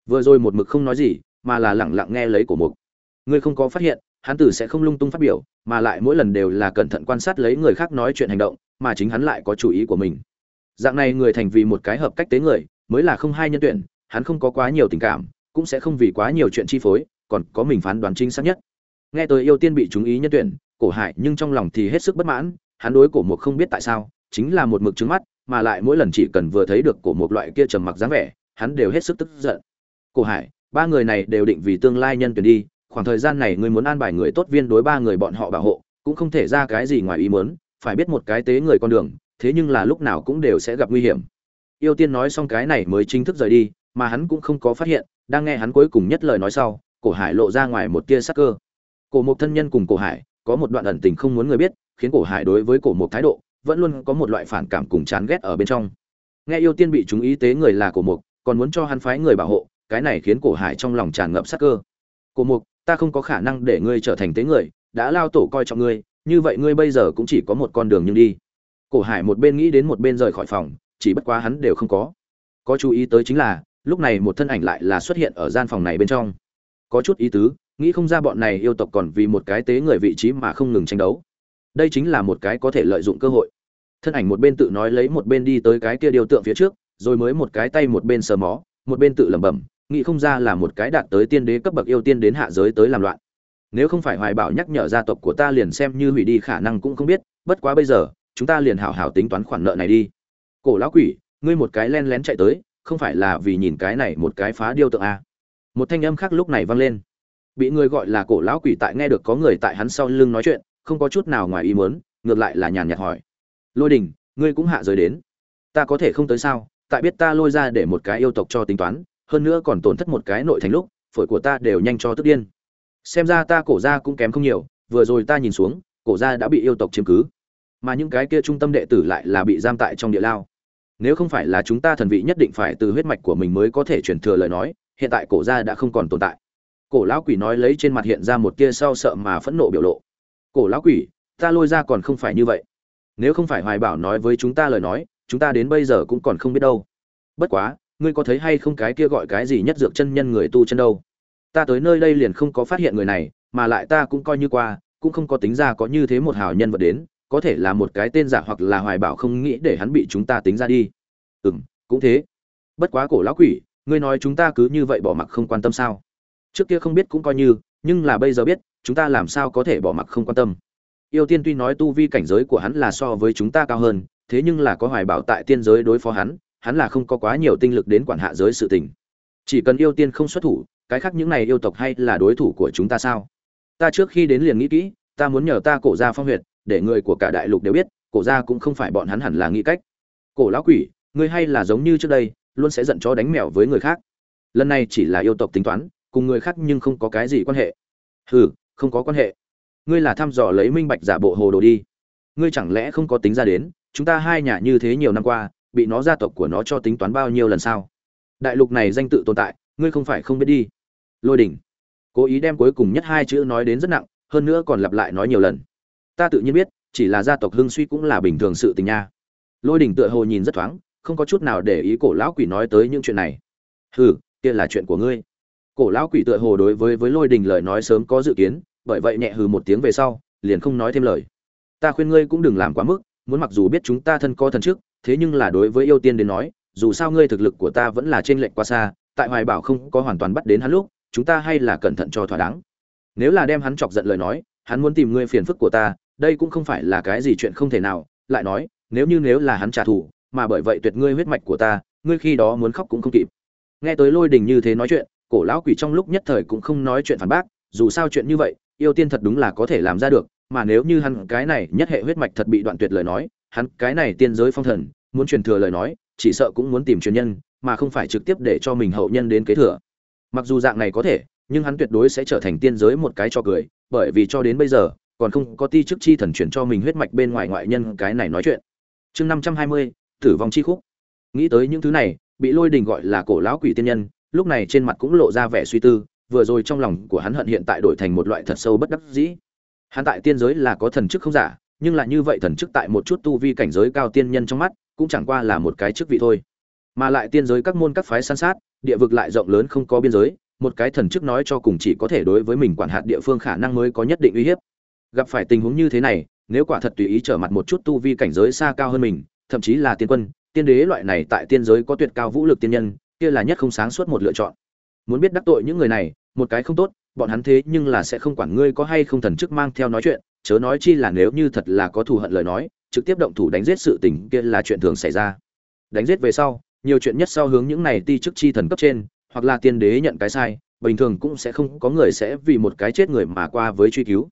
Vừa rồi một mực không nói gì, mà là lẳng lặng nghe lấy của mục. Ngươi không có phát hiện, hắn tử sẽ không lung tung phát biểu, mà lại mỗi lần đều là cẩn thận quan sát lấy người khác nói chuyện hành động, mà chính hắn lại có chủ ý của mình dạng này người thành vì một cái hợp cách tế người, mới là không hai nhân tuyển, hắn không có quá nhiều tình cảm, cũng sẽ không vì quá nhiều chuyện chi phối, còn có mình phán đoán chính xác nhất. Nghe tới yêu tiên bị chúng ý nhân tuyển, cổ hại nhưng trong lòng thì hết sức bất mãn, hắn đối cổ mục không biết tại sao, chính là một mực trứng mắt, mà lại mỗi lần chỉ cần vừa thấy được cổ mục loại kia trầm mặc dáng vẻ, hắn đều hết sức tức giận. Cổ hải ba người này đều định vì tương lai nhân tuyển đi, khoảng thời gian này ngươi muốn an bài người tốt viên đối ba người bọn họ bảo hộ, cũng không thể ra cái gì ngoài ý muốn, phải biết một cái tế người con đường thế nhưng là lúc nào cũng đều sẽ gặp nguy hiểm. Yêu tiên nói xong cái này mới chính thức rời đi, mà hắn cũng không có phát hiện, đang nghe hắn cuối cùng nhất lời nói sau, cổ hải lộ ra ngoài một tia sắc cơ. Cổ mục thân nhân cùng cổ hải, có một đoạn ẩn tình không muốn người biết, khiến cổ hải đối với cổ mục thái độ, vẫn luôn có một loại phản cảm cùng chán ghét ở bên trong. Nghe yêu tiên bị chúng ý tế người là cổ mục còn muốn cho hắn phái người bảo hộ, cái này khiến cổ hải trong lòng tràn ngập sắc cơ. Cổ mục ta không có khả năng để ngươi trở thành tế người, đã lao tổ coi trọng ngươi, như vậy ngươi bây giờ cũng chỉ có một con đường nhưng đi cổ hải một bên nghĩ đến một bên rời khỏi phòng, chỉ bất quá hắn đều không có. Có chú ý tới chính là, lúc này một thân ảnh lại là xuất hiện ở gian phòng này bên trong. Có chút ý tứ, nghĩ không ra bọn này yêu tộc còn vì một cái tế người vị trí mà không ngừng tranh đấu. Đây chính là một cái có thể lợi dụng cơ hội. Thân ảnh một bên tự nói lấy một bên đi tới cái kia điều tượng phía trước, rồi mới một cái tay một bên sờ mó, một bên tự lẩm bẩm, nghĩ không ra là một cái đạt tới tiên đế cấp bậc yêu tiên đến hạ giới tới làm loạn. Nếu không phải hoài bảo nhắc nhở gia tộc của ta liền xem như hủy đi khả năng cũng không biết, bất quá bây giờ chúng ta liền hảo hảo tính toán khoản nợ này đi. Cổ lão quỷ, ngươi một cái len lén chạy tới, không phải là vì nhìn cái này một cái phá điêu tượng à? một thanh âm khác lúc này vang lên. Bị người gọi là cổ lão quỷ tại nghe được có người tại hắn sau lưng nói chuyện, không có chút nào ngoài ý muốn, ngược lại là nhàn nhạt hỏi. Lôi đình, ngươi cũng hạ giới đến. Ta có thể không tới sao? Tại biết ta lôi ra để một cái yêu tộc cho tính toán, hơn nữa còn tổn thất một cái nội thành lúc, phổi của ta đều nhanh cho tức điên. Xem ra ta cổ ra cũng kém không nhiều, vừa rồi ta nhìn xuống, cổ ra đã bị yêu tộc chiếm cứ mà những cái kia trung tâm đệ tử lại là bị giam tại trong địa lao. Nếu không phải là chúng ta thần vị nhất định phải từ huyết mạch của mình mới có thể truyền thừa lời nói, hiện tại cổ gia đã không còn tồn tại. Cổ lão quỷ nói lấy trên mặt hiện ra một tia sau sợ mà phẫn nộ biểu lộ. Cổ lão quỷ, ta lôi ra còn không phải như vậy. Nếu không phải hoài bảo nói với chúng ta lời nói, chúng ta đến bây giờ cũng còn không biết đâu. Bất quá, ngươi có thấy hay không cái kia gọi cái gì nhất dược chân nhân người tu chân đâu? Ta tới nơi đây liền không có phát hiện người này, mà lại ta cũng coi như qua, cũng không có tính ra có như thế một hào nhân vật đến có thể là một cái tên giả hoặc là hoài bảo không nghĩ để hắn bị chúng ta tính ra đi. Ừ m cũng thế. Bất quá cổ lão quỷ, ngươi nói chúng ta cứ như vậy bỏ mặc không quan tâm sao? Trước kia không biết cũng coi như, nhưng là bây giờ biết, chúng ta làm sao có thể bỏ mặc không quan tâm? Yêu tiên tuy nói tu vi cảnh giới của hắn là so với chúng ta cao hơn, thế nhưng là có hoài bảo tại tiên giới đối phó hắn hắn là không có quá nhiều tinh lực đến quản hạ giới sự tình. Chỉ cần yêu tiên không xuất thủ, cái khác những này yêu tộc hay là đối thủ của chúng ta sao? Ta trước khi đến liền nghĩ kỹ, ta muốn nhờ ta cổ ra phong huyệt để người của cả đại lục đều biết, cổ ra cũng không phải bọn hắn hẳn là nghĩ cách. Cổ lão quỷ, ngươi hay là giống như trước đây, luôn sẽ giận chó đánh mèo với người khác. Lần này chỉ là yêu tộc tính toán, cùng người khác nhưng không có cái gì quan hệ. Hừ, không có quan hệ. Ngươi là thăm dò lấy minh bạch giả bộ hồ đồ đi. Ngươi chẳng lẽ không có tính ra đến, chúng ta hai nhà như thế nhiều năm qua, bị nó gia tộc của nó cho tính toán bao nhiêu lần sao? Đại lục này danh tự tồn tại, ngươi không phải không biết đi. Lôi đỉnh. Cố ý đem cuối cùng nhất hai chữ nói đến rất nặng, hơn nữa còn lặp lại nói nhiều lần ta tự nhiên biết, chỉ là gia tộc hưng suy cũng là bình thường sự tình nha. Lôi đỉnh tựa hồ nhìn rất thoáng, không có chút nào để ý cổ lão quỷ nói tới những chuyện này. Hừ, kia là chuyện của ngươi. Cổ lão quỷ tựa hồ đối với với lôi đình lời nói sớm có dự kiến, bởi vậy nhẹ hừ một tiếng về sau, liền không nói thêm lời. Ta khuyên ngươi cũng đừng làm quá mức, muốn mặc dù biết chúng ta thân co thần trước, thế nhưng là đối với yêu tiên đến nói, dù sao ngươi thực lực của ta vẫn là trên lệnh quá xa, tại hoài bảo không có hoàn toàn bắt đến hắn lúc, chúng ta hay là cẩn thận cho thỏa đáng. Nếu là đem hắn chọc giận lời nói, hắn muốn tìm ngươi phiền phức của ta đây cũng không phải là cái gì chuyện không thể nào, lại nói, nếu như nếu là hắn trả thù, mà bởi vậy tuyệt ngươi huyết mạch của ta, ngươi khi đó muốn khóc cũng không kịp. Nghe tới lôi đình như thế nói chuyện, cổ lão quỷ trong lúc nhất thời cũng không nói chuyện phản bác, dù sao chuyện như vậy, yêu tiên thật đúng là có thể làm ra được, mà nếu như hắn cái này nhất hệ huyết mạch thật bị đoạn tuyệt lời nói, hắn cái này tiên giới phong thần, muốn truyền thừa lời nói, chỉ sợ cũng muốn tìm truyền nhân, mà không phải trực tiếp để cho mình hậu nhân đến kế thừa. Mặc dù dạng này có thể, nhưng hắn tuyệt đối sẽ trở thành tiên giới một cái cho cười, bởi vì cho đến bây giờ còn không có ti chức chi thần chuyển cho mình huyết mạch bên ngoài ngoại nhân cái này nói chuyện. Chương năm trăm hai mươi, tử vong chi khúc. Nghĩ tới những thứ này, bị lôi đình gọi là cổ lão quỷ tiên nhân, lúc này trên mặt cũng lộ ra vẻ suy tư, vừa rồi trong lòng của hắn hận hiện tại đổi thành một loại thật sâu bất đắc dĩ. Hắn tại tiên giới là có thần chức không giả, nhưng lại như vậy thần chức tại một chút tu vi cảnh giới cao tiên nhân trong mắt, cũng chẳng qua là một cái chức vị thôi. Mà lại tiên giới các môn các phái san sát, địa vực lại rộng lớn không có biên giới, một cái thần chức nói cho cùng chỉ có thể đối với mình quản hạt địa phương khả năng mới có nhất định uy hiếp gặp phải tình huống như thế này, nếu quả thật tùy ý trở mặt một chút tu vi cảnh giới xa cao hơn mình, thậm chí là tiên quân, tiên đế loại này tại tiên giới có tuyệt cao vũ lực tiên nhân, kia là nhất không sáng suốt một lựa chọn. Muốn biết đắc tội những người này, một cái không tốt, bọn hắn thế nhưng là sẽ không quản ngươi có hay không thần chức mang theo nói chuyện, chớ nói chi là nếu như thật là có thù hận lời nói, trực tiếp động thủ đánh giết sự tình kia là chuyện thường xảy ra. Đánh giết về sau, nhiều chuyện nhất sau hướng những này ti chức chi thần cấp trên, hoặc là tiên đế nhận cái sai, bình thường cũng sẽ không có người sẽ vì một cái chết người mà qua với truy cứu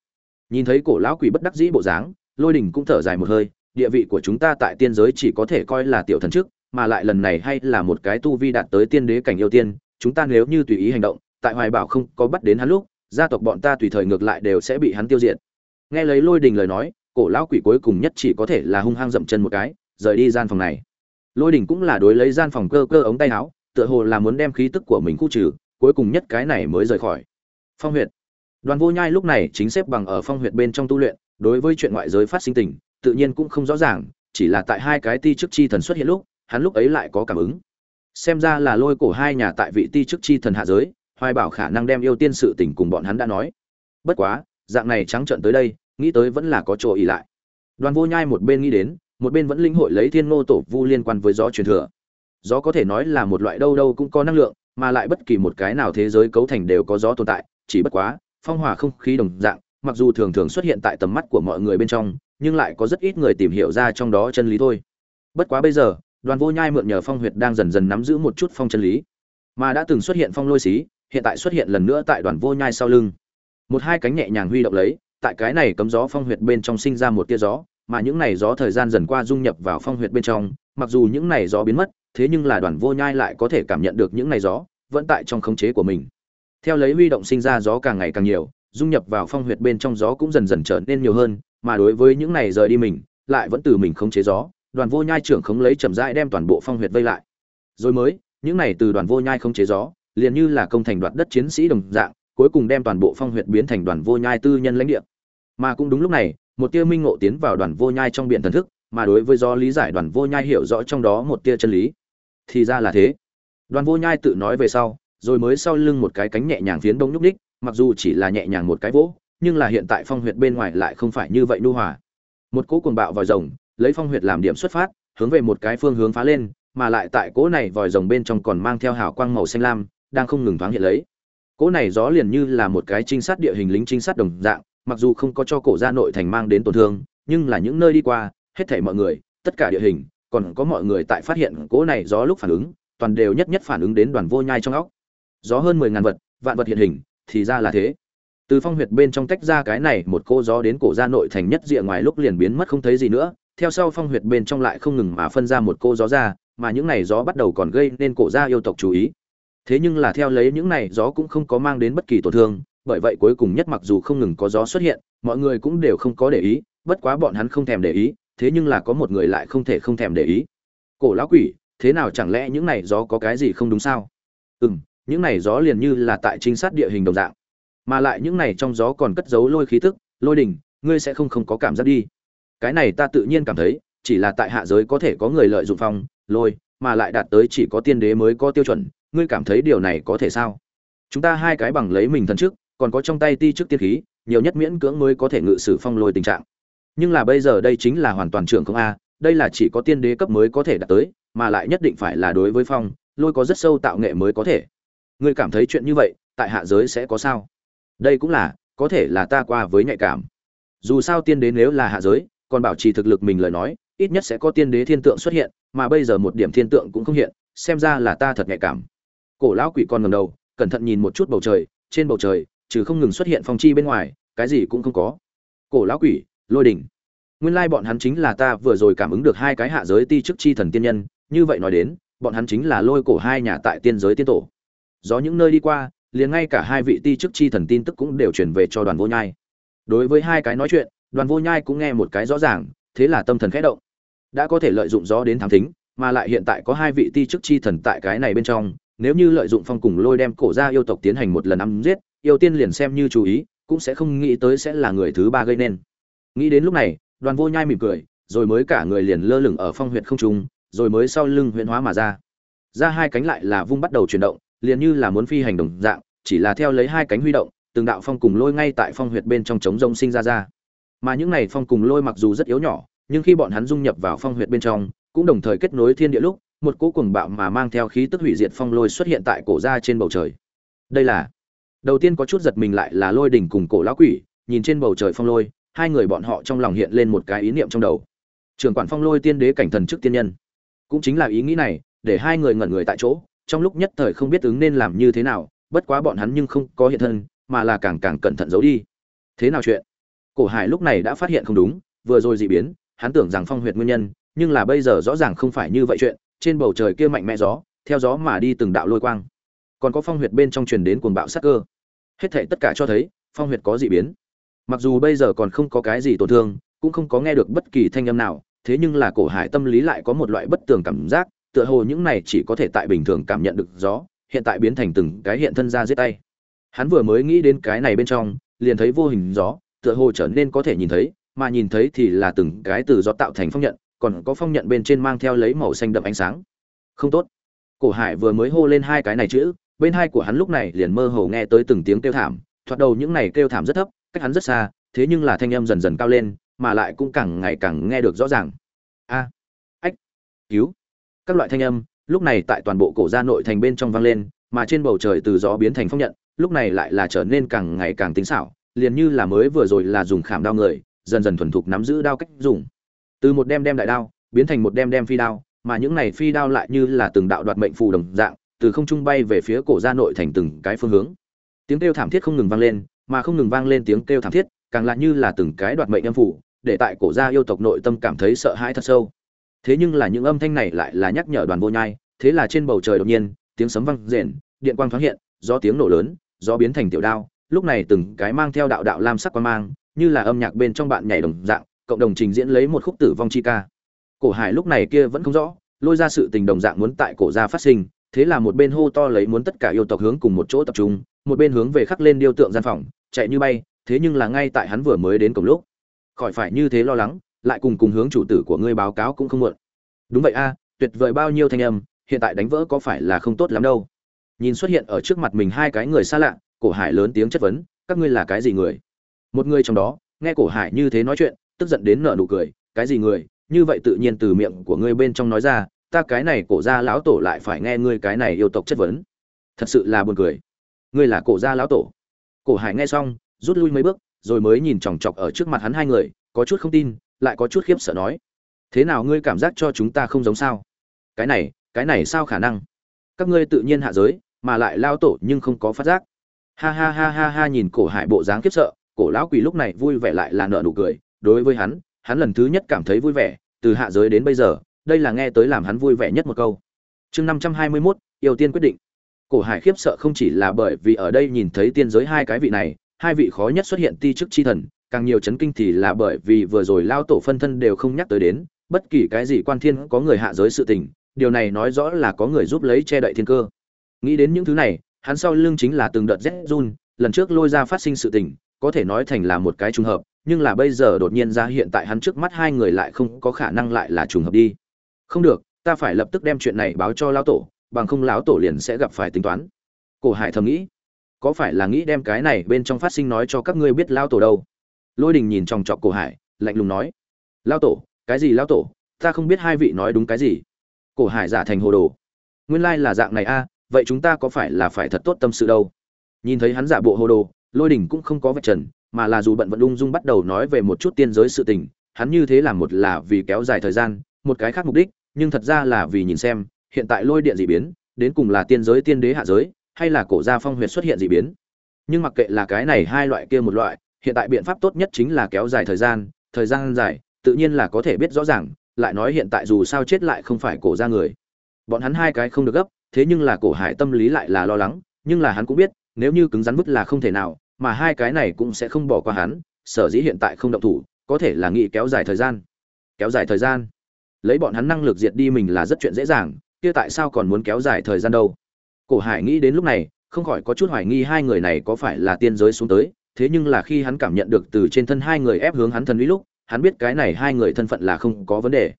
nhìn thấy cổ lão quỷ bất đắc dĩ bộ dáng, lôi đình cũng thở dài một hơi, địa vị của chúng ta tại tiên giới chỉ có thể coi là tiểu thần chức mà lại lần này hay là một cái tu vi đạt tới tiên đế cảnh yêu tiên, chúng ta nếu như tùy ý hành động, tại hoài bảo không có bắt đến hắn lúc, gia tộc bọn ta tùy thời ngược lại đều sẽ bị hắn tiêu diệt. Nghe lấy lôi đình lời nói, cổ lão quỷ cuối cùng nhất chỉ có thể là hung hăng dậm chân một cái, rời đi gian phòng này. Lôi đình cũng là đối lấy gian phòng cơ cơ ống tay áo, tựa hồ là muốn đem khí tức của mình khu trừ, cuối cùng nhất cái này mới rời khỏi. Phong huyệt đoàn vô nhai lúc này chính xếp bằng ở phong huyệt bên trong tu luyện, đối với chuyện ngoại giới phát sinh tình, tự nhiên cũng không rõ ràng, chỉ là tại hai cái ti chức chi thần xuất hiện lúc, hắn lúc ấy lại có cảm ứng. Xem ra là lôi cổ hai nhà tại vị ti chức chi thần hạ giới, hoài bảo khả năng đem yêu tiên sự tình cùng bọn hắn đã nói. Bất quá, dạng này trắng trợn tới đây, nghĩ tới vẫn là có chỗ ỉ lại. Đoàn vô nhai một bên nghĩ đến, một bên vẫn linh hội lấy thiên ngô tổ vu liên quan với gió truyền thừa. Gió có thể nói là một loại đâu đâu cũng có năng lượng, mà lại bất kỳ một cái nào thế giới cấu thành đều có gió tồn tại, chỉ bất quá phong hỏa không khí đồng dạng, mặc dù thường thường xuất hiện tại tầm mắt của mọi người bên trong, nhưng lại có rất ít người tìm hiểu ra trong đó chân lý thôi. Bất quá bây giờ, đoàn vô nhai mượn nhờ phong huyệt đang dần dần nắm giữ một chút phong chân lý. Mà đã từng xuất hiện phong lôi xí, hiện tại xuất hiện lần nữa tại đoàn vô nhai sau lưng. Một hai cánh nhẹ nhàng huy động lấy, tại cái này cấm gió phong huyệt bên trong sinh ra một tia gió, mà những này gió thời gian dần qua dung nhập vào phong huyệt bên trong, mặc dù những này gió biến mất, thế nhưng là đoàn vô nhai lại có thể cảm nhận được những này gió, vẫn tại trong khống chế của mình theo lấy huy động sinh ra gió càng ngày càng nhiều, dung nhập vào phong huyệt bên trong gió cũng dần dần trở nên nhiều hơn, mà đối với những này rời đi mình, lại vẫn từ mình khống chế gió, đoàn vô nhai trưởng khống lấy chậm rãi đem toàn bộ phong huyệt vây lại. Rồi mới, những này từ đoàn vô nhai khống chế gió, liền như là công thành đoạt đất chiến sĩ đồng dạng, cuối cùng đem toàn bộ phong huyệt biến thành đoàn vô nhai tư nhân lãnh địa. Mà cũng đúng lúc này, một tia minh ngộ tiến vào đoàn vô nhai trong biển thần thức, mà đối với do lý giải đoàn vô nhai hiểu rõ trong đó một tia chân lý. Thì ra là thế. Đoàn vô nhai tự nói về sau rồi mới sau lưng một cái cánh nhẹ nhàng phiến đông nhúc ních mặc dù chỉ là nhẹ nhàng một cái vỗ, nhưng là hiện tại phong huyệt bên ngoài lại không phải như vậy nu hòa. Một cỗ cuồng bạo vòi rồng lấy phong huyệt làm điểm xuất phát, hướng về một cái phương hướng phá lên, mà lại tại cỗ này vòi rồng bên trong còn mang theo hào quang màu xanh lam, đang không ngừng thoáng hiện lấy. Cỗ này gió liền như là một cái trinh sát địa hình lính trinh sát đồng dạng, mặc dù không có cho cổ gia nội thành mang đến tổn thương, nhưng là những nơi đi qua, hết thảy mọi người, tất cả địa hình, còn có mọi người tại phát hiện cỗ này gió lúc phản ứng, toàn đều nhất nhất phản ứng đến đoàn vô nhai trong óc gió hơn mười ngàn vật, vạn vật hiện hình, thì ra là thế. Từ phong huyệt bên trong tách ra cái này một cô gió đến cổ ra nội thành nhất rìa ngoài lúc liền biến mất không thấy gì nữa, theo sau phong huyệt bên trong lại không ngừng mà phân ra một cô gió ra, mà những này gió bắt đầu còn gây nên cổ ra yêu tộc chú ý. Thế nhưng là theo lấy những này gió cũng không có mang đến bất kỳ tổn thương, bởi vậy cuối cùng nhất mặc dù không ngừng có gió xuất hiện, mọi người cũng đều không có để ý, bất quá bọn hắn không thèm để ý, thế nhưng là có một người lại không thể không thèm để ý. Cổ lão quỷ, thế nào chẳng lẽ những này gió có cái gì không đúng sao? Ừ m những này gió liền như là tại trinh sát địa hình đồng dạng. Mà lại những này trong gió còn cất giấu lôi khí tức, lôi đỉnh, ngươi sẽ không không có cảm giác đi. Cái này ta tự nhiên cảm thấy, chỉ là tại hạ giới có thể có người lợi dụng phong, lôi, mà lại đạt tới chỉ có tiên đế mới có tiêu chuẩn, ngươi cảm thấy điều này có thể sao? Chúng ta hai cái bằng lấy mình thân trước, còn có trong tay ti trước tiên khí, nhiều nhất miễn cưỡng mới có thể ngự sử phong lôi tình trạng. Nhưng là bây giờ đây chính là hoàn toàn trưởng không a, đây là chỉ có tiên đế cấp mới có thể đạt tới, mà lại nhất định phải là đối với phong, lôi có rất sâu tạo nghệ mới có thể ngươi cảm thấy chuyện như vậy, tại hạ giới sẽ có sao? Đây cũng là, có thể là ta qua với nhạy cảm. Dù sao tiên đế nếu là hạ giới, còn bảo trì thực lực mình lời nói, ít nhất sẽ có tiên đế thiên tượng xuất hiện, mà bây giờ một điểm thiên tượng cũng không hiện, xem ra là ta thật nhạy cảm. Cổ lão quỷ con ngầm đầu, cẩn thận nhìn một chút bầu trời, trên bầu trời, trừ không ngừng xuất hiện phong chi bên ngoài, cái gì cũng không có. Cổ lão quỷ, lôi đỉnh nguyên lai bọn hắn chính là ta vừa rồi cảm ứng được hai cái hạ giới ti chức chi thần tiên nhân, như vậy nói đến, bọn hắn chính là lôi cổ hai nhà tại tiên giới tiên tổ do những nơi đi qua, liền ngay cả hai vị ti chức chi thần tin tức cũng đều chuyển về cho đoàn vô nhai. Đối với hai cái nói chuyện, đoàn vô nhai cũng nghe một cái rõ ràng, thế là tâm thần khẽ động. Đã có thể lợi dụng gió đến thám thính, mà lại hiện tại có hai vị ti chức chi thần tại cái này bên trong, nếu như lợi dụng phong cùng lôi đem cổ ra yêu tộc tiến hành một lần ăn giết, yêu tiên liền xem như chú ý, cũng sẽ không nghĩ tới sẽ là người thứ ba gây nên. Nghĩ đến lúc này, đoàn vô nhai mỉm cười, rồi mới cả người liền lơ lửng ở phong huyện không trung, rồi mới sau lưng huyện hóa mà ra. Ra hai cánh lại là vung bắt đầu chuyển động liền như là muốn phi hành đồng dạng, chỉ là theo lấy hai cánh huy động, từng đạo phong cùng lôi ngay tại phong huyệt bên trong trống rông sinh ra ra. Mà những này phong cùng lôi mặc dù rất yếu nhỏ, nhưng khi bọn hắn dung nhập vào phong huyệt bên trong, cũng đồng thời kết nối thiên địa lúc, một cỗ cuồng bạo mà mang theo khí tức hủy diệt phong lôi xuất hiện tại cổ ra trên bầu trời. Đây là, đầu tiên có chút giật mình lại là lôi đỉnh cùng cổ lão quỷ, nhìn trên bầu trời phong lôi, hai người bọn họ trong lòng hiện lên một cái ý niệm trong đầu. Trường quản phong lôi tiên đế cảnh thần trước tiên nhân. Cũng chính là ý nghĩ này, để hai người ngẩn người tại chỗ trong lúc nhất thời không biết ứng nên làm như thế nào, bất quá bọn hắn nhưng không có hiện thân, mà là càng càng cẩn thận giấu đi. Thế nào chuyện? Cổ hải lúc này đã phát hiện không đúng, vừa rồi dị biến, hắn tưởng rằng phong huyệt nguyên nhân, nhưng là bây giờ rõ ràng không phải như vậy chuyện, trên bầu trời kia mạnh mẽ gió, theo gió mà đi từng đạo lôi quang. Còn có phong huyệt bên trong truyền đến cuồng bạo sắc cơ. Hết thảy tất cả cho thấy, phong huyệt có dị biến. Mặc dù bây giờ còn không có cái gì tổn thương, cũng không có nghe được bất kỳ thanh âm nào, thế nhưng là cổ hải tâm lý lại có một loại bất tường cảm giác tựa hồ những này chỉ có thể tại bình thường cảm nhận được gió, hiện tại biến thành từng cái hiện thân ra giết tay. Hắn vừa mới nghĩ đến cái này bên trong, liền thấy vô hình gió, tựa hồ trở nên có thể nhìn thấy, mà nhìn thấy thì là từng cái từ gió tạo thành phong nhận, còn có phong nhận bên trên mang theo lấy màu xanh đậm ánh sáng. Không tốt. Cổ hải vừa mới hô lên hai cái này chữ, bên hai của hắn lúc này liền mơ hồ nghe tới từng tiếng kêu thảm, thoạt đầu những này kêu thảm rất thấp, cách hắn rất xa, thế nhưng là thanh âm dần dần cao lên, mà lại cũng càng ngày càng nghe được rõ ràng. A. Ách. Cứu các loại thanh âm, lúc này tại toàn bộ cổ gia nội thành bên trong vang lên, mà trên bầu trời từ gió biến thành phong nhận, lúc này lại là trở nên càng ngày càng tính xảo, liền như là mới vừa rồi là dùng khảm đao người, dần dần thuần thục nắm giữ đao cách dùng. Từ một đem đem đại đao, biến thành một đem đem phi đao, mà những này phi đao lại như là từng đạo đoạt mệnh phù đồng dạng, từ không trung bay về phía cổ gia nội thành từng cái phương hướng. Tiếng kêu thảm thiết không ngừng vang lên, mà không ngừng vang lên tiếng kêu thảm thiết, càng lại như là từng cái đoạt mệnh âm phủ để tại cổ gia yêu tộc nội tâm cảm thấy sợ hãi thật sâu thế nhưng là những âm thanh này lại là nhắc nhở đoàn vô nhai, thế là trên bầu trời đột nhiên, tiếng sấm vang rền, điện quang thoáng hiện do tiếng nổ lớn do biến thành tiểu đao, lúc này từng cái mang theo đạo đạo lam sắc quan mang, như là âm nhạc bên trong bạn nhảy đồng dạng, cộng đồng trình diễn lấy một khúc tử vong chi ca. Cổ hải lúc này kia vẫn không rõ, lôi ra sự tình đồng dạng muốn tại cổ gia phát sinh, thế là một bên hô to lấy muốn tất cả yêu tộc hướng cùng một chỗ tập trung, một bên hướng về khắc lên điêu tượng gian phòng, chạy như bay, thế nhưng là ngay tại hắn vừa mới đến cổng lúc. Khỏi phải như thế lo lắng lại cùng cùng hướng chủ tử của ngươi báo cáo cũng không muộn. Đúng vậy a, tuyệt vời bao nhiêu thanh âm, hiện tại đánh vỡ có phải là không tốt lắm đâu. Nhìn xuất hiện ở trước mặt mình hai cái người xa lạ, cổ hải lớn tiếng chất vấn, các ngươi là cái gì người? Một người trong đó, nghe cổ hải như thế nói chuyện, tức giận đến nở nụ cười, cái gì người? Như vậy tự nhiên từ miệng của ngươi bên trong nói ra, ta cái này cổ gia lão tổ lại phải nghe ngươi cái này yêu tộc chất vấn. Thật sự là buồn cười. Ngươi là cổ gia lão tổ. Cổ hải nghe xong, rút lui mấy bước, rồi mới nhìn chòng chọc ở trước mặt hắn hai người có chút không tin, lại có chút khiếp sợ nói, thế nào ngươi cảm giác cho chúng ta không giống sao? Cái này cái này sao khả năng? Các ngươi tự nhiên hạ giới, mà lại lao tổ nhưng không có phát giác. Ha ha ha ha ha nhìn cổ hải bộ dáng khiếp sợ, cổ lão quỷ lúc này vui vẻ lại là nợ nụ cười. Đối với hắn hắn lần thứ nhất cảm thấy vui vẻ, từ hạ giới đến bây giờ, đây là nghe tới làm hắn vui vẻ nhất một câu. Chương năm trăm hai mươi mốt, yêu tiên quyết định. Cổ hải khiếp sợ không chỉ là bởi vì ở đây nhìn thấy tiên giới hai cái vị này, hai vị khó nhất xuất hiện ti chức chi thần càng nhiều chấn kinh thì là bởi vì vừa rồi lao tổ phân thân đều không nhắc tới đến, bất kỳ cái gì quan thiên có người hạ giới sự tình, điều này nói rõ là có người giúp lấy che đậy thiên cơ. Nghĩ đến những thứ này, hắn sau lưng chính là từng đợt rét run, lần trước lôi ra phát sinh sự tình, có thể nói thành là một cái trùng hợp, nhưng là bây giờ đột nhiên ra hiện tại hắn trước mắt hai người lại không có khả năng lại là trùng hợp đi. Không được, ta phải lập tức đem chuyện này báo cho lão tổ, bằng không lão tổ liền sẽ gặp phải tính toán. Cổ hải thầm nghĩ, có phải là nghĩ đem cái này bên trong phát sinh nói cho các ngươi biết lão tổ đâu? Lôi đình nhìn chòng chọc cổ hải, lạnh lùng nói, lão tổ, cái gì lão tổ? Ta không biết hai vị nói đúng cái gì. Cổ hải giả thành hồ đồ, nguyên lai là dạng này a, vậy chúng ta có phải là phải thật tốt tâm sự đâu? Nhìn thấy hắn giả bộ hồ đồ, lôi đình cũng không có vạch trần, mà là dù bận vận ung dung bắt đầu nói về một chút tiên giới sự tình. Hắn như thế làm một là vì kéo dài thời gian, một cái khác mục đích, nhưng thật ra là vì nhìn xem, hiện tại lôi điện dị biến, đến cùng là tiên giới tiên đế hạ giới, hay là cổ gia phong huyệt xuất hiện dị biến. Nhưng mặc kệ là cái này hai loại kia một loại hiện tại biện pháp tốt nhất chính là kéo dài thời gian thời gian dài, tự nhiên là có thể biết rõ ràng, lại nói hiện tại dù sao chết lại không phải cổ ra người. Bọn hắn hai cái không được gấp, thế nhưng là cổ hải tâm lý lại là lo lắng, nhưng là hắn cũng biết, nếu như cứng rắn vứt là không thể nào, mà hai cái này cũng sẽ không bỏ qua hắn, sở dĩ hiện tại không động thủ, có thể là nghĩ kéo dài thời gian. Kéo dài thời gian. Lấy bọn hắn năng lực diệt đi mình là rất chuyện dễ dàng, kia tại sao còn muốn kéo dài thời gian đâu? Cổ hải nghĩ đến lúc này, không khỏi có chút hoài nghi hai người này có phải là tiên giới xuống tới thế nhưng là khi hắn cảm nhận được từ trên thân hai người ép hướng hắn thần uy lúc, hắn biết cái này hai người thân phận là không có vấn đề.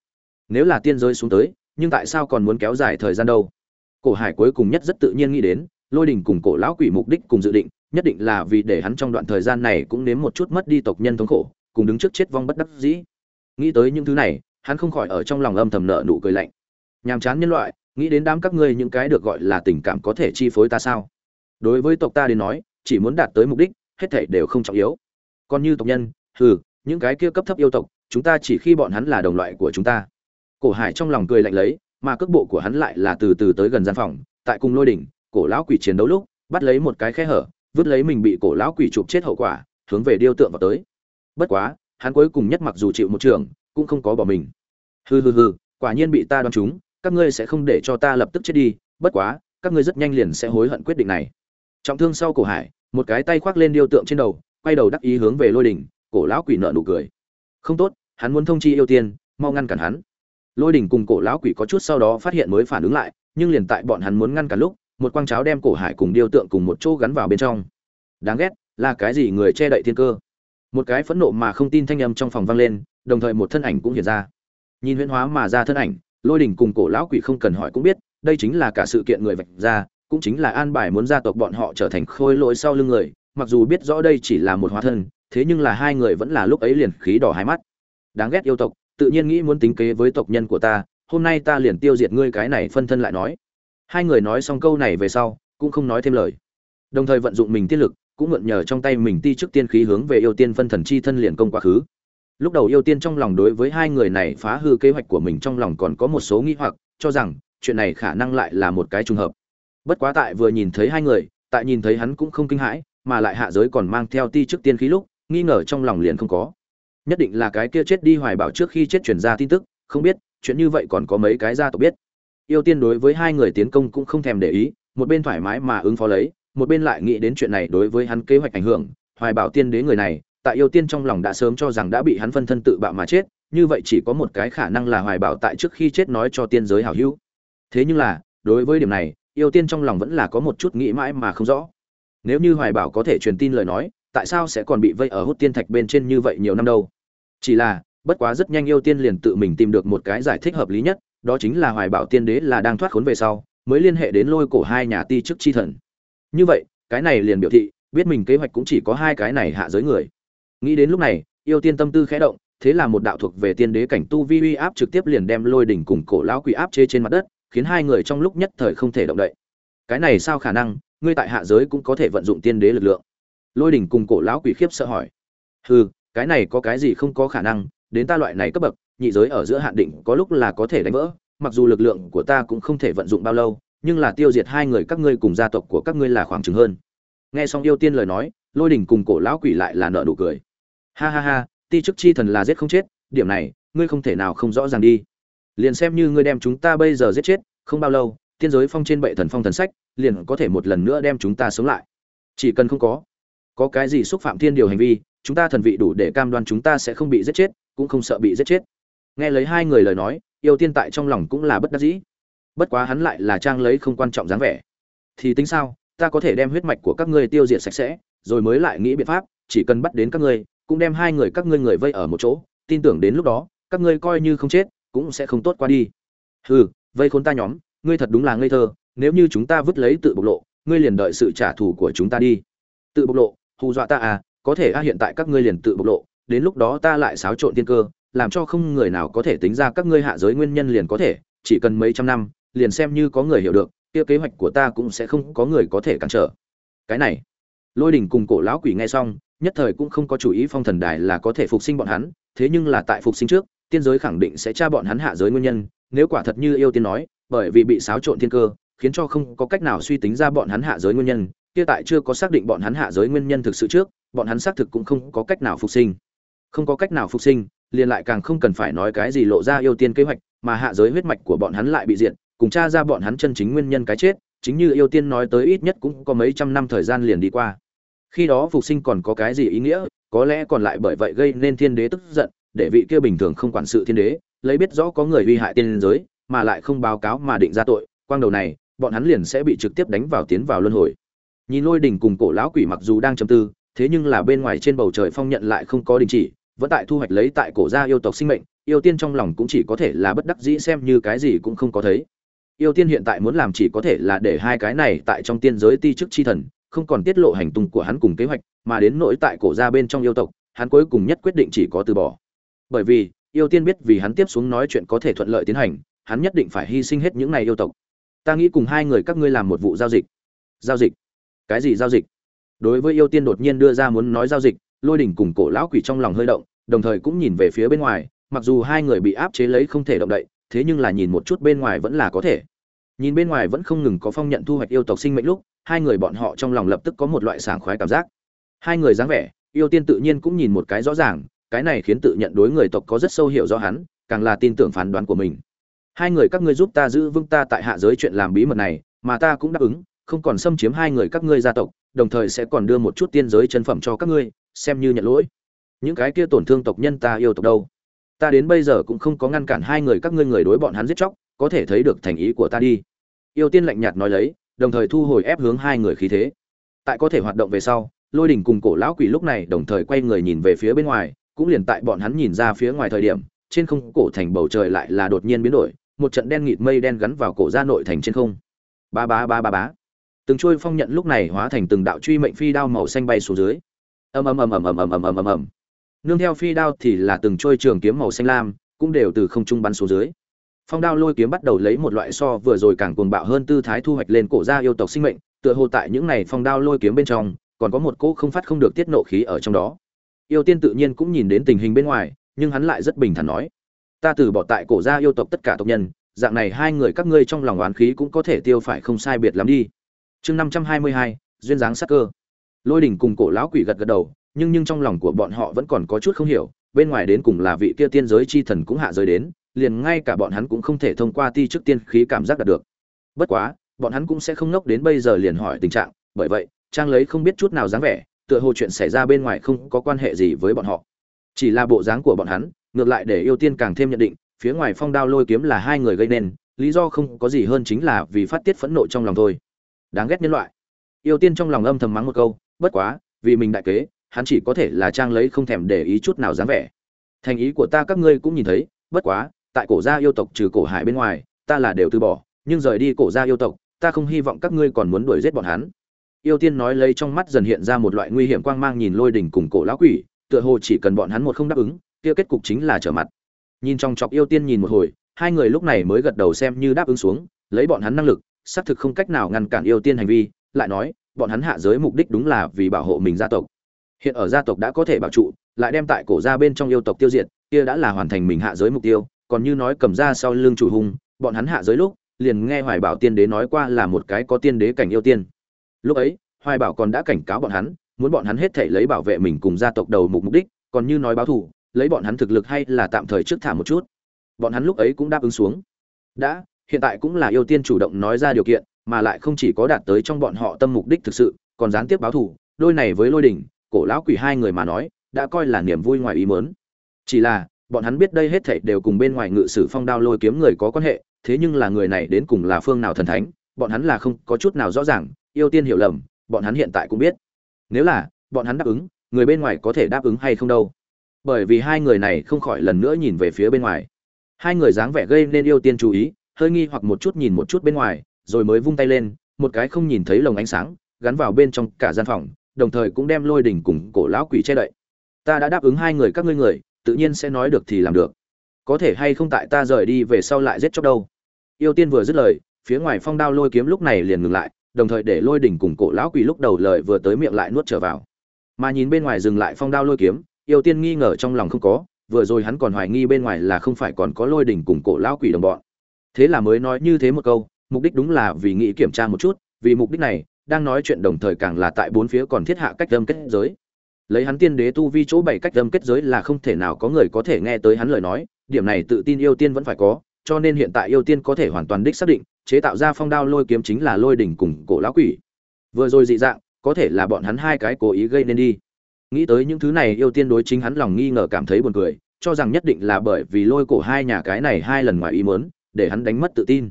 Nếu là tiên rơi xuống tới, nhưng tại sao còn muốn kéo dài thời gian đâu? Cổ hải cuối cùng nhất rất tự nhiên nghĩ đến, lôi đình cùng cổ lão quỷ mục đích cùng dự định, nhất định là vì để hắn trong đoạn thời gian này cũng nếm một chút mất đi tộc nhân thống khổ, cùng đứng trước chết vong bất đắc dĩ. Nghĩ tới những thứ này, hắn không khỏi ở trong lòng âm thầm nợ nụ cười lạnh. Nhàm chán nhân loại, nghĩ đến đám các ngươi những cái được gọi là tình cảm có thể chi phối ta sao? Đối với tộc ta đến nói, chỉ muốn đạt tới mục đích hết thảy đều không trọng yếu. Còn như tộc nhân, hừ, những cái kia cấp thấp yêu tộc, chúng ta chỉ khi bọn hắn là đồng loại của chúng ta. Cổ hải trong lòng cười lạnh lấy, mà cước bộ của hắn lại là từ từ tới gần gian phòng, tại cùng lôi đỉnh, cổ lão quỷ chiến đấu lúc, bắt lấy một cái khe hở, vứt lấy mình bị cổ lão quỷ chụp chết hậu quả, hướng về điêu tượng vào tới. Bất quá, hắn cuối cùng nhất mặc dù chịu một trường, cũng không có bỏ mình. Hừ hừ hừ, quả nhiên bị ta đoán trúng, các ngươi sẽ không để cho ta lập tức chết đi, bất quá, các ngươi rất nhanh liền sẽ hối hận quyết định này. Trọng thương sau cổ hải một cái tay khoác lên điêu tượng trên đầu, quay đầu đắc ý hướng về lôi đỉnh, cổ lão quỷ nợ nụ cười. Không tốt, hắn muốn thông chi yêu tiên, mau ngăn cản hắn. Lôi đỉnh cùng cổ lão quỷ có chút sau đó phát hiện mới phản ứng lại, nhưng liền tại bọn hắn muốn ngăn cản lúc, một quang cháo đem cổ hải cùng điêu tượng cùng một chỗ gắn vào bên trong. Đáng ghét, là cái gì người che đậy thiên cơ? Một cái phẫn nộ mà không tin thanh âm trong phòng vang lên, đồng thời một thân ảnh cũng hiện ra. Nhìn huyễn hóa mà ra thân ảnh, lôi đỉnh cùng cổ lão quỷ không cần hỏi cũng biết, đây chính là cả sự kiện người vạch ra cũng chính là an bài muốn gia tộc bọn họ trở thành khôi lỗi sau lưng người, mặc dù biết rõ đây chỉ là một hóa thân, thế nhưng là hai người vẫn là lúc ấy liền khí đỏ hai mắt. Đáng ghét yêu tộc, tự nhiên nghĩ muốn tính kế với tộc nhân của ta, hôm nay ta liền tiêu diệt ngươi cái này phân thân lại nói. Hai người nói xong câu này về sau, cũng không nói thêm lời. Đồng thời vận dụng mình tiết lực, cũng mượn nhờ trong tay mình ti trước tiên khí hướng về yêu tiên phân thần chi thân liền công quá khứ. Lúc đầu yêu tiên trong lòng đối với hai người này phá hư kế hoạch của mình trong lòng còn có một số nghi hoặc, cho rằng chuyện này khả năng lại là một cái trùng hợp bất quá tại vừa nhìn thấy hai người, tại nhìn thấy hắn cũng không kinh hãi, mà lại hạ giới còn mang theo ti trước tiên khí lúc, nghi ngờ trong lòng liền không có. Nhất định là cái kia chết đi hoài bảo trước khi chết truyền ra tin tức, không biết, chuyện như vậy còn có mấy cái gia tộc biết. Yêu tiên đối với hai người tiến công cũng không thèm để ý, một bên thoải mái mà ứng phó lấy, một bên lại nghĩ đến chuyện này đối với hắn kế hoạch ảnh hưởng, hoài bảo tiên đế người này, tại yêu tiên trong lòng đã sớm cho rằng đã bị hắn phân thân tự bạo mà chết, như vậy chỉ có một cái khả năng là hoài bảo tại trước khi chết nói cho tiên giới hảo hữu. Thế nhưng là, đối với điểm này yêu tiên trong lòng vẫn là có một chút nghĩ mãi mà không rõ. Nếu như hoài bảo có thể truyền tin lời nói, tại sao sẽ còn bị vây ở hút tiên thạch bên trên như vậy nhiều năm đâu? Chỉ là, bất quá rất nhanh yêu tiên liền tự mình tìm được một cái giải thích hợp lý nhất, đó chính là hoài bảo tiên đế là đang thoát khốn về sau, mới liên hệ đến lôi cổ hai nhà ti chức chi thần. Như vậy, cái này liền biểu thị, biết mình kế hoạch cũng chỉ có hai cái này hạ giới người. Nghĩ đến lúc này, yêu tiên tâm tư khẽ động, thế là một đạo thuộc về tiên đế cảnh tu vi uy áp trực tiếp liền đem lôi đỉnh cùng cổ lão quỷ áp chế trên mặt đất khiến hai người trong lúc nhất thời không thể động đậy. Cái này sao khả năng, ngươi tại hạ giới cũng có thể vận dụng tiên đế lực lượng? Lôi đỉnh cùng cổ lão quỷ khiếp sợ hỏi. Hừ, cái này có cái gì không có khả năng, đến ta loại này cấp bậc, nhị giới ở giữa hạn định có lúc là có thể đánh vỡ, mặc dù lực lượng của ta cũng không thể vận dụng bao lâu, nhưng là tiêu diệt hai người các ngươi cùng gia tộc của các ngươi là khoảng chừng hơn. Nghe xong yêu tiên lời nói, lôi đỉnh cùng cổ lão quỷ lại là nợ nụ cười. Ha ha ha, ti chức chi thần là giết không chết, điểm này, ngươi không thể nào không rõ ràng đi liền xem như ngươi đem chúng ta bây giờ giết chết, không bao lâu, tiên giới phong trên bệ thần phong thần sách, liền có thể một lần nữa đem chúng ta sống lại. Chỉ cần không có có cái gì xúc phạm thiên điều hành vi, chúng ta thần vị đủ để cam đoan chúng ta sẽ không bị giết chết, cũng không sợ bị giết chết. Nghe lấy hai người lời nói, yêu tiên tại trong lòng cũng là bất đắc dĩ. Bất quá hắn lại là trang lấy không quan trọng dáng vẻ. Thì tính sao, ta có thể đem huyết mạch của các ngươi tiêu diệt sạch sẽ, rồi mới lại nghĩ biện pháp, chỉ cần bắt đến các ngươi, cũng đem hai người các ngươi người vây ở một chỗ. Tin tưởng đến lúc đó, các ngươi coi như không chết cũng sẽ không tốt qua đi. Hừ, vây khốn ta nhóm, ngươi thật đúng là ngây thơ, nếu như chúng ta vứt lấy tự bộc lộ, ngươi liền đợi sự trả thù của chúng ta đi. Tự bộc lộ, hù dọa ta à có thể a hiện tại các ngươi liền tự bộc lộ, đến lúc đó ta lại xáo trộn tiên cơ, làm cho không người nào có thể tính ra các ngươi hạ giới nguyên nhân liền có thể, chỉ cần mấy trăm năm, liền xem như có người hiểu được, kia kế hoạch của ta cũng sẽ không có người có thể cản trở. Cái này, lôi đình cùng cổ lão quỷ nghe xong, nhất thời cũng không có chủ ý phong thần đài là có thể phục sinh bọn hắn, thế nhưng là tại phục sinh trước tiên giới khẳng định sẽ tra bọn hắn hạ giới nguyên nhân, nếu quả thật như yêu tiên nói, bởi vì bị xáo trộn thiên cơ, khiến cho không có cách nào suy tính ra bọn hắn hạ giới nguyên nhân, kia tại chưa có xác định bọn hắn hạ giới nguyên nhân thực sự trước, bọn hắn xác thực cũng không có cách nào phục sinh. Không có cách nào phục sinh, liền lại càng không cần phải nói cái gì lộ ra yêu tiên kế hoạch, mà hạ giới huyết mạch của bọn hắn lại bị diệt, cùng tra ra bọn hắn chân chính nguyên nhân cái chết, chính như yêu tiên nói tới ít nhất cũng có mấy trăm năm thời gian liền đi qua. Khi đó phục sinh còn có cái gì ý nghĩa, có lẽ còn lại bởi vậy gây nên thiên đế tức giận để vị kia bình thường không quản sự thiên đế, lấy biết rõ có người uy hại tiên giới, mà lại không báo cáo mà định ra tội, quang đầu này, bọn hắn liền sẽ bị trực tiếp đánh vào tiến vào luân hồi. Nhìn lôi đỉnh cùng cổ lão quỷ mặc dù đang trầm tư, thế nhưng là bên ngoài trên bầu trời phong nhận lại không có đình chỉ, vẫn tại thu hoạch lấy tại cổ gia yêu tộc sinh mệnh, yêu tiên trong lòng cũng chỉ có thể là bất đắc dĩ xem như cái gì cũng không có thấy. Yêu tiên hiện tại muốn làm chỉ có thể là để hai cái này tại trong tiên giới ti chức chi thần, không còn tiết lộ hành tung của hắn cùng kế hoạch, mà đến nỗi tại cổ gia bên trong yêu tộc, hắn cuối cùng nhất quyết định chỉ có từ bỏ bởi vì, yêu tiên biết vì hắn tiếp xuống nói chuyện có thể thuận lợi tiến hành, hắn nhất định phải hy sinh hết những này yêu tộc. Ta nghĩ cùng hai người các ngươi làm một vụ giao dịch. Giao dịch? Cái gì giao dịch? Đối với yêu tiên đột nhiên đưa ra muốn nói giao dịch, lôi đỉnh cùng cổ lão quỷ trong lòng hơi động, đồng thời cũng nhìn về phía bên ngoài, mặc dù hai người bị áp chế lấy không thể động đậy, thế nhưng là nhìn một chút bên ngoài vẫn là có thể. Nhìn bên ngoài vẫn không ngừng có phong nhận thu hoạch yêu tộc sinh mệnh lúc, hai người bọn họ trong lòng lập tức có một loại sảng khoái cảm giác. Hai người dáng vẻ, yêu tiên tự nhiên cũng nhìn một cái rõ ràng cái này khiến tự nhận đối người tộc có rất sâu hiểu rõ hắn, càng là tin tưởng phán đoán của mình. Hai người các ngươi giúp ta giữ vững ta tại hạ giới chuyện làm bí mật này, mà ta cũng đáp ứng, không còn xâm chiếm hai người các ngươi gia tộc, đồng thời sẽ còn đưa một chút tiên giới chân phẩm cho các ngươi, xem như nhận lỗi. Những cái kia tổn thương tộc nhân ta yêu tộc đâu? Ta đến bây giờ cũng không có ngăn cản hai người các ngươi người đối bọn hắn giết chóc, có thể thấy được thành ý của ta đi. Yêu tiên lạnh nhạt nói lấy, đồng thời thu hồi ép hướng hai người khí thế. Tại có thể hoạt động về sau, lôi đỉnh cùng cổ lão quỷ lúc này đồng thời quay người nhìn về phía bên ngoài cũng liền tại bọn hắn nhìn ra phía ngoài thời điểm, trên không cổ thành bầu trời lại là đột nhiên biến đổi, một trận đen nghịt mây đen gắn vào cổ ra nội thành trên không. Ba ba ba ba ba. Từng trôi phong nhận lúc này hóa thành từng đạo truy mệnh phi đao màu xanh bay xuống dưới. Ầm ầm ầm ầm ầm ầm ầm ầm ầm ầm. Nương theo phi đao thì là từng trôi trường kiếm màu xanh lam, cũng đều từ không trung bắn xuống dưới. Phong đao lôi kiếm bắt đầu lấy một loại so vừa rồi càng cuồng bạo hơn tư thái thu hoạch lên cổ ra yêu tộc sinh mệnh, tựa hồ tại những này phong đao lôi kiếm bên trong, còn có một cỗ không phát không được tiết nộ khí ở trong đó yêu tiên tự nhiên cũng nhìn đến tình hình bên ngoài, nhưng hắn lại rất bình thản nói, ta từ bỏ tại cổ ra yêu tộc tất cả tộc nhân, dạng này hai người các ngươi trong lòng oán khí cũng có thể tiêu phải không sai biệt lắm đi. Chương năm trăm hai mươi hai, duyên dáng sắc cơ. Lôi đỉnh cùng cổ lão quỷ gật gật đầu, nhưng nhưng trong lòng của bọn họ vẫn còn có chút không hiểu, bên ngoài đến cùng là vị kia tiên giới chi thần cũng hạ giới đến, liền ngay cả bọn hắn cũng không thể thông qua ti chức tiên khí cảm giác đạt được. Bất quá, bọn hắn cũng sẽ không ngốc đến bây giờ liền hỏi tình trạng, bởi vậy, trang lấy không biết chút nào dáng vẻ tựa hồ chuyện xảy ra bên ngoài không có quan hệ gì với bọn họ. Chỉ là bộ dáng của bọn hắn, ngược lại để yêu tiên càng thêm nhận định, phía ngoài phong đao lôi kiếm là hai người gây nên, lý do không có gì hơn chính là vì phát tiết phẫn nộ trong lòng thôi. Đáng ghét nhân loại. Yêu tiên trong lòng âm thầm mắng một câu, bất quá, vì mình đại kế, hắn chỉ có thể là trang lấy không thèm để ý chút nào dáng vẻ. Thành ý của ta các ngươi cũng nhìn thấy, bất quá, tại cổ gia yêu tộc trừ cổ hải bên ngoài, ta là đều từ bỏ, nhưng rời đi cổ gia yêu tộc, ta không hy vọng các ngươi còn muốn đuổi giết bọn hắn yêu tiên nói lấy trong mắt dần hiện ra một loại nguy hiểm quang mang nhìn lôi đỉnh cùng cổ lão quỷ, tựa hồ chỉ cần bọn hắn một không đáp ứng, kia kết cục chính là trở mặt. Nhìn trong chọc yêu tiên nhìn một hồi, hai người lúc này mới gật đầu xem như đáp ứng xuống, lấy bọn hắn năng lực, xác thực không cách nào ngăn cản yêu tiên hành vi, lại nói, bọn hắn hạ giới mục đích đúng là vì bảo hộ mình gia tộc. Hiện ở gia tộc đã có thể bảo trụ, lại đem tại cổ gia bên trong yêu tộc tiêu diệt, kia đã là hoàn thành mình hạ giới mục tiêu, còn như nói cầm ra sau lưng chủ hung, bọn hắn hạ giới lúc, liền nghe hoài bảo tiên đế nói qua là một cái có tiên đế cảnh yêu tiên lúc ấy hoài bảo còn đã cảnh cáo bọn hắn muốn bọn hắn hết thể lấy bảo vệ mình cùng gia tộc đầu mục mục đích còn như nói báo thù lấy bọn hắn thực lực hay là tạm thời trước thả một chút. Bọn hắn lúc ấy cũng đáp ứng xuống. Đã hiện tại cũng là yêu tiên chủ động nói ra điều kiện mà lại không chỉ có đạt tới trong bọn họ tâm mục đích thực sự còn gián tiếp báo thù đôi này với lôi đình, cổ lão quỷ hai người mà nói đã coi là niềm vui ngoài ý mớn chỉ là bọn hắn biết đây hết thảy đều cùng bên ngoài ngự sử phong đao lôi kiếm người có quan hệ thế nhưng là người này đến cùng là phương nào thần thánh bọn hắn là không có chút nào rõ ràng yêu tiên hiểu lầm, bọn hắn hiện tại cũng biết. Nếu là, bọn hắn đáp ứng, người bên ngoài có thể đáp ứng hay không đâu. Bởi vì hai người này không khỏi lần nữa nhìn về phía bên ngoài. Hai người dáng vẻ gây nên yêu tiên chú ý, hơi nghi hoặc một chút nhìn một chút bên ngoài, rồi mới vung tay lên, một cái không nhìn thấy lồng ánh sáng, gắn vào bên trong cả gian phòng, đồng thời cũng đem lôi đỉnh cùng cổ lão quỷ che đậy. Ta đã đáp ứng hai người các ngươi người, tự nhiên sẽ nói được thì làm được. Có thể hay không tại ta rời đi về sau lại giết chóc đâu. Yêu tiên vừa dứt lời, phía ngoài phong đao lôi kiếm lúc này liền ngừng lại đồng thời để lôi đỉnh cùng cổ lão quỷ lúc đầu lời vừa tới miệng lại nuốt trở vào. Mà nhìn bên ngoài dừng lại phong đao lôi kiếm, yêu tiên nghi ngờ trong lòng không có, vừa rồi hắn còn hoài nghi bên ngoài là không phải còn có lôi đỉnh cùng cổ lão quỷ đồng bọn. Thế là mới nói như thế một câu, mục đích đúng là vì nghĩ kiểm tra một chút, vì mục đích này, đang nói chuyện đồng thời càng là tại bốn phía còn thiết hạ cách âm kết giới. Lấy hắn tiên đế tu vi chỗ bảy cách âm kết giới là không thể nào có người có thể nghe tới hắn lời nói, điểm này tự tin yêu tiên vẫn phải có, cho nên hiện tại yêu tiên có thể hoàn toàn đích xác định chế tạo ra phong đao lôi kiếm chính là lôi đỉnh cùng cổ lão quỷ. Vừa rồi dị dạng, có thể là bọn hắn hai cái cố ý gây nên đi. Nghĩ tới những thứ này, yêu tiên đối chính hắn lòng nghi ngờ cảm thấy buồn cười, cho rằng nhất định là bởi vì lôi cổ hai nhà cái này hai lần ngoài ý muốn, để hắn đánh mất tự tin.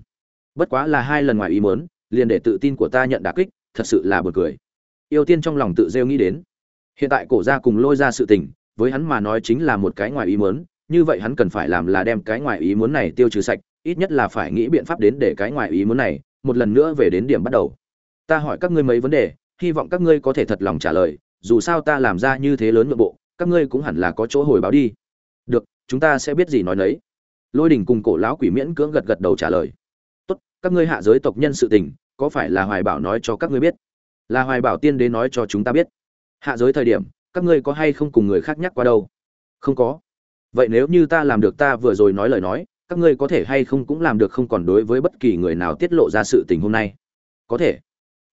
Bất quá là hai lần ngoài ý muốn, liền để tự tin của ta nhận đả kích, thật sự là buồn cười. Yêu tiên trong lòng tự rêu nghĩ đến. Hiện tại cổ ra cùng lôi ra sự tình, với hắn mà nói chính là một cái ngoài ý muốn như vậy hắn cần phải làm là đem cái ngoài ý muốn này tiêu trừ sạch, ít nhất là phải nghĩ biện pháp đến để cái ngoài ý muốn này một lần nữa về đến điểm bắt đầu. Ta hỏi các ngươi mấy vấn đề, hy vọng các ngươi có thể thật lòng trả lời, dù sao ta làm ra như thế lớn nội bộ, các ngươi cũng hẳn là có chỗ hồi báo đi. Được, chúng ta sẽ biết gì nói nấy. Lôi đỉnh cùng cổ lão quỷ miễn cưỡng gật gật đầu trả lời. Tốt, các ngươi hạ giới tộc nhân sự tình, có phải là hoài bảo nói cho các ngươi biết? Là hoài bảo tiên đế nói cho chúng ta biết. Hạ giới thời điểm, các ngươi có hay không cùng người khác nhắc qua đâu? Không có vậy nếu như ta làm được ta vừa rồi nói lời nói, các ngươi có thể hay không cũng làm được không còn đối với bất kỳ người nào tiết lộ ra sự tình hôm nay? Có thể.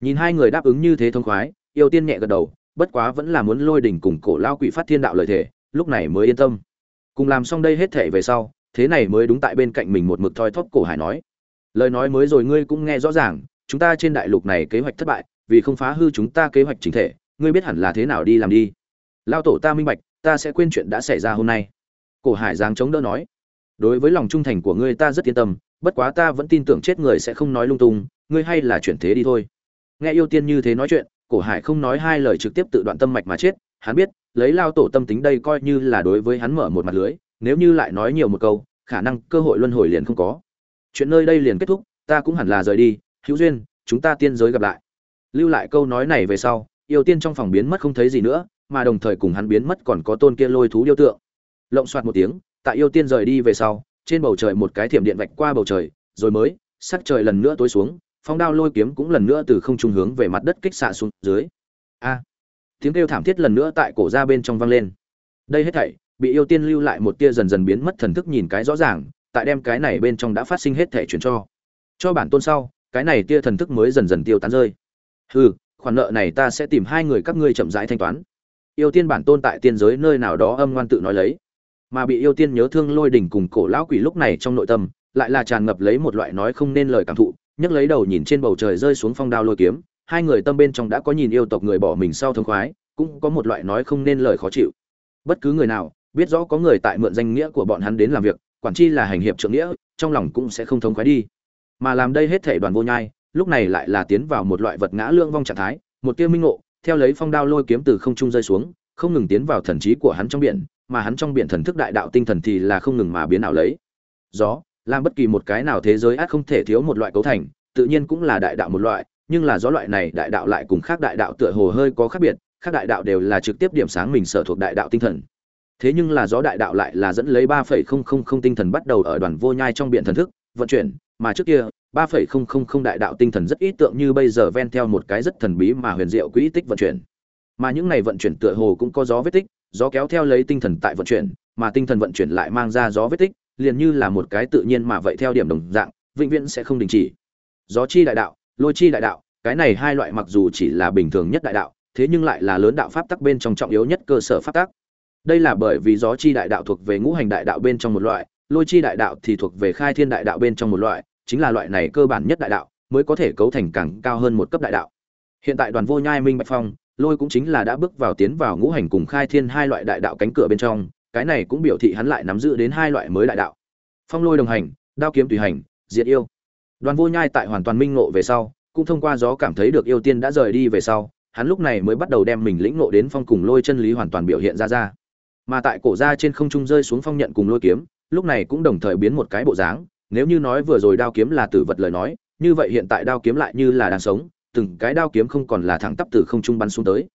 Nhìn hai người đáp ứng như thế thông khoái, yêu tiên nhẹ gật đầu, bất quá vẫn là muốn lôi đỉnh cùng cổ lao quỷ phát thiên đạo lời thể lúc này mới yên tâm. Cùng làm xong đây hết thể về sau, thế này mới đúng tại bên cạnh mình một mực thoi thóp cổ hải nói. Lời nói mới rồi ngươi cũng nghe rõ ràng, chúng ta trên đại lục này kế hoạch thất bại, vì không phá hư chúng ta kế hoạch chính thể, ngươi biết hẳn là thế nào đi làm đi. Lao tổ ta minh bạch, ta sẽ quên chuyện đã xảy ra hôm nay cổ hải giáng chống đỡ nói, đối với lòng trung thành của ngươi ta rất yên tâm, bất quá ta vẫn tin tưởng chết người sẽ không nói lung tung, ngươi hay là chuyển thế đi thôi. Nghe yêu tiên như thế nói chuyện, cổ hải không nói hai lời trực tiếp tự đoạn tâm mạch mà chết, hắn biết, lấy lao tổ tâm tính đây coi như là đối với hắn mở một mặt lưới, nếu như lại nói nhiều một câu, khả năng cơ hội luân hồi liền không có. Chuyện nơi đây liền kết thúc, ta cũng hẳn là rời đi, hữu duyên, chúng ta tiên giới gặp lại. Lưu lại câu nói này về sau, yêu tiên trong phòng biến mất không thấy gì nữa, mà đồng thời cùng hắn biến mất còn có tôn kia lôi thú điêu tượng lộng soạt một tiếng, tại yêu tiên rời đi về sau, trên bầu trời một cái thiểm điện vạch qua bầu trời, rồi mới, sắc trời lần nữa tối xuống, phong đao lôi kiếm cũng lần nữa từ không trung hướng về mặt đất kích xạ xuống dưới. A! Tiếng kêu thảm thiết lần nữa tại cổ ra bên trong vang lên. Đây hết thảy, bị yêu tiên lưu lại một tia dần dần biến mất thần thức nhìn cái rõ ràng, tại đem cái này bên trong đã phát sinh hết thảy chuyển cho. Cho bản tôn sau, cái này tia thần thức mới dần dần tiêu tán rơi. Hừ, khoản nợ này ta sẽ tìm hai người các ngươi chậm rãi thanh toán. Yêu tiên bản tôn tại tiên giới nơi nào đó âm ngoan tự nói lấy mà bị yêu tiên nhớ thương lôi đỉnh cùng cổ lão quỷ lúc này trong nội tâm, lại là tràn ngập lấy một loại nói không nên lời cảm thụ, nhấc lấy đầu nhìn trên bầu trời rơi xuống phong đao lôi kiếm, hai người tâm bên trong đã có nhìn yêu tộc người bỏ mình sau thông khoái, cũng có một loại nói không nên lời khó chịu. Bất cứ người nào, biết rõ có người tại mượn danh nghĩa của bọn hắn đến làm việc, quản chi là hành hiệp trượng nghĩa, trong lòng cũng sẽ không thông khoái đi. Mà làm đây hết thể đoàn vô nhai, lúc này lại là tiến vào một loại vật ngã lương vong trạng thái, một tia minh ngộ, theo lấy phong đao lôi kiếm từ không trung rơi xuống, không ngừng tiến vào thần trí của hắn trong biển mà hắn trong biển thần thức đại đạo tinh thần thì là không ngừng mà biến ảo lấy. Gió, làm bất kỳ một cái nào thế giới ác không thể thiếu một loại cấu thành, tự nhiên cũng là đại đạo một loại, nhưng là gió loại này đại đạo lại cùng khác đại đạo tựa hồ hơi có khác biệt, khác đại đạo đều là trực tiếp điểm sáng mình sở thuộc đại đạo tinh thần. Thế nhưng là gió đại đạo lại là dẫn lấy ba phẩy không không không tinh thần bắt đầu ở đoàn vô nhai trong biển thần thức, vận chuyển, mà trước kia, ba phẩy không không không đại đạo tinh thần rất ít tượng như bây giờ ven theo một cái rất thần bí mà huyền diệu quỹ tích vận chuyển. Mà những này vận chuyển tựa hồ cũng có gió vết tích gió kéo theo lấy tinh thần tại vận chuyển, mà tinh thần vận chuyển lại mang ra gió vết tích, liền như là một cái tự nhiên mà vậy theo điểm đồng dạng, vĩnh viễn sẽ không đình chỉ. Gió chi đại đạo, lôi chi đại đạo, cái này hai loại mặc dù chỉ là bình thường nhất đại đạo, thế nhưng lại là lớn đạo pháp tắc bên trong trọng yếu nhất cơ sở pháp tắc. Đây là bởi vì gió chi đại đạo thuộc về ngũ hành đại đạo bên trong một loại, lôi chi đại đạo thì thuộc về khai thiên đại đạo bên trong một loại, chính là loại này cơ bản nhất đại đạo, mới có thể cấu thành càng cao hơn một cấp đại đạo. Hiện tại đoàn vô nhai minh bạch phong lôi cũng chính là đã bước vào tiến vào ngũ hành cùng khai thiên hai loại đại đạo cánh cửa bên trong, cái này cũng biểu thị hắn lại nắm giữ đến hai loại mới đại đạo. Phong lôi đồng hành, đao kiếm tùy hành, diệt yêu. Đoàn vô nhai tại hoàn toàn minh ngộ về sau, cũng thông qua gió cảm thấy được yêu tiên đã rời đi về sau, hắn lúc này mới bắt đầu đem mình lĩnh ngộ đến phong cùng lôi chân lý hoàn toàn biểu hiện ra ra. Mà tại cổ ra trên không trung rơi xuống phong nhận cùng lôi kiếm, lúc này cũng đồng thời biến một cái bộ dáng, nếu như nói vừa rồi đao kiếm là tử vật lời nói, như vậy hiện tại đao kiếm lại như là đang sống từng cái đao kiếm không còn là thẳng tắp từ không trung bắn xuống tới,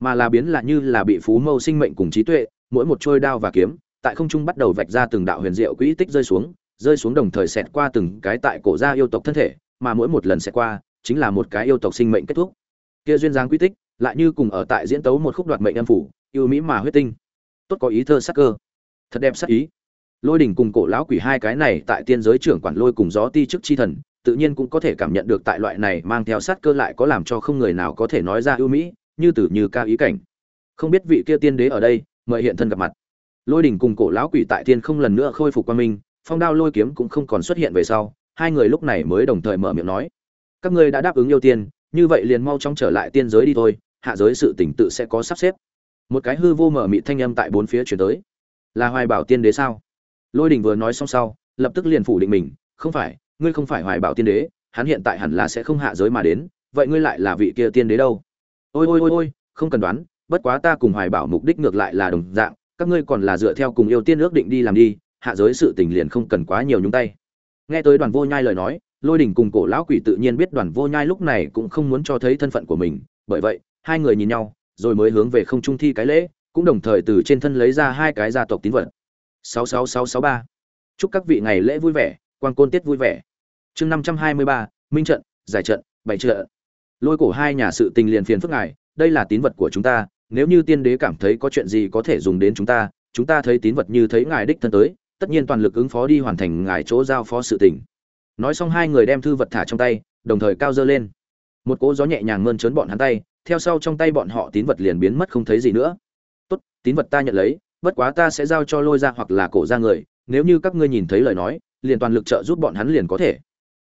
mà là biến là như là bị phú mâu sinh mệnh cùng trí tuệ, mỗi một trôi đao và kiếm, tại không trung bắt đầu vạch ra từng đạo huyền diệu quỹ tích rơi xuống rơi xuống đồng thời xẹt qua từng cái tại cổ gia yêu tộc thân thể, mà mỗi một lần xẹt qua, chính là một cái yêu tộc sinh mệnh kết thúc. Kia duyên dáng quỹ tích, lại như cùng ở tại diễn tấu một khúc đoạt mệnh âm phủ, yêu mỹ mà huyết tinh. Tốt có ý thơ sắc cơ. Thật đẹp sắc ý. Lôi đỉnh cùng cổ lão quỷ hai cái này tại tiên giới trưởng quản lôi cùng gió ti chức chi thần tự nhiên cũng có thể cảm nhận được tại loại này mang theo sát cơ lại có làm cho không người nào có thể nói ra ưu mỹ, như tử như ca ý cảnh. Không biết vị kia tiên đế ở đây, mời hiện thân gặp mặt. Lôi đỉnh cùng cổ lão quỷ tại tiên không lần nữa khôi phục qua minh, phong đao lôi kiếm cũng không còn xuất hiện về sau, hai người lúc này mới đồng thời mở miệng nói, các ngươi đã đáp ứng yêu tiên, như vậy liền mau chóng trở lại tiên giới đi thôi, hạ giới sự tỉnh tự sẽ có sắp xếp. Một cái hư vô mở mị thanh âm tại bốn phía chuyển tới. Là hoài bảo tiên đế sao? Lôi đình vừa nói xong sau, lập tức liền phủ định mình, không phải ngươi không phải hoài bảo tiên đế, hắn hiện tại hẳn là sẽ không hạ giới mà đến, vậy ngươi lại là vị kia tiên đế đâu? Ôi ôi ôi ôi, không cần đoán, bất quá ta cùng hoài bảo mục đích ngược lại là đồng dạng, các ngươi còn là dựa theo cùng yêu tiên ước định đi làm đi, hạ giới sự tình liền không cần quá nhiều nhúng tay. Nghe tới đoàn vô nhai lời nói, lôi đình cùng cổ lão quỷ tự nhiên biết đoàn vô nhai lúc này cũng không muốn cho thấy thân phận của mình, bởi vậy, hai người nhìn nhau, rồi mới hướng về không trung thi cái lễ, cũng đồng thời từ trên thân lấy ra hai cái gia tộc tín vật. Sáu sáu sáu sáu, ba. Chúc các vị ngày lễ vui vẻ quan côn tiết vui vẻ chương năm trăm hai mươi ba, minh trận, giải trận, bảy trợ lôi cổ hai nhà sự tình liền phiền phức ngài, đây là tín vật của chúng ta, nếu như tiên đế cảm thấy có chuyện gì có thể dùng đến chúng ta chúng ta thấy tín vật như thấy ngài đích thân tới, tất nhiên toàn lực ứng phó đi hoàn thành ngài chỗ giao phó sự tình. Nói xong hai người đem thư vật thả trong tay, đồng thời cao dơ lên. Một cỗ gió nhẹ nhàng mơn trớn bọn hắn tay, theo sau trong tay bọn họ tín vật liền biến mất không thấy gì nữa. Tốt, tín vật ta nhận lấy, bất quá ta sẽ giao cho lôi ra hoặc là cổ ra người, nếu như các ngươi nhìn thấy lời nói, liền toàn lực trợ giúp bọn hắn liền có thể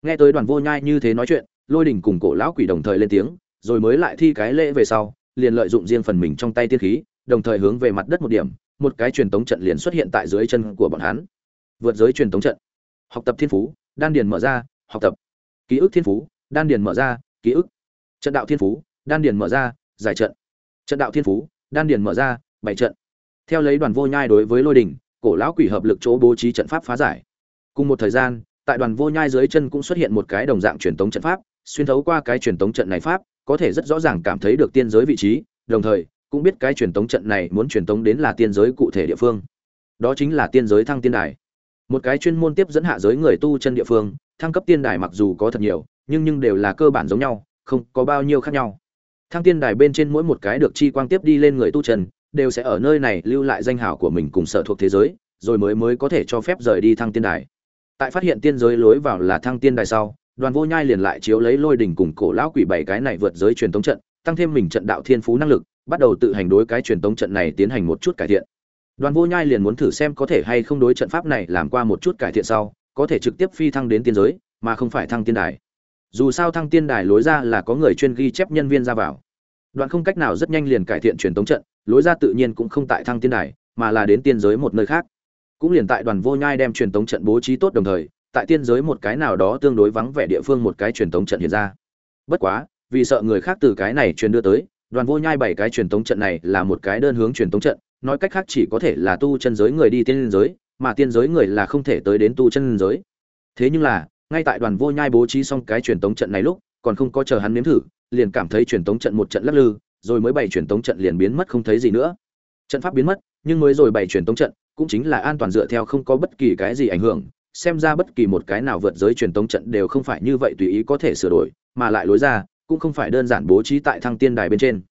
nghe tới đoàn vô nhai như thế nói chuyện, lôi đình cùng cổ lão quỷ đồng thời lên tiếng, rồi mới lại thi cái lễ về sau, liền lợi dụng riêng phần mình trong tay tiên khí, đồng thời hướng về mặt đất một điểm, một cái truyền tống trận liền xuất hiện tại dưới chân của bọn hắn. Vượt giới truyền tống trận. Học tập thiên phú, đan điền mở ra, học tập. Ký ức thiên phú, đan điền mở ra, ký ức. Trận đạo thiên phú, đan điền mở ra, giải trận. Trận đạo thiên phú, đan điền mở ra bảy trận. Theo lấy đoàn vô nhai đối với lôi đình, cổ lão quỷ hợp lực chỗ bố trí trận pháp phá giải. Cùng một thời gian tại đoàn vô nhai dưới chân cũng xuất hiện một cái đồng dạng truyền tống trận pháp, xuyên thấu qua cái truyền tống trận này pháp, có thể rất rõ ràng cảm thấy được tiên giới vị trí, đồng thời, cũng biết cái truyền tống trận này muốn truyền tống đến là tiên giới cụ thể địa phương. Đó chính là tiên giới thăng tiên đài. Một cái chuyên môn tiếp dẫn hạ giới người tu chân địa phương, thăng cấp tiên đài mặc dù có thật nhiều, nhưng nhưng đều là cơ bản giống nhau, không có bao nhiêu khác nhau. Thăng tiên đài bên trên mỗi một cái được chi quang tiếp đi lên người tu chân, đều sẽ ở nơi này lưu lại danh hào của mình cùng sở thuộc thế giới, rồi mới mới có thể cho phép rời đi thăng tiên đài tại phát hiện tiên giới lối vào là thăng tiên đài sau, đoàn vô nhai liền lại chiếu lấy lôi đỉnh cùng cổ lão quỷ bảy cái này vượt giới truyền tống trận, tăng thêm mình trận đạo thiên phú năng lực, bắt đầu tự hành đối cái truyền tống trận này tiến hành một chút cải thiện. Đoàn vô nhai liền muốn thử xem có thể hay không đối trận pháp này làm qua một chút cải thiện sau, có thể trực tiếp phi thăng đến tiên giới, mà không phải thăng tiên đài. Dù sao thăng tiên đài lối ra là có người chuyên ghi chép nhân viên ra vào. Đoạn không cách nào rất nhanh liền cải thiện truyền tống trận, lối ra tự nhiên cũng không tại thăng tiên đài, mà là đến tiên giới một nơi khác cũng liền tại đoàn vô nhai đem truyền tống trận bố trí tốt đồng thời, tại tiên giới một cái nào đó tương đối vắng vẻ địa phương một cái truyền tống trận hiện ra. Bất quá, vì sợ người khác từ cái này truyền đưa tới, đoàn vô nhai bảy cái truyền tống trận này là một cái đơn hướng truyền tống trận, nói cách khác chỉ có thể là tu chân giới người đi tiên giới, mà tiên giới người là không thể tới đến tu chân giới. Thế nhưng là, ngay tại đoàn vô nhai bố trí xong cái truyền tống trận này lúc, còn không có chờ hắn nếm thử, liền cảm thấy truyền tống trận một trận lắc lư, rồi mới bày truyền tống trận liền biến mất không thấy gì nữa. Trận pháp biến mất, nhưng mới rồi bày truyền tống trận cũng chính là an toàn dựa theo không có bất kỳ cái gì ảnh hưởng, xem ra bất kỳ một cái nào vượt giới truyền tống trận đều không phải như vậy tùy ý có thể sửa đổi, mà lại lối ra, cũng không phải đơn giản bố trí tại thăng tiên đài bên trên.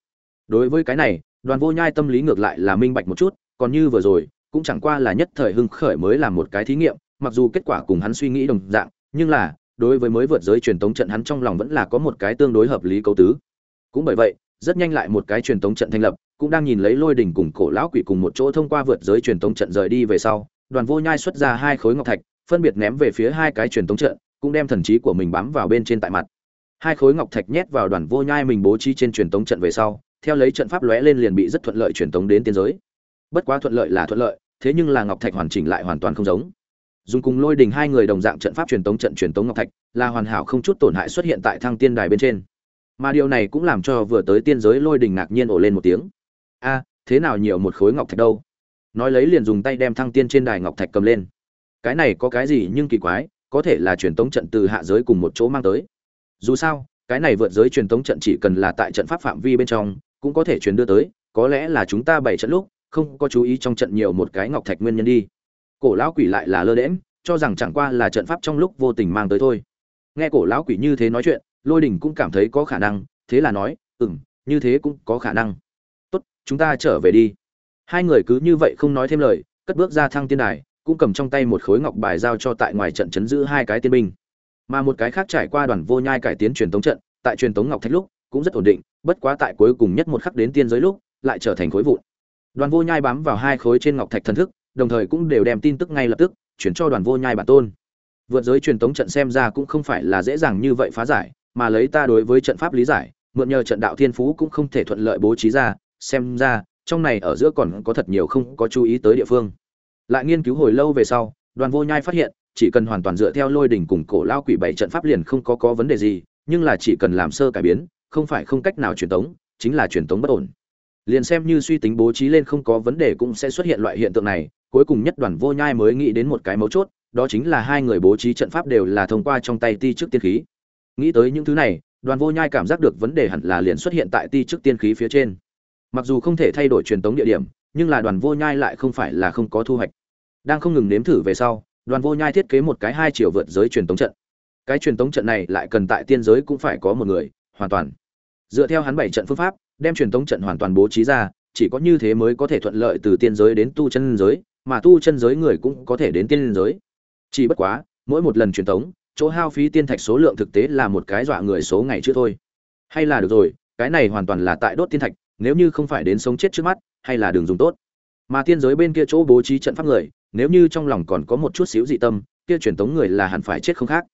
Đối với cái này, đoàn vô nhai tâm lý ngược lại là minh bạch một chút, còn như vừa rồi, cũng chẳng qua là nhất thời hưng khởi mới làm một cái thí nghiệm, mặc dù kết quả cùng hắn suy nghĩ đồng dạng, nhưng là, đối với mới vượt giới truyền tống trận hắn trong lòng vẫn là có một cái tương đối hợp lý cấu tứ. Cũng bởi vậy, rất nhanh lại một cái truyền tống trận thành lập cũng đang nhìn lấy lôi đỉnh cùng cổ lão quỷ cùng một chỗ thông qua vượt giới truyền tống trận rời đi về sau, đoàn vô nhai xuất ra hai khối ngọc thạch, phân biệt ném về phía hai cái truyền tống trận, cũng đem thần trí của mình bám vào bên trên tại mặt. Hai khối ngọc thạch nhét vào đoàn vô nhai mình bố trí trên truyền tống trận về sau, theo lấy trận pháp lóe lên liền bị rất thuận lợi truyền tống đến tiên giới. Bất quá thuận lợi là thuận lợi, thế nhưng là ngọc thạch hoàn chỉnh lại hoàn toàn không giống. Dùng cùng lôi đình hai người đồng dạng trận pháp truyền tống trận truyền tống ngọc thạch, là hoàn hảo không chút tổn hại xuất hiện tại thăng tiên đài bên trên. Mà điều này cũng làm cho vừa tới tiên giới lôi đình ngạc nhiên ổ lên một tiếng a, thế nào nhiều một khối ngọc thạch đâu? Nói lấy liền dùng tay đem thăng tiên trên đài ngọc thạch cầm lên. Cái này có cái gì nhưng kỳ quái, có thể là truyền tống trận từ hạ giới cùng một chỗ mang tới. Dù sao, cái này vượt giới truyền tống trận chỉ cần là tại trận pháp phạm vi bên trong, cũng có thể truyền đưa tới, có lẽ là chúng ta bày trận lúc, không có chú ý trong trận nhiều một cái ngọc thạch nguyên nhân đi. Cổ lão quỷ lại là lơ đễm cho rằng chẳng qua là trận pháp trong lúc vô tình mang tới thôi. Nghe cổ lão quỷ như thế nói chuyện, lôi đình cũng cảm thấy có khả năng, thế là nói ừ m như thế cũng có khả năng chúng ta trở về đi. Hai người cứ như vậy không nói thêm lời, cất bước ra thăng tiên đài, cũng cầm trong tay một khối ngọc bài giao cho tại ngoài trận chấn giữ hai cái tiên binh. Mà một cái khác trải qua đoàn vô nhai cải tiến truyền tống trận, tại truyền tống ngọc thạch lúc, cũng rất ổn định, bất quá tại cuối cùng nhất một khắc đến tiên giới lúc, lại trở thành khối vụn. Đoàn vô nhai bám vào hai khối trên ngọc thạch thần thức, đồng thời cũng đều đem tin tức ngay lập tức, chuyển cho đoàn vô nhai bản tôn. Vượt giới truyền tống trận xem ra cũng không phải là dễ dàng như vậy phá giải, mà lấy ta đối với trận pháp lý giải, mượn nhờ trận đạo thiên phú cũng không thể thuận lợi bố trí ra xem ra, trong này ở giữa còn có thật nhiều không có chú ý tới địa phương. Lại nghiên cứu hồi lâu về sau, đoàn vô nhai phát hiện, chỉ cần hoàn toàn dựa theo lôi đỉnh cùng cổ lao quỷ bảy trận pháp liền không có có vấn đề gì, nhưng là chỉ cần làm sơ cải biến, không phải không cách nào truyền tống, chính là truyền tống bất ổn. Liền xem như suy tính bố trí lên không có vấn đề cũng sẽ xuất hiện loại hiện tượng này, cuối cùng nhất đoàn vô nhai mới nghĩ đến một cái mấu chốt, đó chính là hai người bố trí trận pháp đều là thông qua trong tay ti trước tiên khí. Nghĩ tới những thứ này, đoàn vô nhai cảm giác được vấn đề hẳn là liền xuất hiện tại ti trước tiên khí phía trên mặc dù không thể thay đổi truyền tống địa điểm, nhưng là đoàn vô nhai lại không phải là không có thu hoạch. Đang không ngừng nếm thử về sau, đoàn vô nhai thiết kế một cái hai chiều vượt giới truyền tống trận. Cái truyền tống trận này lại cần tại tiên giới cũng phải có một người, hoàn toàn. Dựa theo hắn bảy trận phương pháp, đem truyền tống trận hoàn toàn bố trí ra, chỉ có như thế mới có thể thuận lợi từ tiên giới đến tu chân giới, mà tu chân giới người cũng có thể đến tiên giới. Chỉ bất quá, mỗi một lần truyền tống, chỗ hao phí tiên thạch số lượng thực tế là một cái dọa người số ngày chưa thôi. Hay là được rồi, cái này hoàn toàn là tại đốt tiên thạch nếu như không phải đến sống chết trước mắt, hay là đường dùng tốt. Mà tiên giới bên kia chỗ bố trí trận pháp người, nếu như trong lòng còn có một chút xíu dị tâm, kia truyền tống người là hẳn phải chết không khác.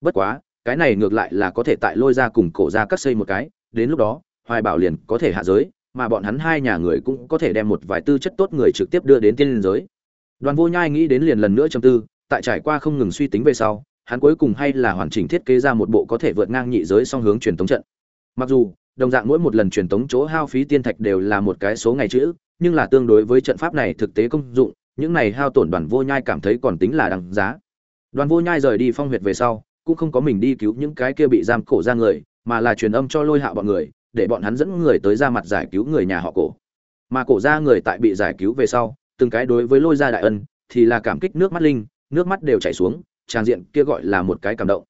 Bất quá, cái này ngược lại là có thể tại lôi ra cùng cổ ra cắt xây một cái, đến lúc đó, hoài bảo liền có thể hạ giới, mà bọn hắn hai nhà người cũng có thể đem một vài tư chất tốt người trực tiếp đưa đến tiên giới. Đoàn vô nhai nghĩ đến liền lần nữa trầm tư, tại trải qua không ngừng suy tính về sau, hắn cuối cùng hay là hoàn chỉnh thiết kế ra một bộ có thể vượt ngang nhị giới song hướng truyền tống trận. Mặc dù đồng dạng mỗi một lần truyền tống chỗ hao phí tiên thạch đều là một cái số ngày chữ, nhưng là tương đối với trận pháp này thực tế công dụng, những này hao tổn đoàn vô nhai cảm thấy còn tính là đằng giá. Đoàn vô nhai rời đi phong huyệt về sau, cũng không có mình đi cứu những cái kia bị giam cổ ra người, mà là truyền âm cho lôi hạ bọn người, để bọn hắn dẫn người tới ra mặt giải cứu người nhà họ cổ. Mà cổ ra người tại bị giải cứu về sau, từng cái đối với lôi gia đại ân, thì là cảm kích nước mắt linh, nước mắt đều chảy xuống, trang diện kia gọi là một cái cảm động.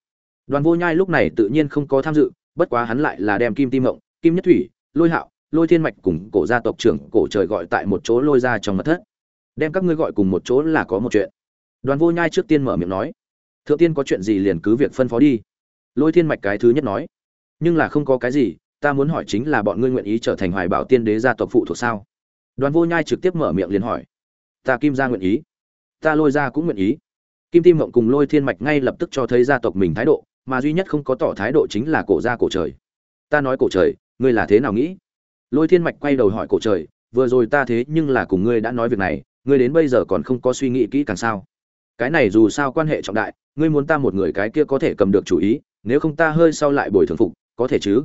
Đoàn vô nhai lúc này tự nhiên không có tham dự bất quá hắn lại là đem kim tim mộng, kim nhất thủy, lôi hạo, lôi thiên mạch cùng cổ gia tộc trưởng cổ trời gọi tại một chỗ lôi ra trong mật thất. Đem các ngươi gọi cùng một chỗ là có một chuyện. Đoàn vô nhai trước tiên mở miệng nói, thượng tiên có chuyện gì liền cứ việc phân phó đi. Lôi thiên mạch cái thứ nhất nói, nhưng là không có cái gì, ta muốn hỏi chính là bọn ngươi nguyện ý trở thành hoài bảo tiên đế gia tộc phụ thuộc sao? Đoàn vô nhai trực tiếp mở miệng liền hỏi, ta kim gia nguyện ý, ta lôi gia cũng nguyện ý. Kim tim mộng cùng lôi thiên mạch ngay lập tức cho thấy gia tộc mình thái độ mà duy nhất không có tỏ thái độ chính là cổ gia cổ trời. Ta nói cổ trời, ngươi là thế nào nghĩ? Lôi thiên mạch quay đầu hỏi cổ trời, vừa rồi ta thế nhưng là cùng ngươi đã nói việc này, ngươi đến bây giờ còn không có suy nghĩ kỹ càng sao? Cái này dù sao quan hệ trọng đại, ngươi muốn ta một người cái kia có thể cầm được chủ ý, nếu không ta hơi sau lại bồi thường phục, có thể chứ?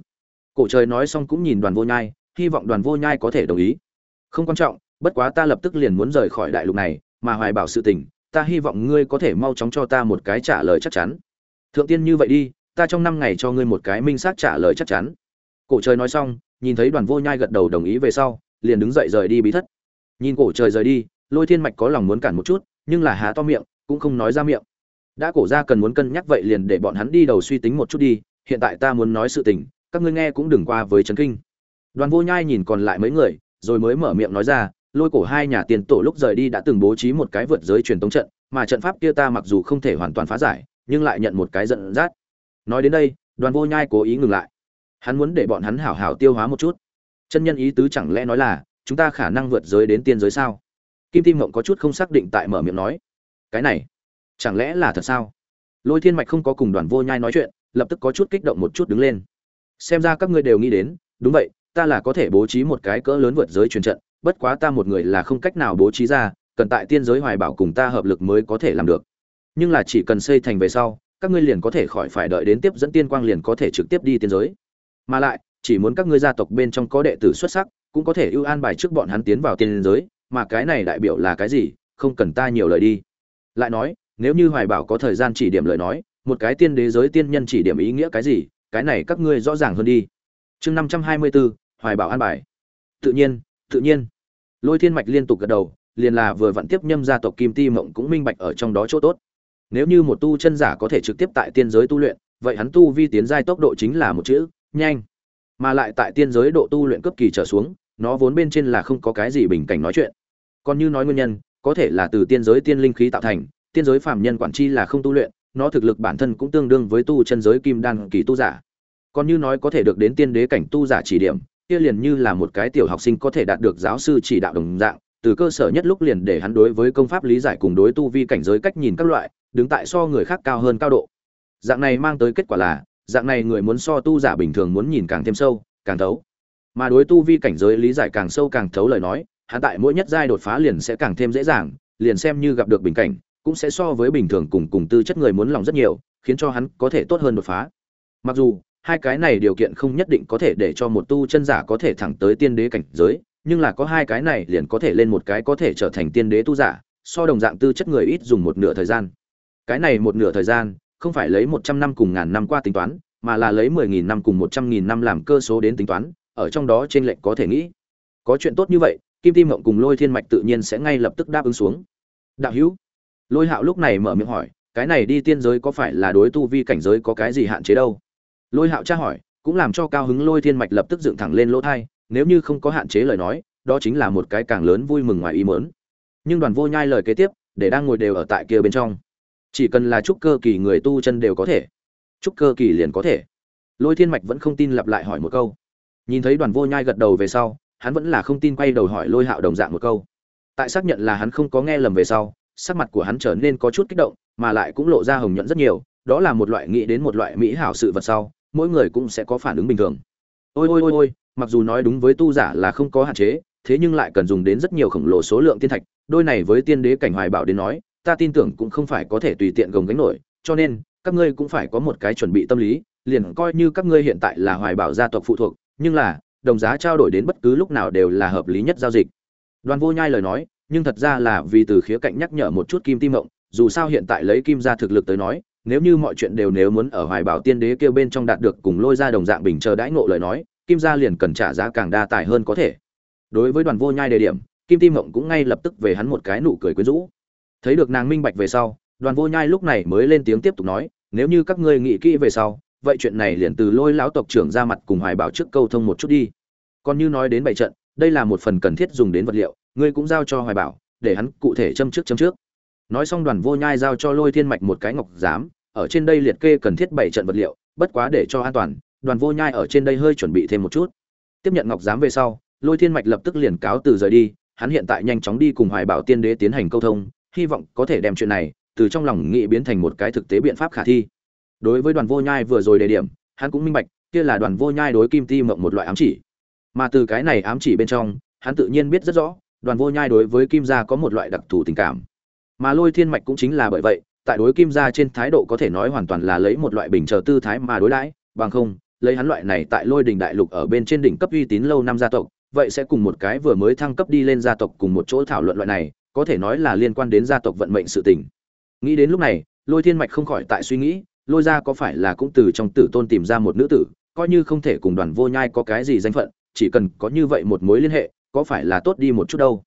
Cổ trời nói xong cũng nhìn đoàn vô nhai, hy vọng đoàn vô nhai có thể đồng ý. Không quan trọng, bất quá ta lập tức liền muốn rời khỏi đại lục này, mà hoài bảo sự tình, ta hy vọng ngươi có thể mau chóng cho ta một cái trả lời chắc chắn thượng tiên như vậy đi, ta trong năm ngày cho ngươi một cái minh xác trả lời chắc chắn. Cổ trời nói xong, nhìn thấy đoàn vô nhai gật đầu đồng ý về sau, liền đứng dậy rời đi bí thất. Nhìn cổ trời rời đi, lôi thiên mạch có lòng muốn cản một chút, nhưng là há to miệng, cũng không nói ra miệng. Đã cổ ra cần muốn cân nhắc vậy liền để bọn hắn đi đầu suy tính một chút đi, hiện tại ta muốn nói sự tình, các ngươi nghe cũng đừng qua với trấn kinh. Đoàn vô nhai nhìn còn lại mấy người, rồi mới mở miệng nói ra, lôi cổ hai nhà tiền tổ lúc rời đi đã từng bố trí một cái vượt giới truyền tống trận, mà trận pháp kia ta mặc dù không thể hoàn toàn phá giải nhưng lại nhận một cái giận dắt. Nói đến đây, đoàn vô nhai cố ý ngừng lại. Hắn muốn để bọn hắn hảo hảo tiêu hóa một chút. Chân nhân ý tứ chẳng lẽ nói là, chúng ta khả năng vượt giới đến tiên giới sao? Kim tim mộng có chút không xác định tại mở miệng nói. Cái này, chẳng lẽ là thật sao? Lôi thiên mạch không có cùng đoàn vô nhai nói chuyện, lập tức có chút kích động một chút đứng lên. Xem ra các ngươi đều nghĩ đến, đúng vậy, ta là có thể bố trí một cái cỡ lớn vượt giới truyền trận, bất quá ta một người là không cách nào bố trí ra, cần tại tiên giới hoài bảo cùng ta hợp lực mới có thể làm được nhưng là chỉ cần xây thành về sau, các ngươi liền có thể khỏi phải đợi đến tiếp dẫn tiên quang liền có thể trực tiếp đi tiên giới. Mà lại, chỉ muốn các ngươi gia tộc bên trong có đệ tử xuất sắc, cũng có thể ưu an bài trước bọn hắn tiến vào tiên giới, mà cái này đại biểu là cái gì, không cần ta nhiều lời đi. Lại nói, nếu như hoài bảo có thời gian chỉ điểm lời nói, một cái tiên đế giới tiên nhân chỉ điểm ý nghĩa cái gì, cái này các ngươi rõ ràng hơn đi. Chương năm trăm hai mươi bốn hoài bảo an bài. Tự nhiên tự nhiên. Lôi thiên mạch liên tục gật đầu, liền là vừa vặn tiếp nhâm gia tộc kim ti mộng cũng minh bạch ở trong đó chỗ tốt nếu như một tu chân giả có thể trực tiếp tại tiên giới tu luyện, vậy hắn tu vi tiến giai tốc độ chính là một chữ, nhanh. Mà lại tại tiên giới độ tu luyện cấp kỳ trở xuống, nó vốn bên trên là không có cái gì bình cảnh nói chuyện. Còn như nói nguyên nhân, có thể là từ tiên giới tiên linh khí tạo thành, tiên giới phàm nhân quản chi là không tu luyện, nó thực lực bản thân cũng tương đương với tu chân giới kim đan kỳ tu giả. Còn như nói có thể được đến tiên đế cảnh tu giả chỉ điểm, kia liền như là một cái tiểu học sinh có thể đạt được giáo sư chỉ đạo đồng dạng, từ cơ sở nhất lúc liền để hắn đối với công pháp lý giải cùng đối tu vi cảnh giới cách nhìn các loại đứng tại so người khác cao hơn cao độ. Dạng này mang tới kết quả là, dạng này người muốn so tu giả bình thường muốn nhìn càng thêm sâu, càng thấu. Mà đối tu vi cảnh giới lý giải càng sâu càng thấu lời nói, hắn tại mỗi nhất giai đột phá liền sẽ càng thêm dễ dàng, liền xem như gặp được bình cảnh, cũng sẽ so với bình thường cùng cùng tư chất người muốn lòng rất nhiều, khiến cho hắn có thể tốt hơn đột phá. Mặc dù, hai cái này điều kiện không nhất định có thể để cho một tu chân giả có thể thẳng tới tiên đế cảnh giới, nhưng là có hai cái này liền có thể lên một cái có thể trở thành tiên đế tu giả, so đồng dạng tư chất người ít dùng một nửa thời gian cái này một nửa thời gian, không phải lấy một trăm năm cùng ngàn năm qua tính toán, mà là lấy mười nghìn năm cùng một trăm nghìn năm làm cơ số đến tính toán, ở trong đó trên lệnh có thể nghĩ. Có chuyện tốt như vậy, kim tim mộng cùng lôi thiên mạch tự nhiên sẽ ngay lập tức đáp ứng xuống. Đạo hữu. Lôi hạo lúc này mở miệng hỏi, cái này đi tiên giới có phải là đối tu vi cảnh giới có cái gì hạn chế đâu? Lôi hạo tra hỏi, cũng làm cho cao hứng lôi thiên mạch lập tức dựng thẳng lên lỗ thai, nếu như không có hạn chế lời nói, đó chính là một cái càng lớn vui mừng ngoài ý mớn nhưng đoàn vô nhai lời kế tiếp, để đang ngồi đều ở tại kia bên trong chỉ cần là trúc cơ kỳ người tu chân đều có thể. Trúc cơ kỳ liền có thể. Lôi thiên mạch vẫn không tin lặp lại hỏi một câu. Nhìn thấy đoàn vô nhai gật đầu về sau, hắn vẫn là không tin quay đầu hỏi lôi hạo đồng dạng một câu. Tại xác nhận là hắn không có nghe lầm về sau, sắc mặt của hắn trở nên có chút kích động, mà lại cũng lộ ra hồng nhuận rất nhiều, đó là một loại nghĩ đến một loại mỹ hảo sự vật sau, mỗi người cũng sẽ có phản ứng bình thường. Ôi ôi ôi ôi, mặc dù nói đúng với tu giả là không có hạn chế, thế nhưng lại cần dùng đến rất nhiều khổng lồ số lượng tiên thạch, đôi này với tiên đế cảnh hoài bảo đến nói ta tin tưởng cũng không phải có thể tùy tiện gồng gánh nổi, cho nên, các ngươi cũng phải có một cái chuẩn bị tâm lý, liền coi như các ngươi hiện tại là hoài bảo gia tộc phụ thuộc, nhưng là, đồng giá trao đổi đến bất cứ lúc nào đều là hợp lý nhất giao dịch. Đoàn vô nhai lời nói, nhưng thật ra là vì từ khía cạnh nhắc nhở một chút kim tim mộng, dù sao hiện tại lấy kim gia thực lực tới nói, nếu như mọi chuyện đều nếu muốn ở hoài bảo tiên đế kia bên trong đạt được cùng lôi ra đồng dạng bình chờ đãi ngộ lời nói, kim gia liền cần trả giá càng đa tài hơn có thể. Đối với đoàn vô nhai đề điểm, kim tim mộng cũng ngay lập tức về hắn một cái nụ cười quyến rũ thấy được nàng minh bạch về sau, đoàn vô nhai lúc này mới lên tiếng tiếp tục nói, nếu như các ngươi nghĩ kỹ về sau, vậy chuyện này liền từ lôi lão tộc trưởng ra mặt cùng hoài bảo trước câu thông một chút đi. Còn như nói đến bảy trận, đây là một phần cần thiết dùng đến vật liệu, ngươi cũng giao cho hoài bảo, để hắn cụ thể châm trước châm trước. Nói xong đoàn vô nhai giao cho lôi thiên mạch một cái ngọc giám, ở trên đây liệt kê cần thiết bảy trận vật liệu, bất quá để cho an toàn, đoàn vô nhai ở trên đây hơi chuẩn bị thêm một chút. Tiếp nhận ngọc giám về sau, lôi thiên mạch lập tức liền cáo từ rời đi, hắn hiện tại nhanh chóng đi cùng hoài bảo tiên đế tiến hành câu thông hy vọng có thể đem chuyện này từ trong lòng nghĩ biến thành một cái thực tế biện pháp khả thi. Đối với đoàn vô nhai vừa rồi đề điểm, hắn cũng minh bạch, kia là đoàn vô nhai đối kim ti mộng một loại ám chỉ. Mà từ cái này ám chỉ bên trong, hắn tự nhiên biết rất rõ, đoàn vô nhai đối với kim gia có một loại đặc thù tình cảm. Mà lôi thiên mạch cũng chính là bởi vậy, tại đối kim gia trên thái độ có thể nói hoàn toàn là lấy một loại bình chờ tư thái mà đối đãi, bằng không, lấy hắn loại này tại lôi đình đại lục ở bên trên đỉnh cấp uy tín lâu năm gia tộc, vậy sẽ cùng một cái vừa mới thăng cấp đi lên gia tộc cùng một chỗ thảo luận loại này có thể nói là liên quan đến gia tộc vận mệnh sự tình. Nghĩ đến lúc này, lôi thiên mạch không khỏi tại suy nghĩ, lôi gia có phải là cũng từ trong tử tôn tìm ra một nữ tử, coi như không thể cùng đoàn vô nhai có cái gì danh phận, chỉ cần có như vậy một mối liên hệ, có phải là tốt đi một chút đâu.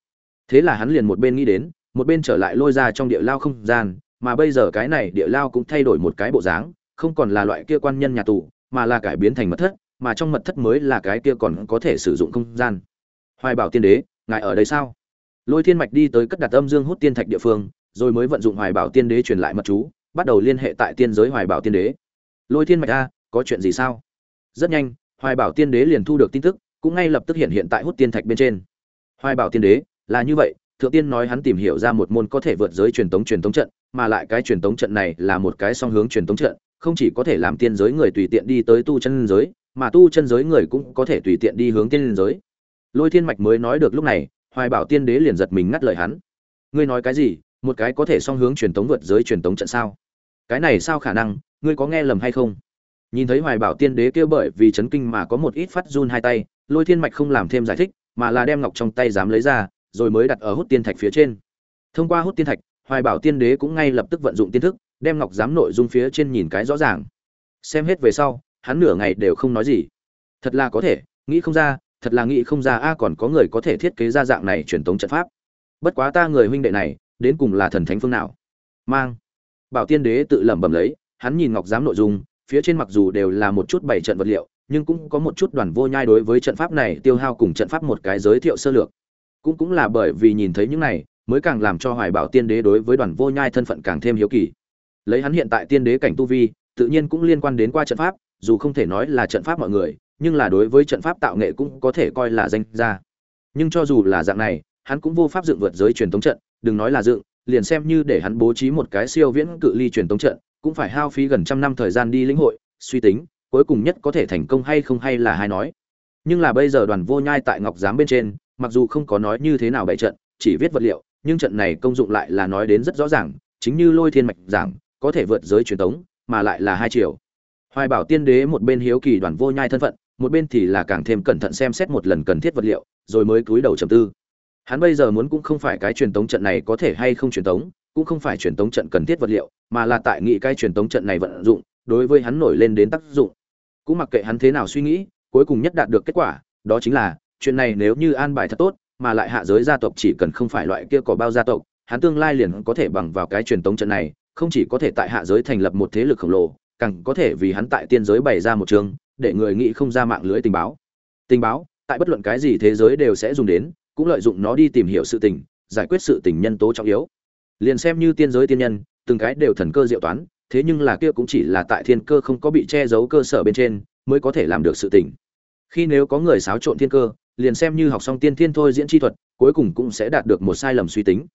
Thế là hắn liền một bên nghĩ đến, một bên trở lại lôi gia trong địa lao không gian, mà bây giờ cái này địa lao cũng thay đổi một cái bộ dáng, không còn là loại kia quan nhân nhà tù, mà là cải biến thành mật thất, mà trong mật thất mới là cái kia còn có thể sử dụng không gian. Hoài bảo tiên đế, ngài ở đây sao? Lôi thiên mạch đi tới cất đặt âm dương hút tiên thạch địa phương, rồi mới vận dụng hoài bảo tiên đế truyền lại mật chú, bắt đầu liên hệ tại tiên giới hoài bảo tiên đế. Lôi thiên mạch a, có chuyện gì sao? Rất nhanh, hoài bảo tiên đế liền thu được tin tức, cũng ngay lập tức hiện hiện tại hút tiên thạch bên trên. Hoài bảo tiên đế, là như vậy, thượng tiên nói hắn tìm hiểu ra một môn có thể vượt giới truyền tống truyền tống trận, mà lại cái truyền tống trận này là một cái song hướng truyền tống trận, không chỉ có thể làm tiên giới người tùy tiện đi tới tu chân giới, mà tu chân giới người cũng có thể tùy tiện đi hướng tiên giới. Lôi thiên mạch mới nói được lúc này hoài bảo tiên đế liền giật mình ngắt lời hắn. Ngươi nói cái gì? Một cái có thể song hướng truyền tống vượt giới truyền tống trận sao? Cái này sao khả năng? Ngươi có nghe lầm hay không? Nhìn thấy hoài bảo tiên đế kêu bởi vì chấn kinh mà có một ít phát run hai tay, lôi thiên mạch không làm thêm giải thích, mà là đem ngọc trong tay dám lấy ra, rồi mới đặt ở hút tiên thạch phía trên. Thông qua hút tiên thạch, hoài bảo tiên đế cũng ngay lập tức vận dụng tiên thức, đem ngọc giám nội dung phía trên nhìn cái rõ ràng. Xem hết về sau, hắn nửa ngày đều không nói gì. Thật là có thể, nghĩ không ra thật là nghĩ không ra a còn có người có thể thiết kế ra dạng này truyền tống trận pháp. Bất quá ta người huynh đệ này, đến cùng là thần thánh phương nào? Mang. Bảo tiên đế tự lẩm bẩm lấy, hắn nhìn ngọc giám nội dung, phía trên mặc dù đều là một chút bảy trận vật liệu, nhưng cũng có một chút đoàn vô nhai đối với trận pháp này tiêu hao cùng trận pháp một cái giới thiệu sơ lược. Cũng cũng là bởi vì nhìn thấy những này, mới càng làm cho hoài bảo tiên đế đối với đoàn vô nhai thân phận càng thêm hiếu kỳ. Lấy hắn hiện tại tiên đế cảnh tu vi, tự nhiên cũng liên quan đến qua trận pháp, dù không thể nói là trận pháp mọi người nhưng là đối với trận pháp tạo nghệ cũng có thể coi là danh gia. Nhưng cho dù là dạng này, hắn cũng vô pháp dựng vượt giới truyền tống trận, đừng nói là dựng, liền xem như để hắn bố trí một cái siêu viễn cự ly truyền tống trận, cũng phải hao phí gần trăm năm thời gian đi lĩnh hội, suy tính, cuối cùng nhất có thể thành công hay không hay là hai nói. Nhưng là bây giờ đoàn vô nhai tại ngọc giám bên trên, mặc dù không có nói như thế nào bày trận, chỉ viết vật liệu, nhưng trận này công dụng lại là nói đến rất rõ ràng, chính như lôi thiên mạch giảng, có thể vượt giới truyền tống, mà lại là hai chiều. Hoài bảo tiên đế một bên hiếu kỳ đoàn vô nhai thân phận một bên thì là càng thêm cẩn thận xem xét một lần cần thiết vật liệu, rồi mới cúi đầu trầm tư. Hắn bây giờ muốn cũng không phải cái truyền tống trận này có thể hay không truyền tống, cũng không phải truyền tống trận cần thiết vật liệu, mà là tại nghị cái truyền tống trận này vận dụng, đối với hắn nổi lên đến tác dụng. Cũng mặc kệ hắn thế nào suy nghĩ, cuối cùng nhất đạt được kết quả, đó chính là, chuyện này nếu như an bài thật tốt, mà lại hạ giới gia tộc chỉ cần không phải loại kia có bao gia tộc, hắn tương lai liền có thể bằng vào cái truyền tống trận này, không chỉ có thể tại hạ giới thành lập một thế lực khổng lồ, càng có thể vì hắn tại tiên giới bày ra một trường để người nghĩ không ra mạng lưới tình báo. Tình báo, tại bất luận cái gì thế giới đều sẽ dùng đến, cũng lợi dụng nó đi tìm hiểu sự tình, giải quyết sự tình nhân tố trọng yếu. Liền xem như tiên giới tiên nhân, từng cái đều thần cơ diệu toán, thế nhưng là kia cũng chỉ là tại thiên cơ không có bị che giấu cơ sở bên trên, mới có thể làm được sự tình. Khi nếu có người xáo trộn thiên cơ, liền xem như học xong tiên thiên thôi diễn chi thuật, cuối cùng cũng sẽ đạt được một sai lầm suy tính.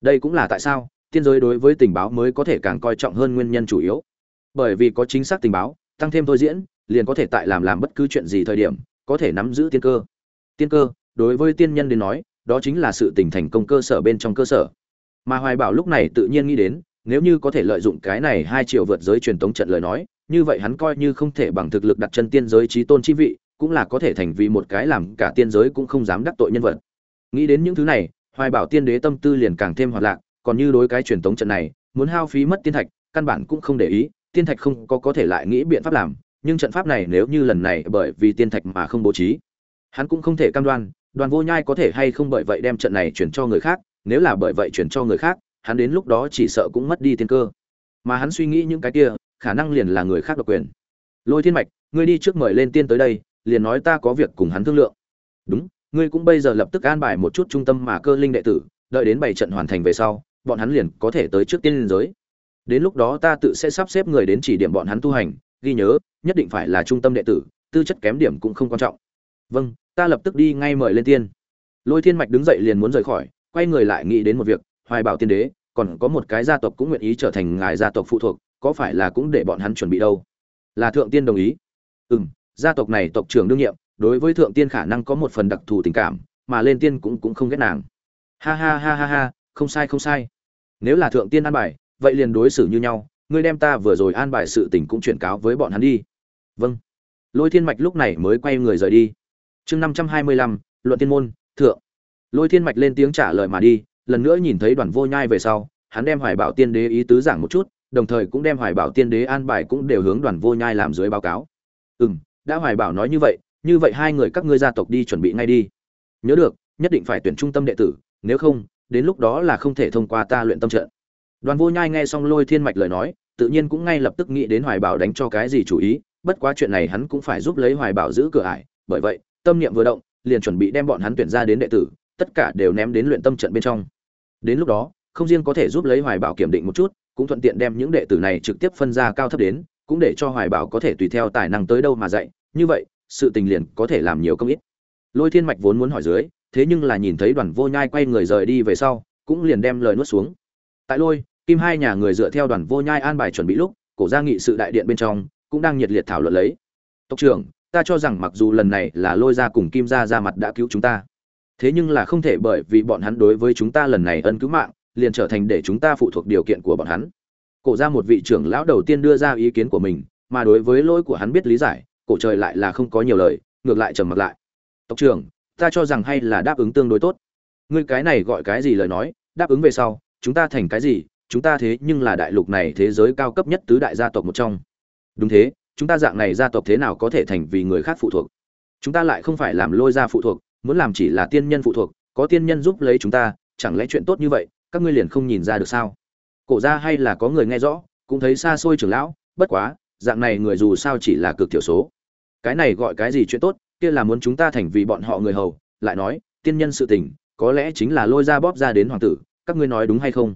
Đây cũng là tại sao, tiên giới đối với tình báo mới có thể càng coi trọng hơn nguyên nhân chủ yếu. Bởi vì có chính xác tình báo, tăng thêm thôi diễn liền có thể tại làm làm bất cứ chuyện gì thời điểm, có thể nắm giữ tiên cơ. Tiên cơ, đối với tiên nhân đến nói, đó chính là sự tình thành công cơ sở bên trong cơ sở. Mà hoài bảo lúc này tự nhiên nghĩ đến, nếu như có thể lợi dụng cái này hai triệu vượt giới truyền tống trận lời nói, như vậy hắn coi như không thể bằng thực lực đặt chân tiên giới trí tôn chi vị, cũng là có thể thành vì một cái làm cả tiên giới cũng không dám đắc tội nhân vật. Nghĩ đến những thứ này, hoài bảo tiên đế tâm tư liền càng thêm hoạt lạc, còn như đối cái truyền tống trận này, muốn hao phí mất tiên thạch, căn bản cũng không để ý, tiên thạch không có có thể lại nghĩ biện pháp làm nhưng trận pháp này nếu như lần này bởi vì tiên thạch mà không bố trí, hắn cũng không thể cam đoan, đoàn vô nhai có thể hay không bởi vậy đem trận này chuyển cho người khác, nếu là bởi vậy chuyển cho người khác, hắn đến lúc đó chỉ sợ cũng mất đi tiên cơ. Mà hắn suy nghĩ những cái kia, khả năng liền là người khác độc quyền. Lôi thiên mạch, ngươi đi trước mời lên tiên tới đây, liền nói ta có việc cùng hắn thương lượng. Đúng, ngươi cũng bây giờ lập tức an bài một chút trung tâm mà cơ linh đệ tử, đợi đến bảy trận hoàn thành về sau, bọn hắn liền có thể tới trước tiên liên giới. Đến lúc đó ta tự sẽ sắp xếp người đến chỉ điểm bọn hắn tu hành ghi nhớ, nhất định phải là trung tâm đệ tử, tư chất kém điểm cũng không quan trọng. Vâng ta lập tức đi ngay mời lên tiên. Lôi thiên mạch đứng dậy liền muốn rời khỏi, quay người lại nghĩ đến một việc, hoài bảo tiên đế, còn có một cái gia tộc cũng nguyện ý trở thành ngài gia tộc phụ thuộc, có phải là cũng để bọn hắn chuẩn bị đâu? Là thượng tiên đồng ý. Ừ m gia tộc này tộc trưởng đương nhiệm, đối với thượng tiên khả năng có một phần đặc thù tình cảm, mà lên tiên cũng cũng không ghét nàng. Ha ha ha ha ha, không sai không sai. Nếu là thượng tiên an bài, vậy liền đối xử như nhau ngươi đem ta vừa rồi an bài sự tình cũng chuyển cáo với bọn hắn đi. Vâng. Lôi thiên mạch lúc này mới quay người rời đi. Chương năm trăm hai mươi lăm, luận tiên môn, thượng. Lôi thiên mạch lên tiếng trả lời mà đi, lần nữa nhìn thấy đoàn vô nhai về sau, hắn đem hoài bảo tiên đế ý tứ giảng một chút, đồng thời cũng đem hoài bảo tiên đế an bài cũng đều hướng đoàn vô nhai làm dưới báo cáo. Ừ m đã hoài bảo nói như vậy như vậy hai người các ngươi gia tộc đi chuẩn bị ngay đi. Nhớ được, nhất định phải tuyển trung tâm đệ tử, nếu không, đến lúc đó là không thể thông qua ta luyện tâm trận đoàn vô nhai nghe xong lôi thiên mạch lời nói, tự nhiên cũng ngay lập tức nghĩ đến hoài bảo đánh cho cái gì chủ ý, bất quá chuyện này hắn cũng phải giúp lấy hoài bảo giữ cửa ải, bởi vậy, tâm niệm vừa động, liền chuẩn bị đem bọn hắn tuyển ra đến đệ tử, tất cả đều ném đến luyện tâm trận bên trong. Đến lúc đó, không riêng có thể giúp lấy hoài bảo kiểm định một chút, cũng thuận tiện đem những đệ tử này trực tiếp phân ra cao thấp đến, cũng để cho hoài bảo có thể tùy theo tài năng tới đâu mà dạy, như vậy, sự tình liền có thể làm nhiều công ít. Lôi thiên mạch vốn muốn hỏi dưới, thế nhưng là nhìn thấy đoàn vô nhai quay người rời đi về sau, cũng liền đem lời nuốt xuống tại lôi, kim hai nhà người dựa theo đoàn vô nhai an bài chuẩn bị lúc, cổ gia nghị sự đại điện bên trong, cũng đang nhiệt liệt thảo luận lấy. Tộc trưởng, ta cho rằng mặc dù lần này là lôi ra cùng kim gia ra mặt đã cứu chúng ta, thế nhưng là không thể bởi vì bọn hắn đối với chúng ta lần này ân cứu mạng, liền trở thành để chúng ta phụ thuộc điều kiện của bọn hắn. Cổ ra một vị trưởng lão đầu tiên đưa ra ý kiến của mình, mà đối với lỗi của hắn biết lý giải, cổ trời lại là không có nhiều lời, ngược lại trầm mặc lại. Tộc trưởng, ta cho rằng hay là đáp ứng tương đối tốt. Ngươi cái này gọi cái gì lời nói, đáp ứng về sau chúng ta thành cái gì, chúng ta thế nhưng là đại lục này thế giới cao cấp nhất tứ đại gia tộc một trong. Đúng thế, chúng ta dạng này gia tộc thế nào có thể thành vì người khác phụ thuộc? Chúng ta lại không phải làm lôi ra phụ thuộc, muốn làm chỉ là tiên nhân phụ thuộc, có tiên nhân giúp lấy chúng ta, chẳng lẽ chuyện tốt như vậy, các ngươi liền không nhìn ra được sao? Cổ ra hay là có người nghe rõ, cũng thấy xa xôi trưởng lão, bất quá, dạng này người dù sao chỉ là cực thiểu số. Cái này gọi cái gì chuyện tốt, kia là muốn chúng ta thành vì bọn họ người hầu, lại nói, tiên nhân sự tình, có lẽ chính là lôi ra bóp ra đến hoàng tử các ngươi nói đúng hay không?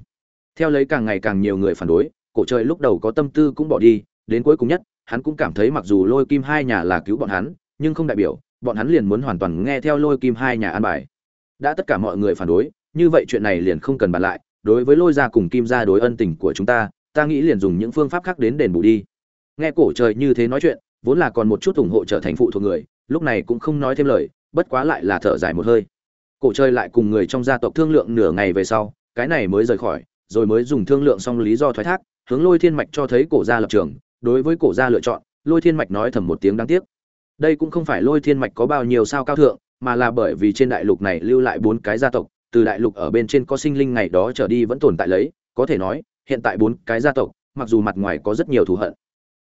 Theo lấy càng ngày càng nhiều người phản đối, cổ trời lúc đầu có tâm tư cũng bỏ đi, đến cuối cùng nhất, hắn cũng cảm thấy mặc dù lôi kim hai nhà là cứu bọn hắn, nhưng không đại biểu, bọn hắn liền muốn hoàn toàn nghe theo lôi kim hai nhà an bài. Đã tất cả mọi người phản đối, như vậy chuyện này liền không cần bàn lại, đối với lôi gia cùng kim gia đối ân tình của chúng ta ta nghĩ liền dùng những phương pháp khác đến đền bù đi. Nghe cổ trời như thế nói chuyện, vốn là còn một chút ủng hộ trở thành phụ thuộc người, lúc này cũng không nói thêm lời, bất quá lại là thở dài một hơi. Cổ trời lại cùng người trong gia tộc thương lượng nửa ngày về sau cái này mới rời khỏi, rồi mới dùng thương lượng xong lý do thoái thác, hướng lôi thiên mạch cho thấy cổ gia lập trường, đối với cổ gia lựa chọn, lôi thiên mạch nói thầm một tiếng đáng tiếc. Đây cũng không phải lôi thiên mạch có bao nhiêu sao cao thượng, mà là bởi vì trên đại lục này lưu lại bốn cái gia tộc, từ đại lục ở bên trên có sinh linh ngày đó trở đi vẫn tồn tại lấy, có thể nói, hiện tại bốn cái gia tộc, mặc dù mặt ngoài có rất nhiều thù hận,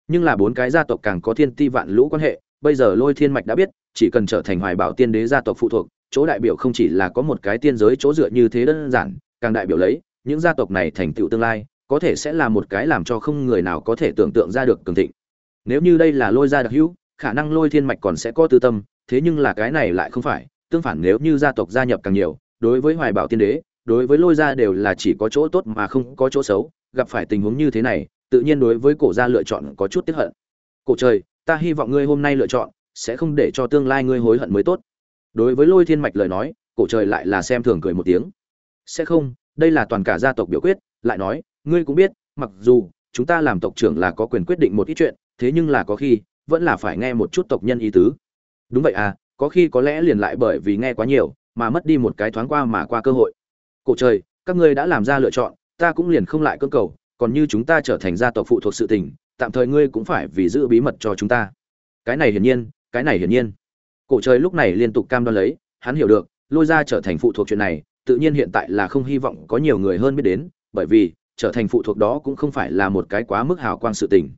nhưng là bốn cái gia tộc càng có thiên ti vạn lũ quan hệ, bây giờ lôi thiên mạch đã biết, chỉ cần trở thành hoài bảo tiên đế gia tộc phụ thuộc, chỗ đại biểu không chỉ là có một cái tiên giới chỗ dựa như thế đơn giản càng đại biểu lấy, những gia tộc này thành tựu tương lai, có thể sẽ là một cái làm cho không người nào có thể tưởng tượng ra được cường thịnh. Nếu như đây là lôi gia đặc hữu, khả năng lôi thiên mạch còn sẽ có tư tâm, thế nhưng là cái này lại không phải. Tương phản nếu như gia tộc gia nhập càng nhiều, đối với hoài bảo tiên đế, đối với lôi gia đều là chỉ có chỗ tốt mà không có chỗ xấu, gặp phải tình huống như thế này, tự nhiên đối với cổ gia lựa chọn có chút tiếc hận. Cổ trời, ta hy vọng ngươi hôm nay lựa chọn, sẽ không để cho tương lai ngươi hối hận mới tốt. Đối với lôi thiên mạch lời nói, cổ trời lại là xem thường cười một tiếng sẽ không, đây là toàn cả gia tộc biểu quyết, lại nói, ngươi cũng biết, mặc dù, chúng ta làm tộc trưởng là có quyền quyết định một ít chuyện, thế nhưng là có khi, vẫn là phải nghe một chút tộc nhân ý tứ. Đúng vậy à có khi có lẽ liền lại bởi vì nghe quá nhiều, mà mất đi một cái thoáng qua mà qua cơ hội. Cổ trời, các ngươi đã làm ra lựa chọn, ta cũng liền không lại cơ cầu, còn như chúng ta trở thành gia tộc phụ thuộc sự tình, tạm thời ngươi cũng phải vì giữ bí mật cho chúng ta. Cái này hiển nhiên, cái này hiển nhiên. Cổ trời lúc này liên tục cam đoan lấy, hắn hiểu được, lôi ra trở thành phụ thuộc chuyện này tự nhiên hiện tại là không hy vọng có nhiều người hơn biết đến, bởi vì, trở thành phụ thuộc đó cũng không phải là một cái quá mức hào quang sự tình.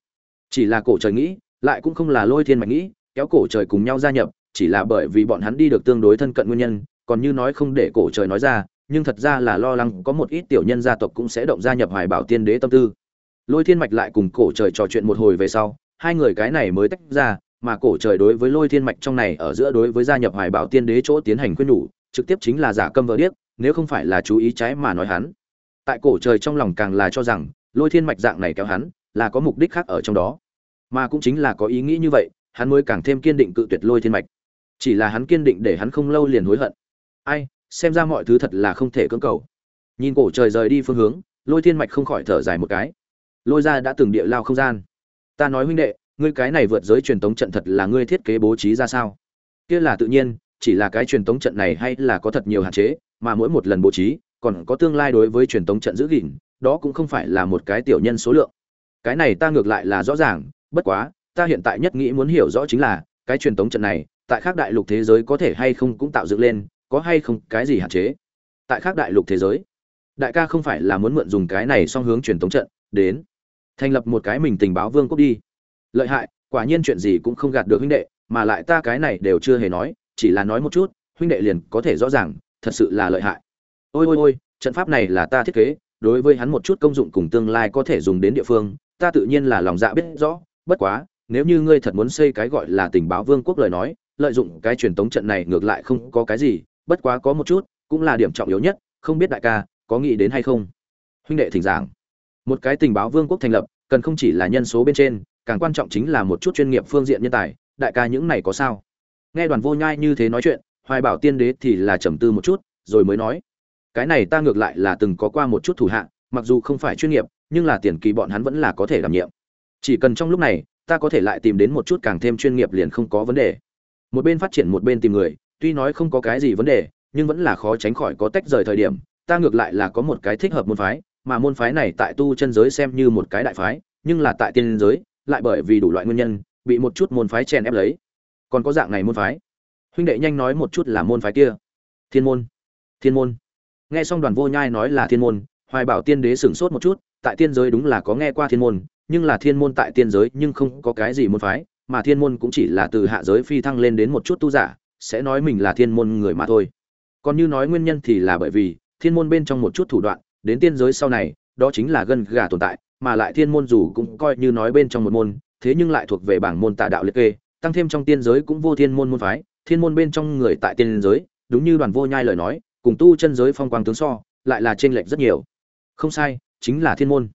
Chỉ là cổ trời nghĩ, lại cũng không là lôi thiên mạch nghĩ, kéo cổ trời cùng nhau gia nhập, chỉ là bởi vì bọn hắn đi được tương đối thân cận nguyên nhân, còn như nói không để cổ trời nói ra, nhưng thật ra là lo lắng có một ít tiểu nhân gia tộc cũng sẽ động gia nhập hoài bảo tiên đế tâm tư. Lôi thiên mạch lại cùng cổ trời trò chuyện một hồi về sau, hai người cái này mới tách ra, mà cổ trời đối với lôi thiên mạch trong này ở giữa đối với gia nhập hoài bảo tiên đế chỗ tiến hành khuyên nhủ, trực tiếp chính là giả câm vợ điếc nếu không phải là chú ý trái mà nói hắn. Tại cổ trời trong lòng càng là cho rằng, lôi thiên mạch dạng này kéo hắn, là có mục đích khác ở trong đó. Mà cũng chính là có ý nghĩ như vậy, hắn mới càng thêm kiên định cự tuyệt lôi thiên mạch. Chỉ là hắn kiên định để hắn không lâu liền hối hận. Ai, xem ra mọi thứ thật là không thể cưỡng cầu. Nhìn cổ trời rời đi phương hướng, lôi thiên mạch không khỏi thở dài một cái. Lôi ra đã từng địa lao không gian. Ta nói huynh đệ, ngươi cái này vượt giới truyền tống trận thật là ngươi thiết kế bố trí ra sao? Kia là tự nhiên, chỉ là cái truyền tống trận này hay là có thật nhiều hạn chế mà mỗi một lần bố trí còn có tương lai đối với truyền tống trận giữ gìn, đó cũng không phải là một cái tiểu nhân số lượng. Cái này ta ngược lại là rõ ràng, bất quá, ta hiện tại nhất nghĩ muốn hiểu rõ chính là, cái truyền tống trận này, tại khác đại lục thế giới có thể hay không cũng tạo dựng lên, có hay không cái gì hạn chế? Tại khác đại lục thế giới, đại ca không phải là muốn mượn dùng cái này song hướng truyền tống trận, đến, thành lập một cái mình tình báo vương quốc đi. Lợi hại, quả nhiên chuyện gì cũng không gạt được huynh đệ, mà lại ta cái này đều chưa hề nói, chỉ là nói một chút, huynh đệ liền có thể rõ ràng thật sự là lợi hại. Ôi ôi ôi, trận pháp này là ta thiết kế, đối với hắn một chút công dụng cùng tương lai có thể dùng đến địa phương, ta tự nhiên là lòng dạ biết rõ, bất quá, nếu như ngươi thật muốn xây cái gọi là tình báo vương quốc lời nói, lợi dụng cái truyền tống trận này ngược lại không có cái gì, bất quá có một chút, cũng là điểm trọng yếu nhất, không biết đại ca, có nghĩ đến hay không? Huynh đệ thỉnh giảng. Một cái tình báo vương quốc thành lập, cần không chỉ là nhân số bên trên, càng quan trọng chính là một chút chuyên nghiệp phương diện nhân tài, đại ca những này có sao? Nghe đoàn vô nhai như thế nói chuyện hoài bảo tiên đế thì là trầm tư một chút, rồi mới nói, cái này ta ngược lại là từng có qua một chút thủ hạ, mặc dù không phải chuyên nghiệp, nhưng là tiền kỳ bọn hắn vẫn là có thể đảm nhiệm. Chỉ cần trong lúc này, ta có thể lại tìm đến một chút càng thêm chuyên nghiệp liền không có vấn đề. Một bên phát triển một bên tìm người, tuy nói không có cái gì vấn đề, nhưng vẫn là khó tránh khỏi có tách rời thời điểm, ta ngược lại là có một cái thích hợp môn phái, mà môn phái này tại tu chân giới xem như một cái đại phái, nhưng là tại tiên giới, lại bởi vì đủ loại nguyên nhân, bị một chút môn phái chèn ép lấy. Còn có dạng này môn phái huynh đệ nhanh nói một chút là môn phái kia. Thiên môn. Thiên môn. Nghe xong đoàn vô nhai nói là thiên môn, hoài bảo tiên đế sửng sốt một chút, tại tiên giới đúng là có nghe qua thiên môn, nhưng là thiên môn tại tiên giới nhưng không có cái gì môn phái, mà thiên môn cũng chỉ là từ hạ giới phi thăng lên đến một chút tu giả, sẽ nói mình là thiên môn người mà thôi. Còn như nói nguyên nhân thì là bởi vì, thiên môn bên trong một chút thủ đoạn, đến tiên giới sau này, đó chính là gân gà tồn tại, mà lại thiên môn dù cũng coi như nói bên trong một môn, thế nhưng lại thuộc về bảng môn tà đạo liệt kê, tăng thêm trong tiên giới cũng vô thiên môn môn phái thiên môn bên trong người tại tiên giới, đúng như đoàn vô nhai lời nói, cùng tu chân giới phong quang tướng so, lại là chênh lệch rất nhiều. Không sai, chính là thiên môn.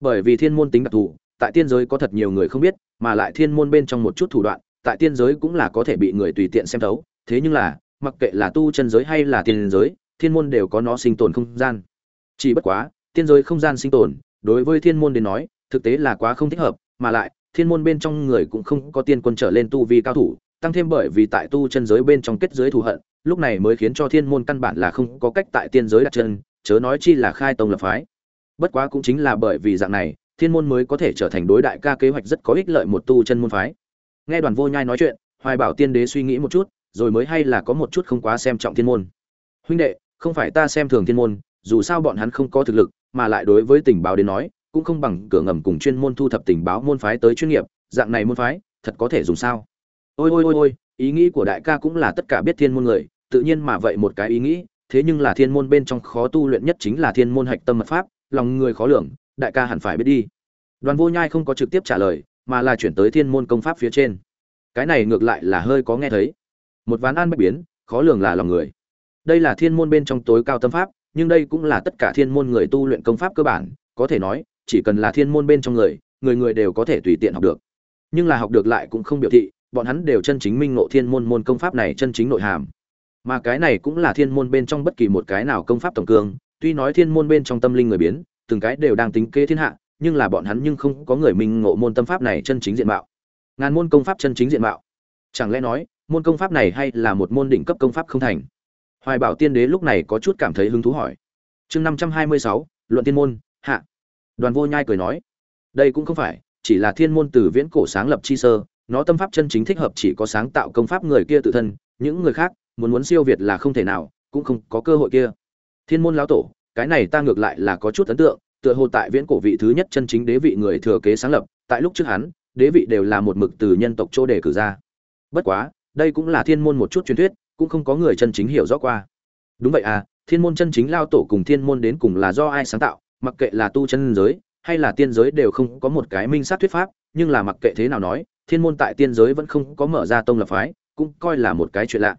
Bởi vì thiên môn tính đặc thù, tại tiên giới có thật nhiều người không biết, mà lại thiên môn bên trong một chút thủ đoạn, tại tiên giới cũng là có thể bị người tùy tiện xem thấu. Thế nhưng là, mặc kệ là tu chân giới hay là tiên giới, thiên môn đều có nó sinh tồn không gian. Chỉ bất quá, tiên giới không gian sinh tồn, đối với thiên môn đến nói, thực tế là quá không thích hợp, mà lại, thiên môn bên trong người cũng không có tiên quân trở lên tu vi cao thủ tăng thêm bởi vì tại tu chân giới bên trong kết giới thù hận, lúc này mới khiến cho thiên môn căn bản là không có cách tại tiên giới đặt chân, chớ nói chi là khai tông lập phái. Bất quá cũng chính là bởi vì dạng này, thiên môn mới có thể trở thành đối đại ca kế hoạch rất có ích lợi một tu chân môn phái. Nghe đoàn vô nhai nói chuyện, hoài bảo tiên đế suy nghĩ một chút, rồi mới hay là có một chút không quá xem trọng thiên môn. Huynh đệ, không phải ta xem thường thiên môn, dù sao bọn hắn không có thực lực, mà lại đối với tình báo đến nói, cũng không bằng cửa ngầm cùng chuyên môn thu thập tình báo môn phái tới chuyên nghiệp, dạng này môn phái, thật có thể dùng sao? Ôi ôi ôi ôi, ý nghĩ của đại ca cũng là tất cả biết thiên môn người, tự nhiên mà vậy một cái ý nghĩ, thế nhưng là thiên môn bên trong khó tu luyện nhất chính là thiên môn hạch tâm mật pháp, lòng người khó lường, đại ca hẳn phải biết đi. Đoàn vô nhai không có trực tiếp trả lời, mà là chuyển tới thiên môn công pháp phía trên. Cái này ngược lại là hơi có nghe thấy. Một ván an bạch biến, khó lường là lòng người. Đây là thiên môn bên trong tối cao tâm pháp, nhưng đây cũng là tất cả thiên môn người tu luyện công pháp cơ bản, có thể nói, chỉ cần là thiên môn bên trong người người người đều có thể tùy tiện học được. Nhưng là học được lại cũng không biểu thị bọn hắn đều chân chính minh ngộ thiên môn môn công pháp này chân chính nội hàm. Mà cái này cũng là thiên môn bên trong bất kỳ một cái nào công pháp tổng cương, tuy nói thiên môn bên trong tâm linh người biến, từng cái đều đang tính kế thiên hạ, nhưng là bọn hắn nhưng không có người minh ngộ môn tâm pháp này chân chính diện mạo. Ngàn môn công pháp chân chính diện mạo. Chẳng lẽ nói, môn công pháp này hay là một môn đỉnh cấp công pháp không thành? Hoài bảo tiên đế lúc này có chút cảm thấy hứng thú hỏi. Chương năm trăm hai mươi sáu, luận tiên môn, hạ. Đoàn vô nhai cười nói, đây cũng không phải, chỉ là thiên môn từ viễn cổ sáng lập chi sơ nó tâm pháp chân chính thích hợp chỉ có sáng tạo công pháp người kia tự thân, những người khác, muốn muốn siêu việt là không thể nào, cũng không có cơ hội kia. Thiên môn lão tổ, cái này ta ngược lại là có chút ấn tượng, tựa hồ tại viễn cổ vị thứ nhất chân chính đế vị người thừa kế sáng lập, tại lúc trước hắn, đế vị đều là một mực từ nhân tộc chỗ đề cử ra. Bất quá, đây cũng là thiên môn một chút truyền thuyết, cũng không có người chân chính hiểu rõ qua. Đúng vậy à thiên môn chân chính lao tổ cùng thiên môn đến cùng là do ai sáng tạo, mặc kệ là tu chân giới, hay là tiên giới đều không có một cái minh sát thuyết pháp, nhưng là mặc kệ thế nào nói thiên môn tại tiên giới vẫn không có mở ra tông lập phái, cũng coi là một cái chuyện lạ.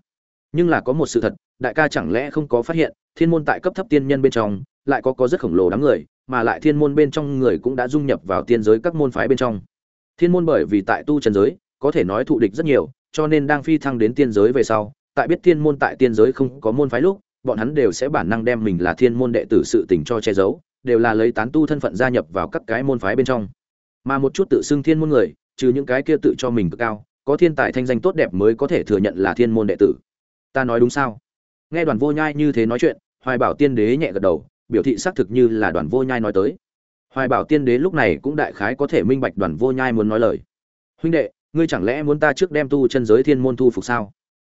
Nhưng là có một sự thật, đại ca chẳng lẽ không có phát hiện, thiên môn tại cấp thấp tiên nhân bên trong, lại có có rất khổng lồ đám người, mà lại thiên môn bên trong người cũng đã dung nhập vào tiên giới các môn phái bên trong. Thiên môn bởi vì tại tu trần giới, có thể nói thụ địch rất nhiều, cho nên đang phi thăng đến tiên giới về sau, tại biết thiên môn tại tiên giới không có môn phái lúc, bọn hắn đều sẽ bản năng đem mình là thiên môn đệ tử sự tình cho che giấu, đều là lấy tán tu thân phận gia nhập vào các cái môn phái bên trong. Mà một chút tự xưng thiên môn người trừ những cái kia tự cho mình cực cao, có thiên tài thanh danh tốt đẹp mới có thể thừa nhận là thiên môn đệ tử. Ta nói đúng sao? Nghe đoàn vô nhai như thế nói chuyện, hoài bảo tiên đế nhẹ gật đầu, biểu thị xác thực như là đoàn vô nhai nói tới. Hoài bảo tiên đế lúc này cũng đại khái có thể minh bạch đoàn vô nhai muốn nói lời. Huynh đệ, ngươi chẳng lẽ muốn ta trước đem tu chân giới thiên môn thu phục sao?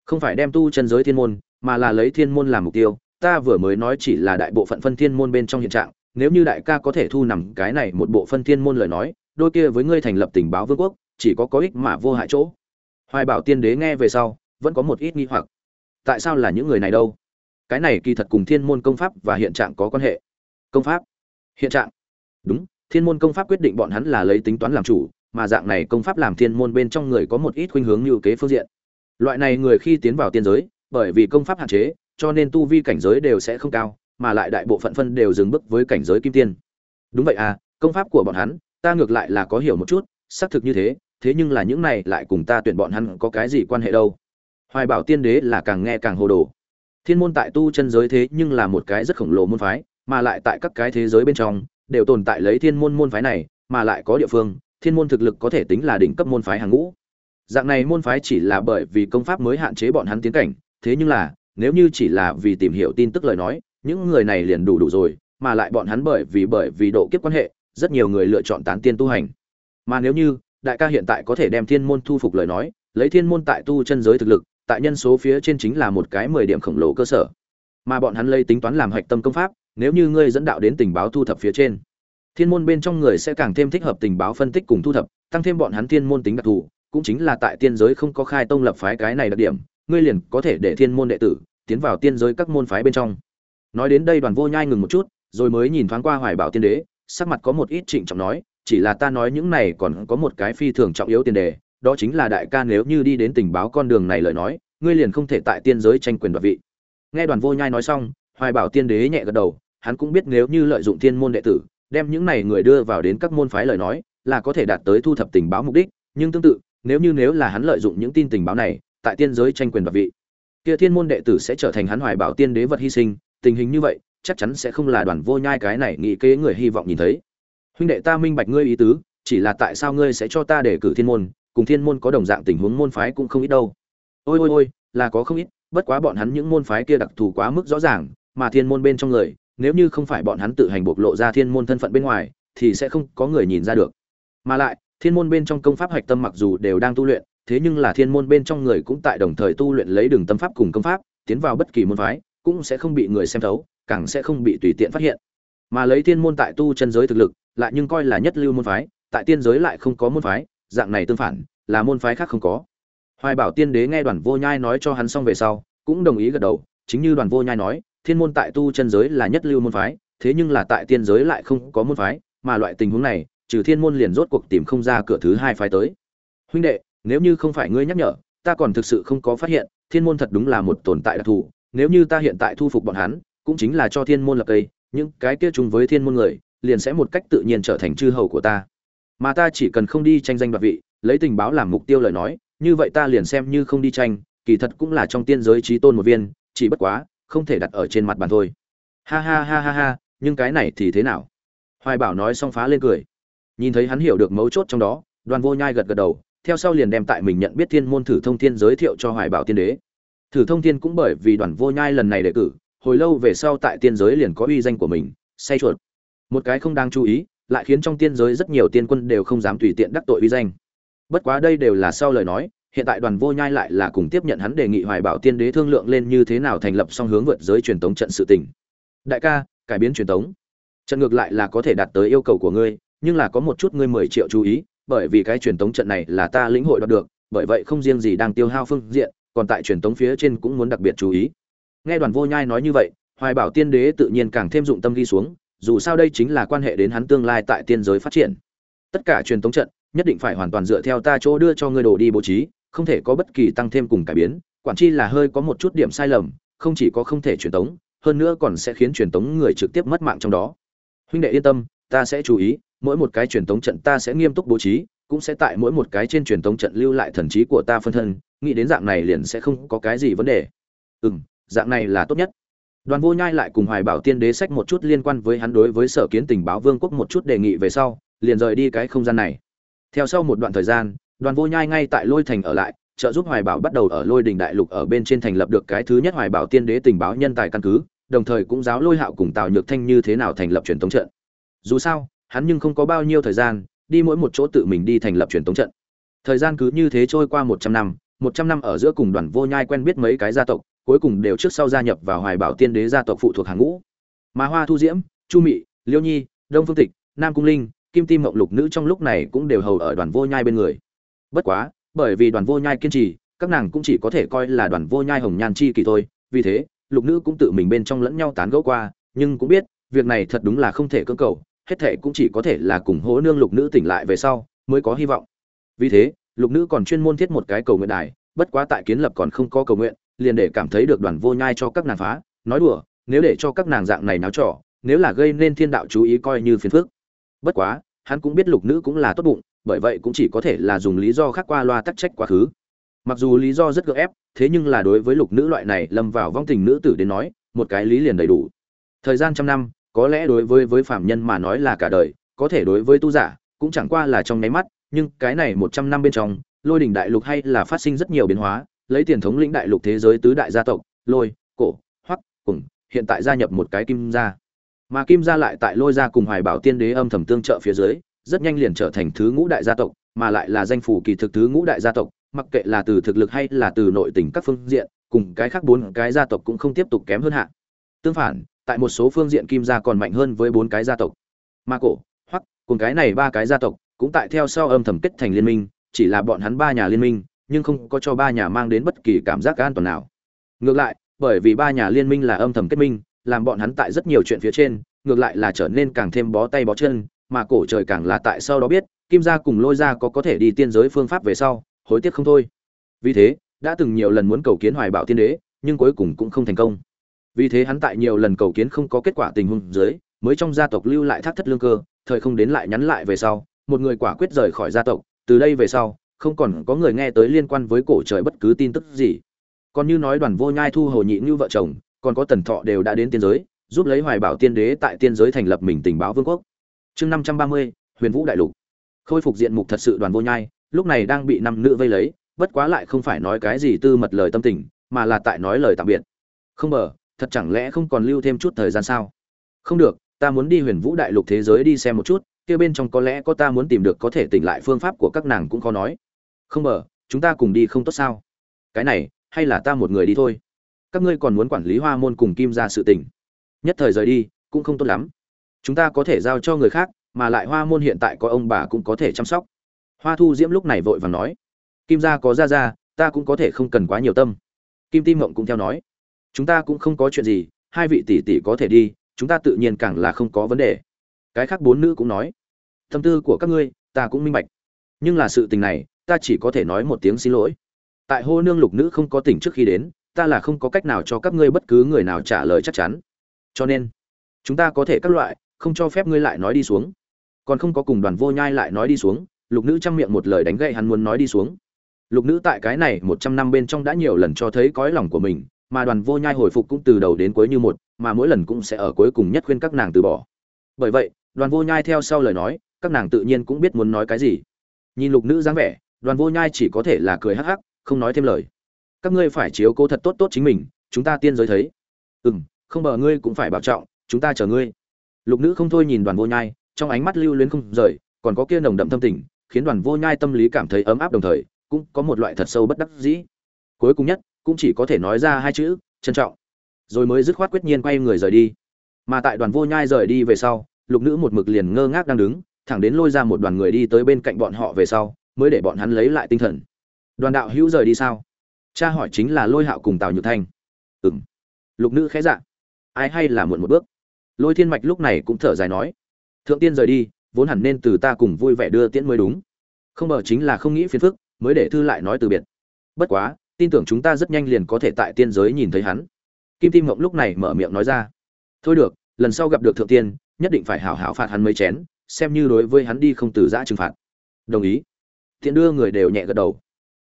Không phải đem tu chân giới thiên môn, mà là lấy thiên môn làm mục tiêu. Ta vừa mới nói chỉ là đại bộ phận phân thiên môn bên trong hiện trạng, nếu như đại ca có thể thu nằm cái này một bộ phân thiên môn lời nói đôi kia với ngươi thành lập tình báo vương quốc, chỉ có có ích mà vô hại chỗ. Hoài bảo tiên đế nghe về sau, vẫn có một ít nghi hoặc. Tại sao là những người này đâu? Cái này kỳ thật cùng thiên môn công pháp và hiện trạng có quan hệ. Công pháp? Hiện trạng? Đúng, thiên môn công pháp quyết định bọn hắn là lấy tính toán làm chủ, mà dạng này công pháp làm thiên môn bên trong người có một ít khuynh hướng như kế phương diện. Loại này người khi tiến vào tiên giới, bởi vì công pháp hạn chế, cho nên tu vi cảnh giới đều sẽ không cao, mà lại đại bộ phận phân đều dừng bước với cảnh giới kim tiên. Đúng vậy à công pháp của bọn hắn ta ngược lại là có hiểu một chút, xác thực như thế thế nhưng là những này lại cùng ta tuyển bọn hắn có cái gì quan hệ đâu. Hoài bảo tiên đế là càng nghe càng hồ đồ. Thiên môn tại tu chân giới thế nhưng là một cái rất khổng lồ môn phái, mà lại tại các cái thế giới bên trong, đều tồn tại lấy thiên môn môn phái này, mà lại có địa phương, thiên môn thực lực có thể tính là đỉnh cấp môn phái hàng ngũ. Dạng này môn phái chỉ là bởi vì công pháp mới hạn chế bọn hắn tiến cảnh, thế nhưng là, nếu như chỉ là vì tìm hiểu tin tức lời nói, những người này liền đủ đủ rồi, mà lại bọn hắn bởi vì bởi vì độ kiếp quan hệ rất nhiều người lựa chọn tán tiên tu hành. Mà nếu như, đại ca hiện tại có thể đem thiên môn thu phục lời nói, lấy thiên môn tại tu chân giới thực lực, tại nhân số phía trên chính là một cái mười điểm khổng lồ cơ sở. Mà bọn hắn lấy tính toán làm hạch tâm công pháp, nếu như ngươi dẫn đạo đến tình báo thu thập phía trên, thiên môn bên trong người sẽ càng thêm thích hợp tình báo phân tích cùng thu thập, tăng thêm bọn hắn thiên môn tính đặc thù, cũng chính là tại tiên giới không có khai tông lập phái cái này đặc điểm, ngươi liền có thể để thiên môn đệ tử tiến vào tiên giới các môn phái bên trong. Nói đến đây đoàn vô nhai ngừng một chút, rồi mới nhìn thoáng qua hoài bảo tiên đế sắc mặt có một ít trịnh trọng nói, chỉ là ta nói những này còn có một cái phi thường trọng yếu tiền đề, đó chính là đại ca nếu như đi đến tình báo con đường này lời nói, ngươi liền không thể tại tiên giới tranh quyền đoạt vị. Nghe đoàn vô nhai nói xong, hoài bảo tiên đế nhẹ gật đầu, hắn cũng biết nếu như lợi dụng thiên môn đệ tử, đem những này người đưa vào đến các môn phái lời nói, là có thể đạt tới thu thập tình báo mục đích, nhưng tương tự, nếu như nếu là hắn lợi dụng những tin tình báo này, tại tiên giới tranh quyền đoạt vị, kia thiên môn đệ tử sẽ trở thành hắn hoài bảo tiên đế vật hy sinh, tình hình như vậy chắc chắn sẽ không là đoàn vô nhai cái này nghĩ kế người hy vọng nhìn thấy. Huynh đệ ta minh bạch ngươi ý tứ, chỉ là tại sao ngươi sẽ cho ta để cử thiên môn, cùng thiên môn có đồng dạng tình huống môn phái cũng không ít đâu. Ôi ôi ôi, là có không ít, bất quá bọn hắn những môn phái kia đặc thù quá mức rõ ràng, mà thiên môn bên trong người, nếu như không phải bọn hắn tự hành bộc lộ ra thiên môn thân phận bên ngoài, thì sẽ không có người nhìn ra được. Mà lại, thiên môn bên trong công pháp hạch tâm mặc dù đều đang tu luyện, thế nhưng là thiên môn bên trong người cũng tại đồng thời tu luyện lấy đường tâm pháp cùng công pháp, tiến vào bất kỳ môn phái, cũng sẽ không bị người xem thấu càng sẽ không bị tùy tiện phát hiện. Mà lấy thiên môn tại tu chân giới thực lực, lại nhưng coi là nhất lưu môn phái, tại tiên giới lại không có môn phái, dạng này tương phản, là môn phái khác không có. Hoài bảo tiên đế nghe đoàn vô nhai nói cho hắn xong về sau, cũng đồng ý gật đầu, chính như đoàn vô nhai nói, thiên môn tại tu chân giới là nhất lưu môn phái, thế nhưng là tại tiên giới lại không có môn phái, mà loại tình huống này, trừ thiên môn liền rốt cuộc tìm không ra cửa thứ hai phái tới. Huynh đệ, nếu như không phải ngươi nhắc nhở, ta còn thực sự không có phát hiện, thiên môn thật đúng là một tồn tại đặc thù, nếu như ta hiện tại thu phục bọn hắn cũng chính là cho thiên môn lập cây, những cái kia chung với thiên môn người, liền sẽ một cách tự nhiên trở thành chư hầu của ta. Mà ta chỉ cần không đi tranh danh đoạt vị, lấy tình báo làm mục tiêu lời nói, như vậy ta liền xem như không đi tranh, kỳ thật cũng là trong tiên giới trí tôn một viên, chỉ bất quá, không thể đặt ở trên mặt bàn thôi. Ha ha ha ha ha, nhưng cái này thì thế nào? Hoài bảo nói xong phá lên cười. Nhìn thấy hắn hiểu được mấu chốt trong đó, đoàn vô nhai gật gật đầu, theo sau liền đem tại mình nhận biết thiên môn thử thông thiên giới thiệu cho hoài bảo tiên đế. Thử thông thiên cũng bởi vì đoàn vô nhai lần này đề cử hồi lâu về sau tại tiên giới liền có uy danh của mình, say chuột. Một cái không đáng chú ý, lại khiến trong tiên giới rất nhiều tiên quân đều không dám tùy tiện đắc tội uy danh. Bất quá đây đều là sau lời nói, hiện tại đoàn vô nhai lại là cùng tiếp nhận hắn đề nghị hoài bảo tiên đế thương lượng lên như thế nào thành lập song hướng vượt giới truyền tống trận sự tình. Đại ca, cải biến truyền tống. Trận ngược lại là có thể đạt tới yêu cầu của ngươi, nhưng là có một chút ngươi mười triệu chú ý, bởi vì cái truyền tống trận này là ta lĩnh hội đoạt được, bởi vậy không riêng gì đang tiêu hao phương diện, còn tại truyền tống phía trên cũng muốn đặc biệt chú ý nghe đoàn vô nhai nói như vậy, hoài bảo tiên đế tự nhiên càng thêm dụng tâm ghi xuống, dù sao đây chính là quan hệ đến hắn tương lai tại tiên giới phát triển. Tất cả truyền tống trận, nhất định phải hoàn toàn dựa theo ta chỗ đưa cho ngươi đồ đi bố trí, không thể có bất kỳ tăng thêm cùng cải biến, quản chi là hơi có một chút điểm sai lầm, không chỉ có không thể truyền tống, hơn nữa còn sẽ khiến truyền tống người trực tiếp mất mạng trong đó. Huynh đệ yên tâm, ta sẽ chú ý, mỗi một cái truyền tống trận ta sẽ nghiêm túc bố trí, cũng sẽ tại mỗi một cái trên truyền tống trận lưu lại thần trí của ta phân thân, nghĩ đến dạng này liền sẽ không có cái gì vấn đề. Ừ dạng này là tốt nhất. Đoàn vô nhai lại cùng hoài bảo tiên đế sách một chút liên quan với hắn đối với sở kiến tình báo vương quốc một chút đề nghị về sau, liền rời đi cái không gian này. Theo sau một đoạn thời gian, đoàn vô nhai ngay tại lôi thành ở lại, trợ giúp hoài bảo bắt đầu ở lôi đình đại lục ở bên trên thành lập được cái thứ nhất hoài bảo tiên đế tình báo nhân tài căn cứ, đồng thời cũng giáo lôi hạo cùng tào nhược thanh như thế nào thành lập truyền thống trận. Dù sao, hắn nhưng không có bao nhiêu thời gian, đi mỗi một chỗ tự mình đi thành lập truyền thống trận. Thời gian cứ như thế trôi qua một trăm năm, một trăm năm ở giữa cùng đoàn vô nhai quen biết mấy cái gia tộc cuối cùng đều trước sau gia nhập vào hoài bảo tiên đế gia tộc phụ thuộc hàng ngũ. Mà hoa thu diễm, chu mị, liêu nhi, đông phương tịch, nam cung linh, kim tim mộng lục nữ trong lúc này cũng đều hầu ở đoàn vô nhai bên người. Bất quá, bởi vì đoàn vô nhai kiên trì, các nàng cũng chỉ có thể coi là đoàn vô nhai hồng nhan chi kỳ thôi. Vì thế, lục nữ cũng tự mình bên trong lẫn nhau tán gẫu qua, nhưng cũng biết, việc này thật đúng là không thể cưỡng cầu, hết thệ cũng chỉ có thể là cùng hố nương lục nữ tỉnh lại về sau, mới có hy vọng. Vì thế, lục nữ còn chuyên môn thiết một cái cầu nguyện đài, bất quá tại kiến lập còn không có cầu nguyện liền để cảm thấy được đoàn vô nhai cho các nàng phá, nói đùa, nếu để cho các nàng dạng này náo trò, nếu là gây nên thiên đạo chú ý coi như phiền phức. Bất quá, hắn cũng biết lục nữ cũng là tốt bụng, bởi vậy cũng chỉ có thể là dùng lý do khác qua loa tắc trách quá khứ. Mặc dù lý do rất gượng ép, thế nhưng là đối với lục nữ loại này lâm vào vong tình nữ tử đến nói, một cái lý liền đầy đủ. Thời gian trăm năm, có lẽ đối với với phạm nhân mà nói là cả đời, có thể đối với tu giả, cũng chẳng qua là trong nháy mắt, nhưng cái này một trăm năm bên trong, lôi đỉnh đại lục hay là phát sinh rất nhiều biến hóa lấy tiền thống lĩnh đại lục thế giới tứ đại gia tộc, lôi, cổ, hoắc, cùng, hiện tại gia nhập một cái kim gia. Mà kim gia lại tại lôi gia cùng hoài bảo tiên đế âm thầm tương trợ phía dưới, rất nhanh liền trở thành thứ ngũ đại gia tộc, mà lại là danh phủ kỳ thực thứ ngũ đại gia tộc, mặc kệ là từ thực lực hay là từ nội tình các phương diện, cùng cái khác bốn cái gia tộc cũng không tiếp tục kém hơn hạ. Tương phản, tại một số phương diện kim gia còn mạnh hơn với bốn cái gia tộc. Mà cổ, hoắc, cùng cái này ba cái gia tộc cũng tại theo sau âm thầm kết thành liên minh, chỉ là bọn hắn ba nhà liên minh nhưng không có cho ba nhà mang đến bất kỳ cảm giác an toàn nào. Ngược lại, bởi vì ba nhà liên minh là âm thầm kết minh, làm bọn hắn tại rất nhiều chuyện phía trên, ngược lại là trở nên càng thêm bó tay bó chân, mà cổ trời càng là tại sau đó biết, kim gia cùng lôi gia có có thể đi tiên giới phương pháp về sau, hối tiếc không thôi. Vì thế, đã từng nhiều lần muốn cầu kiến hoài bảo tiên đế, nhưng cuối cùng cũng không thành công. Vì thế hắn tại nhiều lần cầu kiến không có kết quả tình huống dưới, mới trong gia tộc lưu lại thác thất lương cơ, thời không đến lại nhắn lại về sau, một người quả quyết rời khỏi gia tộc, từ đây về sau không còn có người nghe tới liên quan với cổ trời bất cứ tin tức gì. Còn như nói đoàn vô nhai thu hồ nhị như vợ chồng, còn có tần thọ đều đã đến tiên giới, giúp lấy hoài bảo tiên đế tại tiên giới thành lập mình tình báo vương quốc. Chương năm trăm ba mươi, huyền vũ đại lục. Khôi phục diện mục thật sự đoàn vô nhai, lúc này đang bị năm nữ vây lấy, bất quá lại không phải nói cái gì tư mật lời tâm tình, mà là tại nói lời tạm biệt. Không bờ, thật chẳng lẽ không còn lưu thêm chút thời gian sao? Không được, ta muốn đi huyền vũ đại lục thế giới đi xem một chút, kia bên trong có lẽ có ta muốn tìm được có thể tỉnh lại phương pháp của các nàng cũng khó nói không mở, chúng ta cùng đi không tốt sao? Cái này hay là ta một người đi thôi? Các ngươi còn muốn quản lý hoa môn cùng kim ra sự tình. Nhất thời rời đi cũng không tốt lắm. Chúng ta có thể giao cho người khác mà lại hoa môn hiện tại có ông bà cũng có thể chăm sóc. Hoa thu diễm lúc này vội vàng nói kim gia có ra ra ta cũng có thể không cần quá nhiều tâm. Kim tim mộng cũng theo nói chúng ta cũng không có chuyện gì hai vị tỷ tỷ có thể đi chúng ta tự nhiên càng là không có vấn đề. Cái khác bốn nữ cũng nói tâm tư của các ngươi ta cũng minh bạch. Nhưng là sự tình này ta chỉ có thể nói một tiếng xin lỗi. Tại hô nương lục nữ không có tỉnh trước khi đến, ta là không có cách nào cho các ngươi bất cứ người nào trả lời chắc chắn. Cho nên, chúng ta có thể các loại, không cho phép ngươi lại nói đi xuống. Còn không có cùng đoàn vô nhai lại nói đi xuống, lục nữ chăm miệng một lời đánh gậy hắn muốn nói đi xuống. Lục nữ tại cái này một trăm năm bên trong đã nhiều lần cho thấy cõi lòng của mình, mà đoàn vô nhai hồi phục cũng từ đầu đến cuối như một, mà mỗi lần cũng sẽ ở cuối cùng nhất khuyên các nàng từ bỏ. Bởi vậy, đoàn vô nhai theo sau lời nói, các nàng tự nhiên cũng biết muốn nói cái gì. Nhìn lục nữ dáng vẻ đoàn vô nhai chỉ có thể là cười hắc hắc, không nói thêm lời. Các ngươi phải chiếu cố thật tốt tốt chính mình, chúng ta tiên giới thấy. Ừ m không bờ ngươi cũng phải bảo trọng, chúng ta chờ ngươi. Lục nữ không thôi nhìn đoàn vô nhai, trong ánh mắt lưu luyến không rời, còn có kia nồng đậm tâm tình, khiến đoàn vô nhai tâm lý cảm thấy ấm áp đồng thời, cũng có một loại thật sâu bất đắc dĩ. Cuối cùng nhất, cũng chỉ có thể nói ra hai chữ, trân trọng. Rồi mới dứt khoát quyết nhiên quay người rời đi. Mà tại đoàn vô nhai rời đi về sau, lục nữ một mực liền ngơ ngác đang đứng, thẳng đến lôi ra một đoàn người đi tới bên cạnh bọn họ về sau mới để bọn hắn lấy lại tinh thần. Đoàn đạo hữu rời đi sao? Cha hỏi chính là lôi hạo cùng tào nhược thanh. Ừng lục nữ khẽ dạ. Ai hay là muộn một bước? Lôi thiên mạch lúc này cũng thở dài nói. Thượng tiên rời đi, vốn hẳn nên từ ta cùng vui vẻ đưa tiễn mới đúng. Không ngờ chính là không nghĩ phiền phức, mới để thư lại nói từ biệt. Bất quá, tin tưởng chúng ta rất nhanh liền có thể tại tiên giới nhìn thấy hắn. Kim tim mộng lúc này mở miệng nói ra. Thôi được, lần sau gặp được thượng tiên, nhất định phải hảo hảo phạt hắn mấy chén, xem như đối với hắn đi không từ giã trừng phạt. Đồng ý tiện đưa người đều nhẹ gật đầu.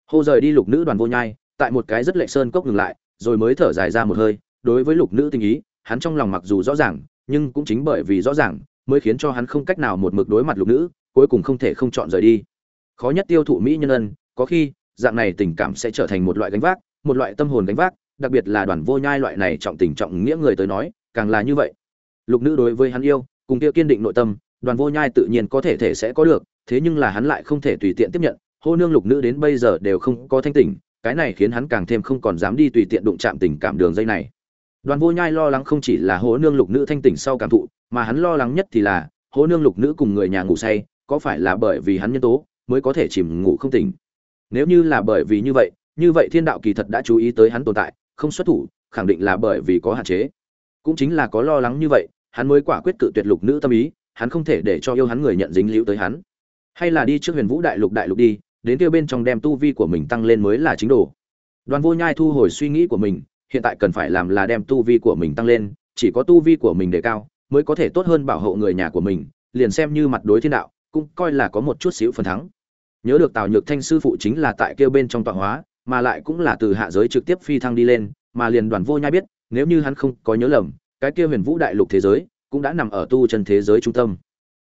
Hô rời đi lục nữ đoàn vô nhai, tại một cái rất lệ sơn cốc ngừng lại, rồi mới thở dài ra một hơi, đối với lục nữ tình ý, hắn trong lòng mặc dù rõ ràng, nhưng cũng chính bởi vì rõ ràng, mới khiến cho hắn không cách nào một mực đối mặt lục nữ, cuối cùng không thể không chọn rời đi. Khó nhất tiêu thụ mỹ nhân ân, có khi, dạng này tình cảm sẽ trở thành một loại gánh vác, một loại tâm hồn gánh vác, đặc biệt là đoàn vô nhai loại này trọng tình trọng nghĩa người tới nói, càng là như vậy. Lục nữ đối với hắn yêu, cùng kia kiên định nội tâm, đoàn vô nhai tự nhiên có thể thể sẽ có được thế nhưng là hắn lại không thể tùy tiện tiếp nhận, hô nương lục nữ đến bây giờ đều không có thanh tỉnh, cái này khiến hắn càng thêm không còn dám đi tùy tiện đụng chạm tình cảm đường dây này. Đoàn vô nhai lo lắng không chỉ là hố nương lục nữ thanh tỉnh sau cảm thụ, mà hắn lo lắng nhất thì là hố nương lục nữ cùng người nhà ngủ say, có phải là bởi vì hắn nhân tố, mới có thể chìm ngủ không tỉnh? Nếu như là bởi vì như vậy như vậy thiên đạo kỳ thật đã chú ý tới hắn tồn tại, không xuất thủ, khẳng định là bởi vì có hạn chế. Cũng chính là có lo lắng như vậy, hắn mới quả quyết cự tuyệt lục nữ tâm ý, hắn không thể để cho yêu hắn người nhận dính liễu tới hắn hay là đi trước huyền vũ đại lục đại lục đi, đến kia bên trong đem tu vi của mình tăng lên mới là chính đồ. Đoàn vô nhai thu hồi suy nghĩ của mình, hiện tại cần phải làm là đem tu vi của mình tăng lên, chỉ có tu vi của mình đề cao, mới có thể tốt hơn bảo hộ người nhà của mình, liền xem như mặt đối thiên đạo, cũng coi là có một chút xíu phần thắng. Nhớ được tào nhược thanh sư phụ chính là tại kia bên trong tọa hóa, mà lại cũng là từ hạ giới trực tiếp phi thăng đi lên, mà liền đoàn vô nhai biết, nếu như hắn không có nhớ lầm, cái kia huyền vũ đại lục thế giới cũng đã nằm ở tu chân thế giới trung tâm.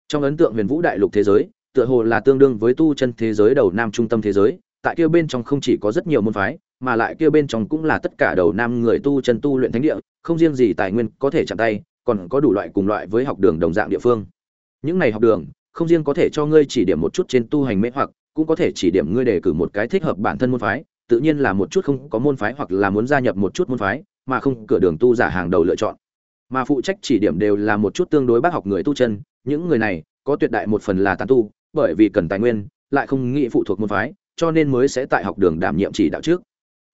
Trong ấn tượng huyền vũ đại lục thế giới tựa hồ là tương đương với tu chân thế giới đầu nam trung tâm thế giới, tại kia bên trong không chỉ có rất nhiều môn phái, mà lại kia bên trong cũng là tất cả đầu nam người tu chân tu luyện thánh địa, không riêng gì tài nguyên có thể chạm tay, còn có đủ loại cùng loại với học đường đồng dạng địa phương. Những này học đường, không riêng có thể cho ngươi chỉ điểm một chút trên tu hành mê hoặc, cũng có thể chỉ điểm ngươi đề cử một cái thích hợp bản thân môn phái, tự nhiên là một chút không có môn phái hoặc là muốn gia nhập một chút môn phái, mà không cửa đường tu giả hàng đầu lựa chọn. Mà phụ trách chỉ điểm đều là một chút tương đối bác học người tu chân, những người này có tuyệt đại một phần là tán tu bởi vì cần tài nguyên, lại không nghĩ phụ thuộc môn phái, cho nên mới sẽ tại học đường đảm nhiệm chỉ đạo trước.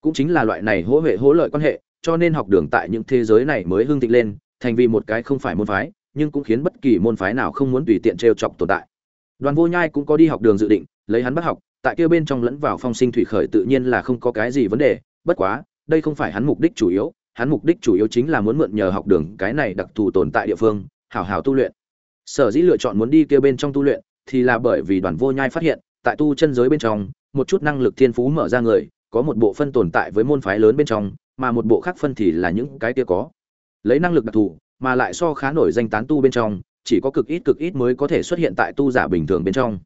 Cũng chính là loại này hỗ hệ hỗ lợi quan hệ, cho nên học đường tại những thế giới này mới hưng thịnh lên, thành vì một cái không phải môn phái, nhưng cũng khiến bất kỳ môn phái nào không muốn tùy tiện trêu chọc tồn tại. Đoàn vô nhai cũng có đi học đường dự định, lấy hắn bắt học, tại kia bên trong lẫn vào phong sinh thủy khởi tự nhiên là không có cái gì vấn đề, bất quá, đây không phải hắn mục đích chủ yếu, hắn mục đích chủ yếu chính là muốn mượn nhờ học đường cái này đặc thù tồn tại địa phương, hảo hảo tu luyện. Sở dĩ lựa chọn muốn đi kia bên trong tu luyện thì là bởi vì đoàn vô nhai phát hiện, tại tu chân giới bên trong, một chút năng lực thiên phú mở ra người, có một bộ phân tồn tại với môn phái lớn bên trong, mà một bộ khác phân thì là những cái kia có. Lấy năng lực đặc thù, mà lại so khá nổi danh tán tu bên trong, chỉ có cực ít cực ít mới có thể xuất hiện tại tu giả bình thường bên trong.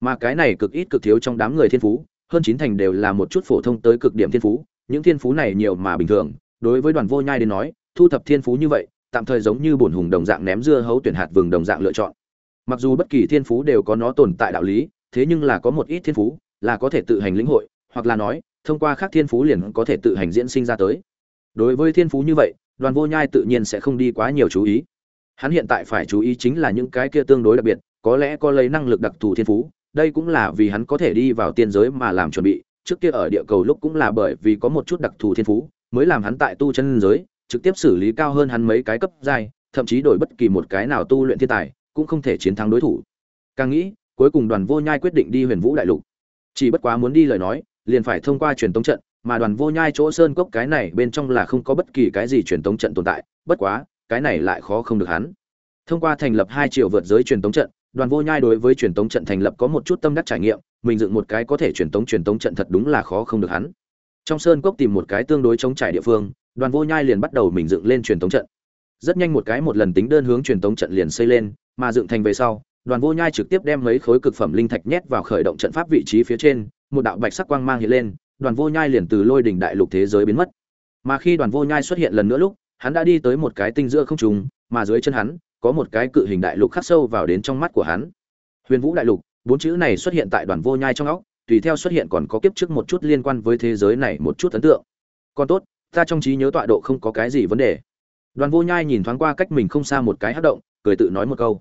Mà cái này cực ít cực thiếu trong đám người thiên phú, hơn chín thành đều là một chút phổ thông tới cực điểm thiên phú, những thiên phú này nhiều mà bình thường. Đối với đoàn vô nhai đến nói, thu thập thiên phú như vậy, tạm thời giống như bổn hùng đồng dạng ném dưa hấu tuyển hạt vừng đồng dạng lựa chọn mặc dù bất kỳ thiên phú đều có nó tồn tại đạo lý, thế nhưng là có một ít thiên phú là có thể tự hành lĩnh hội, hoặc là nói, thông qua khác thiên phú liền có thể tự hành diễn sinh ra tới. Đối với thiên phú như vậy, đoàn vô nhai tự nhiên sẽ không đi quá nhiều chú ý. Hắn hiện tại phải chú ý chính là những cái kia tương đối đặc biệt, có lẽ có lấy năng lực đặc thù thiên phú, đây cũng là vì hắn có thể đi vào tiên giới mà làm chuẩn bị, trước kia ở địa cầu lúc cũng là bởi vì có một chút đặc thù thiên phú, mới làm hắn tại tu chân giới, trực tiếp xử lý cao hơn hắn mấy cái cấp giai, thậm chí đổi bất kỳ một cái nào tu luyện thiên tài cũng không thể chiến thắng đối thủ. Càng nghĩ, cuối cùng đoàn vô nhai quyết định đi huyền vũ đại lục. Chỉ bất quá muốn đi lời nói, liền phải thông qua truyền tống trận, mà đoàn vô nhai chỗ sơn cốc cái này bên trong là không có bất kỳ cái gì truyền tống trận tồn tại, bất quá, cái này lại khó không được hắn. Thông qua thành lập hai triệu vượt giới truyền tống trận, đoàn vô nhai đối với truyền tống trận thành lập có một chút tâm đắc trải nghiệm, mình dựng một cái có thể truyền tống truyền tống trận thật đúng là khó không được hắn. Trong sơn cốc tìm một cái tương đối chống trải địa phương, đoàn vô nhai liền bắt đầu mình dựng lên truyền tống trận rất nhanh một cái một lần tính đơn hướng truyền tống trận liền xây lên, mà dựng thành về sau, đoàn vô nhai trực tiếp đem mấy khối cực phẩm linh thạch nhét vào khởi động trận pháp vị trí phía trên, một đạo bạch sắc quang mang hiện lên, đoàn vô nhai liền từ lôi đỉnh đại lục thế giới biến mất. Mà khi đoàn vô nhai xuất hiện lần nữa lúc, hắn đã đi tới một cái tinh giữa không trùng mà dưới chân hắn, có một cái cự hình đại lục khắc sâu vào đến trong mắt của hắn. Huyền vũ đại lục, bốn chữ này xuất hiện tại đoàn vô nhai trong óc, tùy theo xuất hiện còn có kiếp trước một chút liên quan với thế giới này một chút ấn tượng. Còn tốt, ta trong trí nhớ tọa độ không có cái gì vấn đề đoàn vô nhai nhìn thoáng qua cách mình không xa một cái hát động, cười tự nói một câu.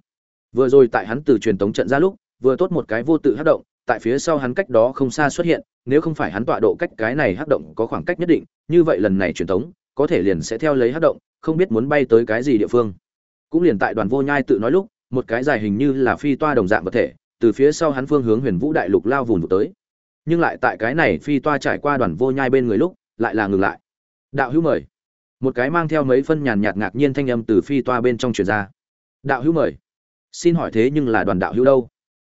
Vừa rồi tại hắn từ truyền tống trận ra lúc, vừa tốt một cái vô tự hát động, tại phía sau hắn cách đó không xa xuất hiện, nếu không phải hắn tọa độ cách cái này hát động có khoảng cách nhất định, như vậy lần này truyền tống, có thể liền sẽ theo lấy hát động, không biết muốn bay tới cái gì địa phương. Cũng liền tại đoàn vô nhai tự nói lúc, một cái dài hình như là phi toa đồng dạng vật thể, từ phía sau hắn phương hướng huyền vũ đại lục lao vùn vụt tới. Nhưng lại tại cái này phi toa trải qua đoàn vô nhai bên người lúc, lại là ngừng lại. Đạo hữu mời một cái mang theo mấy phân nhàn nhạt ngạc nhiên thanh âm từ phi toa bên trong truyền ra. Đạo hữu mời. Xin hỏi thế nhưng là đoàn đạo hữu đâu?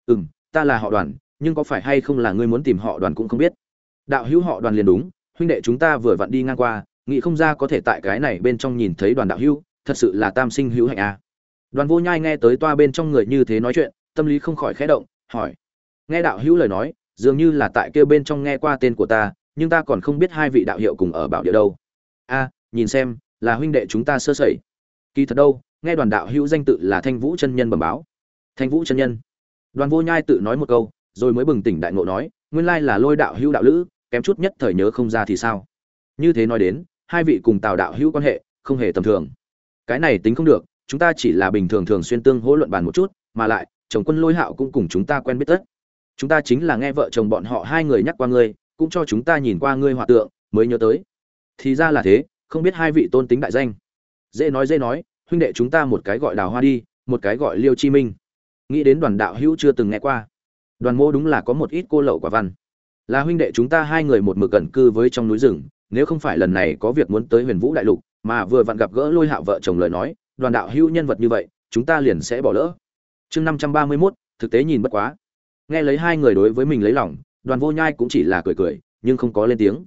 Ừ m ta là họ đoàn, nhưng có phải hay không là ngươi muốn tìm họ đoàn cũng không biết. Đạo hữu họ đoàn liền đúng, huynh đệ chúng ta vừa vặn đi ngang qua, nghĩ không ra có thể tại cái này bên trong nhìn thấy đoàn đạo hữu, thật sự là tam sinh hữu hạnh à. đoàn vô nhai nghe tới toa bên trong người như thế nói chuyện, tâm lý không khỏi khẽ động, hỏi. Nghe đạo hữu lời nói, dường như là tại kêu bên trong nghe qua tên của ta, nhưng ta còn không biết hai vị đạo hiệu cùng ở bảo địa đâu. A nhìn xem, là huynh đệ chúng ta sơ sẩy. Kỳ thật đâu, nghe đoàn đạo hữu danh tự là thanh vũ chân nhân bẩm báo. Thanh vũ chân nhân. Đoàn vô nhai tự nói một câu, rồi mới bừng tỉnh đại ngộ nói, nguyên lai là lôi đạo hữu đạo lữ, kém chút nhất thời nhớ không ra thì sao? Như thế nói đến, hai vị cùng tào đạo hữu quan hệ, không hề tầm thường. Cái này tính không được, chúng ta chỉ là bình thường thường xuyên tương hỗ luận bàn một chút, mà lại, chồng quân lôi hạo cũng cùng chúng ta quen biết tất. Chúng ta chính là nghe vợ chồng bọn họ hai người nhắc qua ngươi, cũng cho chúng ta nhìn qua ngươi hòa tượng, mới nhớ tới. Thì ra là thế không biết hai vị tôn tính đại danh. Dễ nói dễ nói, huynh đệ chúng ta một cái gọi đào hoa đi, một cái gọi liêu chi minh. Nghĩ đến đoàn đạo hữu chưa từng nghe qua. Đoàn mô đúng là có một ít cô lậu quả văn. Là huynh đệ chúng ta hai người một mực gần cư với trong núi rừng, nếu không phải lần này có việc muốn tới huyền vũ đại lục, mà vừa vặn gặp gỡ lôi hạo vợ chồng lời nói, đoàn đạo hữu nhân vật như vậy, chúng ta liền sẽ bỏ lỡ. Chương năm trăm ba mươi mốt, thực tế nhìn bất quá. Nghe lấy hai người đối với mình lấy lòng, đoàn vô nhai cũng chỉ là cười cười, nhưng không có lên tiếng.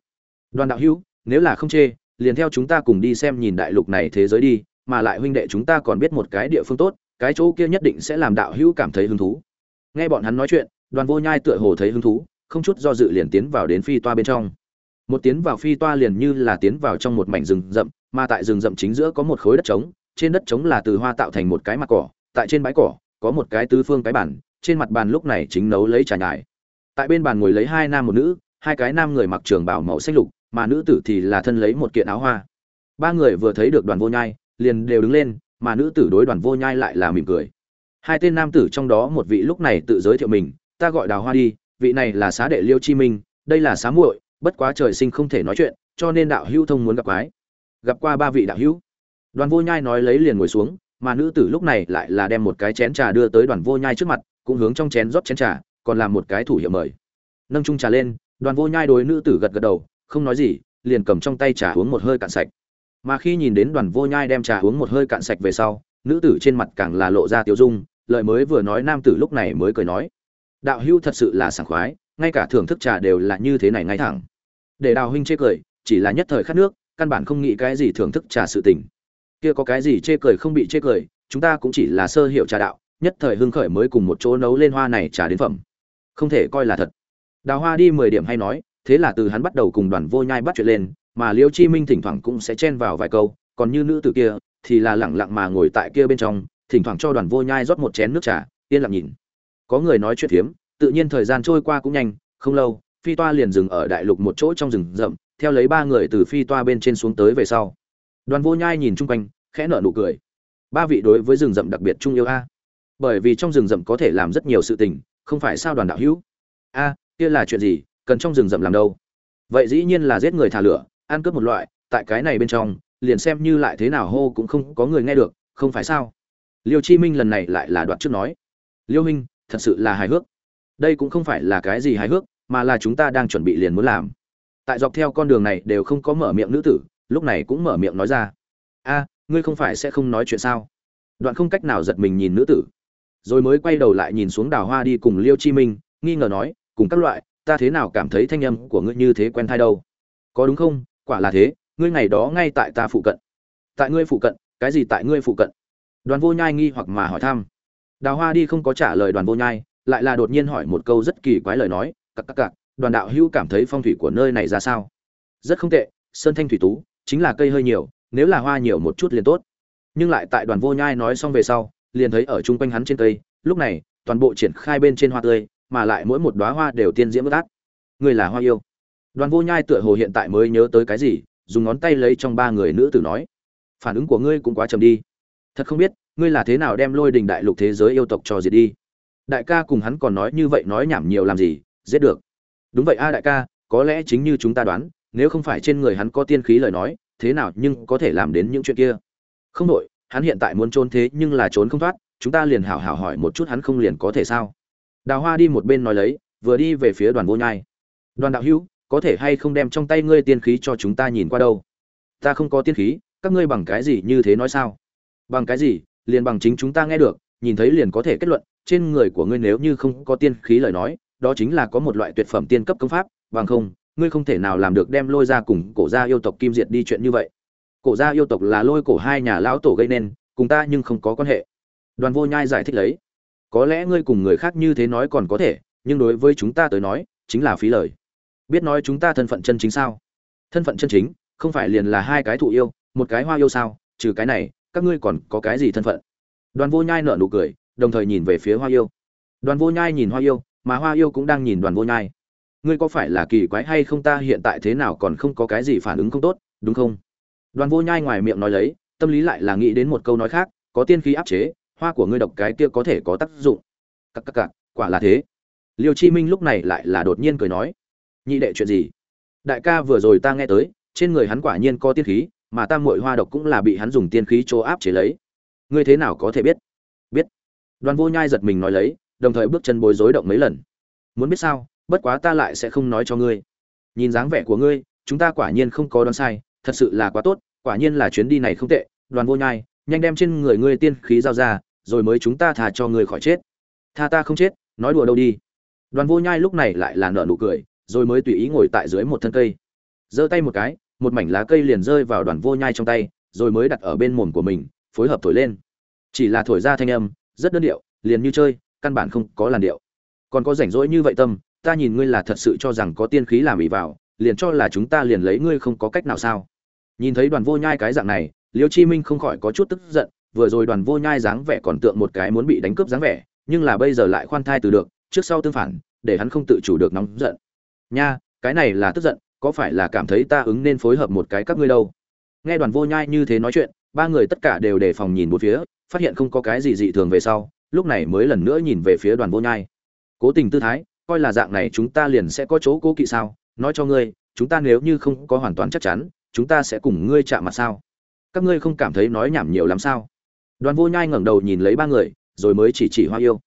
Đoàn đạo hữu, nếu là không chê liền theo chúng ta cùng đi xem nhìn đại lục này thế giới đi, mà lại huynh đệ chúng ta còn biết một cái địa phương tốt, cái chỗ kia nhất định sẽ làm đạo hữu cảm thấy hứng thú. Nghe bọn hắn nói chuyện, đoàn vô nhai tựa hồ thấy hứng thú, không chút do dự liền tiến vào đến phi toa bên trong. Một tiến vào phi toa liền như là tiến vào trong một mảnh rừng rậm, mà tại rừng rậm chính giữa có một khối đất trống, trên đất trống là từ hoa tạo thành một cái mặt cỏ, tại trên bãi cỏ, có một cái tứ phương cái bàn, trên mặt bàn lúc này chính nấu lấy trà nhài tại bên bàn ngồi lấy hai nam một nữ, hai cái nam người mặc trường bảo màu xanh lục mà nữ tử thì là thân lấy một kiện áo hoa. Ba người vừa thấy được đoàn vô nhai, liền đều đứng lên, mà nữ tử đối đoàn vô nhai lại là mỉm cười. Hai tên nam tử trong đó một vị lúc này tự giới thiệu mình, ta gọi đào hoa đi, vị này là xá đệ liêu chi minh, đây là xá muội, bất quá trời sinh không thể nói chuyện, cho nên đạo hữu thông muốn gặp quái. Gặp qua ba vị đạo hữu. Đoàn vô nhai nói lấy liền ngồi xuống, mà nữ tử lúc này lại là đem một cái chén trà đưa tới đoàn vô nhai trước mặt, cũng hướng trong chén rót chén trà, còn làm một cái thủ hiệu mời. Nâng chung trà lên, đoàn vô nhai đối nữ tử gật gật đầu không nói gì, liền cầm trong tay trà uống một hơi cạn sạch. Mà khi nhìn đến đoàn vô nhai đem trà uống một hơi cạn sạch về sau, nữ tử trên mặt càng là lộ ra tiêu dung lợi mới vừa nói nam tử lúc này mới cười nói, đạo hưu thật sự là sảng khoái, ngay cả thưởng thức trà đều là như thế này ngay thẳng. Để đào huynh chê cười, chỉ là nhất thời khát nước, căn bản không nghĩ cái gì thưởng thức trà sự tình. Kia có cái gì chê cười không bị chê cười, chúng ta cũng chỉ là sơ hiểu trà đạo, nhất thời hưng khởi mới cùng một chỗ nấu lên hoa này trà đến phẩm. Không thể coi là thật. Đào hoa đi mười điểm hay nói thế là từ hắn bắt đầu cùng đoàn vô nhai bắt chuyện lên mà liêu chi minh thỉnh thoảng cũng sẽ chen vào vài câu còn như nữ tử kia thì là lẳng lặng mà ngồi tại kia bên trong thỉnh thoảng cho đoàn vô nhai rót một chén nước trà yên lặng nhìn. Có người nói chuyện hiếm, tự nhiên thời gian trôi qua cũng nhanh không lâu phi toa liền dừng ở đại lục một chỗ trong rừng rậm theo lấy ba người từ phi toa bên trên xuống tới về sau. Đoàn vô nhai nhìn chung quanh khẽ nở nụ cười. Ba vị đối với rừng rậm đặc biệt trung yêu a. Bởi vì trong rừng rậm có thể làm rất nhiều sự tình không phải sao đoàn đạo hữu? A kia là chuyện gì? Cần trong rừng rậm làm đâu? Vậy dĩ nhiên là giết người thả lửa, ăn cướp một loại, tại cái này bên trong, liền xem như lại thế nào hô cũng không có người nghe được, không phải sao? Liêu chi minh lần này lại là đoạn trước nói. Liêu minh, thật sự là hài hước. Đây cũng không phải là cái gì hài hước, mà là chúng ta đang chuẩn bị liền muốn làm. Tại dọc theo con đường này đều không có mở miệng nữ tử, lúc này cũng mở miệng nói ra. A, ngươi không phải sẽ không nói chuyện sao? Đoạn không cách nào giật mình nhìn nữ tử. Rồi mới quay đầu lại nhìn xuống đào hoa đi cùng liêu chi minh, nghi ngờ nói, cùng các loại ta thế nào cảm thấy thanh âm của ngươi như thế quen thai đâu? Có đúng không? Quả là thế, ngươi ngày đó ngay tại ta phụ cận. Tại ngươi phụ cận, cái gì tại ngươi phụ cận? Đoàn vô nhai nghi hoặc mà hỏi thăm. Đào hoa đi không có trả lời đoàn vô nhai, lại là đột nhiên hỏi một câu rất kỳ quái lời nói, cặc cặc cặc, đoàn đạo hữu cảm thấy phong thủy của nơi này ra sao? Rất không tệ, sơn thanh thủy tú, chính là cây hơi nhiều, nếu là hoa nhiều một chút liền tốt. Nhưng lại tại đoàn vô nhai nói xong về sau, liền thấy ở chung quanh hắn trên cây, lúc này, toàn bộ triển khai bên trên hoa tươi mà lại mỗi một đóa hoa đều tiên diễm bất át người là hoa yêu. Đoàn vô nhai tựa hồ hiện tại mới nhớ tới cái gì dùng ngón tay lấy trong ba người nữ tử nói. Phản ứng của ngươi cũng quá chậm đi. Thật không biết ngươi là thế nào đem lôi đình đại lục thế giới yêu tộc cho diệt đi. Đại ca cùng hắn còn nói như vậy nói nhảm nhiều làm gì giết được. Đúng vậy a đại ca có lẽ chính như chúng ta đoán nếu không phải trên người hắn có tiên khí lời nói thế nào nhưng có thể làm đến những chuyện kia. Không đổi, hắn hiện tại muốn trốn thế nhưng là trốn không thoát chúng ta liền hảo hảo hỏi một chút hắn không liền có thể sao? Đào hoa đi một bên nói lấy, vừa đi về phía đoàn vô nhai. Đoàn đạo hữu, có thể hay không đem trong tay ngươi tiên khí cho chúng ta nhìn qua đâu? Ta không có tiên khí, các ngươi bằng cái gì như thế nói sao? Bằng cái gì, liền bằng chính chúng ta nghe được, nhìn thấy liền có thể kết luận, trên người của ngươi nếu như không có tiên khí lời nói, đó chính là có một loại tuyệt phẩm tiên cấp công pháp, bằng không, ngươi không thể nào làm được đem lôi ra cùng cổ gia yêu tộc kim diệt đi chuyện như vậy. Cổ gia yêu tộc là lôi cổ hai nhà lão tổ gây nên, cùng ta nhưng không có quan hệ. Đoàn vô nhai giải thích lấy có lẽ ngươi cùng người khác như thế nói còn có thể, nhưng đối với chúng ta tới nói, chính là phí lời. Biết nói chúng ta thân phận chân chính sao? Thân phận chân chính, không phải liền là hai cái thụ yêu, một cái hoa yêu sao? Trừ cái này, các ngươi còn có cái gì thân phận? Đoàn vô nhai nở nụ cười, đồng thời nhìn về phía hoa yêu. Đoàn vô nhai nhìn hoa yêu, mà hoa yêu cũng đang nhìn đoàn vô nhai. Ngươi có phải là kỳ quái hay không ta hiện tại thế nào còn không có cái gì phản ứng không tốt, đúng không? Đoàn vô nhai ngoài miệng nói lấy, tâm lý lại là nghĩ đến một câu nói khác, có tiên khí áp chế hoa của ngươi độc cái kia có thể có tác dụng. Cắc cắc cắc quả là thế. Liêu chi minh lúc này lại là đột nhiên cười nói, nhị đệ chuyện gì? Đại ca vừa rồi ta nghe tới, trên người hắn quả nhiên có tiên khí, mà ta muội hoa độc cũng là bị hắn dùng tiên khí chỗ áp chế lấy. Ngươi thế nào có thể biết? Biết. Đoàn vô nhai giật mình nói lấy, đồng thời bước chân bối rối động mấy lần. Muốn biết sao, bất quá ta lại sẽ không nói cho ngươi. Nhìn dáng vẻ của ngươi, chúng ta quả nhiên không có đoán sai, thật sự là quá tốt, quả nhiên là chuyến đi này không tệ. Đoàn vô nhai nhanh đem trên người ngươi tiên khí giao ra rồi mới chúng ta thà cho ngươi khỏi chết. Tha ta không chết, nói đùa đâu đi. Đoàn vô nhai lúc này lại là nở nụ cười, rồi mới tùy ý ngồi tại dưới một thân cây. Giơ tay một cái, một mảnh lá cây liền rơi vào đoàn vô nhai trong tay, rồi mới đặt ở bên mồm của mình, phối hợp thổi lên. Chỉ là thổi ra thanh âm, rất đơn điệu, liền như chơi, căn bản không có làn điệu. Còn có rảnh rỗi như vậy tâm, ta nhìn ngươi là thật sự cho rằng có tiên khí làm ỉ vào, liền cho là chúng ta liền lấy ngươi không có cách nào sao? Nhìn thấy đoàn vô nhai cái dạng này, liêu chi minh không khỏi có chút tức giận vừa rồi đoàn vô nhai dáng vẻ còn tượng một cái muốn bị đánh cướp dáng vẻ, nhưng là bây giờ lại khoan thai từ được, trước sau tương phản, để hắn không tự chủ được nóng giận. Nha, cái này là tức giận, có phải là cảm thấy ta ứng nên phối hợp một cái các ngươi đâu? Nghe đoàn vô nhai như thế nói chuyện, ba người tất cả đều đề phòng nhìn một phía, phát hiện không có cái gì dị thường về sau, lúc này mới lần nữa nhìn về phía đoàn vô nhai. Cố tình tư thái, coi là dạng này chúng ta liền sẽ có chỗ cố kỵ sao? Nói cho ngươi, chúng ta nếu như không có hoàn toàn chắc chắn, chúng ta sẽ cùng ngươi chạm mặt sao? Các ngươi không cảm thấy nói nhảm nhiều lắm sao? Đoàn vô nhai ngẩng đầu nhìn lấy ba người, rồi mới chỉ chỉ hoa yêu.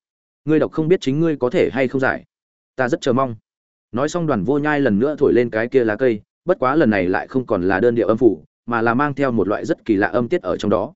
Ngươi đọc không biết chính ngươi có thể hay không giải. Ta rất chờ mong. Nói xong đoàn vô nhai lần nữa thổi lên cái kia lá cây, bất quá lần này lại không còn là đơn điệu âm phủ, mà là mang theo một loại rất kỳ lạ âm tiết ở trong đó.